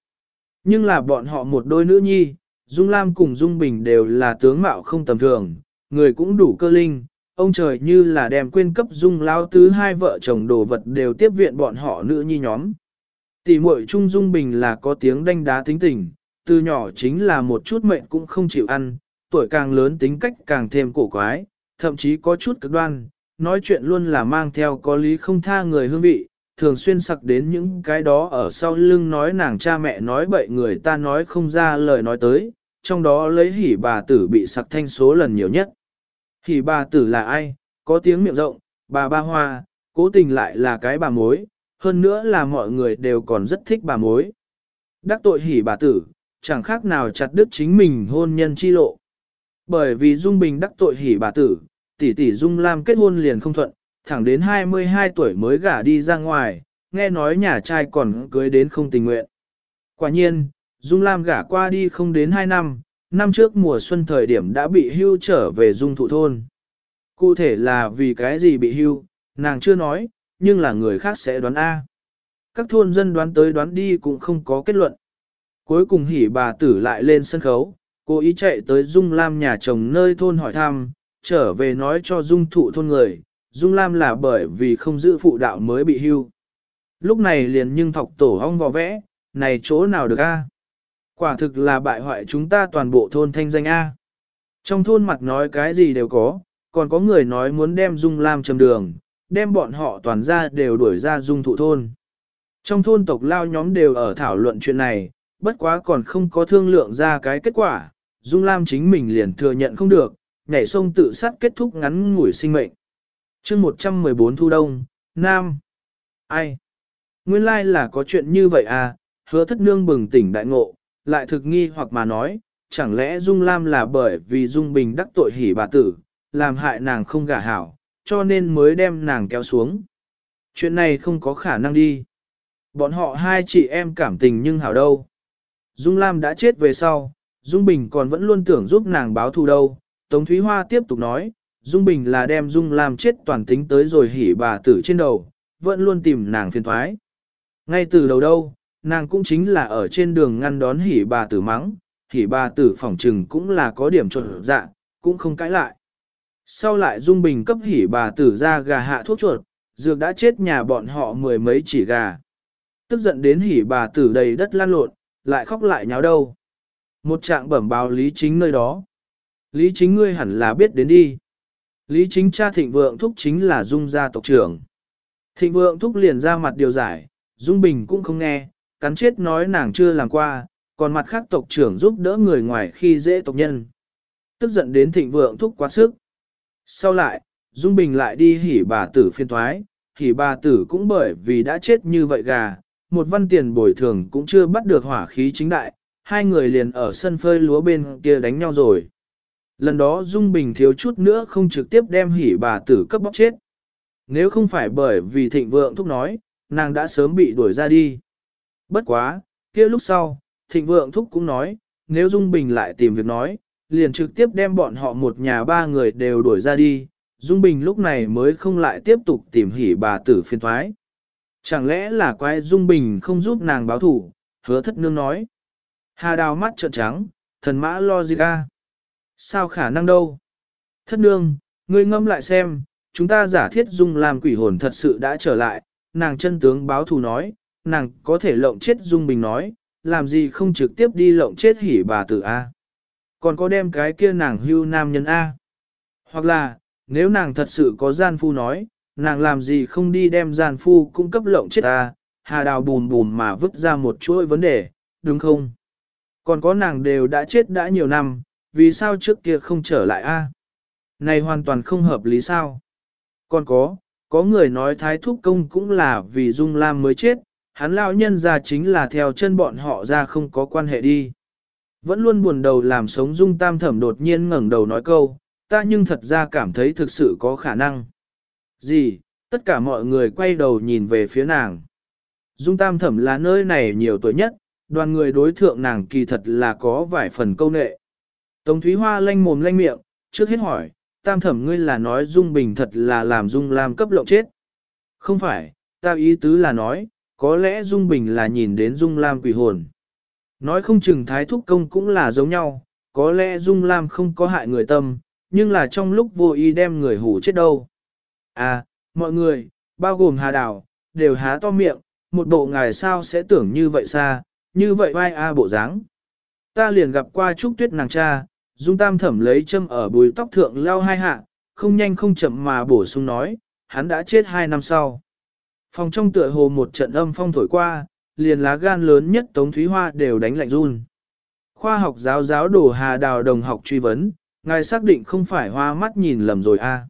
Nhưng là bọn họ một đôi nữ nhi, Dung Lam cùng Dung Bình đều là tướng mạo không tầm thường, người cũng đủ cơ linh, ông trời như là đem quên cấp Dung Lao Tứ hai vợ chồng đồ vật đều tiếp viện bọn họ nữ nhi nhóm. Tỷ muội Trung Dung Bình là có tiếng đanh đá tính tình, từ nhỏ chính là một chút mệnh cũng không chịu ăn, tuổi càng lớn tính cách càng thêm cổ quái, thậm chí có chút cực đoan, nói chuyện luôn là mang theo có lý không tha người hương vị, thường xuyên sặc đến những cái đó ở sau lưng nói nàng cha mẹ nói bậy người ta nói không ra lời nói tới, trong đó lấy hỉ bà tử bị sặc thanh số lần nhiều nhất. Hỉ bà tử là ai? Có tiếng miệng rộng, bà ba hoa, cố tình lại là cái bà mối, hơn nữa là mọi người đều còn rất thích bà mối. Đắc tội hỉ bà tử, chẳng khác nào chặt đứt chính mình hôn nhân chi lộ. Bởi vì Dung Bình đắc tội hỉ bà tử, tỷ tỷ Dung Lam kết hôn liền không thuận, thẳng đến 22 tuổi mới gả đi ra ngoài, nghe nói nhà trai còn cưới đến không tình nguyện. Quả nhiên, Dung Lam gả qua đi không đến 2 năm, năm trước mùa xuân thời điểm đã bị hưu trở về Dung thụ thôn. Cụ thể là vì cái gì bị hưu, nàng chưa nói, nhưng là người khác sẽ đoán A. Các thôn dân đoán tới đoán đi cũng không có kết luận. Cuối cùng hỉ bà tử lại lên sân khấu, cô ý chạy tới Dung Lam nhà chồng nơi thôn hỏi thăm, trở về nói cho Dung thụ thôn người, Dung Lam là bởi vì không giữ phụ đạo mới bị hưu. Lúc này liền nhưng thọc tổ hong vò vẽ, này chỗ nào được a? Quả thực là bại hoại chúng ta toàn bộ thôn thanh danh a. Trong thôn mặt nói cái gì đều có, còn có người nói muốn đem Dung Lam trầm đường, đem bọn họ toàn ra đều đuổi ra dung thụ thôn. Trong thôn tộc lao nhóm đều ở thảo luận chuyện này, bất quá còn không có thương lượng ra cái kết quả, Dung Lam chính mình liền thừa nhận không được, nhảy sông tự sát kết thúc ngắn ngủi sinh mệnh. chương 114 Thu Đông, Nam. Ai? Nguyên lai là có chuyện như vậy à, hứa thất nương bừng tỉnh đại ngộ, lại thực nghi hoặc mà nói, chẳng lẽ Dung Lam là bởi vì Dung Bình đắc tội hỉ bà tử, làm hại nàng không gả hảo, cho nên mới đem nàng kéo xuống. Chuyện này không có khả năng đi. Bọn họ hai chị em cảm tình nhưng hảo đâu. Dung Lam đã chết về sau, Dung Bình còn vẫn luôn tưởng giúp nàng báo thù đâu. Tống Thúy Hoa tiếp tục nói, Dung Bình là đem Dung Lam chết toàn tính tới rồi hỉ bà tử trên đầu, vẫn luôn tìm nàng phiền thoái. Ngay từ đầu đâu, nàng cũng chính là ở trên đường ngăn đón hỉ bà tử mắng, hỉ bà tử phỏng trừng cũng là có điểm trộn dạ, cũng không cãi lại. Sau lại Dung Bình cấp hỉ bà tử ra gà hạ thuốc chuột, dược đã chết nhà bọn họ mười mấy chỉ gà. Tức giận đến hỉ bà tử đầy đất lan lộn, lại khóc lại nháo đâu. Một trạng bẩm báo Lý Chính nơi đó. Lý Chính ngươi hẳn là biết đến đi. Lý Chính cha thịnh vượng thúc chính là Dung gia tộc trưởng. Thịnh vượng thúc liền ra mặt điều giải, Dung Bình cũng không nghe, cắn chết nói nàng chưa làm qua, còn mặt khác tộc trưởng giúp đỡ người ngoài khi dễ tộc nhân. Tức giận đến thịnh vượng thúc quá sức. Sau lại, Dung Bình lại đi hỉ bà tử phiên thoái, hỉ bà tử cũng bởi vì đã chết như vậy gà, một văn tiền bồi thường cũng chưa bắt được hỏa khí chính đại, hai người liền ở sân phơi lúa bên kia đánh nhau rồi. Lần đó Dung Bình thiếu chút nữa không trực tiếp đem hỉ bà tử cấp bóc chết. Nếu không phải bởi vì thịnh vượng thúc nói, nàng đã sớm bị đuổi ra đi. Bất quá, kia lúc sau, thịnh vượng thúc cũng nói, nếu Dung Bình lại tìm việc nói, liền trực tiếp đem bọn họ một nhà ba người đều đuổi ra đi, Dung Bình lúc này mới không lại tiếp tục tìm hỉ bà tử phiên thoái. Chẳng lẽ là quái Dung Bình không giúp nàng báo thủ, hứa thất nương nói. Hà đào mắt trợn trắng, thần mã lo gì ca. Sao khả năng đâu? Thất nương, ngươi ngâm lại xem, chúng ta giả thiết Dung làm quỷ hồn thật sự đã trở lại, nàng chân tướng báo thù nói, nàng có thể lộng chết Dung Bình nói, làm gì không trực tiếp đi lộng chết hỉ bà tử A. Còn có đem cái kia nàng hưu nam nhân A. Hoặc là, nếu nàng thật sự có gian phu nói, nàng làm gì không đi đem gian phu cung cấp lộng chết A, hà đào bùn bùn mà vứt ra một chuỗi vấn đề, đúng không? Còn có nàng đều đã chết đã nhiều năm, vì sao trước kia không trở lại A? Này hoàn toàn không hợp lý sao? Còn có, có người nói thái thúc công cũng là vì Dung Lam mới chết, hắn lão nhân ra chính là theo chân bọn họ ra không có quan hệ đi. Vẫn luôn buồn đầu làm sống Dung Tam Thẩm đột nhiên ngẩng đầu nói câu, ta nhưng thật ra cảm thấy thực sự có khả năng. Gì? Tất cả mọi người quay đầu nhìn về phía nàng. Dung Tam Thẩm là nơi này nhiều tuổi nhất, đoàn người đối thượng nàng kỳ thật là có vài phần câu nệ. Tống Thúy Hoa lanh mồm lanh miệng, trước hết hỏi, Tam Thẩm ngươi là nói Dung Bình thật là làm Dung Lam cấp lộng chết. Không phải, ta ý tứ là nói, có lẽ Dung Bình là nhìn đến Dung Lam quỷ hồn. Nói không chừng Thái Thúc Công cũng là giống nhau, có lẽ Dung Lam không có hại người tâm, nhưng là trong lúc vô ý đem người hủ chết đâu. À, mọi người, bao gồm Hà Đào, đều há to miệng, một bộ ngài sao sẽ tưởng như vậy xa, như vậy vai a bộ dáng. Ta liền gặp qua Trúc Tuyết nàng cha, Dung Tam thẩm lấy châm ở bùi tóc thượng leo hai hạ, không nhanh không chậm mà bổ sung nói, hắn đã chết hai năm sau. Phòng trong tựa hồ một trận âm phong thổi qua, liền lá gan lớn nhất Tống Thúy Hoa đều đánh lạnh run. Khoa học giáo giáo đổ hà đào đồng học truy vấn, ngài xác định không phải hoa mắt nhìn lầm rồi a?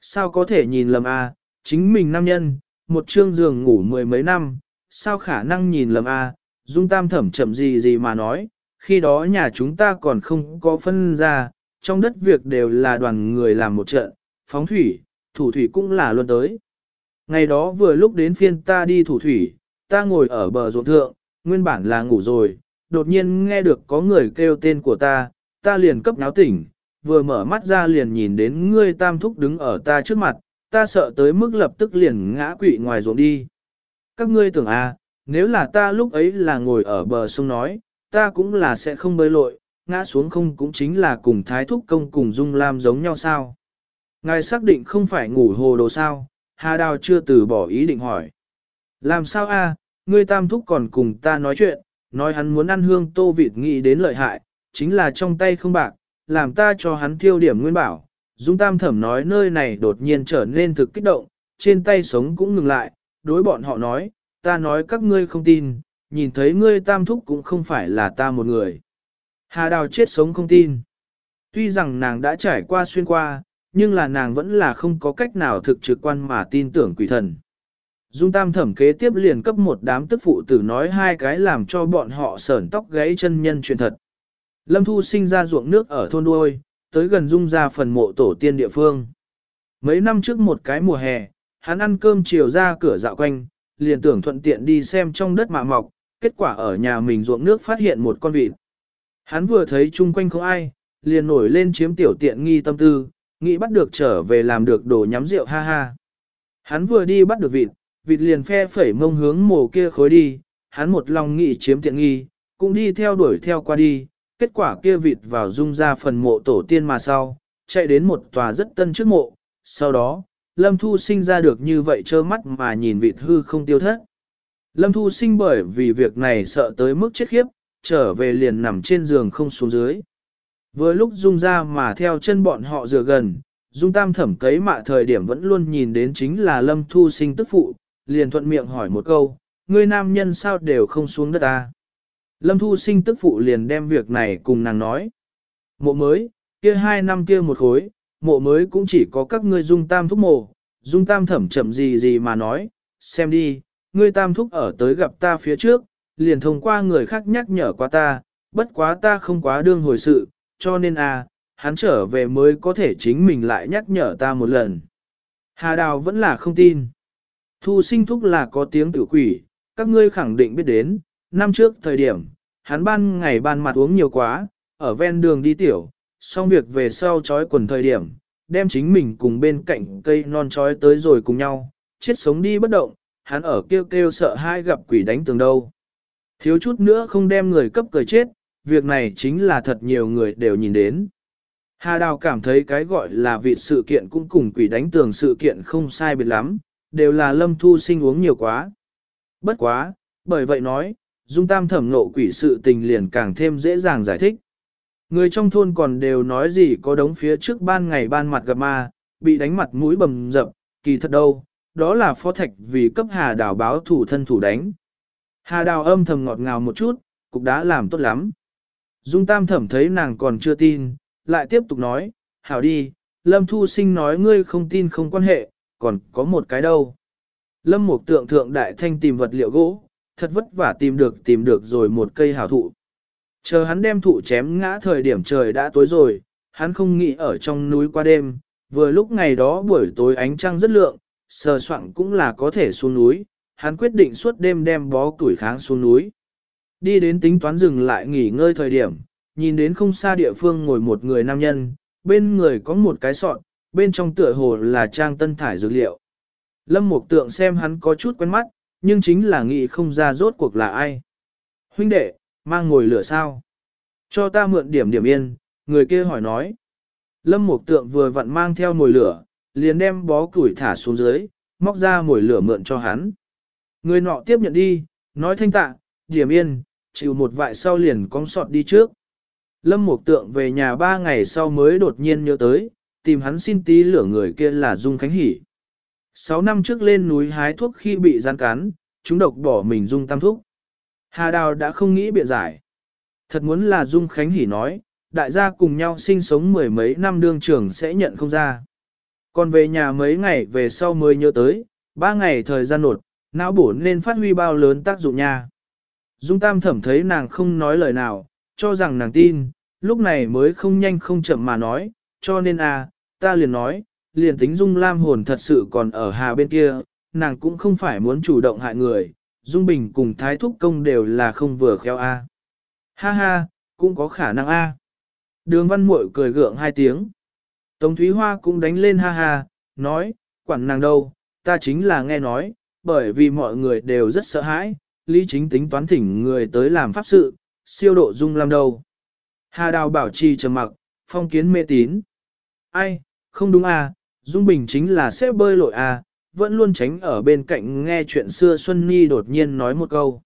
Sao có thể nhìn lầm a? Chính mình nam nhân, một trương giường ngủ mười mấy năm, sao khả năng nhìn lầm a? Dung Tam thẩm chậm gì gì mà nói, khi đó nhà chúng ta còn không có phân ra, trong đất việc đều là đoàn người làm một trận, phóng thủy, thủ thủy cũng là luôn tới. Ngày đó vừa lúc đến phiên ta đi thủ thủy, ta ngồi ở bờ ruộng thượng, nguyên bản là ngủ rồi, đột nhiên nghe được có người kêu tên của ta, ta liền cấp náo tỉnh, vừa mở mắt ra liền nhìn đến ngươi tam thúc đứng ở ta trước mặt, ta sợ tới mức lập tức liền ngã quỵ ngoài ruộng đi. Các ngươi tưởng à, nếu là ta lúc ấy là ngồi ở bờ sông nói, ta cũng là sẽ không bơi lội, ngã xuống không cũng chính là cùng thái thúc công cùng dung lam giống nhau sao. Ngài xác định không phải ngủ hồ đồ sao, Hà Đào chưa từ bỏ ý định hỏi. Làm sao a? ngươi tam thúc còn cùng ta nói chuyện, nói hắn muốn ăn hương tô vịt nghĩ đến lợi hại, chính là trong tay không bạc, làm ta cho hắn tiêu điểm nguyên bảo. Dung tam thẩm nói nơi này đột nhiên trở nên thực kích động, trên tay sống cũng ngừng lại, đối bọn họ nói, ta nói các ngươi không tin, nhìn thấy ngươi tam thúc cũng không phải là ta một người. Hà đào chết sống không tin. Tuy rằng nàng đã trải qua xuyên qua, nhưng là nàng vẫn là không có cách nào thực trực quan mà tin tưởng quỷ thần. Dung tam thẩm kế tiếp liền cấp một đám tức phụ tử nói hai cái làm cho bọn họ sởn tóc gáy chân nhân chuyện thật. Lâm Thu sinh ra ruộng nước ở thôn đuôi, tới gần Dung ra phần mộ tổ tiên địa phương. Mấy năm trước một cái mùa hè, hắn ăn cơm chiều ra cửa dạo quanh, liền tưởng thuận tiện đi xem trong đất mạ mọc, kết quả ở nhà mình ruộng nước phát hiện một con vịt. Hắn vừa thấy chung quanh không ai, liền nổi lên chiếm tiểu tiện nghi tâm tư, nghĩ bắt được trở về làm được đồ nhắm rượu ha ha. Hắn vừa đi bắt được vịt, vịt liền phe phẩy mông hướng mồ kia khối đi, hắn một lòng nghĩ chiếm tiện nghi, cũng đi theo đuổi theo qua đi, kết quả kia vịt vào dung ra phần mộ tổ tiên mà sau, chạy đến một tòa rất tân trước mộ, sau đó, Lâm Thu sinh ra được như vậy trơ mắt mà nhìn vịt hư không tiêu thất. Lâm Thu sinh bởi vì việc này sợ tới mức chết khiếp, trở về liền nằm trên giường không xuống dưới. Vừa lúc Dung ra mà theo chân bọn họ dựa gần, Dung Tam thẩm cấy mạ thời điểm vẫn luôn nhìn đến chính là Lâm Thu sinh tức phụ, liền thuận miệng hỏi một câu, ngươi nam nhân sao đều không xuống đất ta. Lâm Thu sinh tức phụ liền đem việc này cùng nàng nói. Mộ mới, kia hai năm kia một khối, mộ mới cũng chỉ có các ngươi Dung Tam thúc mộ, Dung Tam thẩm chậm gì gì mà nói, xem đi, ngươi Tam thúc ở tới gặp ta phía trước, liền thông qua người khác nhắc nhở qua ta, bất quá ta không quá đương hồi sự, cho nên à, hắn trở về mới có thể chính mình lại nhắc nhở ta một lần. Hà Đào vẫn là không tin. Thu sinh thúc là có tiếng tử quỷ, các ngươi khẳng định biết đến, năm trước thời điểm, hắn ban ngày ban mặt uống nhiều quá, ở ven đường đi tiểu, xong việc về sau trói quần thời điểm, đem chính mình cùng bên cạnh cây non trói tới rồi cùng nhau, chết sống đi bất động, hắn ở kêu kêu sợ hai gặp quỷ đánh tường đâu. Thiếu chút nữa không đem người cấp cười chết, việc này chính là thật nhiều người đều nhìn đến. Hà Đào cảm thấy cái gọi là vị sự kiện cũng cùng quỷ đánh tường sự kiện không sai biệt lắm, đều là lâm thu sinh uống nhiều quá. Bất quá, bởi vậy nói, dung tam thẩm nộ quỷ sự tình liền càng thêm dễ dàng giải thích. Người trong thôn còn đều nói gì có đống phía trước ban ngày ban mặt gặp ma, bị đánh mặt mũi bầm dập, kỳ thật đâu, đó là phó thạch vì cấp hà đào báo thủ thân thủ đánh. Hà đào âm thầm ngọt ngào một chút, cục đã làm tốt lắm. Dung tam thẩm thấy nàng còn chưa tin, lại tiếp tục nói, hảo đi, Lâm Thu Sinh nói ngươi không tin không quan hệ, còn có một cái đâu. Lâm Mục tượng thượng đại thanh tìm vật liệu gỗ, thật vất vả tìm được tìm được rồi một cây hảo thụ. Chờ hắn đem thụ chém ngã thời điểm trời đã tối rồi, hắn không nghĩ ở trong núi qua đêm, vừa lúc ngày đó buổi tối ánh trăng rất lượng, sờ soạn cũng là có thể xuống núi, hắn quyết định suốt đêm đem bó tuổi kháng xuống núi. Đi đến tính toán dừng lại nghỉ ngơi thời điểm, nhìn đến không xa địa phương ngồi một người nam nhân, bên người có một cái sọt, bên trong tựa hồ là trang tân thải dược liệu. Lâm Mục Tượng xem hắn có chút quen mắt, nhưng chính là nghĩ không ra rốt cuộc là ai. Huynh đệ, mang ngồi lửa sao? Cho ta mượn điểm điểm yên, người kia hỏi nói. Lâm Mục Tượng vừa vặn mang theo mồi lửa, liền đem bó củi thả xuống dưới, móc ra mồi lửa mượn cho hắn. Người nọ tiếp nhận đi, nói thanh tạ, điểm yên, chịu một vại sau liền cong sọt đi trước. Lâm Mục Tượng về nhà ba ngày sau mới đột nhiên nhớ tới, tìm hắn xin tí lửa người kia là Dung Khánh Hỷ. Sáu năm trước lên núi hái thuốc khi bị gian cắn, chúng độc bỏ mình Dung Tam Thúc. Hà Đào đã không nghĩ biện giải. Thật muốn là Dung Khánh Hỷ nói, đại gia cùng nhau sinh sống mười mấy năm đương trưởng sẽ nhận không ra. Còn về nhà mấy ngày về sau mới nhớ tới, ba ngày thời gian nột, não bổ nên phát huy bao lớn tác dụng nha. Dung Tam thẩm thấy nàng không nói lời nào, cho rằng nàng tin, lúc này mới không nhanh không chậm mà nói, cho nên à, ta liền nói, liền tính Dung Lam hồn thật sự còn ở hà bên kia, nàng cũng không phải muốn chủ động hại người, Dung Bình cùng Thái Thúc Công đều là không vừa khéo a. Ha ha, cũng có khả năng a. Đường văn muội cười gượng hai tiếng. Tống Thúy Hoa cũng đánh lên ha ha, nói, quản nàng đâu, ta chính là nghe nói, bởi vì mọi người đều rất sợ hãi, lý chính tính toán thỉnh người tới làm pháp sự, siêu độ dung làm đâu. Hà Đào bảo trì trầm mặc, phong kiến mê tín. Ai, không đúng à, Dung Bình chính là sẽ bơi lội à, vẫn luôn tránh ở bên cạnh nghe chuyện xưa Xuân Nhi đột nhiên nói một câu.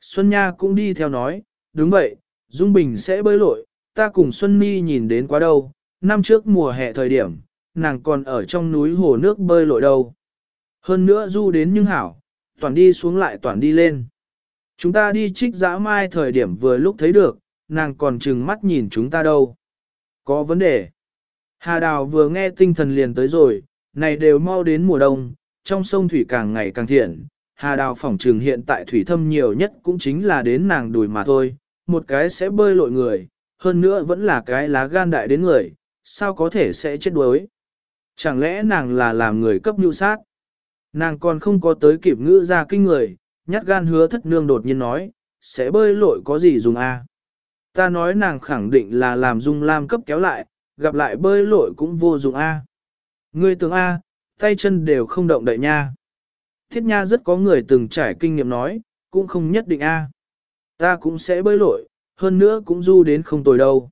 Xuân Nha cũng đi theo nói, đúng vậy, Dung Bình sẽ bơi lội, ta cùng Xuân Nhi nhìn đến quá đâu, năm trước mùa hè thời điểm, nàng còn ở trong núi hồ nước bơi lội đâu. Hơn nữa du đến nhưng hảo, toàn đi xuống lại toàn đi lên. Chúng ta đi trích dã mai thời điểm vừa lúc thấy được, nàng còn trừng mắt nhìn chúng ta đâu. Có vấn đề. Hà Đào vừa nghe tinh thần liền tới rồi, này đều mau đến mùa đông, trong sông thủy càng ngày càng thiện. Hà Đào phỏng trường hiện tại thủy thâm nhiều nhất cũng chính là đến nàng đùi mà thôi, một cái sẽ bơi lội người, hơn nữa vẫn là cái lá gan đại đến người, sao có thể sẽ chết đuối. Chẳng lẽ nàng là làm người cấp nhu sát? Nàng còn không có tới kịp ngữ ra kinh người, nhát gan hứa thất nương đột nhiên nói, sẽ bơi lội có gì dùng a? Ta nói nàng khẳng định là làm dung lam cấp kéo lại, gặp lại bơi lội cũng vô dụng a. Ngươi tưởng a, tay chân đều không động đậy nha. Thiết nha rất có người từng trải kinh nghiệm nói, cũng không nhất định a. Ta cũng sẽ bơi lội, hơn nữa cũng du đến không tồi đâu.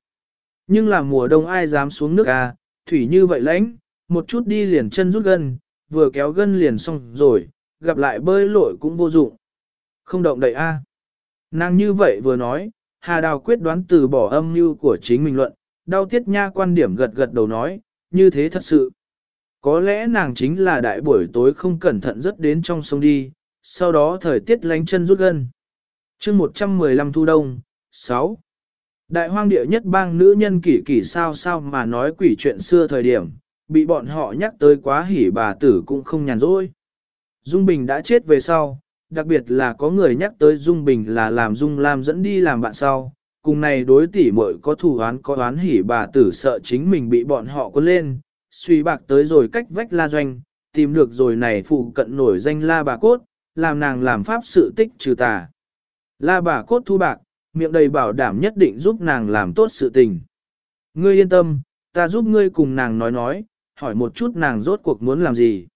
Nhưng là mùa đông ai dám xuống nước a, thủy như vậy lãnh, một chút đi liền chân rút gần vừa kéo gân liền xong rồi, gặp lại bơi lội cũng vô dụng. Không động đậy a. Nàng như vậy vừa nói, Hà Đào quyết đoán từ bỏ âm mưu của chính mình luận, đau tiết nha quan điểm gật gật đầu nói, như thế thật sự. Có lẽ nàng chính là đại buổi tối không cẩn thận rất đến trong sông đi, sau đó thời tiết lánh chân rút gân. chương 115 thu đông, 6. Đại hoang địa nhất bang nữ nhân kỷ kỷ sao sao mà nói quỷ chuyện xưa thời điểm, bị bọn họ nhắc tới quá hỉ bà tử cũng không nhàn rỗi. Dung Bình đã chết về sau, đặc biệt là có người nhắc tới Dung Bình là làm Dung Lam dẫn đi làm bạn sau, cùng này đối tỷ muội có thù oán có oán hỉ bà tử sợ chính mình bị bọn họ cuốn lên, suy bạc tới rồi cách vách la doanh, tìm được rồi này phụ cận nổi danh la bà cốt, làm nàng làm pháp sự tích trừ tà. La bà cốt thu bạc, miệng đầy bảo đảm nhất định giúp nàng làm tốt sự tình. Ngươi yên tâm, ta giúp ngươi cùng nàng nói nói, hỏi một chút nàng rốt cuộc muốn làm gì.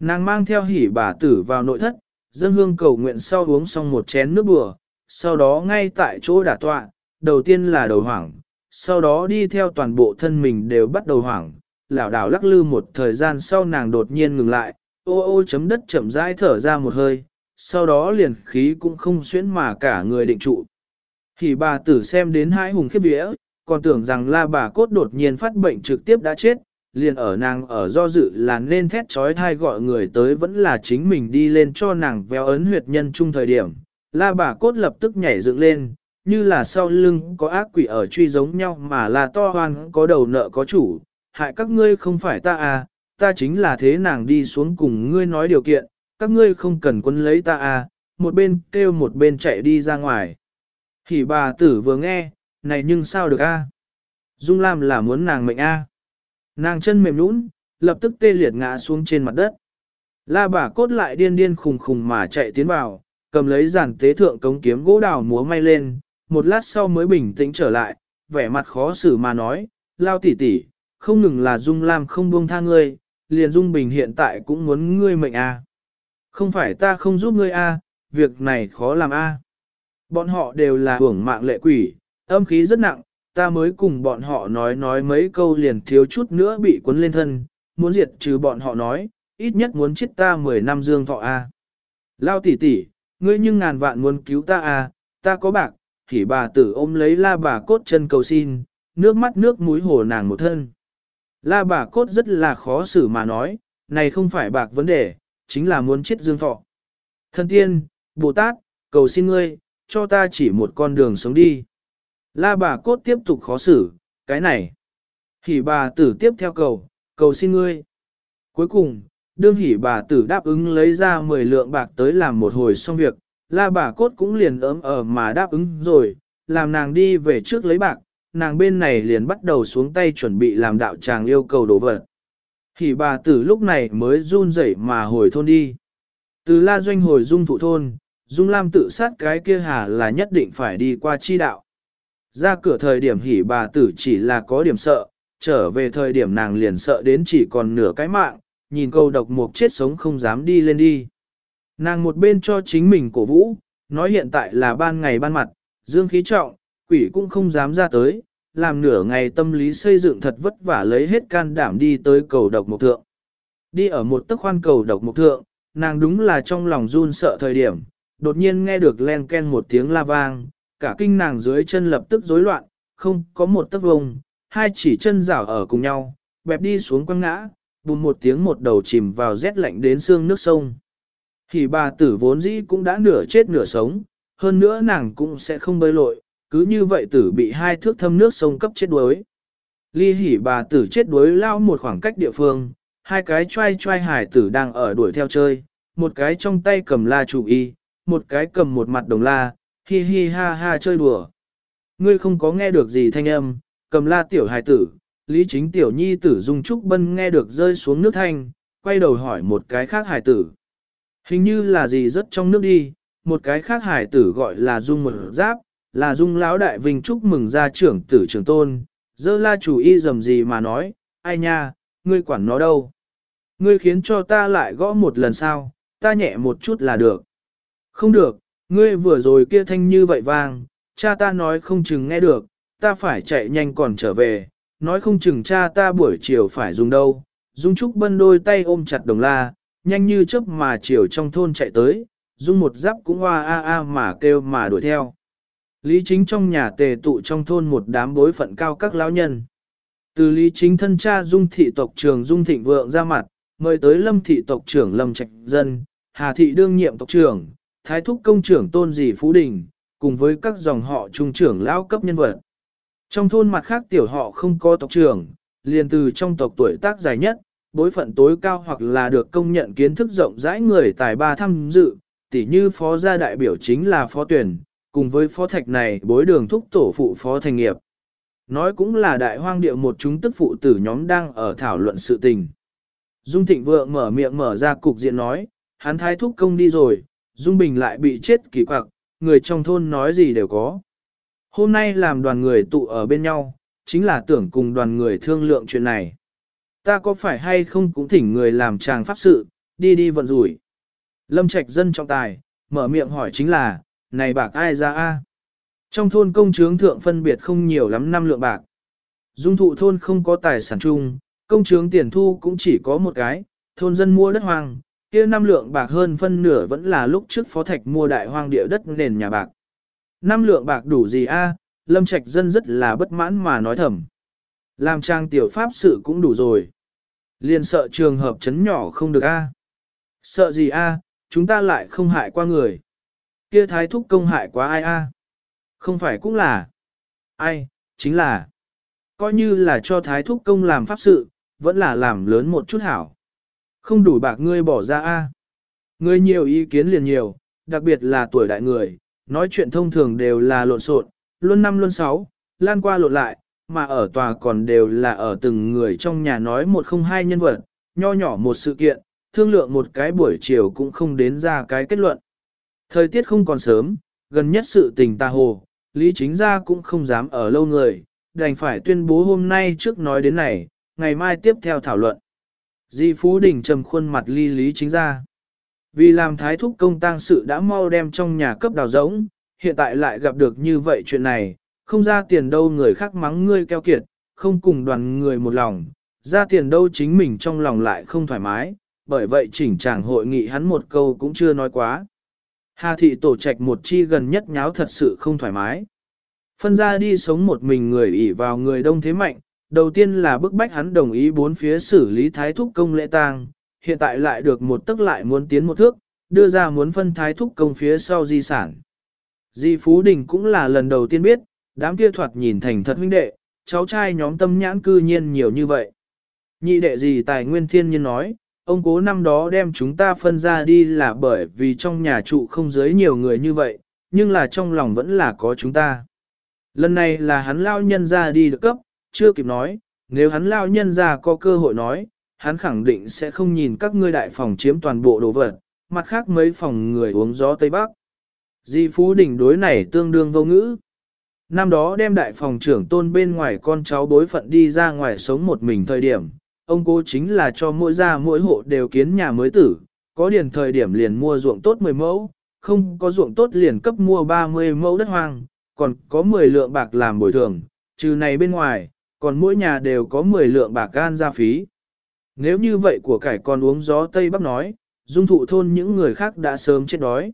Nàng mang theo hỉ bà tử vào nội thất, dân hương cầu nguyện sau uống xong một chén nước bùa, sau đó ngay tại chỗ đả tọa, đầu tiên là đầu hoảng, sau đó đi theo toàn bộ thân mình đều bắt đầu hoảng, lảo đảo lắc lư một thời gian sau nàng đột nhiên ngừng lại, Ô ô chấm đất chậm rãi thở ra một hơi, sau đó liền khí cũng không xuyến mà cả người định trụ. Hỉ bà tử xem đến hai hùng khiếp vía, còn tưởng rằng la bà cốt đột nhiên phát bệnh trực tiếp đã chết, liền ở nàng ở do dự là nên thét trói thai gọi người tới vẫn là chính mình đi lên cho nàng véo ấn huyệt nhân chung thời điểm. La bà cốt lập tức nhảy dựng lên, như là sau lưng có ác quỷ ở truy giống nhau mà là to hoan có đầu nợ có chủ, hại các ngươi không phải ta à, ta chính là thế nàng đi xuống cùng ngươi nói điều kiện, các ngươi không cần quân lấy ta à, một bên kêu một bên chạy đi ra ngoài. Thì bà tử vừa nghe, này nhưng sao được a? Dung Lam là muốn nàng mệnh a. Nàng chân mềm nhũn, lập tức tê liệt ngã xuống trên mặt đất. La bà cốt lại điên điên khùng khùng mà chạy tiến vào, cầm lấy giản tế thượng cống kiếm gỗ đào múa may lên, một lát sau mới bình tĩnh trở lại, vẻ mặt khó xử mà nói, lao tỉ tỉ, không ngừng là Dung Lam không buông tha ngươi, liền Dung Bình hiện tại cũng muốn ngươi mệnh a. Không phải ta không giúp ngươi a, việc này khó làm a. Bọn họ đều là hưởng mạng lệ quỷ, âm khí rất nặng, ta mới cùng bọn họ nói nói mấy câu liền thiếu chút nữa bị cuốn lên thân, muốn diệt trừ bọn họ nói, ít nhất muốn chết ta 10 năm dương thọ a. Lao tỷ tỷ, ngươi nhưng ngàn vạn muốn cứu ta a, ta có bạc, thì bà tử ôm lấy la bà cốt chân cầu xin, nước mắt nước mũi hồ nàng một thân. La bà cốt rất là khó xử mà nói, này không phải bạc vấn đề, chính là muốn chết dương thọ. Thân tiên, Bồ Tát, cầu xin ngươi, cho ta chỉ một con đường sống đi. La bà cốt tiếp tục khó xử, cái này. Hỉ bà tử tiếp theo cầu, cầu xin ngươi. Cuối cùng, đương hỉ bà tử đáp ứng lấy ra 10 lượng bạc tới làm một hồi xong việc, la bà cốt cũng liền ấm ở mà đáp ứng rồi, làm nàng đi về trước lấy bạc, nàng bên này liền bắt đầu xuống tay chuẩn bị làm đạo tràng yêu cầu đổ vật. Hỉ bà tử lúc này mới run rẩy mà hồi thôn đi. Từ la doanh hồi dung thụ thôn, dung lam tự sát cái kia hà là nhất định phải đi qua chi đạo. Ra cửa thời điểm hỉ bà tử chỉ là có điểm sợ, trở về thời điểm nàng liền sợ đến chỉ còn nửa cái mạng, nhìn câu độc mục chết sống không dám đi lên đi. Nàng một bên cho chính mình cổ vũ, nói hiện tại là ban ngày ban mặt, dương khí trọng, quỷ cũng không dám ra tới, làm nửa ngày tâm lý xây dựng thật vất vả lấy hết can đảm đi tới cầu độc mục thượng. Đi ở một tấc khoan cầu độc mục thượng, nàng đúng là trong lòng run sợ thời điểm, đột nhiên nghe được len ken một tiếng la vang, cả kinh nàng dưới chân lập tức rối loạn, không có một tấc vùng, hai chỉ chân rảo ở cùng nhau, bẹp đi xuống quăng ngã, bùm một tiếng một đầu chìm vào rét lạnh đến xương nước sông. Thì bà tử vốn dĩ cũng đã nửa chết nửa sống, hơn nữa nàng cũng sẽ không bơi lội, cứ như vậy tử bị hai thước thâm nước sông cấp chết đuối. Ly hỉ bà tử chết đuối lao một khoảng cách địa phương, hai cái trai trai hải tử đang ở đuổi theo chơi, một cái trong tay cầm la chủ y, một cái cầm một mặt đồng la, hi hi ha ha chơi đùa. Ngươi không có nghe được gì thanh âm, cầm la tiểu hài tử, lý chính tiểu nhi tử dung trúc bân nghe được rơi xuống nước thanh, quay đầu hỏi một cái khác hài tử. Hình như là gì rất trong nước đi, một cái khác hài tử gọi là dung một giáp, là dung lão đại vinh chúc mừng gia trưởng tử trưởng tôn, dơ la chủ y dầm gì mà nói, ai nha, ngươi quản nó đâu. Ngươi khiến cho ta lại gõ một lần sao, ta nhẹ một chút là được. Không được, Ngươi vừa rồi kia thanh như vậy vang, cha ta nói không chừng nghe được, ta phải chạy nhanh còn trở về, nói không chừng cha ta buổi chiều phải dùng đâu. Dung Trúc Bân đôi tay ôm chặt đồng la, nhanh như chớp mà chiều trong thôn chạy tới, Dung một giáp cũng hoa a a mà kêu mà đuổi theo. Lý chính trong nhà tề tụ trong thôn một đám bối phận cao các lão nhân. Từ lý chính thân cha Dung thị tộc trưởng Dung thịnh vượng ra mặt, mời tới lâm thị tộc trưởng lâm trạch dân, hà thị đương nhiệm tộc trưởng, thái thúc công trưởng tôn dì Phú Đình, cùng với các dòng họ trung trưởng lão cấp nhân vật. Trong thôn mặt khác tiểu họ không có tộc trưởng, liền từ trong tộc tuổi tác dài nhất, bối phận tối cao hoặc là được công nhận kiến thức rộng rãi người tài ba tham dự, tỉ như phó gia đại biểu chính là phó tuyển, cùng với phó thạch này bối đường thúc tổ phụ phó thành nghiệp. Nói cũng là đại hoang địa một chúng tức phụ tử nhóm đang ở thảo luận sự tình. Dung Thịnh Vượng mở miệng mở ra cục diện nói, hắn thái thúc công đi rồi, Dung Bình lại bị chết kỳ quặc, người trong thôn nói gì đều có. Hôm nay làm đoàn người tụ ở bên nhau, chính là tưởng cùng đoàn người thương lượng chuyện này. Ta có phải hay không cũng thỉnh người làm chàng pháp sự, đi đi vận rủi. Lâm Trạch dân trọng tài, mở miệng hỏi chính là, này bạc ai ra a? Trong thôn công chướng thượng phân biệt không nhiều lắm năm lượng bạc. Dung thụ thôn không có tài sản chung, công chướng tiền thu cũng chỉ có một cái, thôn dân mua đất hoang, kia năm lượng bạc hơn phân nửa vẫn là lúc trước phó thạch mua đại hoang địa đất nền nhà bạc. Năm lượng bạc đủ gì a? lâm trạch dân rất là bất mãn mà nói thầm. Làm trang tiểu pháp sự cũng đủ rồi. Liền sợ trường hợp chấn nhỏ không được a. Sợ gì a? chúng ta lại không hại qua người. Kia thái thúc công hại quá ai a? Không phải cũng là. Ai, chính là. Coi như là cho thái thúc công làm pháp sự, vẫn là làm lớn một chút hảo. Không đủ bạc ngươi bỏ ra a. Ngươi nhiều ý kiến liền nhiều, đặc biệt là tuổi đại người, nói chuyện thông thường đều là lộn xộn, luôn năm luôn sáu, lan qua lộn lại, mà ở tòa còn đều là ở từng người trong nhà nói một không hai nhân vật, nho nhỏ một sự kiện, thương lượng một cái buổi chiều cũng không đến ra cái kết luận. Thời tiết không còn sớm, gần nhất sự tình ta hồ, Lý Chính Gia cũng không dám ở lâu người, đành phải tuyên bố hôm nay trước nói đến này, ngày mai tiếp theo thảo luận. Di Phú Đình trầm khuôn mặt ly Lý Chính ra, Vì làm thái thúc công tang sự đã mau đem trong nhà cấp đào rỗng, hiện tại lại gặp được như vậy chuyện này, không ra tiền đâu người khác mắng ngươi keo kiệt, không cùng đoàn người một lòng, ra tiền đâu chính mình trong lòng lại không thoải mái, bởi vậy chỉnh chàng hội nghị hắn một câu cũng chưa nói quá. Hà thị tổ trạch một chi gần nhất nháo thật sự không thoải mái. Phân ra đi sống một mình người ỉ vào người đông thế mạnh, đầu tiên là bức bách hắn đồng ý bốn phía xử lý thái thúc công lễ tang, hiện tại lại được một tức lại muốn tiến một thước, đưa ra muốn phân thái thúc công phía sau di sản. Di Phú Đình cũng là lần đầu tiên biết, đám kia thoạt nhìn thành thật huynh đệ, cháu trai nhóm tâm nhãn cư nhiên nhiều như vậy. Nhị đệ gì tài nguyên thiên nhiên nói, ông cố năm đó đem chúng ta phân ra đi là bởi vì trong nhà trụ không giới nhiều người như vậy, nhưng là trong lòng vẫn là có chúng ta. Lần này là hắn lao nhân ra đi được cấp, chưa kịp nói, nếu hắn lao nhân ra có cơ hội nói, hắn khẳng định sẽ không nhìn các ngươi đại phòng chiếm toàn bộ đồ vật, mặt khác mấy phòng người uống gió Tây Bắc. Di Phú Đình đối này tương đương vô ngữ. Năm đó đem đại phòng trưởng tôn bên ngoài con cháu bối phận đi ra ngoài sống một mình thời điểm, ông cô chính là cho mỗi gia mỗi hộ đều kiến nhà mới tử, có điền thời điểm liền mua ruộng tốt 10 mẫu, không có ruộng tốt liền cấp mua 30 mẫu đất hoang, còn có 10 lượng bạc làm bồi thường, trừ này bên ngoài, còn mỗi nhà đều có 10 lượng bạc gan ra phí. Nếu như vậy của cải con uống gió Tây Bắc nói, dung thụ thôn những người khác đã sớm chết đói.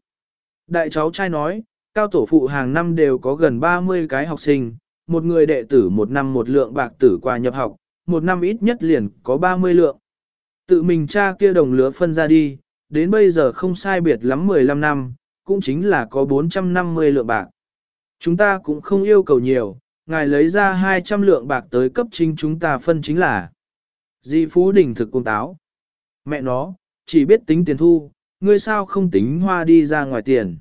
Đại cháu trai nói, cao tổ phụ hàng năm đều có gần 30 cái học sinh, một người đệ tử một năm một lượng bạc tử qua nhập học, một năm ít nhất liền có 30 lượng. Tự mình cha kia đồng lứa phân ra đi, đến bây giờ không sai biệt lắm 15 năm, cũng chính là có 450 lượng bạc. Chúng ta cũng không yêu cầu nhiều, ngài lấy ra 200 lượng bạc tới cấp chính chúng ta phân chính là. Di Phú Đình thực cung táo. Mẹ nó, chỉ biết tính tiền thu, ngươi sao không tính hoa đi ra ngoài tiền.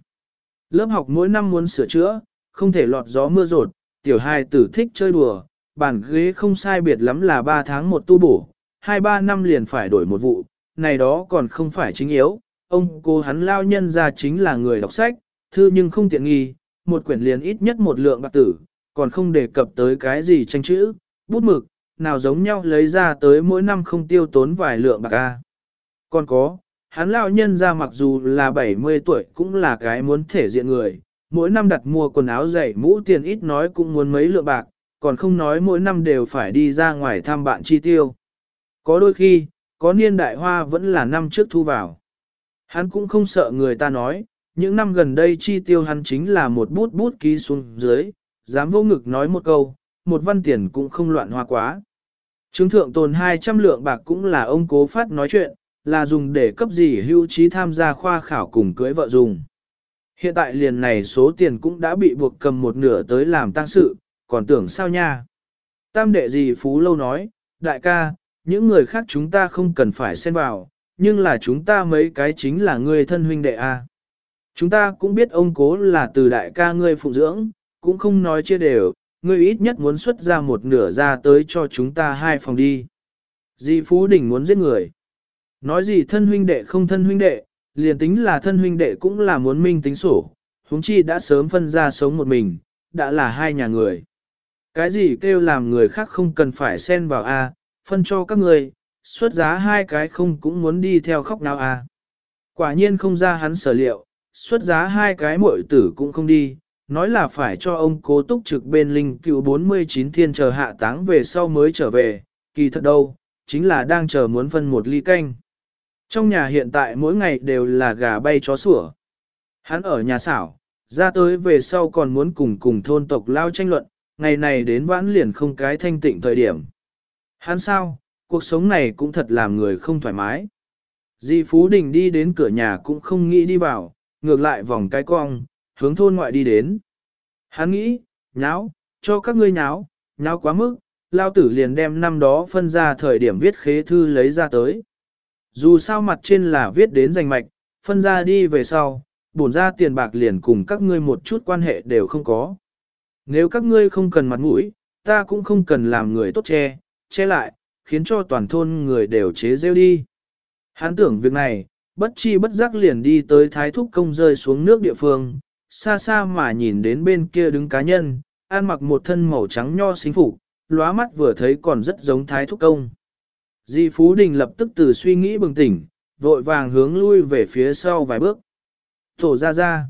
Lớp học mỗi năm muốn sửa chữa, không thể lọt gió mưa rột, tiểu hài tử thích chơi đùa, bàn ghế không sai biệt lắm là 3 tháng một tu bổ, 2-3 năm liền phải đổi một vụ, này đó còn không phải chính yếu, ông cô hắn lao nhân ra chính là người đọc sách, thư nhưng không tiện nghi, một quyển liền ít nhất một lượng bạc tử, còn không đề cập tới cái gì tranh chữ, bút mực, nào giống nhau lấy ra tới mỗi năm không tiêu tốn vài lượng bạc a. Còn có, hắn lão nhân ra mặc dù là 70 tuổi cũng là cái muốn thể diện người, mỗi năm đặt mua quần áo giày mũ tiền ít nói cũng muốn mấy lượng bạc, còn không nói mỗi năm đều phải đi ra ngoài thăm bạn chi tiêu. Có đôi khi, có niên đại hoa vẫn là năm trước thu vào. Hắn cũng không sợ người ta nói, những năm gần đây chi tiêu hắn chính là một bút bút ký xuống dưới, dám vô ngực nói một câu, một văn tiền cũng không loạn hoa quá. Trướng thượng tồn 200 lượng bạc cũng là ông cố phát nói chuyện, là dùng để cấp gì hưu trí tham gia khoa khảo cùng cưới vợ dùng. Hiện tại liền này số tiền cũng đã bị buộc cầm một nửa tới làm tăng sự, còn tưởng sao nha. Tam đệ gì Phú Lâu nói, đại ca, những người khác chúng ta không cần phải xen vào, nhưng là chúng ta mấy cái chính là người thân huynh đệ a. Chúng ta cũng biết ông cố là từ đại ca ngươi phụ dưỡng, cũng không nói chia đều, ngươi ít nhất muốn xuất ra một nửa ra tới cho chúng ta hai phòng đi. Di Phú Đình muốn giết người. Nói gì thân huynh đệ không thân huynh đệ, liền tính là thân huynh đệ cũng là muốn minh tính sổ, huống chi đã sớm phân ra sống một mình, đã là hai nhà người. Cái gì kêu làm người khác không cần phải xen vào a, phân cho các người, xuất giá hai cái không cũng muốn đi theo khóc nào a. Quả nhiên không ra hắn sở liệu, xuất giá hai cái muội tử cũng không đi, nói là phải cho ông cố túc trực bên linh cựu 49 thiên chờ hạ táng về sau mới trở về, kỳ thật đâu, chính là đang chờ muốn phân một ly canh. Trong nhà hiện tại mỗi ngày đều là gà bay chó sủa. Hắn ở nhà xảo, ra tới về sau còn muốn cùng cùng thôn tộc lao tranh luận, ngày này đến vãn liền không cái thanh tịnh thời điểm. Hắn sao, cuộc sống này cũng thật làm người không thoải mái. Di Phú Đình đi đến cửa nhà cũng không nghĩ đi vào, ngược lại vòng cái cong, hướng thôn ngoại đi đến. Hắn nghĩ, nháo, cho các ngươi nháo, nháo quá mức, lao tử liền đem năm đó phân ra thời điểm viết khế thư lấy ra tới. Dù sao mặt trên là viết đến danh mạch, phân ra đi về sau, bổn ra tiền bạc liền cùng các ngươi một chút quan hệ đều không có. Nếu các ngươi không cần mặt mũi, ta cũng không cần làm người tốt che, che lại, khiến cho toàn thôn người đều chế rêu đi. Hắn tưởng việc này, bất chi bất giác liền đi tới thái thúc công rơi xuống nước địa phương, xa xa mà nhìn đến bên kia đứng cá nhân, an mặc một thân màu trắng nho xinh phục, lóa mắt vừa thấy còn rất giống thái thúc công. Di Phú Đình lập tức từ suy nghĩ bừng tỉnh, vội vàng hướng lui về phía sau vài bước. Tổ ra ra.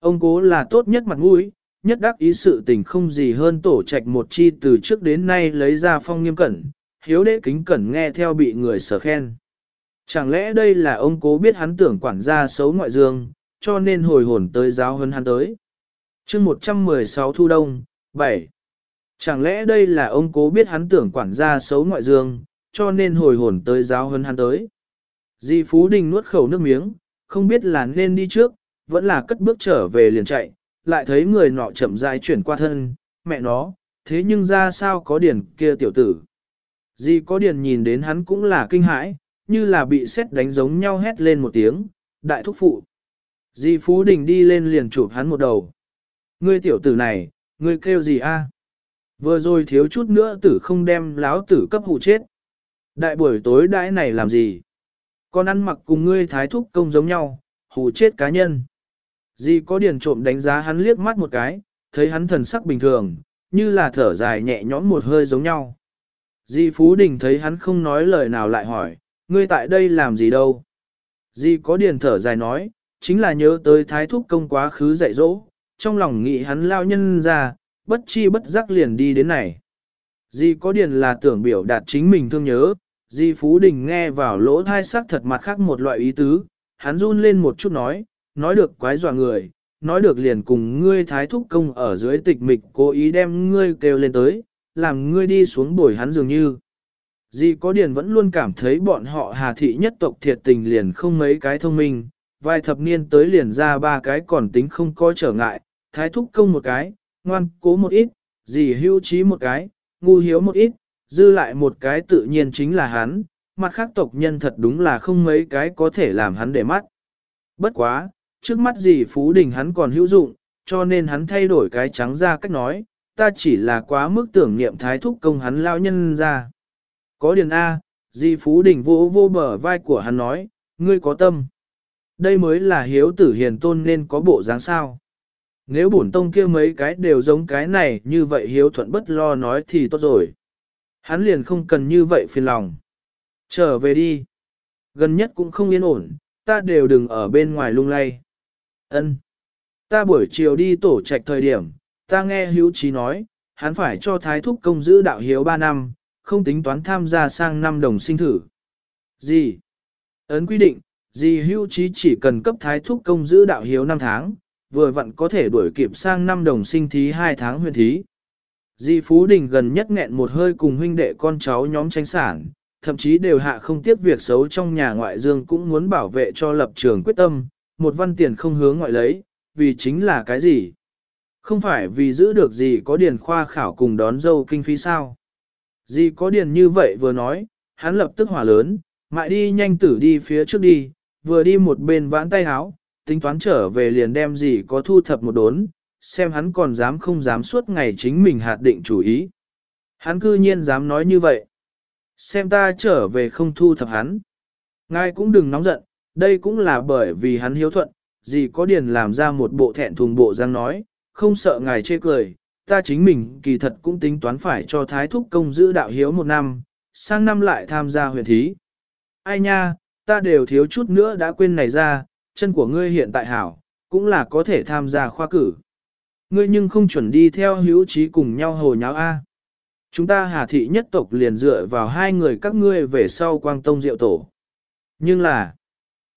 Ông cố là tốt nhất mặt mũi, nhất đắc ý sự tình không gì hơn tổ trạch một chi từ trước đến nay lấy ra phong nghiêm cẩn, hiếu đế kính cẩn nghe theo bị người sở khen. Chẳng lẽ đây là ông cố biết hắn tưởng quản gia xấu ngoại dương, cho nên hồi hồn tới giáo hơn hắn tới. chương 116 Thu Đông, 7. Chẳng lẽ đây là ông cố biết hắn tưởng quản gia xấu ngoại dương, cho nên hồi hồn tới giáo hơn hắn tới. Di Phú Đình nuốt khẩu nước miếng, không biết là nên đi trước, vẫn là cất bước trở về liền chạy, lại thấy người nọ chậm rãi chuyển qua thân, mẹ nó, thế nhưng ra sao có điển kia tiểu tử. Di có điển nhìn đến hắn cũng là kinh hãi, như là bị xét đánh giống nhau hét lên một tiếng, đại thúc phụ. Di Phú Đình đi lên liền chụp hắn một đầu. Ngươi tiểu tử này, ngươi kêu gì a? Vừa rồi thiếu chút nữa tử không đem láo tử cấp hụ chết. Đại buổi tối đãi này làm gì? Con ăn mặc cùng ngươi thái thúc công giống nhau, hù chết cá nhân. Di có điền trộm đánh giá hắn liếc mắt một cái, thấy hắn thần sắc bình thường, như là thở dài nhẹ nhõm một hơi giống nhau. Di Phú Đình thấy hắn không nói lời nào lại hỏi, ngươi tại đây làm gì đâu? Di có điền thở dài nói, chính là nhớ tới thái thúc công quá khứ dạy dỗ, trong lòng nghĩ hắn lao nhân ra, bất chi bất giác liền đi đến này. Di có điền là tưởng biểu đạt chính mình thương nhớ, Di Phú Đình nghe vào lỗ thai sắc thật mặt khác một loại ý tứ, hắn run lên một chút nói, nói được quái dọa người, nói được liền cùng ngươi thái thúc công ở dưới tịch mịch cố ý đem ngươi kêu lên tới, làm ngươi đi xuống bồi hắn dường như. Di có điền vẫn luôn cảm thấy bọn họ hà thị nhất tộc thiệt tình liền không mấy cái thông minh, vài thập niên tới liền ra ba cái còn tính không có trở ngại, thái thúc công một cái, ngoan cố một ít, dì hưu trí một cái, ngu hiếu một ít, dư lại một cái tự nhiên chính là hắn, mặt khác tộc nhân thật đúng là không mấy cái có thể làm hắn để mắt. Bất quá, trước mắt dì Phú Đình hắn còn hữu dụng, cho nên hắn thay đổi cái trắng ra cách nói, ta chỉ là quá mức tưởng niệm thái thúc công hắn lao nhân ra. Có điền A, dì Phú Đình vô vô bờ vai của hắn nói, ngươi có tâm. Đây mới là hiếu tử hiền tôn nên có bộ dáng sao. Nếu bổn tông kia mấy cái đều giống cái này như vậy hiếu thuận bất lo nói thì tốt rồi. Hắn liền không cần như vậy phiền lòng. Trở về đi. Gần nhất cũng không yên ổn, ta đều đừng ở bên ngoài lung lay. Ân. Ta buổi chiều đi tổ trạch thời điểm, ta nghe hiếu trí nói, hắn phải cho thái thúc công giữ đạo hiếu 3 năm, không tính toán tham gia sang năm đồng sinh thử. Gì? Ấn quy định, Dì hưu trí chỉ cần cấp thái thúc công giữ đạo hiếu 5 tháng, vừa vặn có thể đuổi kịp sang năm đồng sinh thí 2 tháng huyền thí. Di Phú Đình gần nhất nghẹn một hơi cùng huynh đệ con cháu nhóm tranh sản, thậm chí đều hạ không tiếc việc xấu trong nhà ngoại dương cũng muốn bảo vệ cho lập trường quyết tâm, một văn tiền không hướng ngoại lấy, vì chính là cái gì? Không phải vì giữ được gì có điền khoa khảo cùng đón dâu kinh phí sao? Gì có điền như vậy vừa nói, hắn lập tức hỏa lớn, mại đi nhanh tử đi phía trước đi, vừa đi một bên vãn tay háo, tính toán trở về liền đem gì có thu thập một đốn, xem hắn còn dám không dám suốt ngày chính mình hạt định chủ ý. Hắn cư nhiên dám nói như vậy. Xem ta trở về không thu thập hắn. Ngài cũng đừng nóng giận, đây cũng là bởi vì hắn hiếu thuận, gì có điền làm ra một bộ thẹn thùng bộ răng nói, không sợ ngài chê cười, ta chính mình kỳ thật cũng tính toán phải cho thái thúc công giữ đạo hiếu một năm, sang năm lại tham gia huyền thí. Ai nha, ta đều thiếu chút nữa đã quên này ra, chân của ngươi hiện tại hảo, cũng là có thể tham gia khoa cử. Ngươi nhưng không chuẩn đi theo hữu trí cùng nhau hồ nháo A. Chúng ta hà thị nhất tộc liền dựa vào hai người các ngươi về sau quang tông diệu tổ. Nhưng là,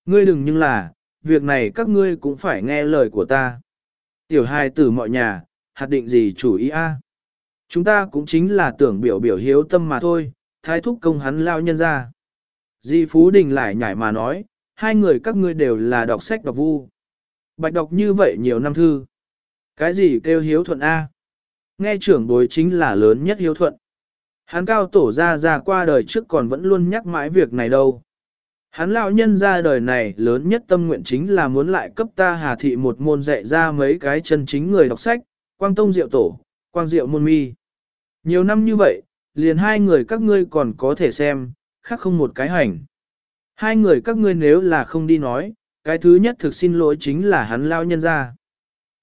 ngươi đừng nhưng là, việc này các ngươi cũng phải nghe lời của ta. Tiểu hài tử mọi nhà, hạt định gì chủ ý a? Chúng ta cũng chính là tưởng biểu biểu hiếu tâm mà thôi, thái thúc công hắn lao nhân ra. Di Phú Đình lại nhảy mà nói, hai người các ngươi đều là đọc sách đọc vu. Bạch đọc như vậy nhiều năm thư. Cái gì kêu hiếu thuận A? Nghe trưởng bối chính là lớn nhất hiếu thuận. Hắn cao tổ ra ra qua đời trước còn vẫn luôn nhắc mãi việc này đâu. Hắn lão nhân ra đời này lớn nhất tâm nguyện chính là muốn lại cấp ta hà thị một môn dạy ra mấy cái chân chính người đọc sách, quang tông diệu tổ, quang diệu môn mi. Nhiều năm như vậy, liền hai người các ngươi còn có thể xem, khác không một cái hành. Hai người các ngươi nếu là không đi nói, cái thứ nhất thực xin lỗi chính là hắn lao nhân ra.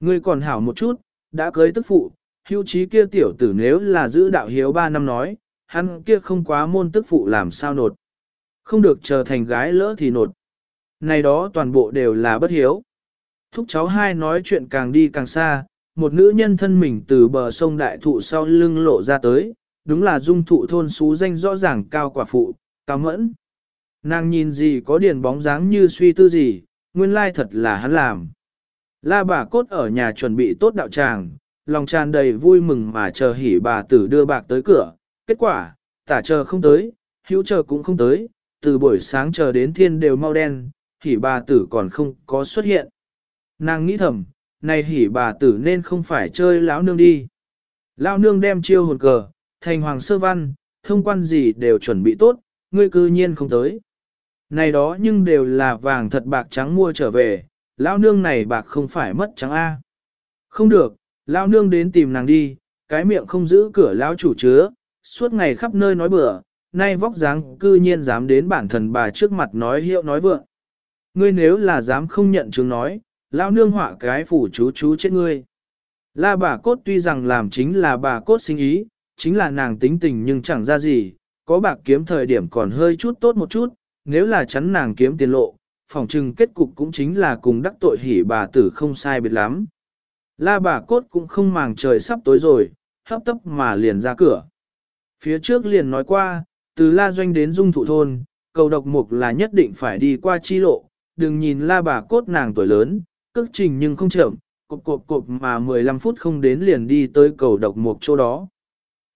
Ngươi còn hảo một chút, đã cưới tức phụ, hưu trí kia tiểu tử nếu là giữ đạo hiếu ba năm nói, hắn kia không quá môn tức phụ làm sao nột. Không được trở thành gái lỡ thì nột. Này đó toàn bộ đều là bất hiếu. Thúc cháu hai nói chuyện càng đi càng xa, một nữ nhân thân mình từ bờ sông đại thụ sau lưng lộ ra tới, đúng là dung thụ thôn xú danh rõ ràng cao quả phụ, cao mẫn. Nàng nhìn gì có điền bóng dáng như suy tư gì, nguyên lai thật là hắn làm. La bà cốt ở nhà chuẩn bị tốt đạo tràng, lòng tràn đầy vui mừng mà chờ hỉ bà tử đưa bạc tới cửa. Kết quả, tả chờ không tới, hữu chờ cũng không tới, từ buổi sáng chờ đến thiên đều mau đen, hỉ bà tử còn không có xuất hiện. Nàng nghĩ thầm, này hỉ bà tử nên không phải chơi lão nương đi. Lão nương đem chiêu hồn cờ, thành hoàng sơ văn, thông quan gì đều chuẩn bị tốt, ngươi cư nhiên không tới. Này đó nhưng đều là vàng thật bạc trắng mua trở về, lão nương này bạc không phải mất trắng A. Không được, lão nương đến tìm nàng đi, cái miệng không giữ cửa lão chủ chứa, suốt ngày khắp nơi nói bừa, nay vóc dáng cư nhiên dám đến bản thần bà trước mặt nói hiệu nói vượng. Ngươi nếu là dám không nhận chứng nói, lão nương họa cái phủ chú chú chết ngươi. La bà cốt tuy rằng làm chính là bà cốt sinh ý, chính là nàng tính tình nhưng chẳng ra gì, có bạc kiếm thời điểm còn hơi chút tốt một chút, nếu là chắn nàng kiếm tiền lộ, phòng trừng kết cục cũng chính là cùng đắc tội hỉ bà tử không sai biệt lắm. La bà cốt cũng không màng trời sắp tối rồi, hấp tấp mà liền ra cửa. Phía trước liền nói qua, từ La Doanh đến Dung Thụ Thôn, cầu độc mục là nhất định phải đi qua chi lộ, đừng nhìn La bà cốt nàng tuổi lớn, cước trình nhưng không chậm, cộp cộp cộp mà 15 phút không đến liền đi tới cầu độc mục chỗ đó.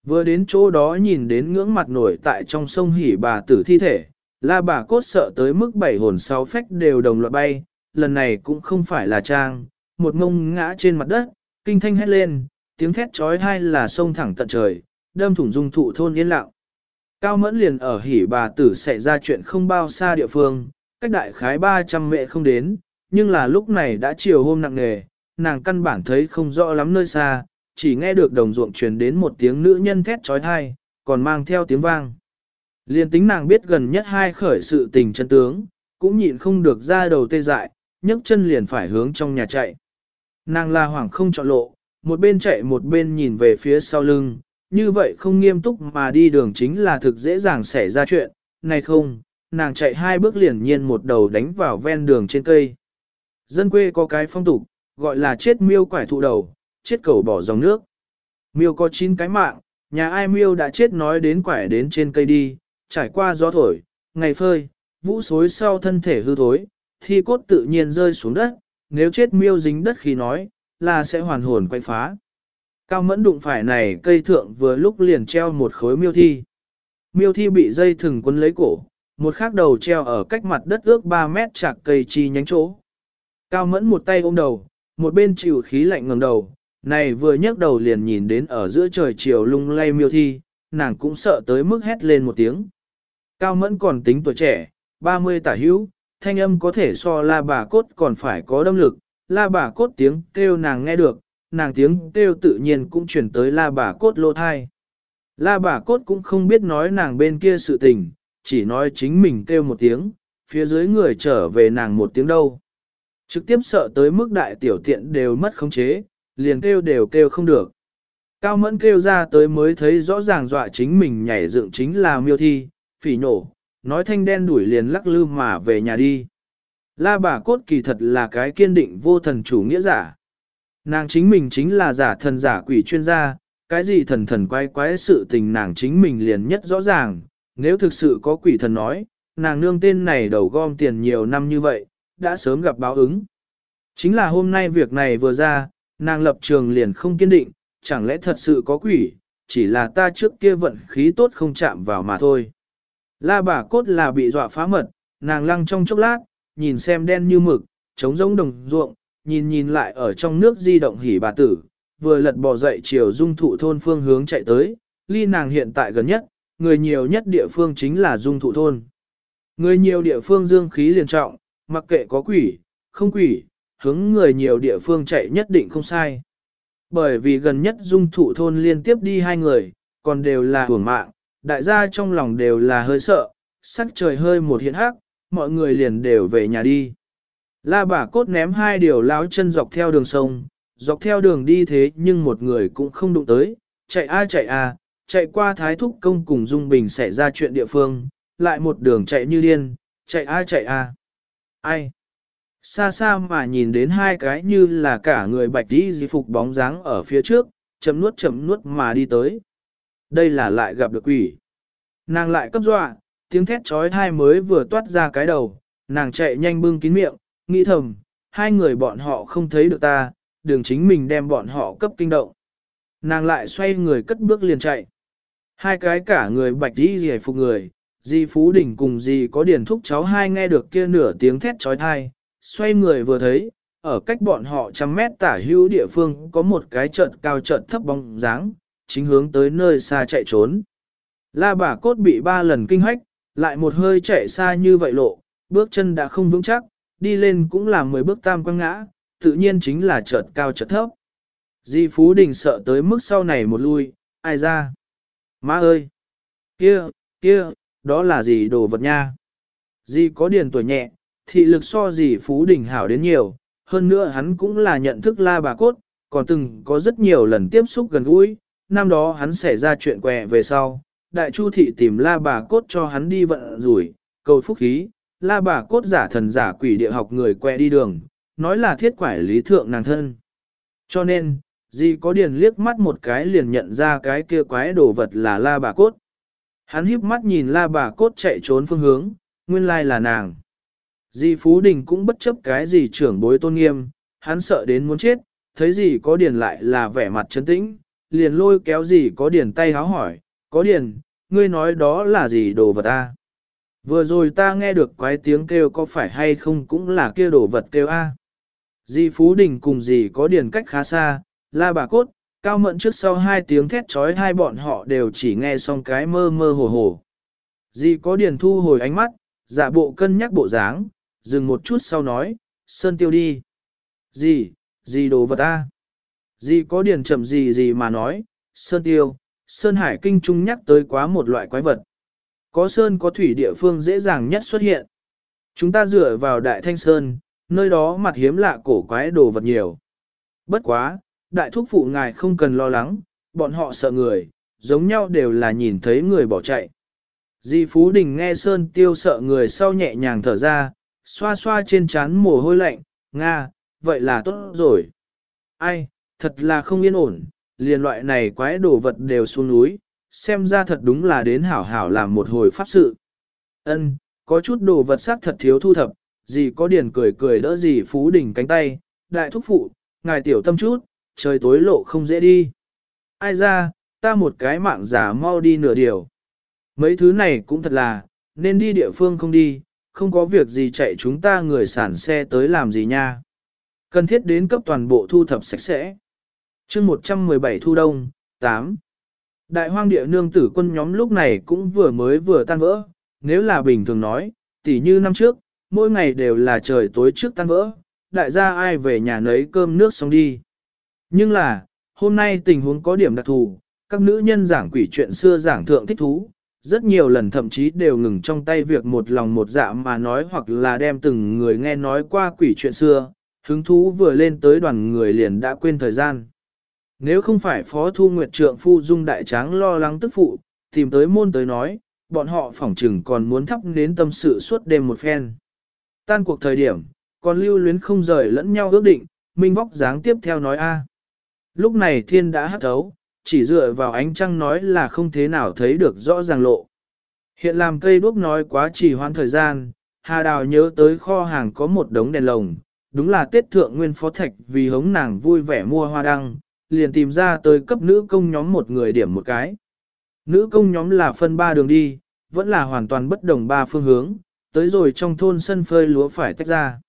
Vừa đến chỗ đó nhìn đến ngưỡng mặt nổi tại trong sông hỉ bà tử thi thể, la bà cốt sợ tới mức bảy hồn sáu phách đều đồng loạt bay, lần này cũng không phải là trang, một ngông ngã trên mặt đất, kinh thanh hét lên, tiếng thét trói hai là sông thẳng tận trời, đâm thủng dung thụ thôn yên lặng. Cao mẫn liền ở hỉ bà tử xảy ra chuyện không bao xa địa phương, cách đại khái 300 mẹ không đến, nhưng là lúc này đã chiều hôm nặng nề, nàng căn bản thấy không rõ lắm nơi xa, chỉ nghe được đồng ruộng truyền đến một tiếng nữ nhân thét trói thai, còn mang theo tiếng vang. Liên tính nàng biết gần nhất hai khởi sự tình chân tướng, cũng nhịn không được ra đầu tê dại, nhấc chân liền phải hướng trong nhà chạy. Nàng la hoảng không chọn lộ, một bên chạy một bên nhìn về phía sau lưng, như vậy không nghiêm túc mà đi đường chính là thực dễ dàng xảy ra chuyện, này không, nàng chạy hai bước liền nhiên một đầu đánh vào ven đường trên cây. Dân quê có cái phong tục, gọi là chết miêu quải thụ đầu, chết cầu bỏ dòng nước. Miêu có 9 cái mạng, nhà ai miêu đã chết nói đến quải đến trên cây đi, trải qua gió thổi, ngày phơi, vũ xối sau thân thể hư thối, thi cốt tự nhiên rơi xuống đất, nếu chết miêu dính đất khi nói, là sẽ hoàn hồn quay phá. Cao mẫn đụng phải này cây thượng vừa lúc liền treo một khối miêu thi. Miêu thi bị dây thừng quấn lấy cổ, một khác đầu treo ở cách mặt đất ước 3 mét chạc cây chi nhánh chỗ. Cao mẫn một tay ôm đầu, một bên chịu khí lạnh ngẩng đầu, này vừa nhấc đầu liền nhìn đến ở giữa trời chiều lung lay miêu thi, nàng cũng sợ tới mức hét lên một tiếng. Cao mẫn còn tính tuổi trẻ, 30 tả hữu, thanh âm có thể so la bà cốt còn phải có đâm lực, la bà cốt tiếng kêu nàng nghe được, nàng tiếng kêu tự nhiên cũng chuyển tới la bà cốt lô thai. La bà cốt cũng không biết nói nàng bên kia sự tình, chỉ nói chính mình kêu một tiếng, phía dưới người trở về nàng một tiếng đâu. Trực tiếp sợ tới mức đại tiểu tiện đều mất khống chế, liền kêu đều kêu không được. Cao mẫn kêu ra tới mới thấy rõ ràng dọa chính mình nhảy dựng chính là miêu thi, phỉ nổ, nói thanh đen đuổi liền lắc lư mà về nhà đi. La bà cốt kỳ thật là cái kiên định vô thần chủ nghĩa giả. Nàng chính mình chính là giả thần giả quỷ chuyên gia, cái gì thần thần quái quái sự tình nàng chính mình liền nhất rõ ràng, nếu thực sự có quỷ thần nói, nàng nương tên này đầu gom tiền nhiều năm như vậy, đã sớm gặp báo ứng. Chính là hôm nay việc này vừa ra, nàng lập trường liền không kiên định, chẳng lẽ thật sự có quỷ, chỉ là ta trước kia vận khí tốt không chạm vào mà thôi. La bà cốt là bị dọa phá mật, nàng lăng trong chốc lát, nhìn xem đen như mực, trống rỗng đồng ruộng, nhìn nhìn lại ở trong nước di động hỉ bà tử, vừa lật bò dậy chiều dung thụ thôn phương hướng chạy tới, ly nàng hiện tại gần nhất, người nhiều nhất địa phương chính là dung thụ thôn. Người nhiều địa phương dương khí liền trọng, mặc kệ có quỷ, không quỷ, hướng người nhiều địa phương chạy nhất định không sai. Bởi vì gần nhất dung thụ thôn liên tiếp đi hai người, còn đều là hưởng mạng, đại gia trong lòng đều là hơi sợ, sắc trời hơi một hiện hắc, mọi người liền đều về nhà đi. La bà cốt ném hai điều láo chân dọc theo đường sông, dọc theo đường đi thế nhưng một người cũng không đụng tới, chạy a chạy a, chạy qua thái thúc công cùng Dung Bình xảy ra chuyện địa phương, lại một đường chạy như điên, chạy a chạy a. Ai? Xa xa mà nhìn đến hai cái như là cả người bạch đi di phục bóng dáng ở phía trước, chấm nuốt chấm nuốt mà đi tới. Đây là lại gặp được quỷ. Nàng lại cấp dọa, tiếng thét trói thai mới vừa toát ra cái đầu, nàng chạy nhanh bưng kín miệng, nghĩ thầm, hai người bọn họ không thấy được ta, đường chính mình đem bọn họ cấp kinh động. Nàng lại xoay người cất bước liền chạy. Hai cái cả người bạch đi di phục người, di phú đỉnh cùng di có điển thúc cháu hai nghe được kia nửa tiếng thét trói thai, xoay người vừa thấy, ở cách bọn họ trăm mét tả hữu địa phương có một cái trận cao trận thấp bóng dáng, chính hướng tới nơi xa chạy trốn. La bà cốt bị ba lần kinh hách, lại một hơi chạy xa như vậy lộ, bước chân đã không vững chắc, đi lên cũng là 10 bước tam quăng ngã, tự nhiên chính là chợt cao chợt thấp. Di Phú Đình sợ tới mức sau này một lui, ai ra? Má ơi! Kia, kia, đó là gì đồ vật nha? Di có điền tuổi nhẹ, thị lực so gì Phú Đình hảo đến nhiều, hơn nữa hắn cũng là nhận thức la bà cốt, còn từng có rất nhiều lần tiếp xúc gần gũi, năm đó hắn xảy ra chuyện què về sau, đại chu thị tìm la bà cốt cho hắn đi vận rủi, cầu phúc khí, la bà cốt giả thần giả quỷ địa học người què đi đường, nói là thiết quải lý thượng nàng thân. Cho nên, gì có điền liếc mắt một cái liền nhận ra cái kia quái đồ vật là la bà cốt. Hắn híp mắt nhìn la bà cốt chạy trốn phương hướng, nguyên lai là nàng. Di Phú Đình cũng bất chấp cái gì trưởng bối tôn nghiêm, hắn sợ đến muốn chết, thấy gì có điền lại là vẻ mặt trấn tĩnh, liền lôi kéo gì có điền tay háo hỏi, có điền, ngươi nói đó là gì đồ vật ta? Vừa rồi ta nghe được quái tiếng kêu có phải hay không cũng là kia đồ vật kêu a. Di Phú Đình cùng gì có điền cách khá xa, la bà cốt, cao mận trước sau hai tiếng thét trói hai bọn họ đều chỉ nghe xong cái mơ mơ hồ hồ. Di có điền thu hồi ánh mắt, giả bộ cân nhắc bộ dáng, dừng một chút sau nói, sơn tiêu đi. Gì, gì đồ vật ta? Gì có điền chậm gì gì mà nói, sơn tiêu, sơn hải kinh trung nhắc tới quá một loại quái vật. Có sơn có thủy địa phương dễ dàng nhất xuất hiện. Chúng ta dựa vào đại thanh sơn, nơi đó mặt hiếm lạ cổ quái đồ vật nhiều. Bất quá, đại thúc phụ ngài không cần lo lắng, bọn họ sợ người, giống nhau đều là nhìn thấy người bỏ chạy. Di Phú Đình nghe Sơn Tiêu sợ người sau nhẹ nhàng thở ra, xoa xoa trên trán mồ hôi lạnh, Nga, vậy là tốt rồi. Ai, thật là không yên ổn, liền loại này quái đồ vật đều xuống núi, xem ra thật đúng là đến hảo hảo làm một hồi pháp sự. Ân, có chút đồ vật sắc thật thiếu thu thập, gì có điển cười cười đỡ gì Phú đỉnh cánh tay, đại thúc phụ, ngài tiểu tâm chút, trời tối lộ không dễ đi. Ai ra, ta một cái mạng giả mau đi nửa điều. Mấy thứ này cũng thật là, nên đi địa phương không đi, không có việc gì chạy chúng ta người sản xe tới làm gì nha. Cần thiết đến cấp toàn bộ thu thập sạch sẽ. chương 117 thu đông, 8. Đại hoang địa nương tử quân nhóm lúc này cũng vừa mới vừa tan vỡ, nếu là bình thường nói, tỉ như năm trước, mỗi ngày đều là trời tối trước tan vỡ, đại gia ai về nhà nấy cơm nước xong đi. Nhưng là, hôm nay tình huống có điểm đặc thù, các nữ nhân giảng quỷ chuyện xưa giảng thượng thích thú, rất nhiều lần thậm chí đều ngừng trong tay việc một lòng một dạ mà nói hoặc là đem từng người nghe nói qua quỷ chuyện xưa, hứng thú vừa lên tới đoàn người liền đã quên thời gian. Nếu không phải Phó Thu Nguyệt Trượng Phu Dung Đại Tráng lo lắng tức phụ, tìm tới môn tới nói, bọn họ phỏng chừng còn muốn thắp đến tâm sự suốt đêm một phen. Tan cuộc thời điểm, còn lưu luyến không rời lẫn nhau ước định, Minh Vóc dáng tiếp theo nói a. Lúc này thiên đã hắt thấu, chỉ dựa vào ánh trăng nói là không thế nào thấy được rõ ràng lộ. Hiện làm cây đuốc nói quá trì hoãn thời gian, Hà Đào nhớ tới kho hàng có một đống đèn lồng, đúng là Tết Thượng Nguyên Phó Thạch vì hống nàng vui vẻ mua hoa đăng, liền tìm ra tới cấp nữ công nhóm một người điểm một cái. Nữ công nhóm là phân ba đường đi, vẫn là hoàn toàn bất đồng ba phương hướng, tới rồi trong thôn sân phơi lúa phải tách ra.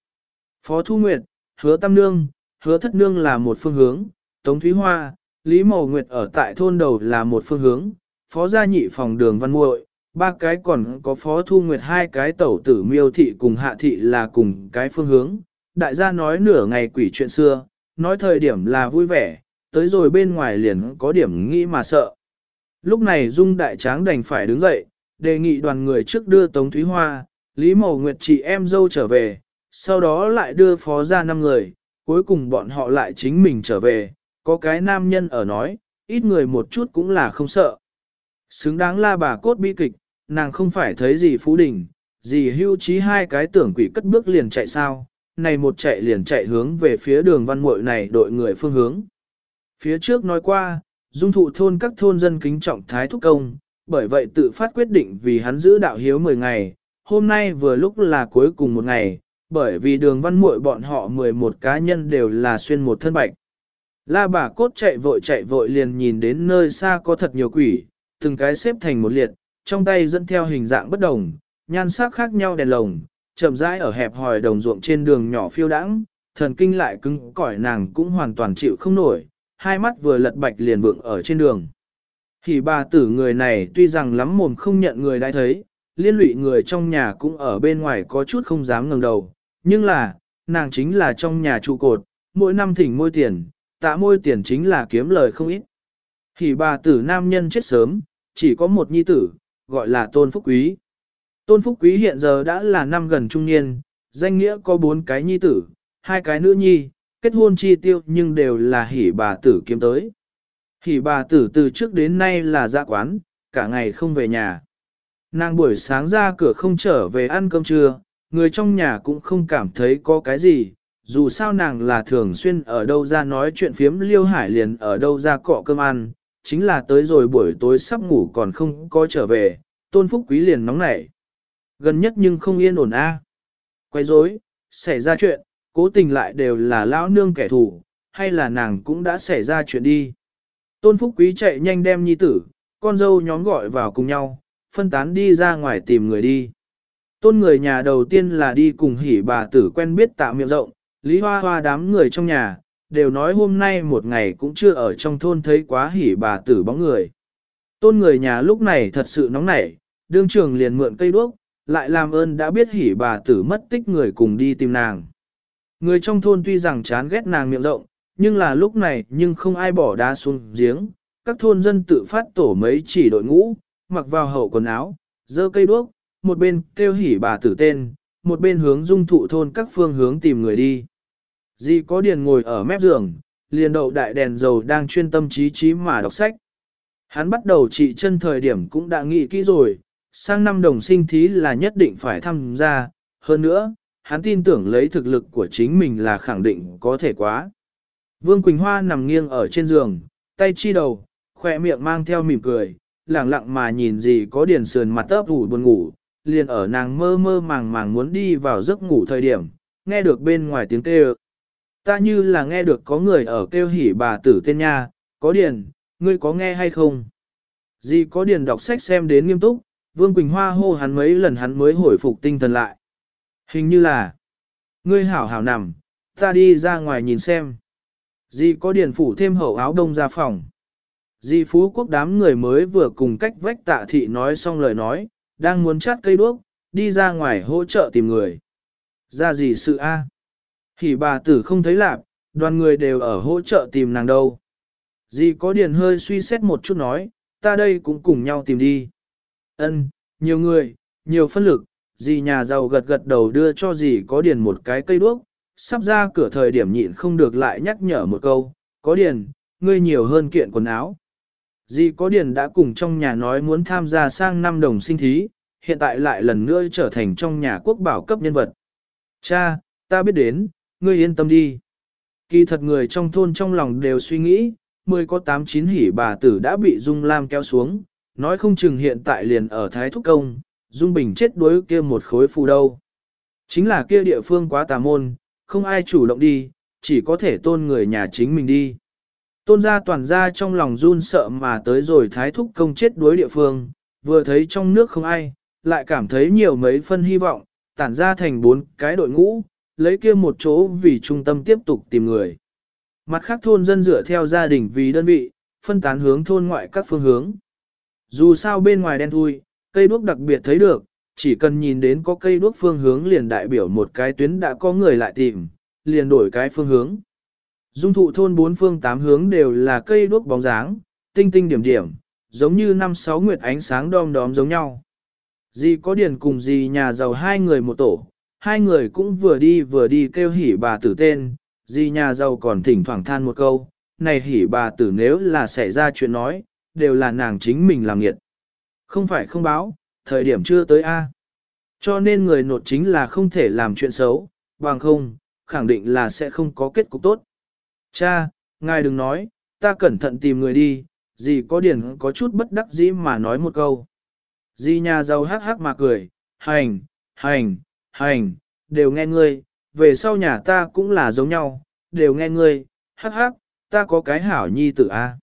Phó Thu Nguyệt, Hứa Tam Nương, Hứa Thất Nương là một phương hướng, Tống Thúy Hoa, Lý Mầu Nguyệt ở tại thôn đầu là một phương hướng, Phó Gia Nhị phòng đường Văn Muội, ba cái còn có Phó Thu Nguyệt hai cái tẩu tử miêu thị cùng hạ thị là cùng cái phương hướng. Đại gia nói nửa ngày quỷ chuyện xưa, nói thời điểm là vui vẻ, tới rồi bên ngoài liền có điểm nghĩ mà sợ. Lúc này Dung Đại Tráng đành phải đứng dậy, đề nghị đoàn người trước đưa Tống Thúy Hoa, Lý Mầu Nguyệt chị em dâu trở về, sau đó lại đưa phó ra năm người, cuối cùng bọn họ lại chính mình trở về, có cái nam nhân ở nói, ít người một chút cũng là không sợ. Xứng đáng la bà cốt bi kịch, nàng không phải thấy gì phú đình, gì hưu trí hai cái tưởng quỷ cất bước liền chạy sao, này một chạy liền chạy hướng về phía đường văn muội này đội người phương hướng. Phía trước nói qua, dung thụ thôn các thôn dân kính trọng thái thúc công, bởi vậy tự phát quyết định vì hắn giữ đạo hiếu 10 ngày, hôm nay vừa lúc là cuối cùng một ngày, bởi vì đường văn muội bọn họ 11 cá nhân đều là xuyên một thân bạch. La bà cốt chạy vội chạy vội liền nhìn đến nơi xa có thật nhiều quỷ, từng cái xếp thành một liệt, trong tay dẫn theo hình dạng bất đồng, nhan sắc khác nhau đèn lồng, chậm rãi ở hẹp hòi đồng ruộng trên đường nhỏ phiêu đãng, thần kinh lại cứng cỏi nàng cũng hoàn toàn chịu không nổi, hai mắt vừa lật bạch liền vượng ở trên đường. Thì bà tử người này tuy rằng lắm mồm không nhận người đã thấy, liên lụy người trong nhà cũng ở bên ngoài có chút không dám ngẩng đầu, nhưng là, nàng chính là trong nhà trụ cột, mỗi năm thỉnh môi tiền, tạ môi tiền chính là kiếm lời không ít. Thì bà tử nam nhân chết sớm, chỉ có một nhi tử, gọi là Tôn Phúc Quý. Tôn Phúc Quý hiện giờ đã là năm gần trung niên, danh nghĩa có bốn cái nhi tử, hai cái nữ nhi, kết hôn chi tiêu nhưng đều là hỉ bà tử kiếm tới. Hỉ bà tử từ trước đến nay là dạ quán, cả ngày không về nhà. Nàng buổi sáng ra cửa không trở về ăn cơm trưa, người trong nhà cũng không cảm thấy có cái gì, dù sao nàng là thường xuyên ở đâu ra nói chuyện phiếm liêu hải liền ở đâu ra cọ cơm ăn, chính là tới rồi buổi tối sắp ngủ còn không có trở về, tôn phúc quý liền nóng nảy. Gần nhất nhưng không yên ổn a. Quay rối, xảy ra chuyện, cố tình lại đều là lão nương kẻ thù, hay là nàng cũng đã xảy ra chuyện đi. Tôn phúc quý chạy nhanh đem nhi tử, con dâu nhóm gọi vào cùng nhau, phân tán đi ra ngoài tìm người đi. Tôn người nhà đầu tiên là đi cùng hỉ bà tử quen biết tạ miệng rộng, lý hoa hoa đám người trong nhà, đều nói hôm nay một ngày cũng chưa ở trong thôn thấy quá hỉ bà tử bóng người. Tôn người nhà lúc này thật sự nóng nảy, đương trường liền mượn cây đuốc, lại làm ơn đã biết hỉ bà tử mất tích người cùng đi tìm nàng. Người trong thôn tuy rằng chán ghét nàng miệng rộng, nhưng là lúc này nhưng không ai bỏ đá xuống giếng, các thôn dân tự phát tổ mấy chỉ đội ngũ, mặc vào hậu quần áo, dơ cây đuốc, một bên kêu hỉ bà tử tên, một bên hướng dung thụ thôn các phương hướng tìm người đi. Di có điền ngồi ở mép giường, liền đậu đại đèn dầu đang chuyên tâm trí trí mà đọc sách. Hắn bắt đầu trị chân thời điểm cũng đã nghĩ kỹ rồi, sang năm đồng sinh thí là nhất định phải tham gia, hơn nữa, hắn tin tưởng lấy thực lực của chính mình là khẳng định có thể quá. Vương Quỳnh Hoa nằm nghiêng ở trên giường, tay chi đầu, khỏe miệng mang theo mỉm cười, lẳng lặng mà nhìn gì có điền sườn mặt ấp ủ buồn ngủ, liền ở nàng mơ mơ màng màng muốn đi vào giấc ngủ thời điểm, nghe được bên ngoài tiếng kêu. Ta như là nghe được có người ở kêu hỉ bà tử tên nha, có điền, ngươi có nghe hay không? Dì có điền đọc sách xem đến nghiêm túc, Vương Quỳnh Hoa hô hắn mấy lần hắn mới hồi phục tinh thần lại. Hình như là, ngươi hảo hảo nằm, ta đi ra ngoài nhìn xem. Dì có điền phủ thêm hậu áo đông ra phòng. Dì phú quốc đám người mới vừa cùng cách vách tạ thị nói xong lời nói, đang muốn chát cây đuốc, đi ra ngoài hỗ trợ tìm người. Ra gì sự a? À? Thì bà tử không thấy lạp, đoàn người đều ở hỗ trợ tìm nàng đâu. Dì có điền hơi suy xét một chút nói, ta đây cũng cùng nhau tìm đi. Ân, nhiều người, nhiều phân lực, dì nhà giàu gật gật đầu đưa cho dì có điền một cái cây đuốc, sắp ra cửa thời điểm nhịn không được lại nhắc nhở một câu, có điền, ngươi nhiều hơn kiện quần áo. Dì có điền đã cùng trong nhà nói muốn tham gia sang năm đồng sinh thí, hiện tại lại lần nữa trở thành trong nhà quốc bảo cấp nhân vật. Cha, ta biết đến, ngươi yên tâm đi. Kỳ thật người trong thôn trong lòng đều suy nghĩ, mười có tám chín hỉ bà tử đã bị Dung Lam kéo xuống, nói không chừng hiện tại liền ở Thái Thúc Công, Dung Bình chết đuối kia một khối phù đâu. Chính là kia địa phương quá tà môn, không ai chủ động đi, chỉ có thể tôn người nhà chính mình đi. Tôn gia toàn gia trong lòng run sợ mà tới rồi Thái Thúc Công chết đuối địa phương, vừa thấy trong nước không ai, lại cảm thấy nhiều mấy phân hy vọng, tản ra thành bốn cái đội ngũ, lấy kia một chỗ vì trung tâm tiếp tục tìm người. Mặt khác thôn dân dựa theo gia đình vì đơn vị, phân tán hướng thôn ngoại các phương hướng. Dù sao bên ngoài đen thui, cây đuốc đặc biệt thấy được, chỉ cần nhìn đến có cây đuốc phương hướng liền đại biểu một cái tuyến đã có người lại tìm, liền đổi cái phương hướng. Dung thụ thôn bốn phương tám hướng đều là cây đuốc bóng dáng, tinh tinh điểm điểm, giống như năm sáu nguyệt ánh sáng đom đóm giống nhau. Dì có điền cùng dì nhà giàu hai người một tổ, hai người cũng vừa đi vừa đi kêu hỉ bà tử tên, dì nhà giàu còn thỉnh thoảng than một câu, này hỉ bà tử nếu là xảy ra chuyện nói, đều là nàng chính mình làm nghiệt. Không phải không báo, thời điểm chưa tới A. Cho nên người nột chính là không thể làm chuyện xấu, bằng không, khẳng định là sẽ không có kết cục tốt. Cha, ngài đừng nói, ta cẩn thận tìm người đi, gì có điển có chút bất đắc dĩ mà nói một câu. Di nhà giàu hắc hắc mà cười, hành, hành, hành, đều nghe ngươi, về sau nhà ta cũng là giống nhau, đều nghe ngươi, hắc hắc, ta có cái hảo nhi tử a.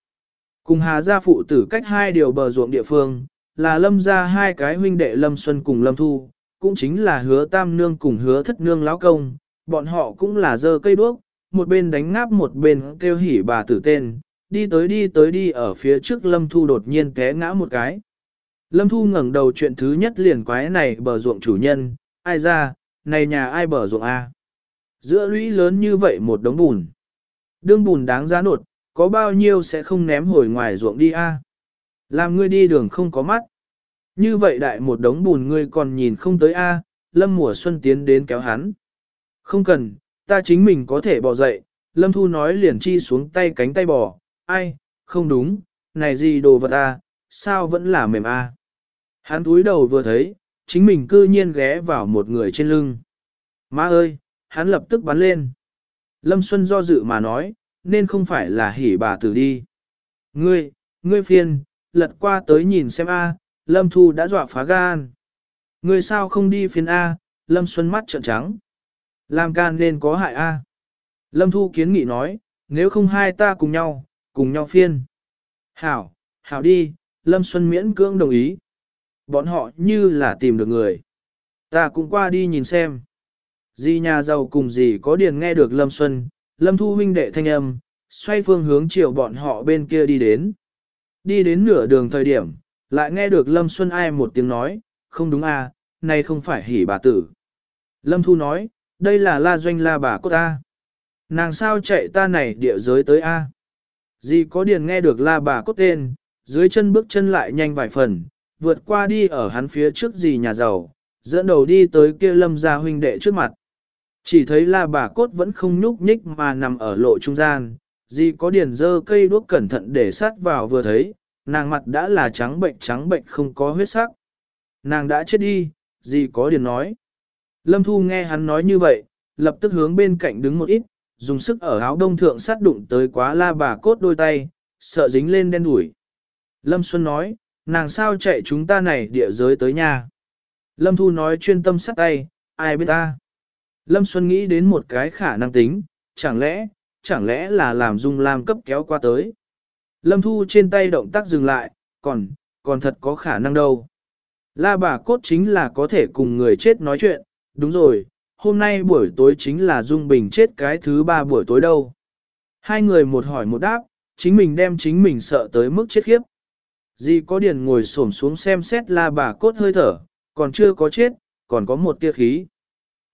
Cùng Hà gia phụ tử cách hai điều bờ ruộng địa phương, là lâm ra hai cái huynh đệ lâm xuân cùng lâm thu, cũng chính là hứa tam nương cùng hứa thất nương lão công, bọn họ cũng là dơ cây đuốc, một bên đánh ngáp một bên kêu hỉ bà tử tên, đi tới đi tới đi ở phía trước lâm thu đột nhiên té ngã một cái. Lâm thu ngẩng đầu chuyện thứ nhất liền quái này bờ ruộng chủ nhân, ai ra, này nhà ai bờ ruộng a? Giữa lũy lớn như vậy một đống bùn. Đương bùn đáng giá nột, có bao nhiêu sẽ không ném hồi ngoài ruộng đi a? Làm ngươi đi đường không có mắt. Như vậy đại một đống bùn ngươi còn nhìn không tới a, Lâm mùa xuân tiến đến kéo hắn. Không cần, ta chính mình có thể bỏ dậy, Lâm Thu nói liền chi xuống tay cánh tay bò, ai, không đúng, này gì đồ vật a, sao vẫn là mềm a. Hắn túi đầu vừa thấy, chính mình cư nhiên ghé vào một người trên lưng. Má ơi, hắn lập tức bắn lên. Lâm Xuân do dự mà nói, nên không phải là hỉ bà tử đi. Ngươi, ngươi phiền, lật qua tới nhìn xem A, Lâm Thu đã dọa phá gan. Ngươi sao không đi phiền A, Lâm Xuân mắt trợn trắng. Làm gan nên có hại A. Lâm Thu kiến nghị nói, nếu không hai ta cùng nhau, cùng nhau phiên. Hảo, hảo đi, Lâm Xuân miễn cưỡng đồng ý. Bọn họ như là tìm được người. Ta cũng qua đi nhìn xem. Di nhà giàu cùng gì có điền nghe được Lâm Xuân, Lâm Thu huynh đệ thanh âm, xoay phương hướng chiều bọn họ bên kia đi đến. Đi đến nửa đường thời điểm, lại nghe được Lâm Xuân ai một tiếng nói, không đúng à, này không phải hỉ bà tử. Lâm Thu nói, đây là la doanh la bà cốt ta. Nàng sao chạy ta này địa giới tới a? Di có điền nghe được la bà cốt tên, dưới chân bước chân lại nhanh vài phần, vượt qua đi ở hắn phía trước gì nhà giàu, dẫn đầu đi tới kia lâm gia huynh đệ trước mặt. Chỉ thấy là bà cốt vẫn không nhúc nhích mà nằm ở lộ trung gian, gì có điền dơ cây đuốc cẩn thận để sát vào vừa thấy, nàng mặt đã là trắng bệnh trắng bệnh không có huyết sắc. Nàng đã chết đi, gì có điền nói. Lâm Thu nghe hắn nói như vậy, lập tức hướng bên cạnh đứng một ít, dùng sức ở áo đông thượng sát đụng tới quá la bà cốt đôi tay, sợ dính lên đen đuổi. Lâm Xuân nói, nàng sao chạy chúng ta này địa giới tới nhà. Lâm Thu nói chuyên tâm sắt tay, ai biết ta. Lâm Xuân nghĩ đến một cái khả năng tính, chẳng lẽ, chẳng lẽ là làm Dung Lam cấp kéo qua tới. Lâm Thu trên tay động tác dừng lại, còn, còn thật có khả năng đâu. La bà cốt chính là có thể cùng người chết nói chuyện, đúng rồi, hôm nay buổi tối chính là Dung Bình chết cái thứ ba buổi tối đâu. Hai người một hỏi một đáp, chính mình đem chính mình sợ tới mức chết khiếp. Di có điền ngồi xổm xuống xem xét la bà cốt hơi thở, còn chưa có chết, còn có một tia khí.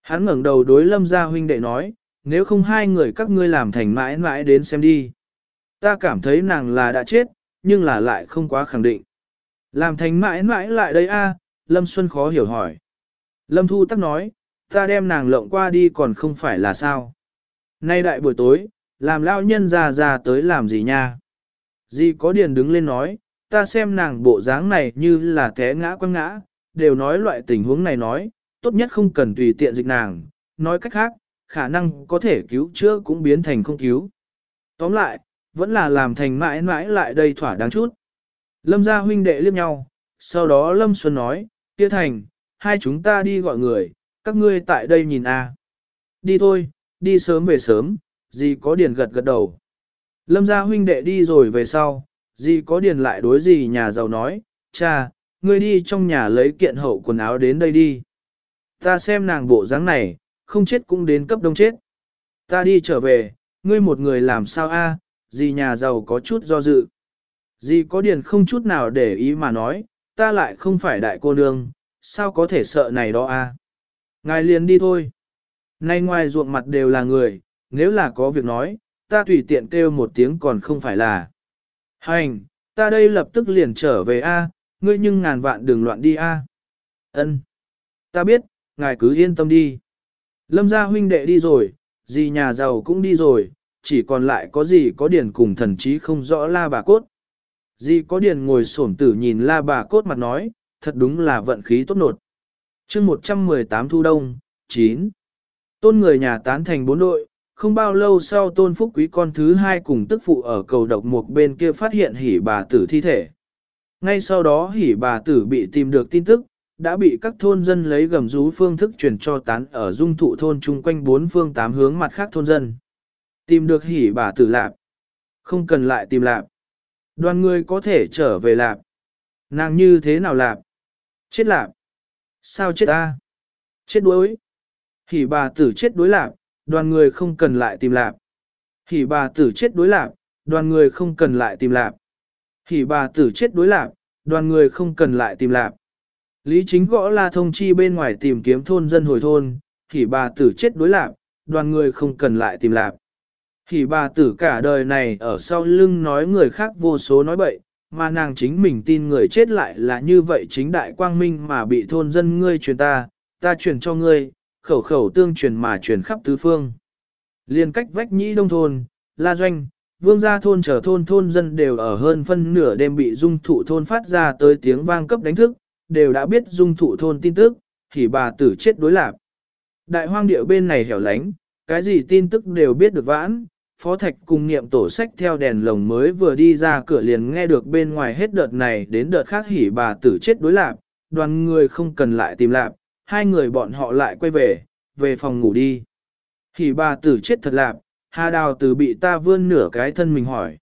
Hắn ngẩng đầu đối lâm gia huynh đệ nói, nếu không hai người các ngươi làm thành mãi mãi đến xem đi. Ta cảm thấy nàng là đã chết, nhưng là lại không quá khẳng định. Làm thành mãi mãi lại đây a? Lâm Xuân khó hiểu hỏi. Lâm Thu tắc nói, ta đem nàng lộng qua đi còn không phải là sao. Nay đại buổi tối, làm lao nhân già già tới làm gì nha? Di có điền đứng lên nói, ta xem nàng bộ dáng này như là té ngã quăng ngã, đều nói loại tình huống này nói, tốt nhất không cần tùy tiện dịch nàng, nói cách khác, khả năng có thể cứu chữa cũng biến thành không cứu. Tóm lại, vẫn là làm thành mãi mãi lại đây thỏa đáng chút. Lâm gia huynh đệ liếc nhau, sau đó Lâm Xuân nói, kia thành, hai chúng ta đi gọi người, các ngươi tại đây nhìn a. Đi thôi, đi sớm về sớm, gì có điền gật gật đầu. Lâm gia huynh đệ đi rồi về sau, gì có điền lại đối gì nhà giàu nói, cha, ngươi đi trong nhà lấy kiện hậu quần áo đến đây đi. Ta xem nàng bộ dáng này, không chết cũng đến cấp đông chết. Ta đi trở về, ngươi một người làm sao a? À, gì nhà giàu có chút do dự. Dì có điền không chút nào để ý mà nói, ta lại không phải đại cô nương, sao có thể sợ này đó a? Ngài liền đi thôi. Nay ngoài ruộng mặt đều là người, nếu là có việc nói, ta tùy tiện kêu một tiếng còn không phải là. Hành, ta đây lập tức liền trở về a, ngươi nhưng ngàn vạn đừng loạn đi a. Ân, Ta biết, ngài cứ yên tâm đi. Lâm gia huynh đệ đi rồi, dì nhà giàu cũng đi rồi, chỉ còn lại có gì có điển cùng thần trí không rõ la bà cốt. Dì có điển ngồi xổm tử nhìn la bà cốt mặt nói, thật đúng là vận khí tốt nột. chương 118 thu đông, 9. Tôn người nhà tán thành bốn đội, không bao lâu sau tôn phúc quý con thứ hai cùng tức phụ ở cầu độc một bên kia phát hiện hỉ bà tử thi thể. Ngay sau đó hỉ bà tử bị tìm được tin tức, đã bị các thôn dân lấy gầm rú phương thức truyền cho tán ở dung thụ thôn chung quanh bốn phương tám hướng mặt khác thôn dân. Tìm được hỉ bà tử lạp. Không cần lại tìm lạp. Đoàn người có thể trở về lạp. Nàng như thế nào lạp? Chết lạp. Sao chết ta? Chết đuối. Hỉ bà tử chết đuối lạp, đoàn người không cần lại tìm lạp. Hỉ bà tử chết đối lạp, đoàn người không cần lại tìm lạp. Hỉ bà tử chết đối lạp, đoàn người không cần lại tìm lạp. Lý chính gõ la thông chi bên ngoài tìm kiếm thôn dân hồi thôn, hỉ bà tử chết đối lạp, đoàn người không cần lại tìm lạp. Hỉ bà tử cả đời này ở sau lưng nói người khác vô số nói bậy, mà nàng chính mình tin người chết lại là như vậy chính đại quang minh mà bị thôn dân ngươi truyền ta, ta truyền cho ngươi, khẩu khẩu tương truyền mà truyền khắp tứ phương. Liên cách vách nhĩ đông thôn, la doanh, vương gia thôn trở thôn thôn dân đều ở hơn phân nửa đêm bị dung thụ thôn phát ra tới tiếng vang cấp đánh thức, đều đã biết dung thụ thôn tin tức, thì bà tử chết đối lạc. Đại hoang địa bên này hẻo lánh, cái gì tin tức đều biết được vãn, phó thạch cùng niệm tổ sách theo đèn lồng mới vừa đi ra cửa liền nghe được bên ngoài hết đợt này đến đợt khác hỉ bà tử chết đối lạc, đoàn người không cần lại tìm lạc, hai người bọn họ lại quay về, về phòng ngủ đi. Hỉ bà tử chết thật lạc, hà đào tử bị ta vươn nửa cái thân mình hỏi.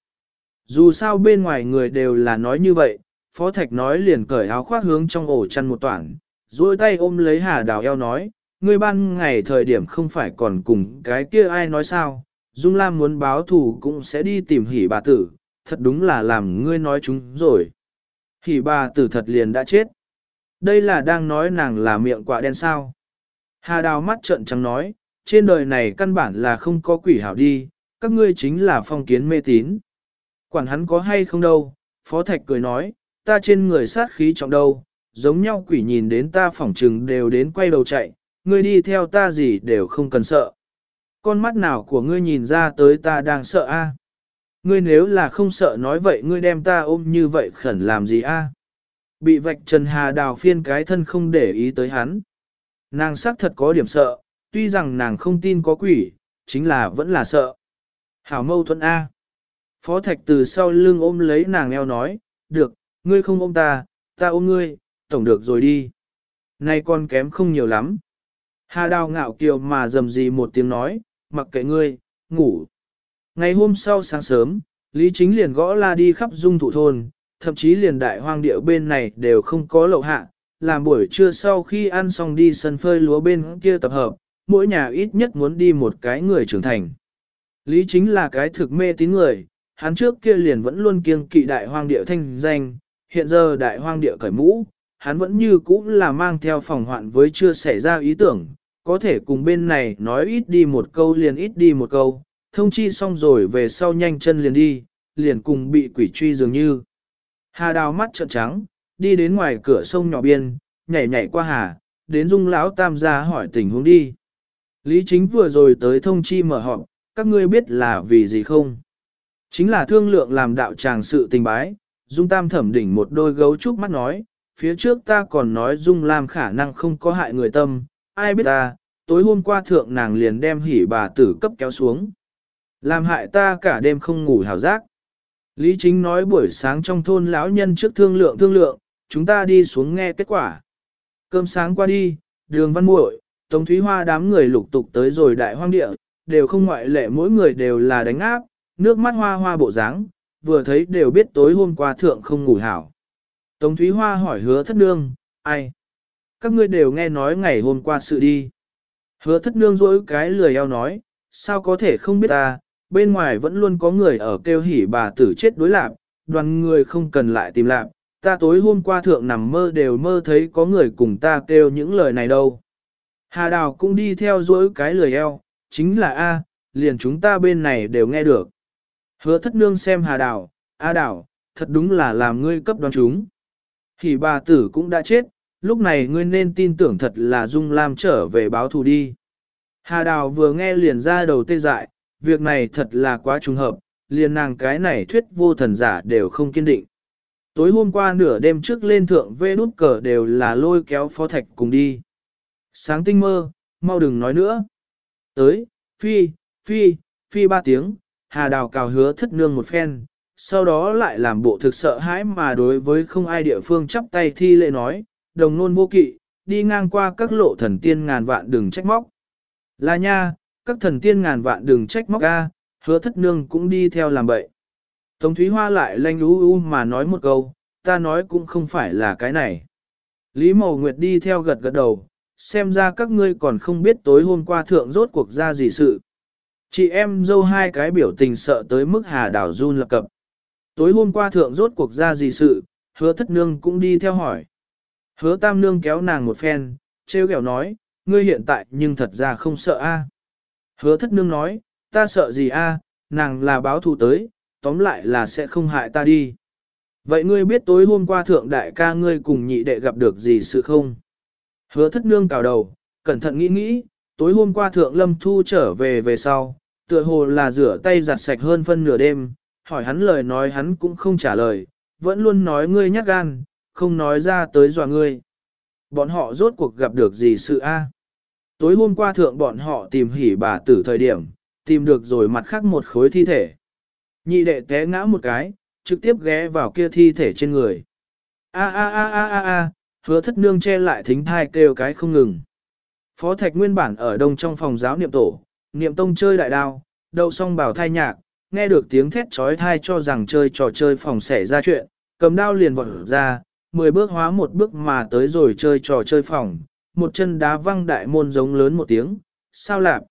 Dù sao bên ngoài người đều là nói như vậy, Phó Thạch nói liền cởi áo khoác hướng trong ổ chăn một toản, duỗi tay ôm lấy Hà Đào eo nói, ngươi ban ngày thời điểm không phải còn cùng cái kia ai nói sao, Dung Lam muốn báo thù cũng sẽ đi tìm hỉ bà tử, thật đúng là làm ngươi nói chúng rồi. Hỉ bà tử thật liền đã chết. Đây là đang nói nàng là miệng quạ đen sao. Hà Đào mắt trợn trắng nói, trên đời này căn bản là không có quỷ hảo đi, các ngươi chính là phong kiến mê tín. Quản hắn có hay không đâu, Phó Thạch cười nói, ta trên người sát khí trọng đâu, giống nhau quỷ nhìn đến ta phỏng trừng đều đến quay đầu chạy, ngươi đi theo ta gì đều không cần sợ. Con mắt nào của ngươi nhìn ra tới ta đang sợ a? Ngươi nếu là không sợ nói vậy ngươi đem ta ôm như vậy khẩn làm gì a? Bị vạch Trần Hà đào phiên cái thân không để ý tới hắn. Nàng xác thật có điểm sợ, tuy rằng nàng không tin có quỷ, chính là vẫn là sợ. Hảo mâu thuẫn A. Phó Thạch từ sau lưng ôm lấy nàng eo nói, được, ngươi không ôm ta, ta ôm ngươi, tổng được rồi đi. Nay con kém không nhiều lắm. Hà đào ngạo kiều mà dầm gì một tiếng nói, mặc kệ ngươi, ngủ. Ngày hôm sau sáng sớm, Lý Chính liền gõ la đi khắp dung thụ thôn, thậm chí liền đại hoang điệu bên này đều không có lậu hạ, làm buổi trưa sau khi ăn xong đi sân phơi lúa bên kia tập hợp, mỗi nhà ít nhất muốn đi một cái người trưởng thành. Lý Chính là cái thực mê tín người, hắn trước kia liền vẫn luôn kiêng kỵ đại hoang điệu thanh danh, hiện giờ đại hoang địa cởi mũ, hắn vẫn như cũ là mang theo phòng hoạn với chưa xảy ra ý tưởng, có thể cùng bên này nói ít đi một câu liền ít đi một câu, thông chi xong rồi về sau nhanh chân liền đi, liền cùng bị quỷ truy dường như. Hà đào mắt trợn trắng, đi đến ngoài cửa sông nhỏ biên, nhảy nhảy qua hà, đến dung lão tam gia hỏi tình huống đi. Lý chính vừa rồi tới thông chi mở họp, các ngươi biết là vì gì không? Chính là thương lượng làm đạo tràng sự tình bái, Dung Tam thẩm đỉnh một đôi gấu trúc mắt nói, phía trước ta còn nói Dung làm khả năng không có hại người tâm, ai biết ta, tối hôm qua thượng nàng liền đem hỉ bà tử cấp kéo xuống. Làm hại ta cả đêm không ngủ hào giác. Lý Chính nói buổi sáng trong thôn lão nhân trước thương lượng thương lượng, chúng ta đi xuống nghe kết quả. Cơm sáng qua đi, đường văn muội, Tống Thúy Hoa đám người lục tục tới rồi đại hoang địa, đều không ngoại lệ mỗi người đều là đánh áp, nước mắt hoa hoa bộ dáng, vừa thấy đều biết tối hôm qua thượng không ngủ hảo. Tống Thúy Hoa hỏi hứa thất nương, ai? Các ngươi đều nghe nói ngày hôm qua sự đi. Hứa thất nương rỗi cái lười eo nói, sao có thể không biết ta, bên ngoài vẫn luôn có người ở kêu hỉ bà tử chết đối lạc, đoàn người không cần lại tìm lạc, ta tối hôm qua thượng nằm mơ đều mơ thấy có người cùng ta kêu những lời này đâu. Hà Đào cũng đi theo dỗi cái lời eo, chính là A, liền chúng ta bên này đều nghe được. Hứa thất nương xem Hà Đào, A Đào, thật đúng là làm ngươi cấp đoán chúng. Hỉ bà tử cũng đã chết, lúc này ngươi nên tin tưởng thật là Dung Lam trở về báo thù đi. Hà Đào vừa nghe liền ra đầu tê dại, việc này thật là quá trùng hợp, liền nàng cái này thuyết vô thần giả đều không kiên định. Tối hôm qua nửa đêm trước lên thượng vê đút cờ đều là lôi kéo phó thạch cùng đi. Sáng tinh mơ, mau đừng nói nữa. Tới, phi, phi, phi ba tiếng, hà đào cào hứa thất nương một phen, sau đó lại làm bộ thực sợ hãi mà đối với không ai địa phương chắp tay thi lệ nói, đồng nôn vô kỵ, đi ngang qua các lộ thần tiên ngàn vạn đừng trách móc. Là nha, các thần tiên ngàn vạn đừng trách móc ga, hứa thất nương cũng đi theo làm bậy. Tống Thúy Hoa lại lanh u u mà nói một câu, ta nói cũng không phải là cái này. Lý mầu Nguyệt đi theo gật gật đầu, xem ra các ngươi còn không biết tối hôm qua thượng rốt cuộc ra gì sự. Chị em dâu hai cái biểu tình sợ tới mức hà đảo run lập cập. Tối hôm qua thượng rốt cuộc ra gì sự, hứa thất nương cũng đi theo hỏi. Hứa tam nương kéo nàng một phen, treo kẹo nói, ngươi hiện tại nhưng thật ra không sợ a. Hứa thất nương nói, ta sợ gì a, nàng là báo thù tới, tóm lại là sẽ không hại ta đi. Vậy ngươi biết tối hôm qua thượng đại ca ngươi cùng nhị đệ gặp được gì sự không? Hứa thất nương cào đầu, cẩn thận nghĩ nghĩ, tối hôm qua thượng lâm thu trở về về sau, tựa hồ là rửa tay giặt sạch hơn phân nửa đêm, hỏi hắn lời nói hắn cũng không trả lời, vẫn luôn nói ngươi nhát gan, không nói ra tới dọa ngươi. Bọn họ rốt cuộc gặp được gì sự a? Tối hôm qua thượng bọn họ tìm hỉ bà tử thời điểm, tìm được rồi mặt khác một khối thi thể. Nhị đệ té ngã một cái, trực tiếp ghé vào kia thi thể trên người. A a a a a a, hứa thất nương che lại thính thai kêu cái không ngừng. Phó Thạch nguyên bản ở đông trong phòng giáo niệm tổ, niệm tông chơi đại đao, đậu xong bảo thai nhạc, nghe được tiếng thét trói thai cho rằng chơi trò chơi phòng xẻ ra chuyện, cầm đao liền vọt ra, mười bước hóa một bước mà tới rồi chơi trò chơi phòng, một chân đá văng đại môn giống lớn một tiếng, sao lạp.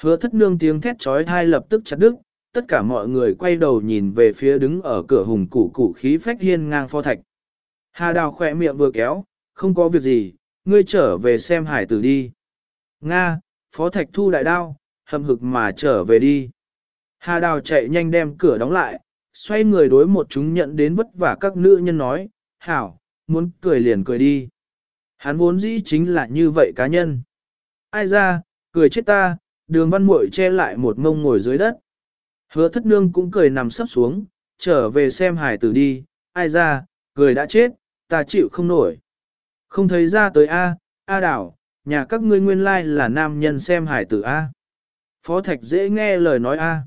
Hứa thất nương tiếng thét trói thai lập tức chặt đứt, tất cả mọi người quay đầu nhìn về phía đứng ở cửa hùng củ củ khí phách hiên ngang phó thạch. Hà đào khỏe miệng vừa kéo, không có việc gì, ngươi trở về xem hải tử đi. Nga, phó thạch thu đại đao, hầm hực mà trở về đi. Hà đào chạy nhanh đem cửa đóng lại, xoay người đối một chúng nhận đến vất vả các nữ nhân nói, hảo, muốn cười liền cười đi. Hắn vốn dĩ chính là như vậy cá nhân. Ai ra, cười chết ta, đường văn muội che lại một mông ngồi dưới đất. Hứa thất nương cũng cười nằm sấp xuống, trở về xem hải tử đi, ai ra, cười đã chết, ta chịu không nổi. Không thấy ra tới A, A đảo, nhà các ngươi nguyên lai là nam nhân xem hải tử A. Phó Thạch dễ nghe lời nói A.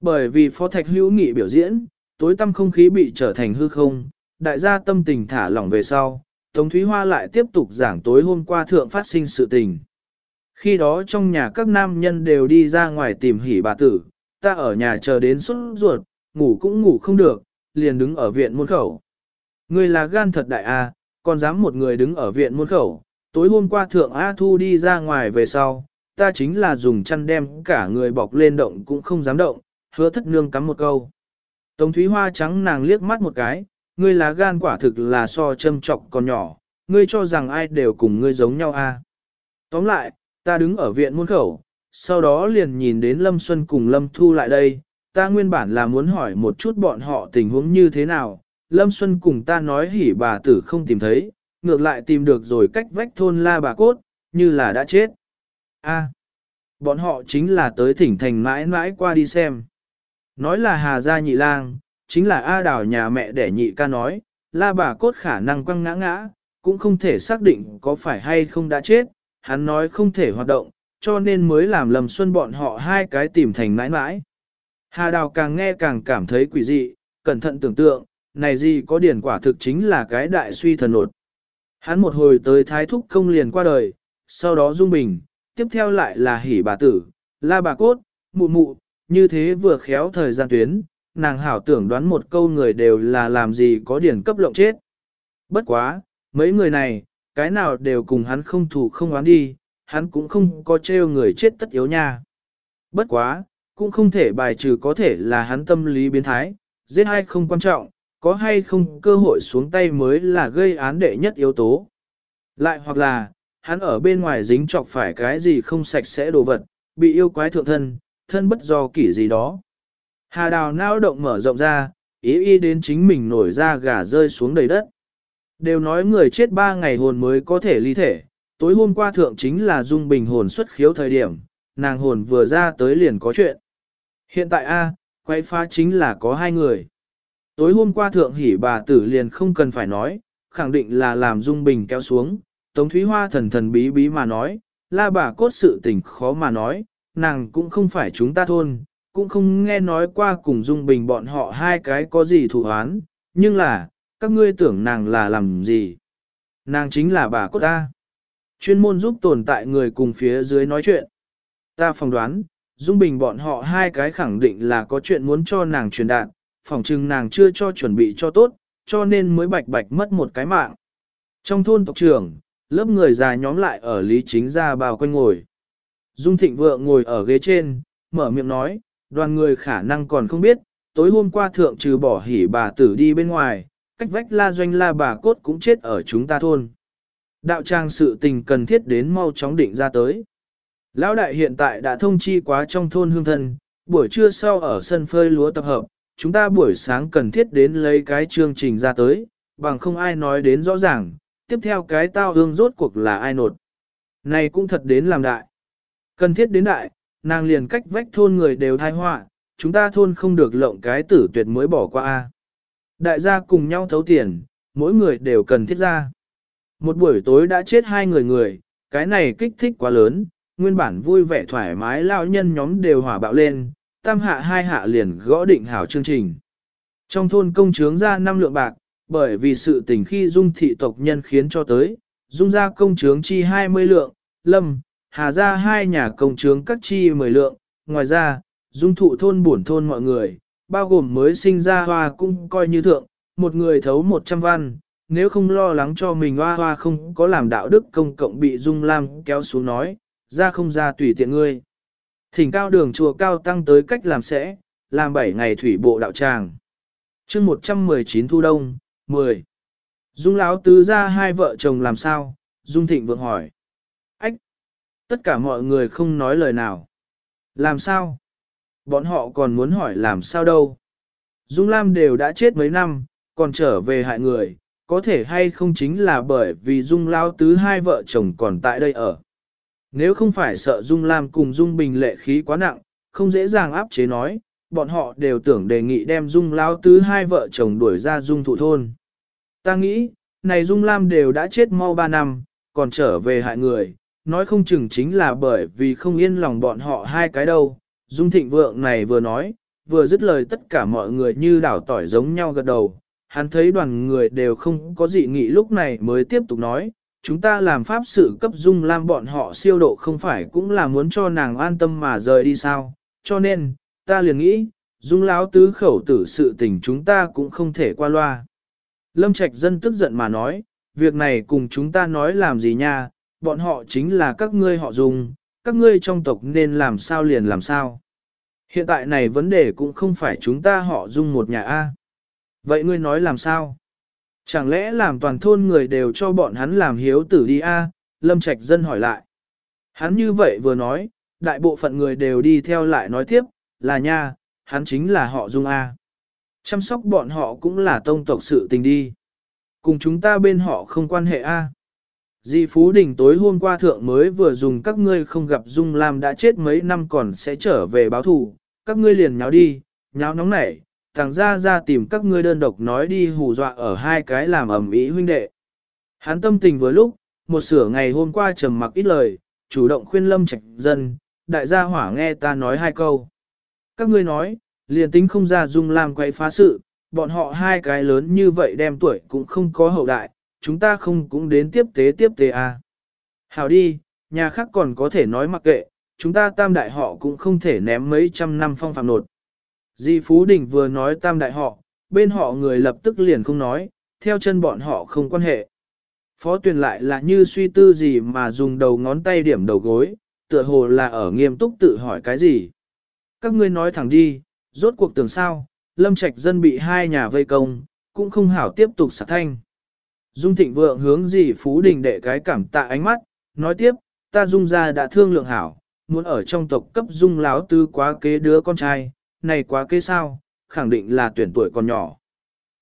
Bởi vì Phó Thạch hữu nghị biểu diễn, tối tâm không khí bị trở thành hư không, đại gia tâm tình thả lỏng về sau, Tống Thúy Hoa lại tiếp tục giảng tối hôm qua thượng phát sinh sự tình. Khi đó trong nhà các nam nhân đều đi ra ngoài tìm hỉ bà tử, ta ở nhà chờ đến suốt ruột, ngủ cũng ngủ không được, liền đứng ở viện môn khẩu. Người là gan thật đại a, còn dám một người đứng ở viện môn khẩu, tối hôm qua thượng A Thu đi ra ngoài về sau, ta chính là dùng chăn đem cả người bọc lên động cũng không dám động, hứa thất nương cắm một câu. Tống Thúy Hoa trắng nàng liếc mắt một cái, ngươi là gan quả thực là so châm trọc còn nhỏ, ngươi cho rằng ai đều cùng ngươi giống nhau a. Tóm lại, ta đứng ở viện muôn khẩu, sau đó liền nhìn đến Lâm Xuân cùng Lâm Thu lại đây, ta nguyên bản là muốn hỏi một chút bọn họ tình huống như thế nào, Lâm Xuân cùng ta nói hỉ bà tử không tìm thấy, ngược lại tìm được rồi cách vách thôn la bà cốt, như là đã chết. A, bọn họ chính là tới thỉnh thành mãi mãi qua đi xem. Nói là Hà Gia Nhị Lang, chính là A đào nhà mẹ để nhị ca nói, la bà cốt khả năng quăng ngã ngã, cũng không thể xác định có phải hay không đã chết, hắn nói không thể hoạt động, cho nên mới làm lầm xuân bọn họ hai cái tìm thành mãi mãi. Hà đào càng nghe càng cảm thấy quỷ dị, cẩn thận tưởng tượng, này gì có điển quả thực chính là cái đại suy thần nột. Hắn một hồi tới thái thúc công liền qua đời, sau đó dung bình, tiếp theo lại là hỉ bà tử, la bà cốt, mụ mụ, như thế vừa khéo thời gian tuyến, nàng hảo tưởng đoán một câu người đều là làm gì có điển cấp lộng chết. Bất quá, mấy người này, cái nào đều cùng hắn không thủ không oán đi, hắn cũng không có trêu người chết tất yếu nha. Bất quá, cũng không thể bài trừ có thể là hắn tâm lý biến thái, giết hay không quan trọng, có hay không cơ hội xuống tay mới là gây án đệ nhất yếu tố. Lại hoặc là, hắn ở bên ngoài dính chọc phải cái gì không sạch sẽ đồ vật, bị yêu quái thượng thân, thân bất do kỷ gì đó. Hà đào nao động mở rộng ra, ý y đến chính mình nổi ra gà rơi xuống đầy đất. Đều nói người chết ba ngày hồn mới có thể ly thể, tối hôm qua thượng chính là dung bình hồn xuất khiếu thời điểm, nàng hồn vừa ra tới liền có chuyện. Hiện tại A, quay phá chính là có hai người. Tối hôm qua thượng hỉ bà tử liền không cần phải nói, khẳng định là làm dung bình kéo xuống, Tống Thúy Hoa thần thần bí bí mà nói, la bà cốt sự tình khó mà nói, nàng cũng không phải chúng ta thôn, cũng không nghe nói qua cùng dung bình bọn họ hai cái có gì thủ oán, nhưng là, các ngươi tưởng nàng là làm gì? Nàng chính là bà cốt ta. Chuyên môn giúp tồn tại người cùng phía dưới nói chuyện. Ta phỏng đoán, Dung Bình bọn họ hai cái khẳng định là có chuyện muốn cho nàng truyền đạt, phỏng chừng nàng chưa cho chuẩn bị cho tốt, cho nên mới bạch bạch mất một cái mạng. Trong thôn tộc trưởng, lớp người già nhóm lại ở Lý Chính ra bao quanh ngồi. Dung Thịnh Vượng ngồi ở ghế trên, mở miệng nói, đoàn người khả năng còn không biết, tối hôm qua thượng trừ bỏ hỉ bà tử đi bên ngoài, cách vách la doanh la bà cốt cũng chết ở chúng ta thôn. Đạo trang sự tình cần thiết đến mau chóng định ra tới. Lão đại hiện tại đã thông chi quá trong thôn hương thân, buổi trưa sau ở sân phơi lúa tập hợp, chúng ta buổi sáng cần thiết đến lấy cái chương trình ra tới, bằng không ai nói đến rõ ràng, tiếp theo cái tao hương rốt cuộc là ai nột. Này cũng thật đến làm đại. Cần thiết đến đại, nàng liền cách vách thôn người đều thai họa, chúng ta thôn không được lộng cái tử tuyệt mới bỏ qua a. Đại gia cùng nhau thấu tiền, mỗi người đều cần thiết ra. Một buổi tối đã chết hai người người, cái này kích thích quá lớn, nguyên bản vui vẻ thoải mái lao nhân nhóm đều hỏa bạo lên, tam hạ hai hạ liền gõ định hảo chương trình. Trong thôn công chướng ra năm lượng bạc, bởi vì sự tình khi dung thị tộc nhân khiến cho tới, dung ra công chướng chi 20 lượng, lâm, hà ra hai nhà công trướng các chi 10 lượng, ngoài ra, dung thụ thôn bổn thôn mọi người, bao gồm mới sinh ra hoa cũng coi như thượng, một người thấu 100 văn, nếu không lo lắng cho mình hoa hoa không có làm đạo đức công cộng bị dung lam kéo xuống nói, ra không ra tùy tiện ngươi. Thỉnh cao đường chùa cao tăng tới cách làm sẽ, làm 7 ngày thủy bộ đạo tràng. chương 119 thu đông, 10. Dung lão tứ ra hai vợ chồng làm sao? Dung thịnh vượng hỏi. Tất cả mọi người không nói lời nào. Làm sao? Bọn họ còn muốn hỏi làm sao đâu? Dung Lam đều đã chết mấy năm, còn trở về hại người, có thể hay không chính là bởi vì Dung Lao tứ hai vợ chồng còn tại đây ở. Nếu không phải sợ Dung Lam cùng Dung Bình lệ khí quá nặng, không dễ dàng áp chế nói, bọn họ đều tưởng đề nghị đem Dung Lao tứ hai vợ chồng đuổi ra Dung thụ thôn. Ta nghĩ, này Dung Lam đều đã chết mau ba năm, còn trở về hại người, nói không chừng chính là bởi vì không yên lòng bọn họ hai cái đâu. Dung thịnh vượng này vừa nói, vừa dứt lời tất cả mọi người như đảo tỏi giống nhau gật đầu. Hắn thấy đoàn người đều không có dị nghị lúc này mới tiếp tục nói, chúng ta làm pháp sự cấp dung lam bọn họ siêu độ không phải cũng là muốn cho nàng an tâm mà rời đi sao, cho nên, ta liền nghĩ, dung lão tứ khẩu tử sự tình chúng ta cũng không thể qua loa. Lâm Trạch dân tức giận mà nói, việc này cùng chúng ta nói làm gì nha, bọn họ chính là các ngươi họ dùng, các ngươi trong tộc nên làm sao liền làm sao. Hiện tại này vấn đề cũng không phải chúng ta họ dung một nhà A. Vậy ngươi nói làm sao? Chẳng lẽ làm toàn thôn người đều cho bọn hắn làm hiếu tử đi A? Lâm Trạch dân hỏi lại. Hắn như vậy vừa nói, đại bộ phận người đều đi theo lại nói tiếp, là nha, hắn chính là họ dung A. Chăm sóc bọn họ cũng là tông tộc sự tình đi. Cùng chúng ta bên họ không quan hệ A. Di Phú Đình tối hôm qua thượng mới vừa dùng các ngươi không gặp Dung Lam đã chết mấy năm còn sẽ trở về báo thù, các ngươi liền nháo đi, nháo nóng nảy, thằng ra ra tìm các ngươi đơn độc nói đi hù dọa ở hai cái làm ẩm ý huynh đệ. Hắn tâm tình vừa lúc, một sửa ngày hôm qua trầm mặc ít lời, chủ động khuyên lâm trạch dân, đại gia hỏa nghe ta nói hai câu. Các ngươi nói, liền tính không ra Dung Lam quay phá sự, bọn họ hai cái lớn như vậy đem tuổi cũng không có hậu đại, chúng ta không cũng đến tiếp tế tiếp tế à. Hảo đi, nhà khác còn có thể nói mặc kệ, chúng ta tam đại họ cũng không thể ném mấy trăm năm phong phạm nột. Di Phú Đình vừa nói tam đại họ, bên họ người lập tức liền không nói, theo chân bọn họ không quan hệ. Phó tuyển lại là như suy tư gì mà dùng đầu ngón tay điểm đầu gối, tựa hồ là ở nghiêm túc tự hỏi cái gì. Các ngươi nói thẳng đi, rốt cuộc tưởng sao, lâm trạch dân bị hai nhà vây công, cũng không hảo tiếp tục xả thanh. Dung thịnh vượng hướng gì Phú Đình đệ cái cảm tạ ánh mắt, nói tiếp, ta dung ra đã thương lượng hảo, muốn ở trong tộc cấp dung láo tư quá kế đứa con trai, này quá kế sao, khẳng định là tuyển tuổi còn nhỏ.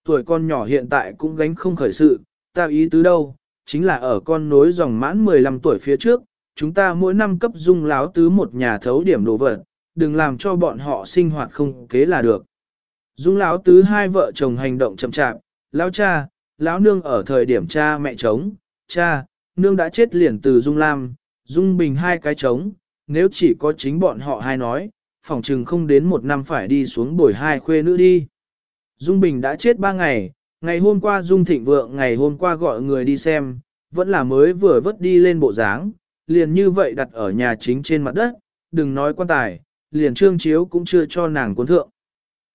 Tuổi con nhỏ hiện tại cũng gánh không khởi sự, ta ý tứ đâu, chính là ở con nối dòng mãn 15 tuổi phía trước, chúng ta mỗi năm cấp dung láo tứ một nhà thấu điểm đồ vật, đừng làm cho bọn họ sinh hoạt không kế là được. Dung láo tứ hai vợ chồng hành động chậm chạp, lão cha, lão nương ở thời điểm cha mẹ trống, cha, nương đã chết liền từ Dung Lam, Dung Bình hai cái trống, nếu chỉ có chính bọn họ hai nói, phòng trừng không đến một năm phải đi xuống bồi hai khuê nữ đi. Dung Bình đã chết ba ngày, ngày hôm qua Dung Thịnh Vượng ngày hôm qua gọi người đi xem, vẫn là mới vừa vớt đi lên bộ dáng, liền như vậy đặt ở nhà chính trên mặt đất, đừng nói quan tài, liền trương chiếu cũng chưa cho nàng cuốn thượng.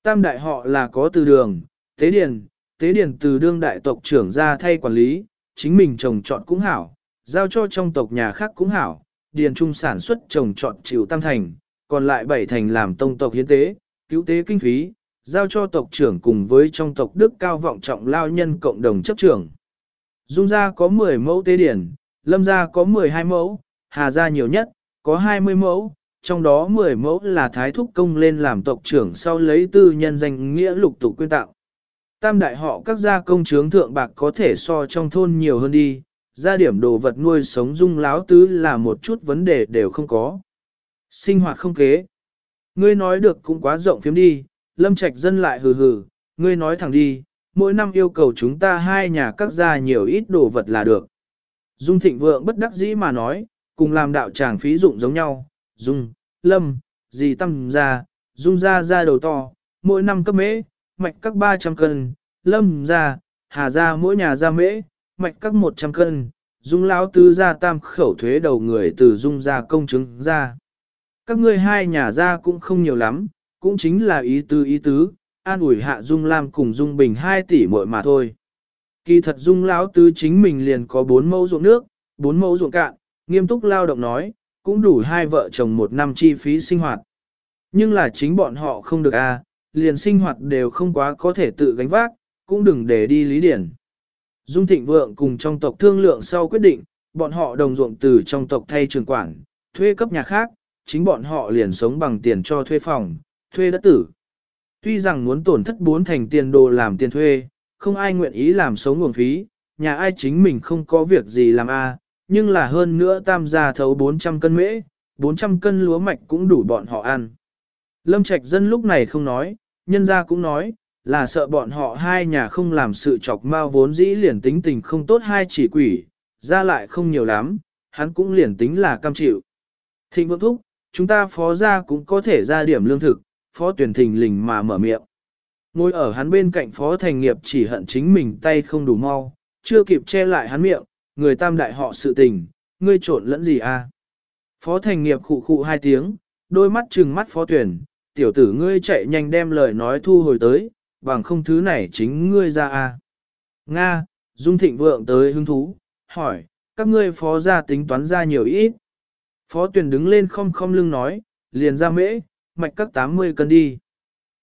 Tam đại họ là có từ đường, tế điền, tế điền từ đương đại tộc trưởng ra thay quản lý, chính mình trồng trọt cũng hảo, giao cho trong tộc nhà khác cũng hảo, điền trung sản xuất trồng trọt chịu tam thành, còn lại bảy thành làm tông tộc hiến tế, cứu tế kinh phí, giao cho tộc trưởng cùng với trong tộc đức cao vọng trọng lao nhân cộng đồng chấp trưởng. Dung gia có 10 mẫu tế điển, lâm gia có 12 mẫu, hà gia nhiều nhất, có 20 mẫu, trong đó 10 mẫu là thái thúc công lên làm tộc trưởng sau lấy tư nhân danh nghĩa lục tục quyên tạo. Tam đại họ các gia công chướng thượng bạc có thể so trong thôn nhiều hơn đi, gia điểm đồ vật nuôi sống dung láo tứ là một chút vấn đề đều không có. Sinh hoạt không kế. Ngươi nói được cũng quá rộng phiếm đi, lâm trạch dân lại hừ hừ, ngươi nói thẳng đi, mỗi năm yêu cầu chúng ta hai nhà các gia nhiều ít đồ vật là được. Dung thịnh vượng bất đắc dĩ mà nói, cùng làm đạo tràng phí dụng giống nhau, Dung, Lâm, gì tâm ra, Dung ra ra đầu to, mỗi năm cấp mễ, mạch các 300 cân, Lâm ra, Hà ra mỗi nhà ra mễ, mạch các 100 cân, Dung lão tứ ra tam khẩu thuế đầu người từ Dung ra công chứng ra. Các ngươi hai nhà ra cũng không nhiều lắm, cũng chính là ý tứ ý tứ, an ủi hạ Dung Lam cùng Dung Bình 2 tỷ muội mà thôi. Kỳ thật Dung lão tứ chính mình liền có 4 mẫu ruộng nước, 4 mẫu ruộng cạn, nghiêm túc lao động nói, cũng đủ hai vợ chồng một năm chi phí sinh hoạt. Nhưng là chính bọn họ không được a, à, liền sinh hoạt đều không quá có thể tự gánh vác, cũng đừng để đi lý điển. Dung Thịnh Vượng cùng trong tộc thương lượng sau quyết định, bọn họ đồng ruộng từ trong tộc thay trường quản, thuê cấp nhà khác, chính bọn họ liền sống bằng tiền cho thuê phòng, thuê đất tử. Tuy rằng muốn tổn thất bốn thành tiền đồ làm tiền thuê, không ai nguyện ý làm sống nguồn phí, nhà ai chính mình không có việc gì làm a, nhưng là hơn nữa tam gia thấu 400 cân mễ, 400 cân lúa mạch cũng đủ bọn họ ăn. Lâm Trạch dân lúc này không nói, nhân gia cũng nói, là sợ bọn họ hai nhà không làm sự chọc mao vốn dĩ liền tính tình không tốt hai chỉ quỷ, ra lại không nhiều lắm, hắn cũng liền tính là cam chịu. Thịnh vượng thúc, chúng ta phó ra cũng có thể ra điểm lương thực, phó tuyển thình lình mà mở miệng. Ngồi ở hắn bên cạnh phó thành nghiệp chỉ hận chính mình tay không đủ mau, chưa kịp che lại hắn miệng, người tam đại họ sự tình, ngươi trộn lẫn gì à? Phó thành nghiệp khụ khụ hai tiếng, đôi mắt trừng mắt phó tuyển, tiểu tử ngươi chạy nhanh đem lời nói thu hồi tới, bằng không thứ này chính ngươi ra à? Nga, Dung Thịnh Vượng tới hứng thú, hỏi, các ngươi phó gia tính toán ra nhiều ít. Phó tuyển đứng lên không không lưng nói, liền ra mễ, mạch các 80 cân đi.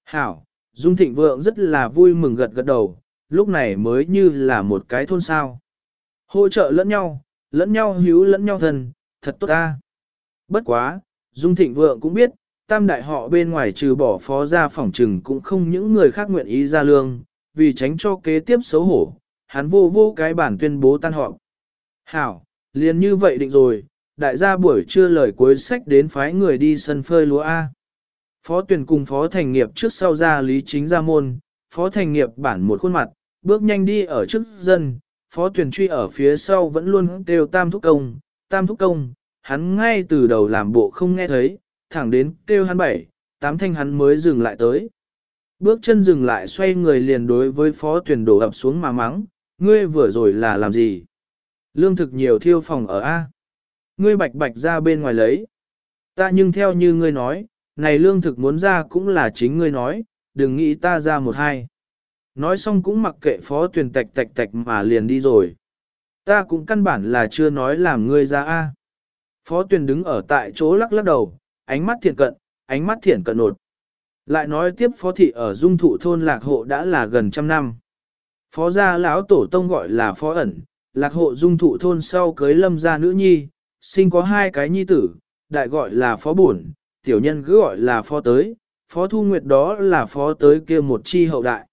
Hảo, Dung Thịnh Vượng rất là vui mừng gật gật đầu, lúc này mới như là một cái thôn sao. Hỗ trợ lẫn nhau, lẫn nhau hữu lẫn nhau thần, thật tốt ta. Bất quá, Dung Thịnh Vượng cũng biết, tam đại họ bên ngoài trừ bỏ phó ra phòng trừng cũng không những người khác nguyện ý ra lương, vì tránh cho kế tiếp xấu hổ, hắn vô vô cái bản tuyên bố tan họp. Hảo, liền như vậy định rồi, đại gia buổi trưa lời cuối sách đến phái người đi sân phơi lúa A. Phó tuyển cùng phó thành nghiệp trước sau ra lý chính ra môn, phó thành nghiệp bản một khuôn mặt, bước nhanh đi ở trước dân, phó tuyển truy ở phía sau vẫn luôn kêu tam thúc công, tam thúc công, hắn ngay từ đầu làm bộ không nghe thấy, thẳng đến kêu hắn bảy, tám thanh hắn mới dừng lại tới. Bước chân dừng lại xoay người liền đối với phó tuyển đổ ập xuống mà mắng, ngươi vừa rồi là làm gì? Lương thực nhiều thiêu phòng ở A. Ngươi bạch bạch ra bên ngoài lấy. Ta nhưng theo như ngươi nói, này lương thực muốn ra cũng là chính ngươi nói, đừng nghĩ ta ra một hai. Nói xong cũng mặc kệ phó tuyển tạch tạch tạch mà liền đi rồi. Ta cũng căn bản là chưa nói làm ngươi ra A. Phó tuyển đứng ở tại chỗ lắc lắc đầu, ánh mắt thiện cận, ánh mắt thiện cận nột. Lại nói tiếp phó thị ở dung thụ thôn lạc hộ đã là gần trăm năm. Phó gia lão tổ tông gọi là phó ẩn, lạc hộ dung thụ thôn sau cưới lâm gia nữ nhi, sinh có hai cái nhi tử, đại gọi là phó bổn, tiểu nhân cứ gọi là phó tới, phó thu nguyệt đó là phó tới kia một chi hậu đại.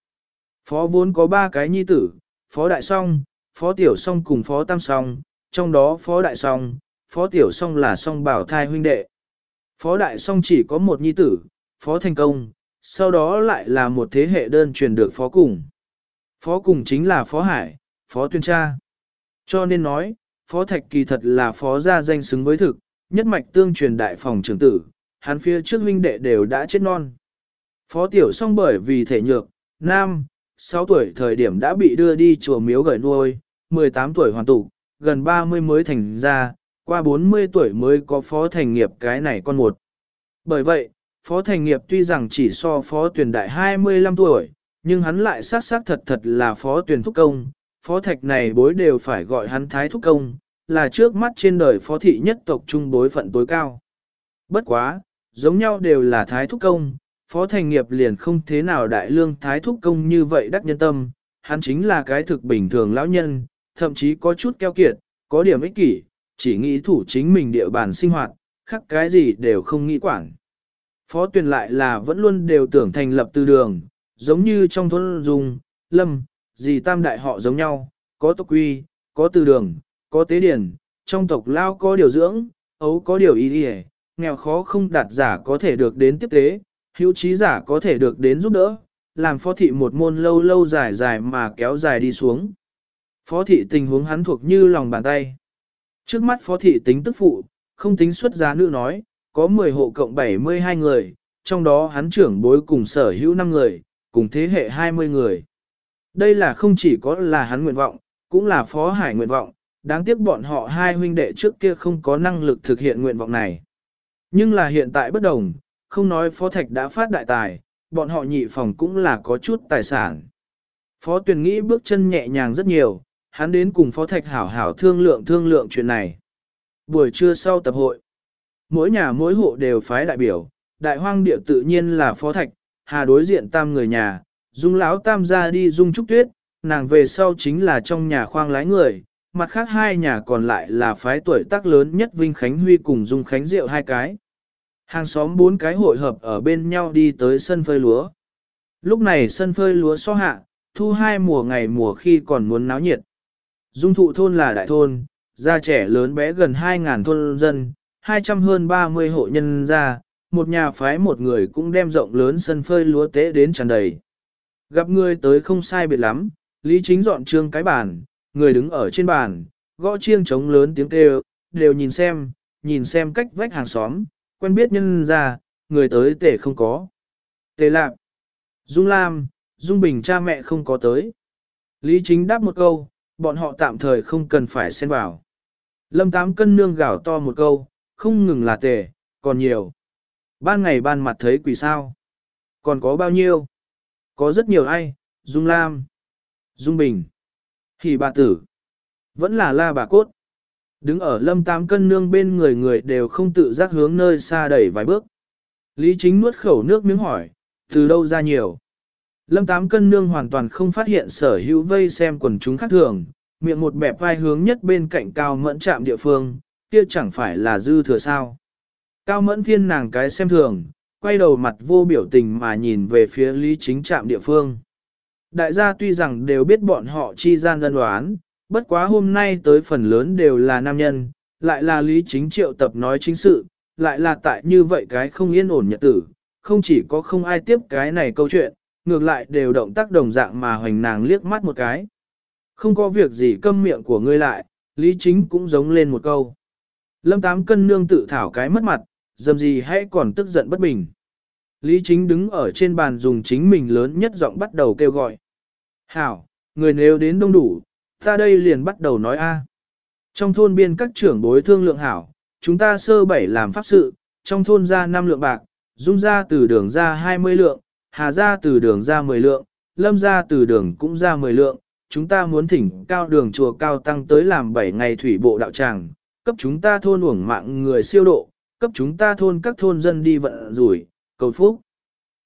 Phó vốn có ba cái nhi tử, phó đại song, phó tiểu song cùng phó tam song, trong đó phó đại song, phó tiểu song là song bảo thai huynh đệ. Phó đại song chỉ có một nhi tử, phó thành công, sau đó lại là một thế hệ đơn truyền được phó cùng. Phó cùng chính là phó hải, phó tuyên tra. Cho nên nói, phó thạch kỳ thật là phó gia danh xứng với thực, nhất mạch tương truyền đại phòng trưởng tử, hắn phía trước huynh đệ đều đã chết non. Phó tiểu song bởi vì thể nhược, nam, 6 tuổi thời điểm đã bị đưa đi chùa miếu gửi nuôi, 18 tuổi hoàn tụ, gần 30 mới thành ra, qua 40 tuổi mới có phó thành nghiệp cái này con một. Bởi vậy, phó thành nghiệp tuy rằng chỉ so phó tuyển đại 25 tuổi, nhưng hắn lại xác xác thật thật là phó tuyển thúc công, phó thạch này bối đều phải gọi hắn thái thúc công, là trước mắt trên đời phó thị nhất tộc trung bối phận tối cao. Bất quá, giống nhau đều là thái thúc công, phó thành nghiệp liền không thế nào đại lương thái thúc công như vậy đắc nhân tâm, hắn chính là cái thực bình thường lão nhân, thậm chí có chút keo kiệt, có điểm ích kỷ, chỉ nghĩ thủ chính mình địa bàn sinh hoạt, khác cái gì đều không nghĩ quản. Phó tuyển lại là vẫn luôn đều tưởng thành lập tư đường, giống như trong thôn dùng, lâm, gì tam đại họ giống nhau, có tộc quy, có tư đường, có tế điển, trong tộc lao có điều dưỡng, ấu có điều ý đi nghèo khó không đạt giả có thể được đến tiếp tế, hữu trí giả có thể được đến giúp đỡ, làm phó thị một môn lâu lâu dài dài mà kéo dài đi xuống. Phó thị tình huống hắn thuộc như lòng bàn tay. Trước mắt phó thị tính tức phụ, không tính xuất giá nữ nói, có 10 hộ cộng 72 người, trong đó hắn trưởng bối cùng sở hữu 5 người, cùng thế hệ 20 người. Đây là không chỉ có là hắn nguyện vọng, cũng là phó hải nguyện vọng, đáng tiếc bọn họ hai huynh đệ trước kia không có năng lực thực hiện nguyện vọng này. Nhưng là hiện tại bất đồng, không nói phó thạch đã phát đại tài, bọn họ nhị phòng cũng là có chút tài sản. Phó tuyển nghĩ bước chân nhẹ nhàng rất nhiều, hắn đến cùng phó thạch hảo hảo thương lượng thương lượng chuyện này. Buổi trưa sau tập hội, mỗi nhà mỗi hộ đều phái đại biểu, đại hoang địa tự nhiên là phó thạch, hà đối diện tam người nhà, dung lão tam ra đi dung trúc tuyết, nàng về sau chính là trong nhà khoang lái người, mặt khác hai nhà còn lại là phái tuổi tác lớn nhất Vinh Khánh Huy cùng Dung Khánh Diệu hai cái. Hàng xóm bốn cái hội hợp ở bên nhau đi tới sân phơi lúa. Lúc này sân phơi lúa so hạ, thu hai mùa ngày mùa khi còn muốn náo nhiệt. Dung thụ thôn là đại thôn, gia trẻ lớn bé gần 2.000 thôn dân, 200 hơn 30 hộ nhân gia, một nhà phái một người cũng đem rộng lớn sân phơi lúa tế đến tràn đầy. Gặp người tới không sai biệt lắm, Lý Chính dọn trương cái bàn, người đứng ở trên bàn, gõ chiêng trống lớn tiếng kêu, đều nhìn xem, nhìn xem cách vách hàng xóm, quen biết nhân ra, người tới tể không có. Tề lạc, Dung Lam, Dung Bình cha mẹ không có tới. Lý Chính đáp một câu, bọn họ tạm thời không cần phải xen vào. Lâm Tám cân nương gào to một câu, không ngừng là tề, còn nhiều. Ban ngày ban mặt thấy quỷ sao. Còn có bao nhiêu? Có rất nhiều ai, Dung Lam, Dung Bình, Hỷ bà tử, vẫn là la bà cốt. Đứng ở lâm tám cân nương bên người người đều không tự giác hướng nơi xa đẩy vài bước. Lý chính nuốt khẩu nước miếng hỏi, từ đâu ra nhiều. Lâm tám cân nương hoàn toàn không phát hiện sở hữu vây xem quần chúng khác thường, miệng một bẹp vai hướng nhất bên cạnh cao mẫn chạm địa phương, kia chẳng phải là dư thừa sao. Cao mẫn phiên nàng cái xem thường, quay đầu mặt vô biểu tình mà nhìn về phía lý chính trạm địa phương. Đại gia tuy rằng đều biết bọn họ chi gian đơn đoán, bất quá hôm nay tới phần lớn đều là nam nhân, lại là lý chính triệu tập nói chính sự, lại là tại như vậy cái không yên ổn nhật tử, không chỉ có không ai tiếp cái này câu chuyện, ngược lại đều động tác đồng dạng mà hoành nàng liếc mắt một cái. Không có việc gì câm miệng của ngươi lại, lý chính cũng giống lên một câu. Lâm tám cân nương tự thảo cái mất mặt, dầm gì hãy còn tức giận bất bình. Lý Chính đứng ở trên bàn dùng chính mình lớn nhất giọng bắt đầu kêu gọi. Hảo, người nếu đến đông đủ, ta đây liền bắt đầu nói a. Trong thôn biên các trưởng bối thương lượng hảo, chúng ta sơ bảy làm pháp sự, trong thôn ra 5 lượng bạc, dung ra từ đường ra 20 lượng, hà ra từ đường ra 10 lượng, lâm ra từ đường cũng ra 10 lượng, chúng ta muốn thỉnh cao đường chùa cao tăng tới làm 7 ngày thủy bộ đạo tràng, cấp chúng ta thôn uổng mạng người siêu độ, cấp chúng ta thôn các thôn dân đi vận rủi, cầu phúc.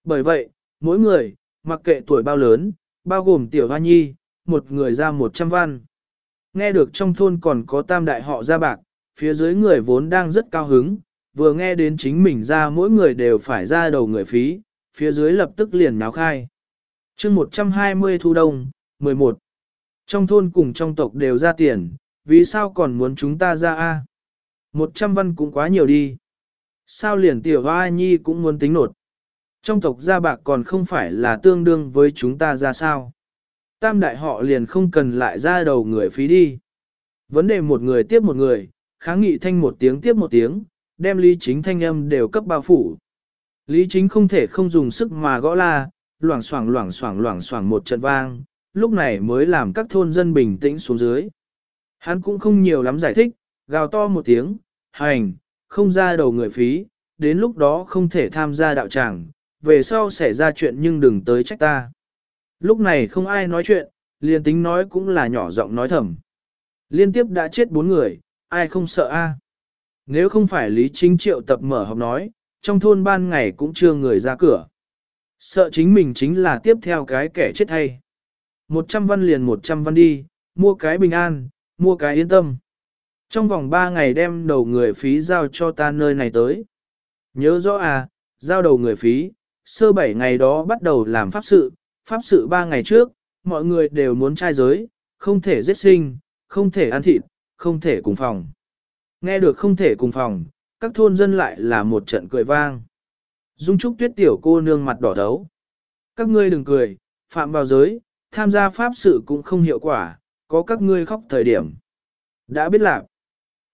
Bởi vậy, mỗi người, mặc kệ tuổi bao lớn, bao gồm tiểu hoa nhi, một người ra 100 văn. Nghe được trong thôn còn có tam đại họ ra bạc, phía dưới người vốn đang rất cao hứng, vừa nghe đến chính mình ra mỗi người đều phải ra đầu người phí, phía dưới lập tức liền náo khai. chương 120 thu đông, 11. Trong thôn cùng trong tộc đều ra tiền, vì sao còn muốn chúng ta ra A? 100 văn cũng quá nhiều đi. Sao liền tiểu hoa nhi cũng muốn tính nột? Trong tộc gia bạc còn không phải là tương đương với chúng ta ra sao? Tam đại họ liền không cần lại ra đầu người phí đi. Vấn đề một người tiếp một người, kháng nghị thanh một tiếng tiếp một tiếng, đem lý chính thanh âm đều cấp bao phủ. Lý chính không thể không dùng sức mà gõ la, loảng xoảng loảng xoảng loảng xoảng một trận vang, lúc này mới làm các thôn dân bình tĩnh xuống dưới. Hắn cũng không nhiều lắm giải thích, gào to một tiếng, hành, không ra đầu người phí, đến lúc đó không thể tham gia đạo tràng, về sau xảy ra chuyện nhưng đừng tới trách ta. Lúc này không ai nói chuyện, liền tính nói cũng là nhỏ giọng nói thầm. Liên tiếp đã chết bốn người, ai không sợ a? Nếu không phải Lý Chính Triệu tập mở họp nói, trong thôn ban ngày cũng chưa người ra cửa. Sợ chính mình chính là tiếp theo cái kẻ chết hay. Một trăm văn liền một trăm văn đi, mua cái bình an, mua cái yên tâm. Trong vòng ba ngày đem đầu người phí giao cho ta nơi này tới. Nhớ rõ à, giao đầu người phí, sơ bảy ngày đó bắt đầu làm pháp sự, pháp sự ba ngày trước, mọi người đều muốn trai giới, không thể giết sinh, không thể ăn thịt, không thể cùng phòng. Nghe được không thể cùng phòng, các thôn dân lại là một trận cười vang. Dung Trúc tuyết tiểu cô nương mặt đỏ thấu. Các ngươi đừng cười, phạm vào giới, tham gia pháp sự cũng không hiệu quả, có các ngươi khóc thời điểm. Đã biết là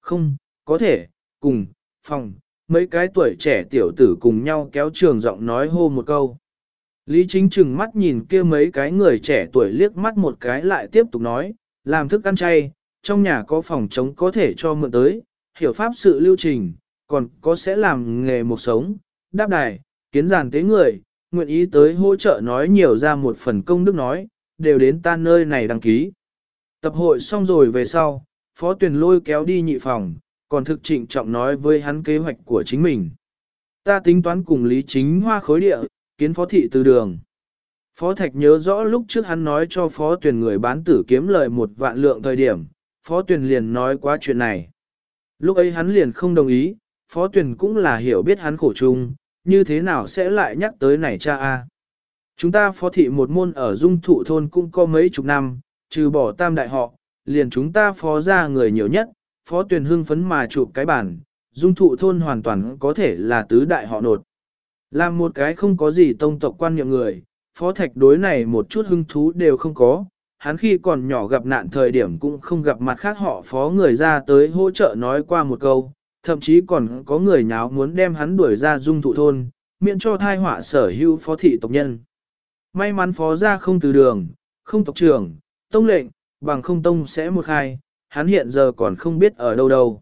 Không, có thể, cùng, phòng, mấy cái tuổi trẻ tiểu tử cùng nhau kéo trường giọng nói hô một câu. Lý chính chừng mắt nhìn kia mấy cái người trẻ tuổi liếc mắt một cái lại tiếp tục nói, làm thức ăn chay, trong nhà có phòng trống có thể cho mượn tới, hiểu pháp sự lưu trình, còn có sẽ làm nghề một sống, đáp đài, kiến giàn tế người, nguyện ý tới hỗ trợ nói nhiều ra một phần công đức nói, đều đến ta nơi này đăng ký. Tập hội xong rồi về sau, phó tuyển lôi kéo đi nhị phòng, còn thực trịnh trọng nói với hắn kế hoạch của chính mình. Ta tính toán cùng Lý Chính Hoa khối địa, kiến phó thị từ đường. Phó Thạch nhớ rõ lúc trước hắn nói cho phó tuyển người bán tử kiếm lời một vạn lượng thời điểm, phó tuyển liền nói quá chuyện này. Lúc ấy hắn liền không đồng ý, phó tuyển cũng là hiểu biết hắn khổ chung, như thế nào sẽ lại nhắc tới này cha a. Chúng ta phó thị một môn ở dung thụ thôn cũng có mấy chục năm, trừ bỏ tam đại họ, liền chúng ta phó ra người nhiều nhất, phó tuyển hưng phấn mà chụp cái bản, dung thụ thôn hoàn toàn có thể là tứ đại họ nột. Làm một cái không có gì tông tộc quan niệm người, phó thạch đối này một chút hưng thú đều không có, hắn khi còn nhỏ gặp nạn thời điểm cũng không gặp mặt khác họ phó người ra tới hỗ trợ nói qua một câu, thậm chí còn có người nháo muốn đem hắn đuổi ra dung thụ thôn, miễn cho thai họa sở hữu phó thị tộc nhân. May mắn phó ra không từ đường, không tộc trưởng, tông lệnh, bằng không tông sẽ một hai, hắn hiện giờ còn không biết ở đâu đâu.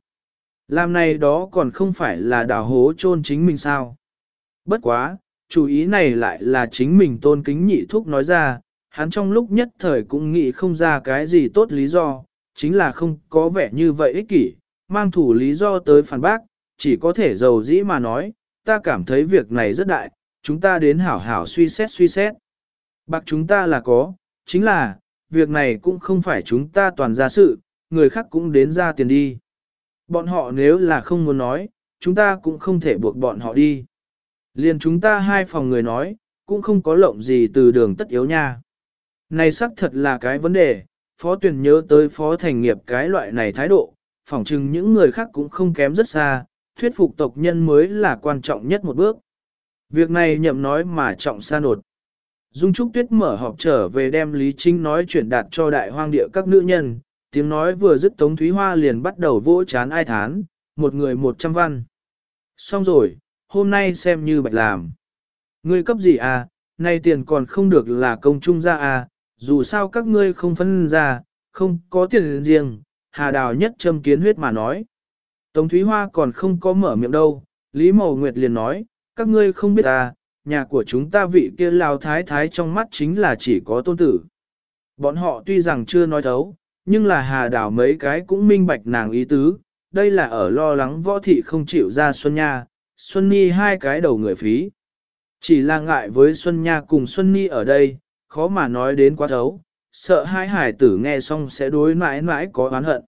Làm này đó còn không phải là đào hố chôn chính mình sao. Bất quá, chủ ý này lại là chính mình tôn kính nhị thúc nói ra, hắn trong lúc nhất thời cũng nghĩ không ra cái gì tốt lý do, chính là không có vẻ như vậy ích kỷ, mang thủ lý do tới phản bác, chỉ có thể giàu dĩ mà nói, ta cảm thấy việc này rất đại, chúng ta đến hảo hảo suy xét suy xét. Bạc chúng ta là có, chính là, việc này cũng không phải chúng ta toàn ra sự, người khác cũng đến ra tiền đi. Bọn họ nếu là không muốn nói, chúng ta cũng không thể buộc bọn họ đi. Liền chúng ta hai phòng người nói, cũng không có lộng gì từ đường tất yếu nha. Này xác thật là cái vấn đề, Phó tuyển nhớ tới Phó Thành Nghiệp cái loại này thái độ, phỏng chừng những người khác cũng không kém rất xa, thuyết phục tộc nhân mới là quan trọng nhất một bước. Việc này nhậm nói mà trọng xa nột. Dung Trúc Tuyết mở họp trở về đem Lý Trinh nói chuyển đạt cho đại hoang địa các nữ nhân, tiếng nói vừa dứt Tống Thúy Hoa liền bắt đầu vỗ chán ai thán, một người một trăm văn. Xong rồi, hôm nay xem như bạch làm. Ngươi cấp gì à, nay tiền còn không được là công trung ra à, dù sao các ngươi không phân ra, không có tiền riêng, Hà Đào nhất châm kiến huyết mà nói. Tống Thúy Hoa còn không có mở miệng đâu, Lý Mậu Nguyệt liền nói, các ngươi không biết ta, nhà của chúng ta vị kia lao thái thái trong mắt chính là chỉ có tôn tử. Bọn họ tuy rằng chưa nói thấu, nhưng là Hà Đào mấy cái cũng minh bạch nàng ý tứ, đây là ở lo lắng võ thị không chịu ra Xuân Nha, Xuân Nhi hai cái đầu người phí. Chỉ là ngại với Xuân Nha cùng Xuân Nhi ở đây, khó mà nói đến quá thấu, sợ hai hải tử nghe xong sẽ đối mãi mãi có oán hận.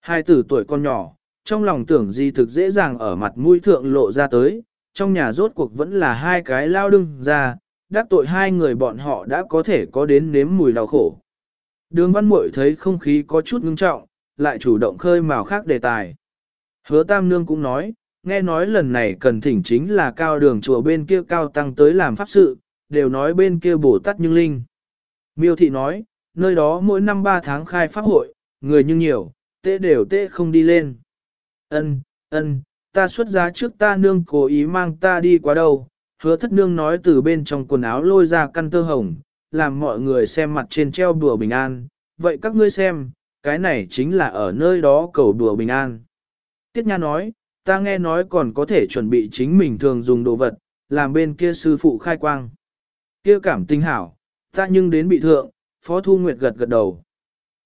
Hai tử tuổi con nhỏ, trong lòng tưởng gì thực dễ dàng ở mặt mũi thượng lộ ra tới, trong nhà rốt cuộc vẫn là hai cái lao đưng ra, đắc tội hai người bọn họ đã có thể có đến nếm mùi đau khổ. Đường văn muội thấy không khí có chút ngưng trọng, lại chủ động khơi mào khác đề tài. Hứa Tam Nương cũng nói, nghe nói lần này cần thỉnh chính là cao đường chùa bên kia cao tăng tới làm pháp sự, đều nói bên kia bổ tát nhưng linh. Miêu thị nói, nơi đó mỗi năm ba tháng khai pháp hội, người nhưng nhiều, tệ đều tệ không đi lên. Ân, ân, ta xuất giá trước ta nương cố ý mang ta đi quá đâu, hứa thất nương nói từ bên trong quần áo lôi ra căn tơ hồng, làm mọi người xem mặt trên treo đùa bình an, vậy các ngươi xem, cái này chính là ở nơi đó cầu đùa bình an. Tiết Nha nói, ta nghe nói còn có thể chuẩn bị chính mình thường dùng đồ vật, làm bên kia sư phụ khai quang. Kia cảm tinh hảo, ta nhưng đến bị thượng, Phó Thu Nguyệt gật gật đầu.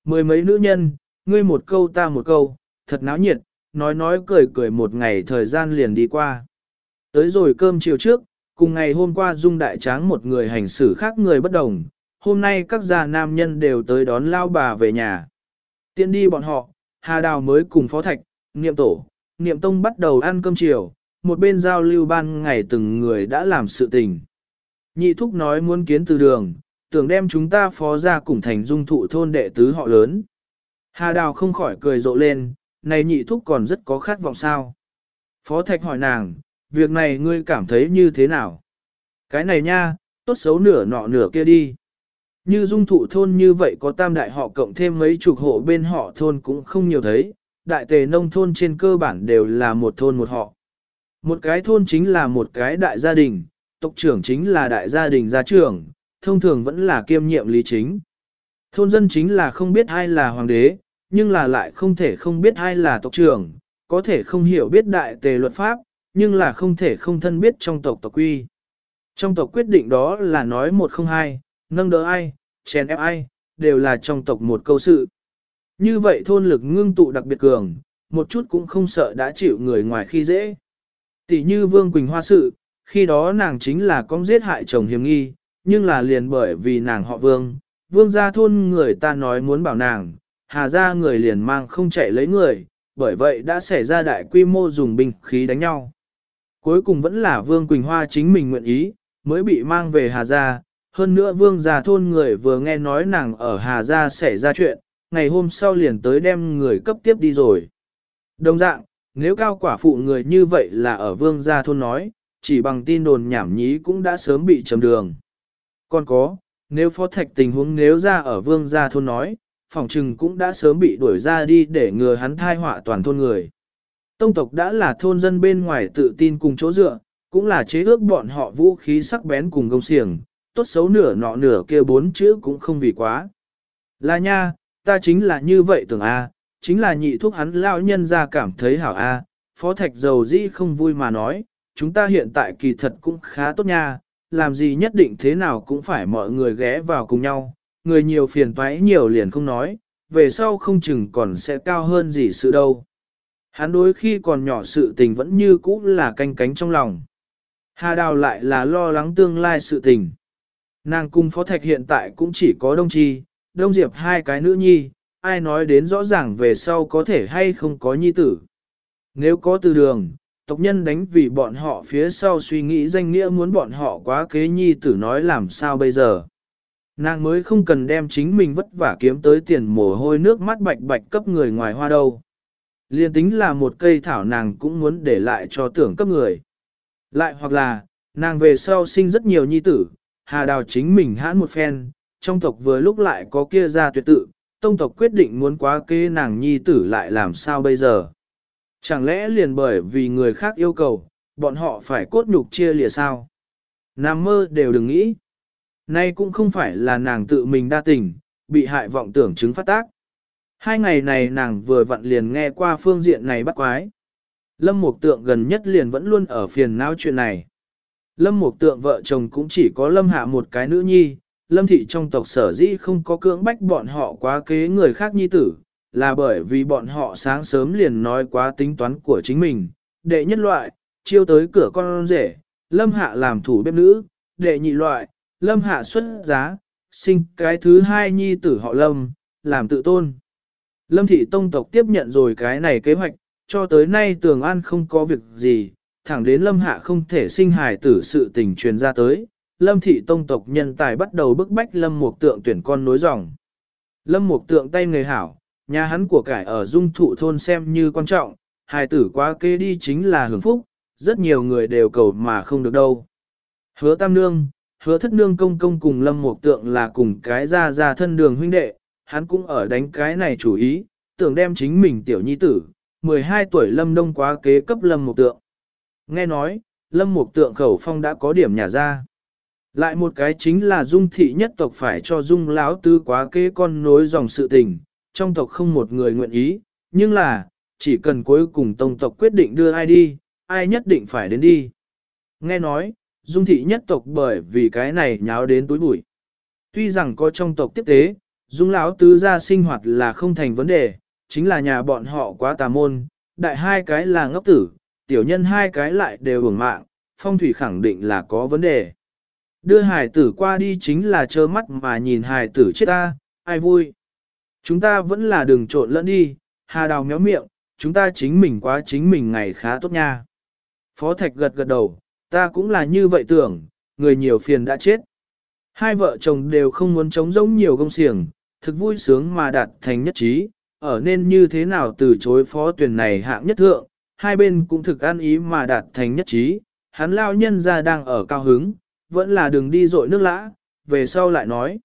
Mười mấy nữ nhân, ngươi một câu ta một câu, thật náo nhiệt, nói nói cười cười một ngày thời gian liền đi qua. Tới rồi cơm chiều trước, cùng ngày hôm qua Dung Đại Tráng một người hành xử khác người bất đồng, hôm nay các gia nam nhân đều tới đón lao bà về nhà. Tiến đi bọn họ, Hà Đào mới cùng Phó Thạch, Niệm Tổ, Niệm Tông bắt đầu ăn cơm chiều, một bên giao lưu ban ngày từng người đã làm sự tình. Nhị thúc nói muốn kiến từ đường, tưởng đem chúng ta phó ra cùng thành dung thụ thôn đệ tứ họ lớn. Hà Đào không khỏi cười rộ lên, này nhị thúc còn rất có khát vọng sao. Phó Thạch hỏi nàng, việc này ngươi cảm thấy như thế nào? Cái này nha, tốt xấu nửa nọ nửa kia đi. Như dung thụ thôn như vậy có tam đại họ cộng thêm mấy chục hộ bên họ thôn cũng không nhiều thấy, đại tề nông thôn trên cơ bản đều là một thôn một họ. Một cái thôn chính là một cái đại gia đình, tộc trưởng chính là đại gia đình gia trưởng, thông thường vẫn là kiêm nhiệm lý chính. Thôn dân chính là không biết ai là hoàng đế, nhưng là lại không thể không biết ai là tộc trưởng, có thể không hiểu biết đại tề luật pháp, nhưng là không thể không thân biết trong tộc tộc quy. Trong tộc quyết định đó là nói một không hai, nâng đỡ ai, chèn ép ai, đều là trong tộc một câu sự. Như vậy thôn lực ngưng tụ đặc biệt cường, một chút cũng không sợ đã chịu người ngoài khi dễ. Tỷ như Vương Quỳnh Hoa sự, khi đó nàng chính là con giết hại chồng hiểm nghi, nhưng là liền bởi vì nàng họ Vương, Vương gia thôn người ta nói muốn bảo nàng, hà ra người liền mang không chạy lấy người, bởi vậy đã xảy ra đại quy mô dùng binh khí đánh nhau. Cuối cùng vẫn là Vương Quỳnh Hoa chính mình nguyện ý, mới bị mang về Hà Gia. Hơn nữa Vương gia thôn người vừa nghe nói nàng ở Hà Gia xảy ra chuyện, ngày hôm sau liền tới đem người cấp tiếp đi rồi. Đồng dạng, nếu cao quả phụ người như vậy là ở Vương gia thôn nói, chỉ bằng tin đồn nhảm nhí cũng đã sớm bị chầm đường. Còn có, nếu phó thạch tình huống nếu ra ở Vương gia thôn nói, phòng trừng cũng đã sớm bị đuổi ra đi để ngừa hắn thai họa toàn thôn người. Tông tộc đã là thôn dân bên ngoài tự tin cùng chỗ dựa, cũng là chế ước bọn họ vũ khí sắc bén cùng gông xiềng, tốt xấu nửa nọ nửa kia bốn chữ cũng không vì quá. Là nha, ta chính là như vậy tưởng A, chính là nhị thuốc hắn lão nhân ra cảm thấy hảo A, phó thạch dầu dĩ không vui mà nói, chúng ta hiện tại kỳ thật cũng khá tốt nha, làm gì nhất định thế nào cũng phải mọi người ghé vào cùng nhau, người nhiều phiền toái nhiều liền không nói, về sau không chừng còn sẽ cao hơn gì sự đâu. Hắn đối khi còn nhỏ sự tình vẫn như cũ là canh cánh trong lòng. Hà Đào lại là lo lắng tương lai sự tình. Nàng cung phó thạch hiện tại cũng chỉ có đông chi, đông diệp hai cái nữ nhi, ai nói đến rõ ràng về sau có thể hay không có nhi tử. Nếu có từ đường, tộc nhân đánh vì bọn họ phía sau suy nghĩ danh nghĩa muốn bọn họ quá kế nhi tử nói làm sao bây giờ. Nàng mới không cần đem chính mình vất vả kiếm tới tiền mồ hôi nước mắt bạch bạch cấp người ngoài hoa đâu. Liên tính là một cây thảo nàng cũng muốn để lại cho tưởng cấp người. Lại hoặc là, nàng về sau sinh rất nhiều nhi tử, hà đào chính mình hãn một phen, trong tộc vừa lúc lại có kia ra tuyệt tự, tông tộc quyết định muốn quá kế nàng nhi tử lại làm sao bây giờ. Chẳng lẽ liền bởi vì người khác yêu cầu, bọn họ phải cốt nhục chia lìa sao? Nam mơ đều đừng nghĩ. Nay cũng không phải là nàng tự mình đa tình, bị hại vọng tưởng chứng phát tác. Hai ngày này nàng vừa vặn liền nghe qua phương diện này bắt quái. Lâm Mục Tượng gần nhất liền vẫn luôn ở phiền não chuyện này. Lâm Mục Tượng vợ chồng cũng chỉ có Lâm Hạ một cái nữ nhi, Lâm Thị trong tộc sở dĩ không có cưỡng bách bọn họ quá kế người khác nhi tử, là bởi vì bọn họ sáng sớm liền nói quá tính toán của chính mình. Đệ nhất loại, chiêu tới cửa con rể, Lâm Hạ làm thủ bếp nữ, đệ nhị loại, Lâm Hạ xuất giá, sinh cái thứ hai nhi tử họ Lâm, làm tự tôn. Lâm Thị Tông tộc tiếp nhận rồi cái này kế hoạch, cho tới nay Tường An không có việc gì, thẳng đến Lâm Hạ không thể sinh hài tử sự tình truyền ra tới. Lâm Thị Tông tộc nhân tài bắt đầu bức bách Lâm Mục Tượng tuyển con nối dòng. Lâm Mục Tượng tay người hảo, nhà hắn của cải ở dung thụ thôn xem như quan trọng, hài tử quá kê đi chính là hưởng phúc, rất nhiều người đều cầu mà không được đâu. Hứa Tam Nương, hứa thất nương công công cùng Lâm Mục Tượng là cùng cái ra ra thân đường huynh đệ, hắn cũng ở đánh cái này chủ ý, tưởng đem chính mình tiểu nhi tử, 12 tuổi Lâm Đông quá kế cấp Lâm Mục Tượng. Nghe nói, Lâm Mục Tượng khẩu phong đã có điểm nhà ra. Lại một cái chính là dung thị nhất tộc phải cho dung lão tư quá kế con nối dòng sự tình, trong tộc không một người nguyện ý, nhưng là, chỉ cần cuối cùng tông tộc quyết định đưa ai đi, ai nhất định phải đến đi. Nghe nói, dung thị nhất tộc bởi vì cái này nháo đến túi bụi. Tuy rằng có trong tộc tiếp tế, dung lão tứ gia sinh hoạt là không thành vấn đề, chính là nhà bọn họ quá tà môn, đại hai cái là ngốc tử, tiểu nhân hai cái lại đều hưởng mạng, phong thủy khẳng định là có vấn đề. Đưa hải tử qua đi chính là trơ mắt mà nhìn hải tử chết ta, ai vui. Chúng ta vẫn là đường trộn lẫn đi, hà đào méo miệng, chúng ta chính mình quá chính mình ngày khá tốt nha. Phó Thạch gật gật đầu, ta cũng là như vậy tưởng, người nhiều phiền đã chết. Hai vợ chồng đều không muốn chống giống nhiều công xiềng, thực vui sướng mà đạt thành nhất trí, ở nên như thế nào từ chối phó tuyển này hạng nhất thượng, hai bên cũng thực an ý mà đạt thành nhất trí, hắn lao nhân ra đang ở cao hứng, vẫn là đường đi dội nước lã, về sau lại nói.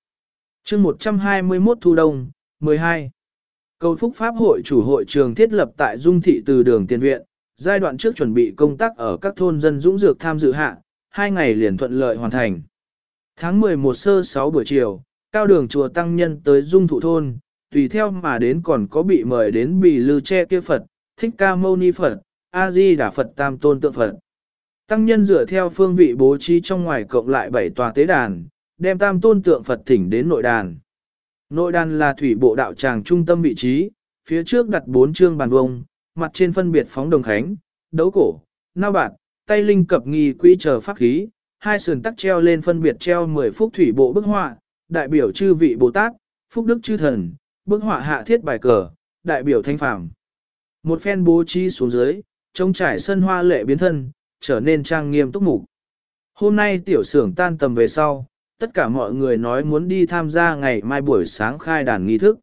chương 121 Thu Đông, 12. Cầu Phúc Pháp hội chủ hội trường thiết lập tại Dung Thị từ đường tiền viện, giai đoạn trước chuẩn bị công tác ở các thôn dân dũng dược tham dự hạ, hai ngày liền thuận lợi hoàn thành. Tháng 11 sơ 6 buổi chiều, cao đường chùa tăng nhân tới Dung Thụ thôn, tùy theo mà đến còn có bị mời đến bì lư che kia Phật, thích ca mâu ni Phật, A-di đà Phật tam tôn tượng Phật. Tăng nhân dựa theo phương vị bố trí trong ngoài cộng lại bảy tòa tế đàn, đem tam tôn tượng Phật thỉnh đến nội đàn. Nội đàn là thủy bộ đạo tràng trung tâm vị trí, phía trước đặt bốn chương bàn vông, mặt trên phân biệt phóng đồng khánh, đấu cổ, nao bạt, tay linh cập nghi quỹ chờ pháp khí, hai sườn tắc treo lên phân biệt treo 10 phúc thủy bộ bức họa, đại biểu chư vị Bồ Tát, phúc đức chư thần, bức họa hạ thiết bài cờ, đại biểu thanh phàm. Một phen bố trí xuống dưới, trông trải sân hoa lệ biến thân, trở nên trang nghiêm túc mục. Hôm nay tiểu xưởng tan tầm về sau, tất cả mọi người nói muốn đi tham gia ngày mai buổi sáng khai đàn nghi thức.